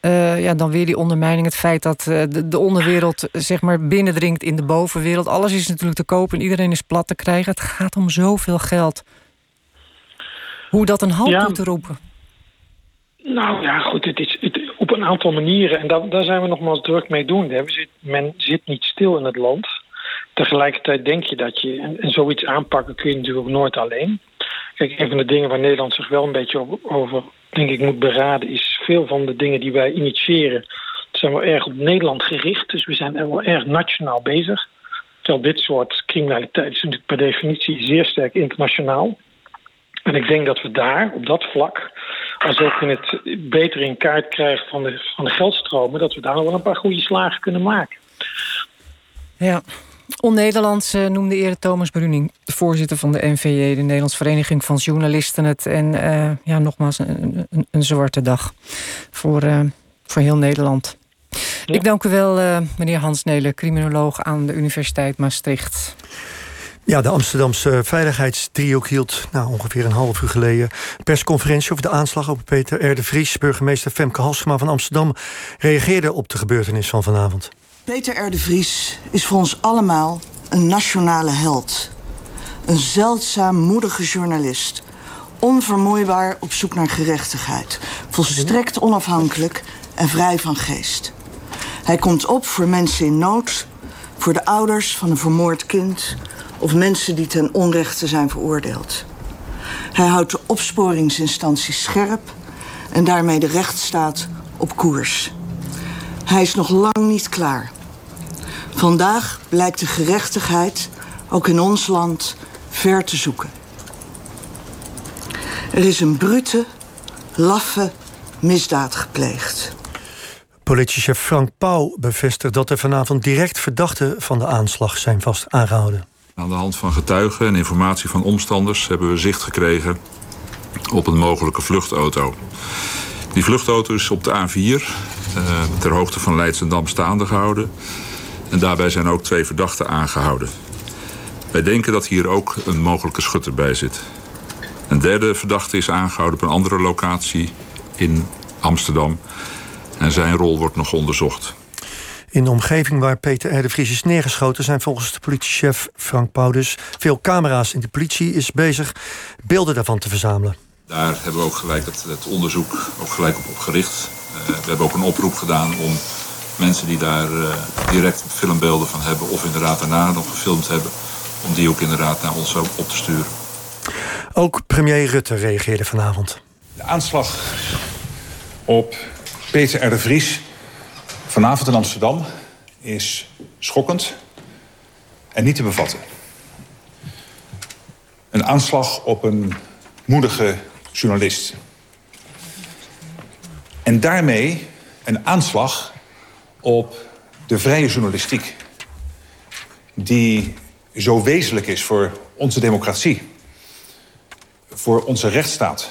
Uh, ja, dan weer die ondermijning, het feit dat uh, de, de, onderwereld zeg maar binnendringt in de bovenwereld. Alles is natuurlijk te koop en iedereen is plat te krijgen. Het gaat om zoveel geld. Hoe dat een halt ja. toe te roepen. Nou ja, goed, het is het, op een aantal manieren. En daar, daar zijn we nogmaals druk mee doen. We zit, men zit niet stil in het land. Tegelijkertijd denk je dat je... En, zoiets aanpakken kun je natuurlijk nooit alleen. Kijk, een van de dingen waar Nederland zich wel een beetje over, over denk ik, moet beraden... is veel van de dingen die wij initiëren... zijn wel erg op Nederland gericht. Dus we zijn er wel erg nationaal bezig. Terwijl dit soort criminaliteit is natuurlijk per definitie zeer sterk internationaal. En ik denk dat we daar, op dat vlak, als ook in het beter in kaart krijgen van de, van de geldstromen, dat we daar nog wel een paar goede slagen kunnen maken. Ja. On-Nederlands noemde eerder Thomas Bruning, de voorzitter van de NVJ, de Nederlandse Vereniging van Journalisten, het. En uh, ja, nogmaals, een, een, een, zwarte dag voor, uh, voor heel Nederland. Ja. Ik dank u wel, meneer Hans Nelen, criminoloog aan de Universiteit Maastricht. Ja, de Amsterdamse veiligheidsdriehoek hield nou, ongeveer een half uur geleden persconferentie over de aanslag op Peter R. de Vries. Burgemeester Femke Halsema van Amsterdam reageerde op de gebeurtenis van vanavond. Peter R. de Vries is voor ons allemaal een nationale held. Een zeldzaam moedige journalist. Onvermoeibaar op zoek naar gerechtigheid. Volstrekt onafhankelijk en vrij van geest. Hij komt op voor mensen in nood, voor de ouders van een vermoord kind of mensen die ten onrechte zijn veroordeeld. Hij houdt de opsporingsinstantie scherp en daarmee de rechtsstaat op koers. Hij is nog lang niet klaar. Vandaag blijkt de gerechtigheid, ook in ons land, ver te zoeken. Er is een brute, laffe misdaad gepleegd. Politiechef Frank Pauw bevestigt dat er vanavond direct verdachten van de aanslag zijn vast aangehouden. Aan de hand van getuigen en informatie van omstanders hebben we zicht gekregen op een mogelijke vluchtauto. Die vluchtauto is op de A4 ter hoogte van Leidsendam staande gehouden. En daarbij zijn ook twee verdachten aangehouden. Wij denken dat hier ook een mogelijke schutter bij zit. Een derde verdachte is aangehouden op een andere locatie in Amsterdam. En zijn rol wordt nog onderzocht. In de omgeving waar Peter R. de Vries is neergeschoten... zijn volgens de politiechef Frank Paudus veel camera's. En de politie is bezig beelden daarvan te verzamelen. Daar hebben we ook gelijk het, het onderzoek ook gelijk op, op gericht. Uh, we hebben ook een oproep gedaan om mensen die daar uh, direct filmbeelden van hebben... of inderdaad daarna nog gefilmd hebben... om die ook inderdaad naar ons op te sturen. Ook premier Rutte reageerde vanavond. De aanslag op Peter R. de Vries vanavond in Amsterdam is schokkend en niet te bevatten. Een aanslag op een moedige journalist. En daarmee een aanslag op de vrije journalistiek. Die zo wezenlijk is voor onze democratie. Voor onze rechtsstaat.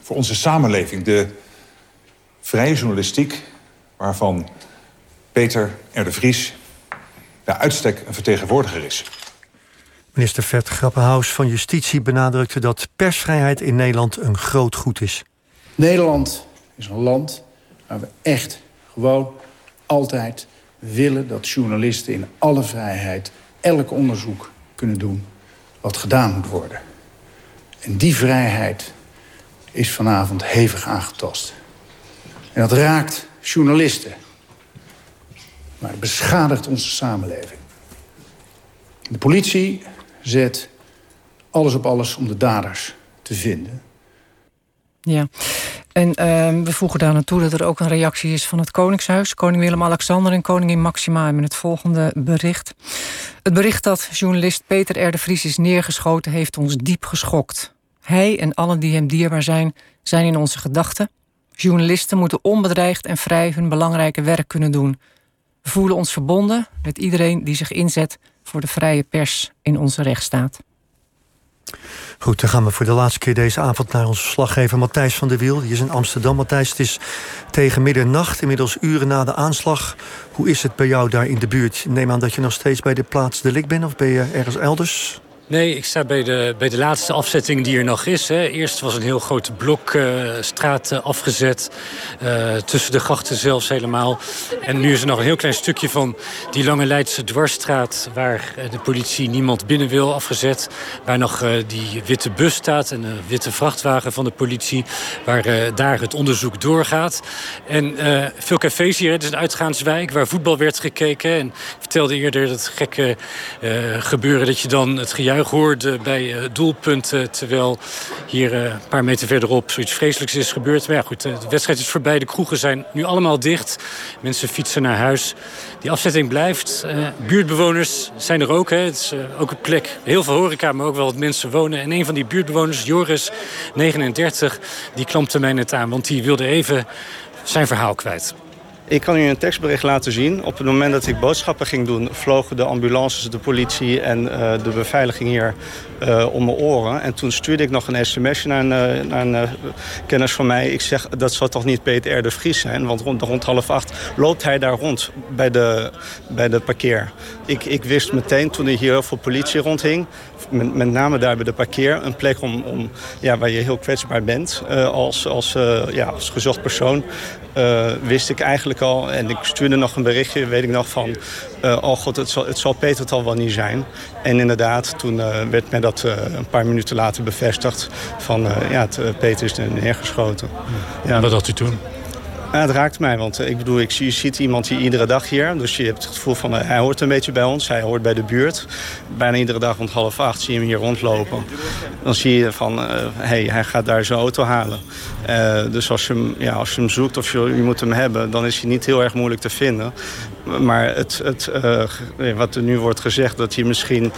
Voor onze samenleving. De vrije journalistiek waarvan Peter R. de Vries bij uitstek een vertegenwoordiger is. Minister Vet Grappenhaus van Justitie benadrukte dat persvrijheid in Nederland een groot goed is. Nederland is een land waar we echt gewoon altijd willen dat journalisten in alle vrijheid elk onderzoek kunnen doen wat gedaan moet worden. En die vrijheid is vanavond hevig aangetast. En dat raakt journalisten. Maar het beschadigt onze samenleving. De politie zet alles op alles om de daders te vinden. Ja, en uh, we voegen daar naartoe dat er ook een reactie is van het Koningshuis. Koning Willem-Alexander en koningin Maxima hebben het volgende bericht. Het bericht dat journalist Peter R. Vries is neergeschoten... heeft ons diep geschokt. Hij en allen die hem dierbaar zijn, zijn in onze gedachten. Journalisten moeten onbedreigd en vrij hun belangrijke werk kunnen doen. We voelen ons verbonden met iedereen die zich inzet voor de vrije pers in onze rechtsstaat. Goed, dan gaan we voor de laatste keer deze avond naar onze verslaggever Matthijs van der Wiel. Die is in Amsterdam. Matthijs, het is tegen middernacht, inmiddels uren na de aanslag. Hoe is het bij jou daar in de buurt? neem aan dat je nog steeds bij de plaats delict bent of ben je ergens elders? Nee, ik sta bij de, bij de laatste afzetting die er nog is. Hè. Eerst was een heel groot blok uh, straat afgezet. Uh, tussen de grachten zelfs helemaal. En nu is er nog een heel klein stukje van die lange Leidse dwarsstraat... waar de politie niemand binnen wil afgezet. Waar nog die witte bus staat en een witte vrachtwagen van de politie. Waar daar het onderzoek doorgaat. En veel cafés hier. Het is een uitgaanswijk waar voetbal werd gekeken. En ik vertelde eerder dat gekke gebeuren dat je dan het gejuich hoorde bij uh, doelpunten... terwijl hier uh, een paar meter verderop zoiets vreselijks is gebeurd. Maar goed, de wedstrijd is voorbij. De kroegen zijn nu allemaal dicht. Mensen fietsen naar huis. Die afzetting blijft. Buurtbewoners zijn er ook. Hè. Het is ook een plek, heel veel horeca, maar ook wel wat mensen wonen. En een van die buurtbewoners, Joris, 39, die klampte mij net aan. Want die wilde even zijn verhaal kwijt. Ik kan u een tekstbericht laten zien. Op het moment dat ik boodschappen ging doen... vlogen de ambulances, de politie en uh, de beveiliging hier uh, om mijn oren. En toen stuurde ik nog een sms'je naar een, uh, naar een kennis van mij. Ik zeg, dat zal toch niet Peter de Vries zijn? Want rond, rond half acht loopt hij daar rond bij de, bij de parkeer. Ik, ik wist meteen, toen er hier heel veel politie rondhing... Met, met name daar bij de parkeer, een plek om, om, ja, waar je heel kwetsbaar bent... als, als, ja, als gezocht persoon... Uh, wist ik eigenlijk al. En ik stuurde nog een berichtje, weet ik nog, van... Oh god, het zal, het zal Peter het al wel niet zijn. En inderdaad, toen werd mij dat een paar minuten later bevestigd... van ja, het, Peter is neergeschoten. Ja. Wat had u toen? Ja, het raakt mij, want ik bedoel, ik, je ziet iemand hier iedere dag hier. Dus je hebt het gevoel van, hij hoort een beetje bij ons. Hij hoort bij de buurt. Bijna iedere dag rond half acht zie je hem hier rondlopen. Dan zie je van, uh, hey, hij gaat daar zijn auto halen. Dus als je, hem, ja, als je hem zoekt of je, je moet hem hebben... dan is hij niet heel erg moeilijk te vinden. Maar het, het, uh, wat er nu wordt gezegd, dat, hij misschien,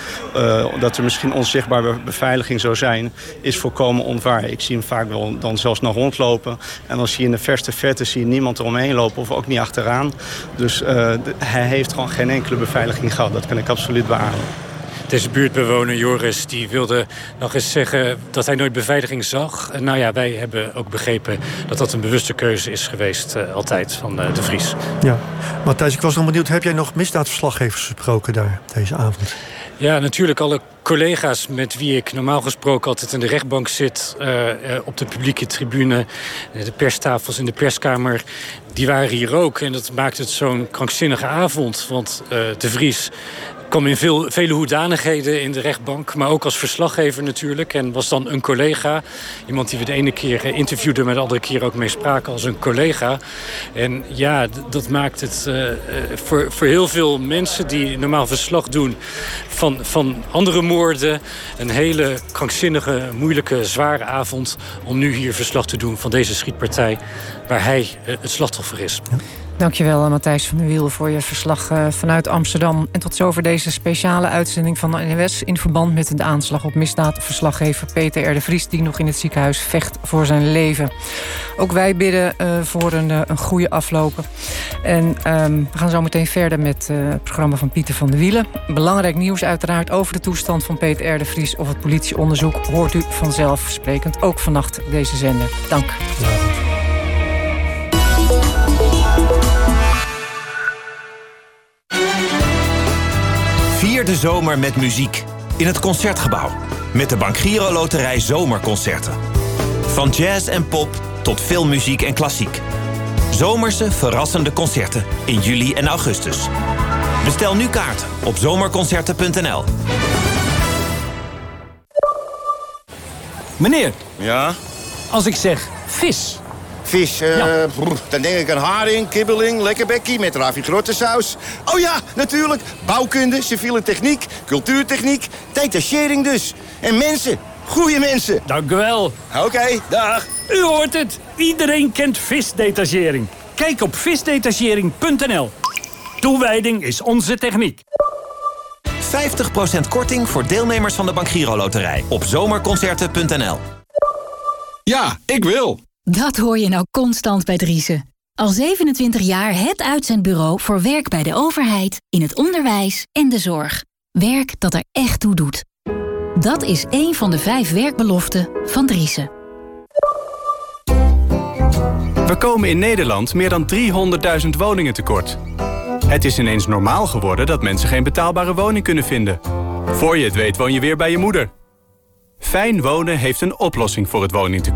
dat er misschien onzichtbare beveiliging zou zijn... is volkomen onwaar. Ik zie hem vaak wel dan zelfs nog rondlopen. En dan zie je in de verste verte zie je niemand eromheen lopen of ook niet achteraan. Dus uh, hij heeft gewoon geen enkele beveiliging gehad. Dat kan ik absoluut beamen. Deze buurtbewoner Joris die wilde nog eens zeggen dat hij nooit beveiliging zag. Nou ja, wij hebben ook begrepen dat dat een bewuste keuze is geweest uh, altijd van uh, de Vries. Ja, Matthijs, ik was nog benieuwd, heb jij nog misdaadverslaggevers gesproken daar deze avond? Ja, natuurlijk alle collega's met wie ik normaal gesproken altijd in de rechtbank zit... Uh, op de publieke tribune, de perstafels in de perskamer... die waren hier ook en dat maakt het zo'n krankzinnige avond. Want de Vries kwam in veel, vele hoedanigheden in de rechtbank. Maar ook als verslaggever natuurlijk. En was dan een collega. Iemand die we de ene keer interviewden... maar de andere keer ook mee spraken als een collega. En ja, dat maakt het uh, voor, voor heel veel mensen... die normaal verslag doen van, van andere moorden... een hele krankzinnige, moeilijke, zware avond... om nu hier verslag te doen van deze schietpartij... waar hij het slachtoffer is. Dankjewel Matthijs van der Wiel voor je verslag vanuit Amsterdam. En tot zover deze speciale uitzending van de NWS... in verband met de aanslag op misdaadverslaggever Peter R. de Vries... die nog in het ziekenhuis vecht voor zijn leven. Ook wij bidden uh, voor een, goede aflopen. En um, we gaan zo meteen verder met het programma van Pieter van der Wielen. Belangrijk nieuws uiteraard over de toestand van Peter R. de Vries... of het politieonderzoek hoort u vanzelfsprekend ook vannacht deze zender. Dank. Vier de zomer met muziek in het Concertgebouw. Met de Bank Giro Loterij Zomerconcerten. Van jazz en pop tot filmmuziek en klassiek. Zomerse verrassende concerten in juli en augustus. Bestel nu kaarten op zomerconcerten.nl. Meneer. Ja? Als ik zeg vis... Vis, uh, ja. dan denk ik aan haring, kibbeling, lekkerbekkie met ravi saus. Oh ja, natuurlijk. Bouwkunde, civiele techniek, cultuurtechniek, detachering dus. En mensen, goede mensen. Dank u wel. Oké, okay, dag. U hoort het. Iedereen kent visdetachering. Kijk op visdetachering.nl. Toewijding is onze techniek. 50% korting voor deelnemers van de Bank Giro Loterij op zomerconcerten.nl. Ja, ik wil. Dat hoor je nou constant bij Driessen. Al 27 jaar het uitzendbureau voor werk bij de overheid, in het onderwijs en de zorg. Werk dat er echt toe doet. Dat is één van de vijf werkbeloften van Driessen. We komen in Nederland meer dan 300.000 woningen tekort. Het is ineens normaal geworden dat mensen geen betaalbare woning kunnen vinden. Voor je het weet woon je weer bij je moeder. Fijn wonen heeft een oplossing voor het woningtekort.